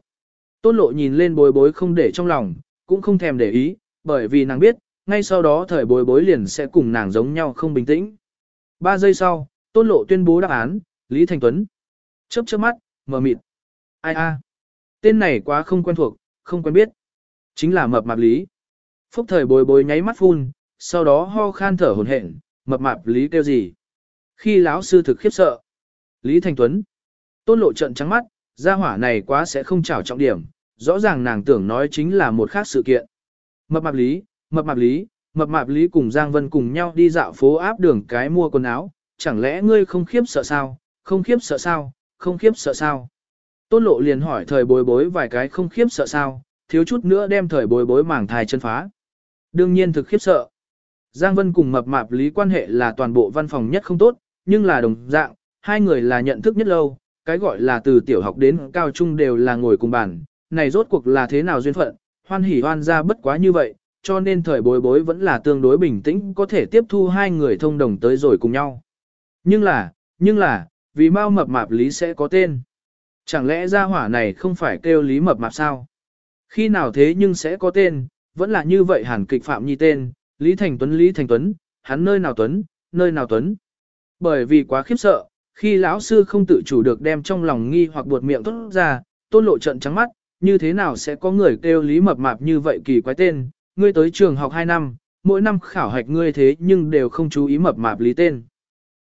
Tôn lộ nhìn lên bối bối không để trong lòng, cũng không thèm để ý, bởi vì nàng biết, ngay sau đó thời bối bối liền sẽ cùng nàng giống nhau không bình tĩnh. Ba giây sau, tôn lộ tuyên bố đáp án, Lý Thành Tuấn. Chớp chớp mắt, mờ mịt. Ai a? Tên này quá không quen thuộc, không quen biết. Chính là mập mạp Lý. Phúc thời bối bối nháy mắt phun, sau đó ho khan thở hổn hển, mập mạp Lý kêu gì. Khi lão sư thực khiếp sợ. Lý Thành Tuấn. Tôn lộ trận trắng mắt, gia hỏa này quá sẽ không trảo trọng điểm, rõ ràng nàng tưởng nói chính là một khác sự kiện. Mập mạp Lý, mập mạp Lý, mập mạp Lý cùng Giang Vân cùng nhau đi dạo phố áp đường cái mua quần áo, chẳng lẽ ngươi không khiếp sợ sao, không khiếp sợ sao, không khiếp sợ sao. Tôn lộ liền hỏi thời bối bối vài cái không khiếp sợ sao, thiếu chút nữa đem thời bối bối mảng thai chân phá. Đương nhiên thực khiếp sợ. Giang Vân cùng mập mạp lý quan hệ là toàn bộ văn phòng nhất không tốt, nhưng là đồng dạng, hai người là nhận thức nhất lâu, cái gọi là từ tiểu học đến cao trung đều là ngồi cùng bàn, này rốt cuộc là thế nào duyên phận, hoan hỉ hoan ra bất quá như vậy, cho nên thời bối bối vẫn là tương đối bình tĩnh có thể tiếp thu hai người thông đồng tới rồi cùng nhau. Nhưng là, nhưng là, vì mau mập mạp lý sẽ có tên. Chẳng lẽ gia hỏa này không phải kêu lý mập mạp sao? Khi nào thế nhưng sẽ có tên, vẫn là như vậy hẳn kịch phạm nhi tên, Lý Thành Tuấn Lý Thành Tuấn, hắn nơi nào Tuấn, nơi nào Tuấn. Bởi vì quá khiếp sợ, khi lão sư không tự chủ được đem trong lòng nghi hoặc buột miệng tốt ra, tôn lộ trận trắng mắt, như thế nào sẽ có người kêu Lý mập mạp như vậy kỳ quái tên, ngươi tới trường học 2 năm, mỗi năm khảo hạch ngươi thế nhưng đều không chú ý mập mạp lý tên.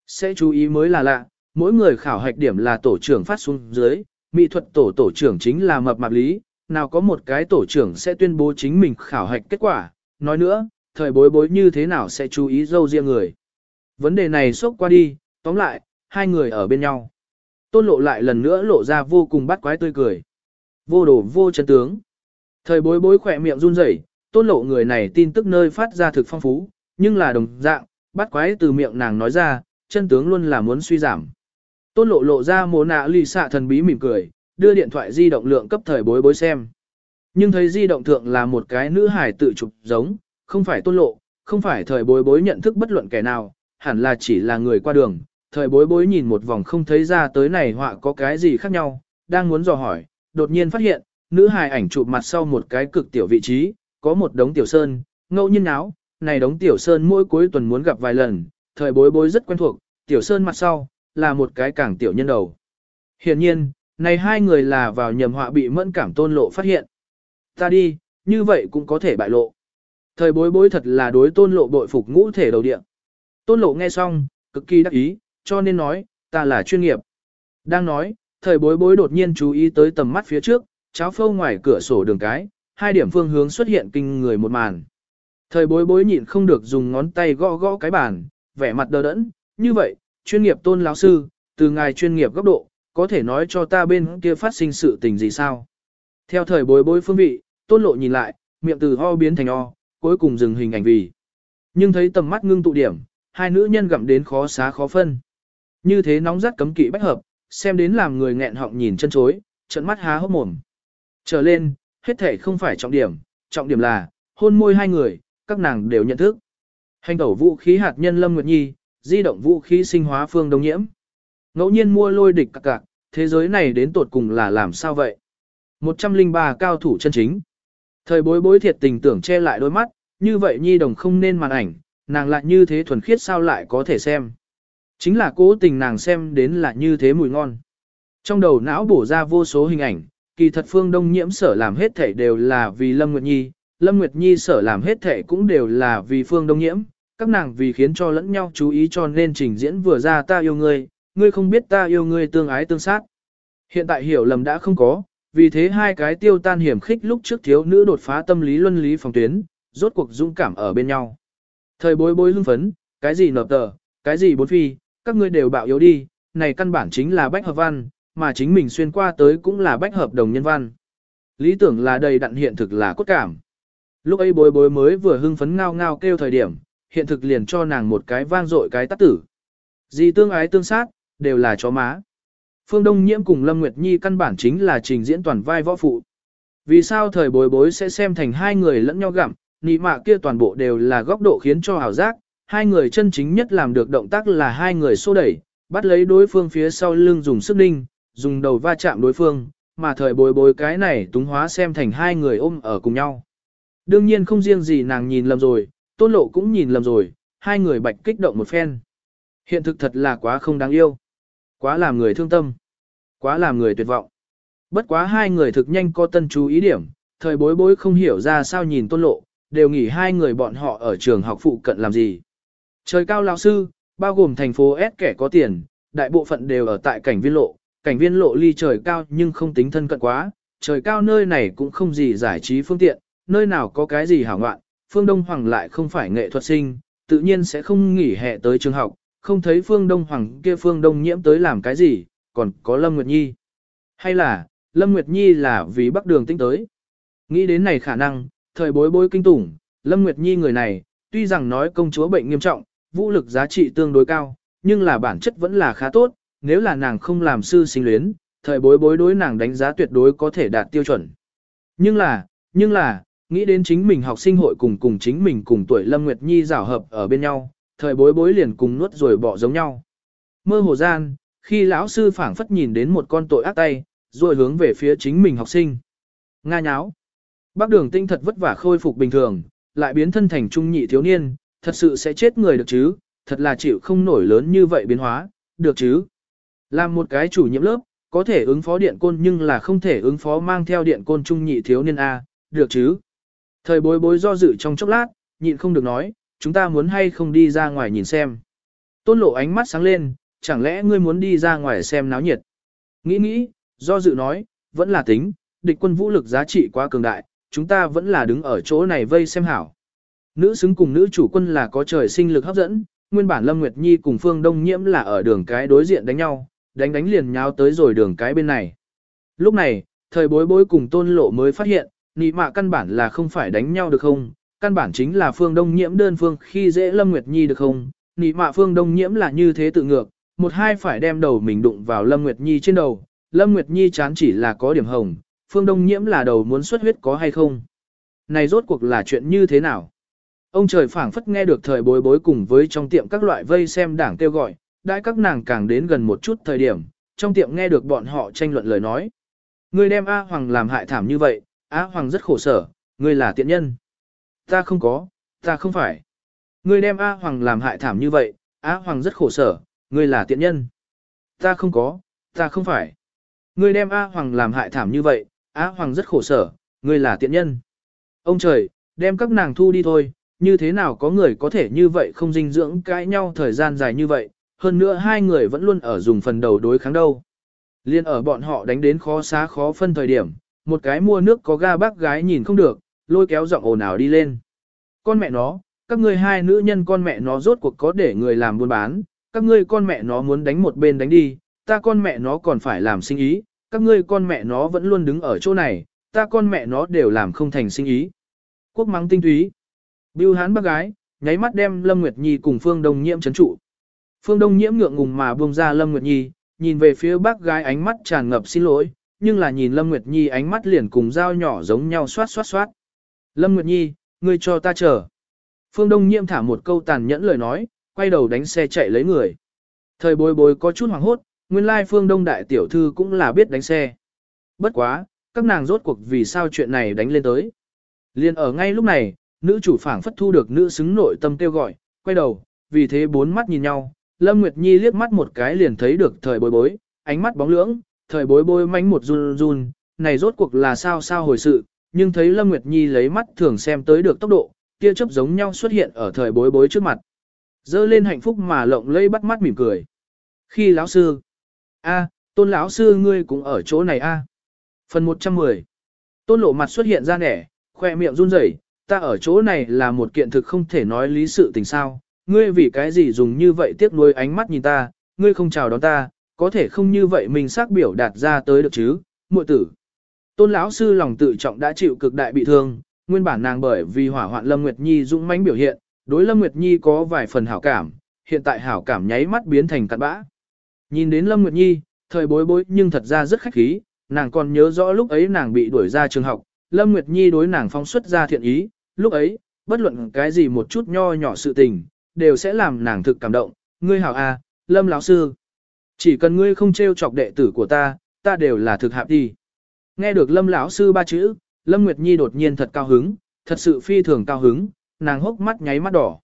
Sẽ chú ý mới là lạ, mỗi người khảo hạch điểm là tổ trưởng phát xuống dưới, mỹ thuật tổ tổ trưởng chính là mập mạp lý, nào có một cái tổ trưởng sẽ tuyên bố chính mình khảo hạch kết quả, nói nữa, thời bối bối như thế nào sẽ chú ý dâu riêng người. Vấn đề này xốc qua đi, tóm lại, hai người ở bên nhau. Tôn lộ lại lần nữa lộ ra vô cùng bắt quái tươi cười. Vô đồ vô chân tướng. Thời bối bối khỏe miệng run rẩy, tôn lộ người này tin tức nơi phát ra thực phong phú, nhưng là đồng dạng, bắt quái từ miệng nàng nói ra, chân tướng luôn là muốn suy giảm. Tôn lộ lộ ra mồ nạ lì xạ thần bí mỉm cười, đưa điện thoại di động lượng cấp thời bối bối xem. Nhưng thấy di động thượng là một cái nữ hải tự chụp giống, không phải tôn lộ, không phải thời bối bối nhận thức bất luận kẻ nào, hẳn là chỉ là người qua đường. Thời bối bối nhìn một vòng không thấy ra tới này họa có cái gì khác nhau, đang muốn dò hỏi, đột nhiên phát hiện, nữ hài ảnh chụp mặt sau một cái cực tiểu vị trí, có một đống tiểu sơn, ngẫu nhiên áo, này đống tiểu sơn mỗi cuối tuần muốn gặp vài lần, thời bối bối rất quen thuộc, tiểu sơn mặt sau, là một cái càng tiểu nhân đầu. hiển nhiên, này hai người là vào nhầm họa bị mẫn cảm tôn lộ phát hiện. Ta đi, như vậy cũng có thể bại lộ. Thời bối bối thật là đối tôn lộ bội phục ngũ thể đầu địa. Tôn lộ nghe xong, cực kỳ đắc ý, cho nên nói, ta là chuyên nghiệp. Đang nói, thời bối bối đột nhiên chú ý tới tầm mắt phía trước, cháo phâu ngoài cửa sổ đường cái, hai điểm phương hướng xuất hiện kinh người một màn. Thời bối bối nhịn không được dùng ngón tay gõ gõ cái bàn, vẻ mặt đờ đẫn, như vậy, chuyên nghiệp tôn lão sư, từ ngài chuyên nghiệp góc độ, có thể nói cho ta bên kia phát sinh sự tình gì sao? Theo thời bối bối phương vị, tôn lộ nhìn lại, miệng từ ho biến thành o, cuối cùng dừng hình ảnh vì. Nhưng thấy tầm mắt ngưng tụ điểm, hai nữ nhân gặm đến khó xá khó phân. Như thế nóng rát cấm kỵ bách hợp, xem đến làm người nghẹn họng nhìn chân chối, trận mắt há hốc mồm. Trở lên, hết thể không phải trọng điểm, trọng điểm là, hôn môi hai người, các nàng đều nhận thức. Hành tẩu vũ khí hạt nhân Lâm Nguyệt Nhi, di động vũ khí sinh hóa phương đông nhiễm. Ngẫu nhiên mua lôi địch cạc cạc, thế giới này đến tột cùng là làm sao vậy? 103 cao thủ chân chính. Thời bối bối thiệt tình tưởng che lại đôi mắt, như vậy Nhi đồng không nên màn ảnh, nàng lại như thế thuần khiết sao lại có thể xem. Chính là cố tình nàng xem đến là như thế mùi ngon. Trong đầu não bổ ra vô số hình ảnh, kỳ thật phương đông nhiễm sở làm hết thể đều là vì Lâm Nguyệt Nhi, Lâm Nguyệt Nhi sở làm hết thể cũng đều là vì phương đông nhiễm, các nàng vì khiến cho lẫn nhau chú ý cho nên trình diễn vừa ra ta yêu ngươi, ngươi không biết ta yêu ngươi tương ái tương sát. Hiện tại hiểu lầm đã không có, vì thế hai cái tiêu tan hiểm khích lúc trước thiếu nữ đột phá tâm lý luân lý phòng tuyến, rốt cuộc dũng cảm ở bên nhau. Thời bối bối hưng phấn, cái gì nộp tờ, cái gì bốn phi, các ngươi đều bạo yếu đi, này căn bản chính là bách hợp văn, mà chính mình xuyên qua tới cũng là bách hợp đồng nhân văn. Lý tưởng là đầy đặn hiện thực là cốt cảm. Lúc ấy bối bối mới vừa hưng phấn ngao ngao kêu thời điểm, hiện thực liền cho nàng một cái vang dội cái tắt tử. Gì tương ái tương sát, đều là chó má. Phương Đông Nhiễm cùng Lâm Nguyệt Nhi căn bản chính là trình diễn toàn vai võ phụ. Vì sao thời bối bối sẽ xem thành hai người lẫn nhau gặm, nị mạ kia toàn bộ đều là góc độ khiến cho hảo giác, hai người chân chính nhất làm được động tác là hai người xô đẩy, bắt lấy đối phương phía sau lưng dùng sức ninh, dùng đầu va chạm đối phương, mà thời bối bối cái này túng hóa xem thành hai người ôm ở cùng nhau. Đương nhiên không riêng gì nàng nhìn lầm rồi, tôn lộ cũng nhìn lầm rồi, hai người bạch kích động một phen. Hiện thực thật là quá không đáng yêu. Quá làm người thương tâm. Quá làm người tuyệt vọng. Bất quá hai người thực nhanh có tân chú ý điểm, thời bối bối không hiểu ra sao nhìn tôn lộ, đều nghĩ hai người bọn họ ở trường học phụ cận làm gì. Trời cao lão sư, bao gồm thành phố S kẻ có tiền, đại bộ phận đều ở tại cảnh viên lộ, cảnh viên lộ ly trời cao nhưng không tính thân cận quá, trời cao nơi này cũng không gì giải trí phương tiện, nơi nào có cái gì hảo ngoạn, phương Đông Hoàng lại không phải nghệ thuật sinh, tự nhiên sẽ không nghỉ hè tới trường học, không thấy phương Đông Hoàng kia phương Đông nhiễm tới làm cái gì, còn có Lâm Nguyệt Nhi. Hay là, Lâm Nguyệt Nhi là vì bắc đường tính tới. Nghĩ đến này khả năng, thời bối bối kinh tủng, Lâm Nguyệt Nhi người này, tuy rằng nói công chúa bệnh nghiêm trọng, vũ lực giá trị tương đối cao, nhưng là bản chất vẫn là khá tốt, nếu là nàng không làm sư sinh luyến, thời bối bối đối nàng đánh giá tuyệt đối có thể đạt tiêu chuẩn. Nhưng là, nhưng là, nghĩ đến chính mình học sinh hội cùng cùng chính mình cùng tuổi Lâm Nguyệt Nhi rảo hợp ở bên nhau, thời bối bối liền cùng nuốt rồi bỏ giống nhau. Mơ hồ gian, khi lão sư phảng phất nhìn đến một con tội ác tay, rồi hướng về phía chính mình học sinh. Nga nháo. Bác đường tinh thật vất vả khôi phục bình thường, lại biến thân thành trung nhị thiếu niên, thật sự sẽ chết người được chứ, thật là chịu không nổi lớn như vậy biến hóa, được chứ. Làm một cái chủ nhiệm lớp, có thể ứng phó điện côn nhưng là không thể ứng phó mang theo điện côn trung nhị thiếu niên A, được chứ. Thời bối bối do dự trong chốc lát, nhịn không được nói, chúng ta muốn hay không đi ra ngoài nhìn xem. Tôn lộ ánh mắt sáng lên, chẳng lẽ ngươi muốn đi ra ngoài xem náo nhiệt. Nghĩ nghĩ, do dự nói, vẫn là tính, địch quân vũ lực giá trị quá cường đại, chúng ta vẫn là đứng ở chỗ này vây xem hảo. Nữ xứng cùng nữ chủ quân là có trời sinh lực hấp dẫn, nguyên bản Lâm Nguyệt Nhi cùng Phương Đông Nhiễm là ở đường cái đối diện đánh nhau, đánh đánh liền nháo tới rồi đường cái bên này. Lúc này, thời bối bối cùng tôn lộ mới phát hiện, nị mạ căn bản là không phải đánh nhau được không, căn bản chính là phương đông nhiễm đơn phương khi dễ Lâm Nguyệt Nhi được không, nị mạ phương đông nhiễm là như thế tự ngược, một hai phải đem đầu mình đụng vào Lâm Nguyệt Nhi trên đầu, Lâm Nguyệt Nhi chán chỉ là có điểm hồng, phương đông nhiễm là đầu muốn xuất huyết có hay không. Này rốt cuộc là chuyện như thế nào? Ông trời phảng phất nghe được thời bối bối cùng với trong tiệm các loại vây xem đảng kêu gọi, đãi các nàng càng đến gần một chút thời điểm, trong tiệm nghe được bọn họ tranh luận lời nói. Ngươi đem A Hoàng làm hại thảm như vậy, A Hoàng rất khổ sở, ngươi là tiện nhân. Ta không có, ta không phải. Ngươi đem A Hoàng làm hại thảm như vậy, A Hoàng rất khổ sở, ngươi là tiện nhân. Ta không có, ta không phải. Ngươi đem A Hoàng làm hại thảm như vậy, A Hoàng rất khổ sở, ngươi là tiện nhân. Ông trời, đem các nàng thu đi thôi, như thế nào có người có thể như vậy không dinh dưỡng cãi nhau thời gian dài như vậy, hơn nữa hai người vẫn luôn ở dùng phần đầu đối kháng đâu. Liên ở bọn họ đánh đến khó xá khó phân thời điểm, một cái mua nước có ga bác gái nhìn không được, lôi kéo giọng ồn ào đi lên. Con mẹ nó, các ngươi hai nữ nhân con mẹ nó rốt cuộc có để người làm buôn bán, các ngươi con mẹ nó muốn đánh một bên đánh đi, ta con mẹ nó còn phải làm sinh ý, các ngươi con mẹ nó vẫn luôn đứng ở chỗ này, ta con mẹ nó đều làm không thành sinh ý. Quốc mắng tinh túy. Bưu hán bác gái, nháy mắt đem Lâm Nguyệt Nhi cùng Phương Đông Nhiễm chấn trụ. Phương Đông Nhiễm ngượng ngùng mà buông ra Lâm Nguyệt Nhi, nhìn về phía bác gái ánh mắt tràn ngập xin lỗi, nhưng là nhìn Lâm Nguyệt Nhi ánh mắt liền cùng dao nhỏ giống nhau xoát xoát xoát. Lâm Nguyệt Nhi, ngươi cho ta chờ. Phương Đông Nhiễm thả một câu tàn nhẫn lời nói, quay đầu đánh xe chạy lấy người. Thời bối bối có chút hoảng hốt, nguyên lai Phương Đông Đại Tiểu Thư cũng là biết đánh xe. Bất quá, các nàng rốt cuộc vì sao chuyện này đánh lên tới. Liên ở ngay lúc này, nữ chủ phảng phất thu được nữ xứng nội tâm kêu gọi, quay đầu, vì thế bốn mắt nhìn nhau, Lâm Nguyệt Nhi liếc mắt một cái liền thấy được thời bối bối, ánh mắt bóng lưỡng, thời bối bối mánh một run run, này rốt cuộc là sao sao hồi sự, nhưng thấy Lâm Nguyệt Nhi lấy mắt thường xem tới được tốc độ, tia chớp giống nhau xuất hiện ở thời bối bối trước mặt. Dơ lên hạnh phúc mà lộng lây bắt mắt mỉm cười. Khi lão sư, a, tôn lão sư ngươi cũng ở chỗ này a. Phần 110. Tôn lộ mặt xuất hiện ra nẻ, khoe miệng run rẩy, ta ở chỗ này là một kiện thực không thể nói lý sự tình sao, ngươi vì cái gì dùng như vậy tiếc nuôi ánh mắt nhìn ta, ngươi không chào đón ta, có thể không như vậy mình xác biểu đạt ra tới được chứ, muội tử. Tôn lão sư lòng tự trọng đã chịu cực đại bị thương, nguyên bản nàng bởi vì hỏa hoạn Lâm Nguyệt Nhi dũng mãnh biểu hiện, đối Lâm Nguyệt Nhi có vài phần hảo cảm, hiện tại hảo cảm nháy mắt biến thành cặn bã. Nhìn đến Lâm Nguyệt Nhi, thời bối bối nhưng thật ra rất khách khí, nàng còn nhớ rõ lúc ấy nàng bị đuổi ra trường học, Lâm Nguyệt Nhi đối nàng phóng xuất ra thiện ý, lúc ấy, bất luận cái gì một chút nho nhỏ sự tình, đều sẽ làm nàng thực cảm động, ngươi hảo a, Lâm lão sư. Chỉ cần ngươi không trêu chọc đệ tử của ta, ta đều là thực hạp đi. Nghe được Lâm lão sư ba chữ, Lâm Nguyệt Nhi đột nhiên thật cao hứng, thật sự phi thường cao hứng, nàng hốc mắt nháy mắt đỏ.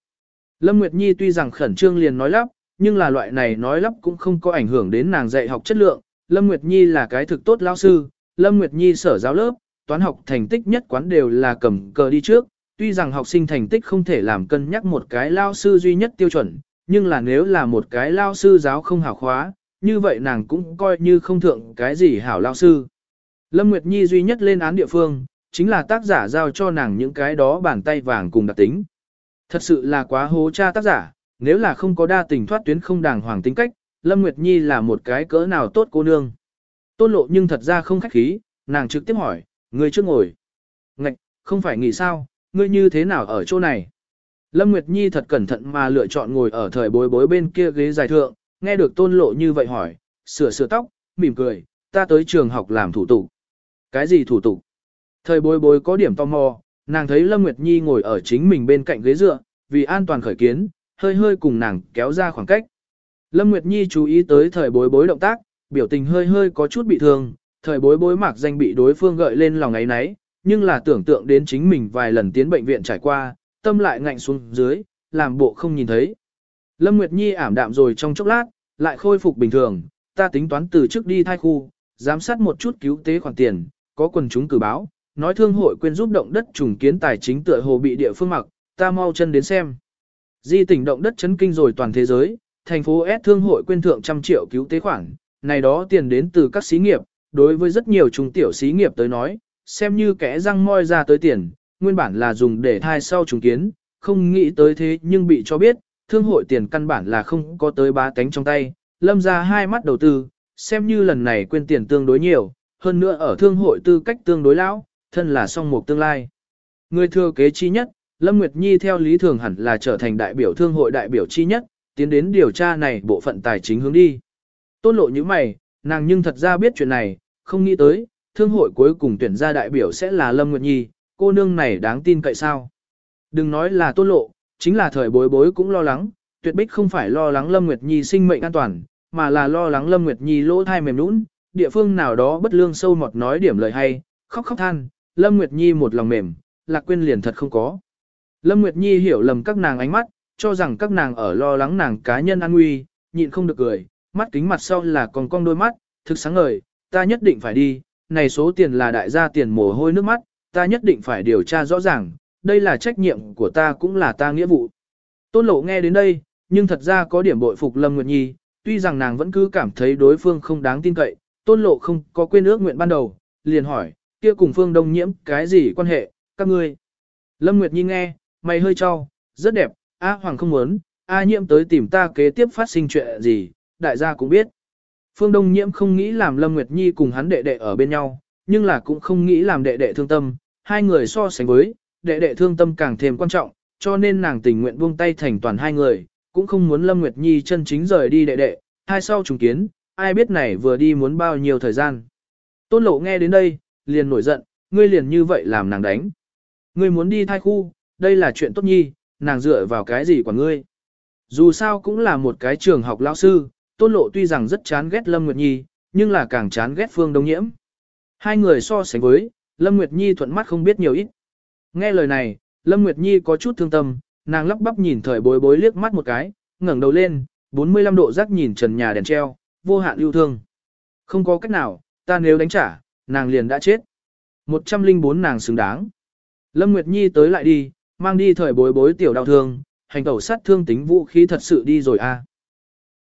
Lâm Nguyệt Nhi tuy rằng khẩn trương liền nói lắp, nhưng là loại này nói lắp cũng không có ảnh hưởng đến nàng dạy học chất lượng. Lâm Nguyệt Nhi là cái thực tốt lão sư, Lâm Nguyệt Nhi sở giáo lớp, toán học thành tích nhất quán đều là cầm cờ đi trước, tuy rằng học sinh thành tích không thể làm cân nhắc một cái lao sư duy nhất tiêu chuẩn, nhưng là nếu là một cái lao sư giáo không hảo khóa, như vậy nàng cũng coi như không thượng cái gì hảo lao sư. Lâm Nguyệt Nhi duy nhất lên án địa phương, chính là tác giả giao cho nàng những cái đó bàn tay vàng cùng đặc tính. Thật sự là quá hố cha tác giả, nếu là không có đa tình thoát tuyến không đàng hoàng tính cách, Lâm Nguyệt Nhi là một cái cỡ nào tốt cô nương. Tôn lộ nhưng thật ra không khách khí, nàng trực tiếp hỏi, người trước ngồi. Ngạch, không phải nghỉ sao, ngươi như thế nào ở chỗ này? Lâm Nguyệt Nhi thật cẩn thận mà lựa chọn ngồi ở thời bối bối bên kia ghế dài thượng, nghe được tôn lộ như vậy hỏi, sửa sửa tóc, mỉm cười, ta tới trường học làm thủ tục. Cái gì thủ tục? Thời bối bối có điểm tò mò, nàng thấy Lâm Nguyệt Nhi ngồi ở chính mình bên cạnh ghế dựa, vì an toàn khởi kiến, hơi hơi cùng nàng kéo ra khoảng cách. Lâm Nguyệt Nhi chú ý tới thời bối bối động tác, biểu tình hơi hơi có chút bị thương, thời bối bối mạc danh bị đối phương gợi lên lòng ấy nấy, nhưng là tưởng tượng đến chính mình vài lần tiến bệnh viện trải qua, tâm lại ngạnh xuống dưới, làm bộ không nhìn thấy. Lâm Nguyệt Nhi ảm đạm rồi trong chốc lát, lại khôi phục bình thường, ta tính toán từ trước đi thai khu, giám sát một chút cứu tế khoản tiền, có quần chúng cử báo, nói thương hội quên giúp động đất trùng kiến tài chính tựa hồ bị địa phương mặc, ta mau chân đến xem. Di tỉnh động đất chấn kinh rồi toàn thế giới, thành phố S thương hội quên thượng trăm triệu cứu tế khoản, này đó tiền đến từ các xí nghiệp, đối với rất nhiều trung tiểu xí nghiệp tới nói, xem như kẻ răng moi ra tới tiền, nguyên bản là dùng để thai sau trùng kiến, không nghĩ tới thế nhưng bị cho biết, thương hội tiền căn bản là không có tới bá tánh trong tay, lâm ra hai mắt đầu tư, xem như lần này quên tiền tương đối nhiều, hơn nữa ở thương hội tư cách tương đối lão, thân là song mục tương lai. Người thừa kế chi nhất, Lâm Nguyệt Nhi theo lý thường hẳn là trở thành đại biểu thương hội đại biểu chi nhất, tiến đến điều tra này bộ phận tài chính hướng đi. Tôn lộ như mày, nàng nhưng thật ra biết chuyện này, không nghĩ tới, thương hội cuối cùng tuyển ra đại biểu sẽ là Lâm Nguyệt Nhi, cô nương này đáng tin cậy sao. Đừng nói là tôn lộ, chính là thời bối bối cũng lo lắng, tuyệt bích không phải lo lắng Lâm Nguyệt Nhi sinh mệnh an toàn, mà là lo lắng Lâm Nguyệt Nhi lỗ thai mềm nũng, địa phương nào đó bất lương sâu mọt nói điểm lời hay, khóc khóc than, Lâm Nguyệt Nhi một lòng mềm, lạc quên liền thật không có. Lâm Nguyệt Nhi hiểu lầm các nàng ánh mắt, cho rằng các nàng ở lo lắng nàng cá nhân an nguy, nhịn không được cười, mắt kính mặt sau là còn cong đôi mắt, thực sáng ngời, ta nhất định phải đi, này số tiền là đại gia tiền mồ hôi nước mắt, ta nhất định phải điều tra rõ ràng, đây là trách nhiệm của ta cũng là ta nghĩa vụ. Tôn lộ nghe đến đây, nhưng thật ra có điểm bội phục Lâm Nguyệt Nhi, tuy rằng nàng vẫn cứ cảm thấy đối phương không đáng tin cậy, tôn lộ không có quên ước nguyện ban đầu, liền hỏi, kia cùng phương đông nhiễm cái gì quan hệ, các ngươi. Lâm Nguyệt Nhi nghe, mày hơi cho, rất đẹp, A Hoàng không muốn, A nhiễm tới tìm ta kế tiếp phát sinh chuyện gì, đại gia cũng biết. Phương Đông nhiễm không nghĩ làm Lâm Nguyệt Nhi cùng hắn đệ đệ ở bên nhau, nhưng là cũng không nghĩ làm đệ đệ thương tâm, hai người so sánh với, đệ đệ thương tâm càng thêm quan trọng, cho nên nàng tình nguyện buông tay thành toàn hai người, cũng không muốn Lâm Nguyệt Nhi chân chính rời đi đệ đệ, hai sau trùng kiến, ai biết này vừa đi muốn bao nhiêu thời gian. Tôn lộ nghe đến đây, liền nổi giận, ngươi liền như vậy làm nàng đánh. Ngươi muốn đi thai khu, đây là chuyện tốt nhi, nàng dựa vào cái gì của ngươi. Dù sao cũng là một cái trường học lão sư, tôn lộ tuy rằng rất chán ghét Lâm Nguyệt Nhi, nhưng là càng chán ghét Phương Đông Nhiễm. Hai người so sánh với, Lâm Nguyệt Nhi thuận mắt không biết nhiều ít. Nghe lời này, Lâm Nguyệt Nhi có chút thương tâm, nàng lắp bắp nhìn thời bối bối liếc mắt một cái, ngẩng đầu lên, 45 độ rắc nhìn trần nhà đèn treo, vô hạn yêu thương. Không có cách nào, ta nếu đánh trả, nàng liền đã chết. 104 nàng xứng đáng. Lâm Nguyệt Nhi tới lại đi, mang đi thời bối bối tiểu đau thương, hành tẩu sát thương tính vũ khí thật sự đi rồi a. À.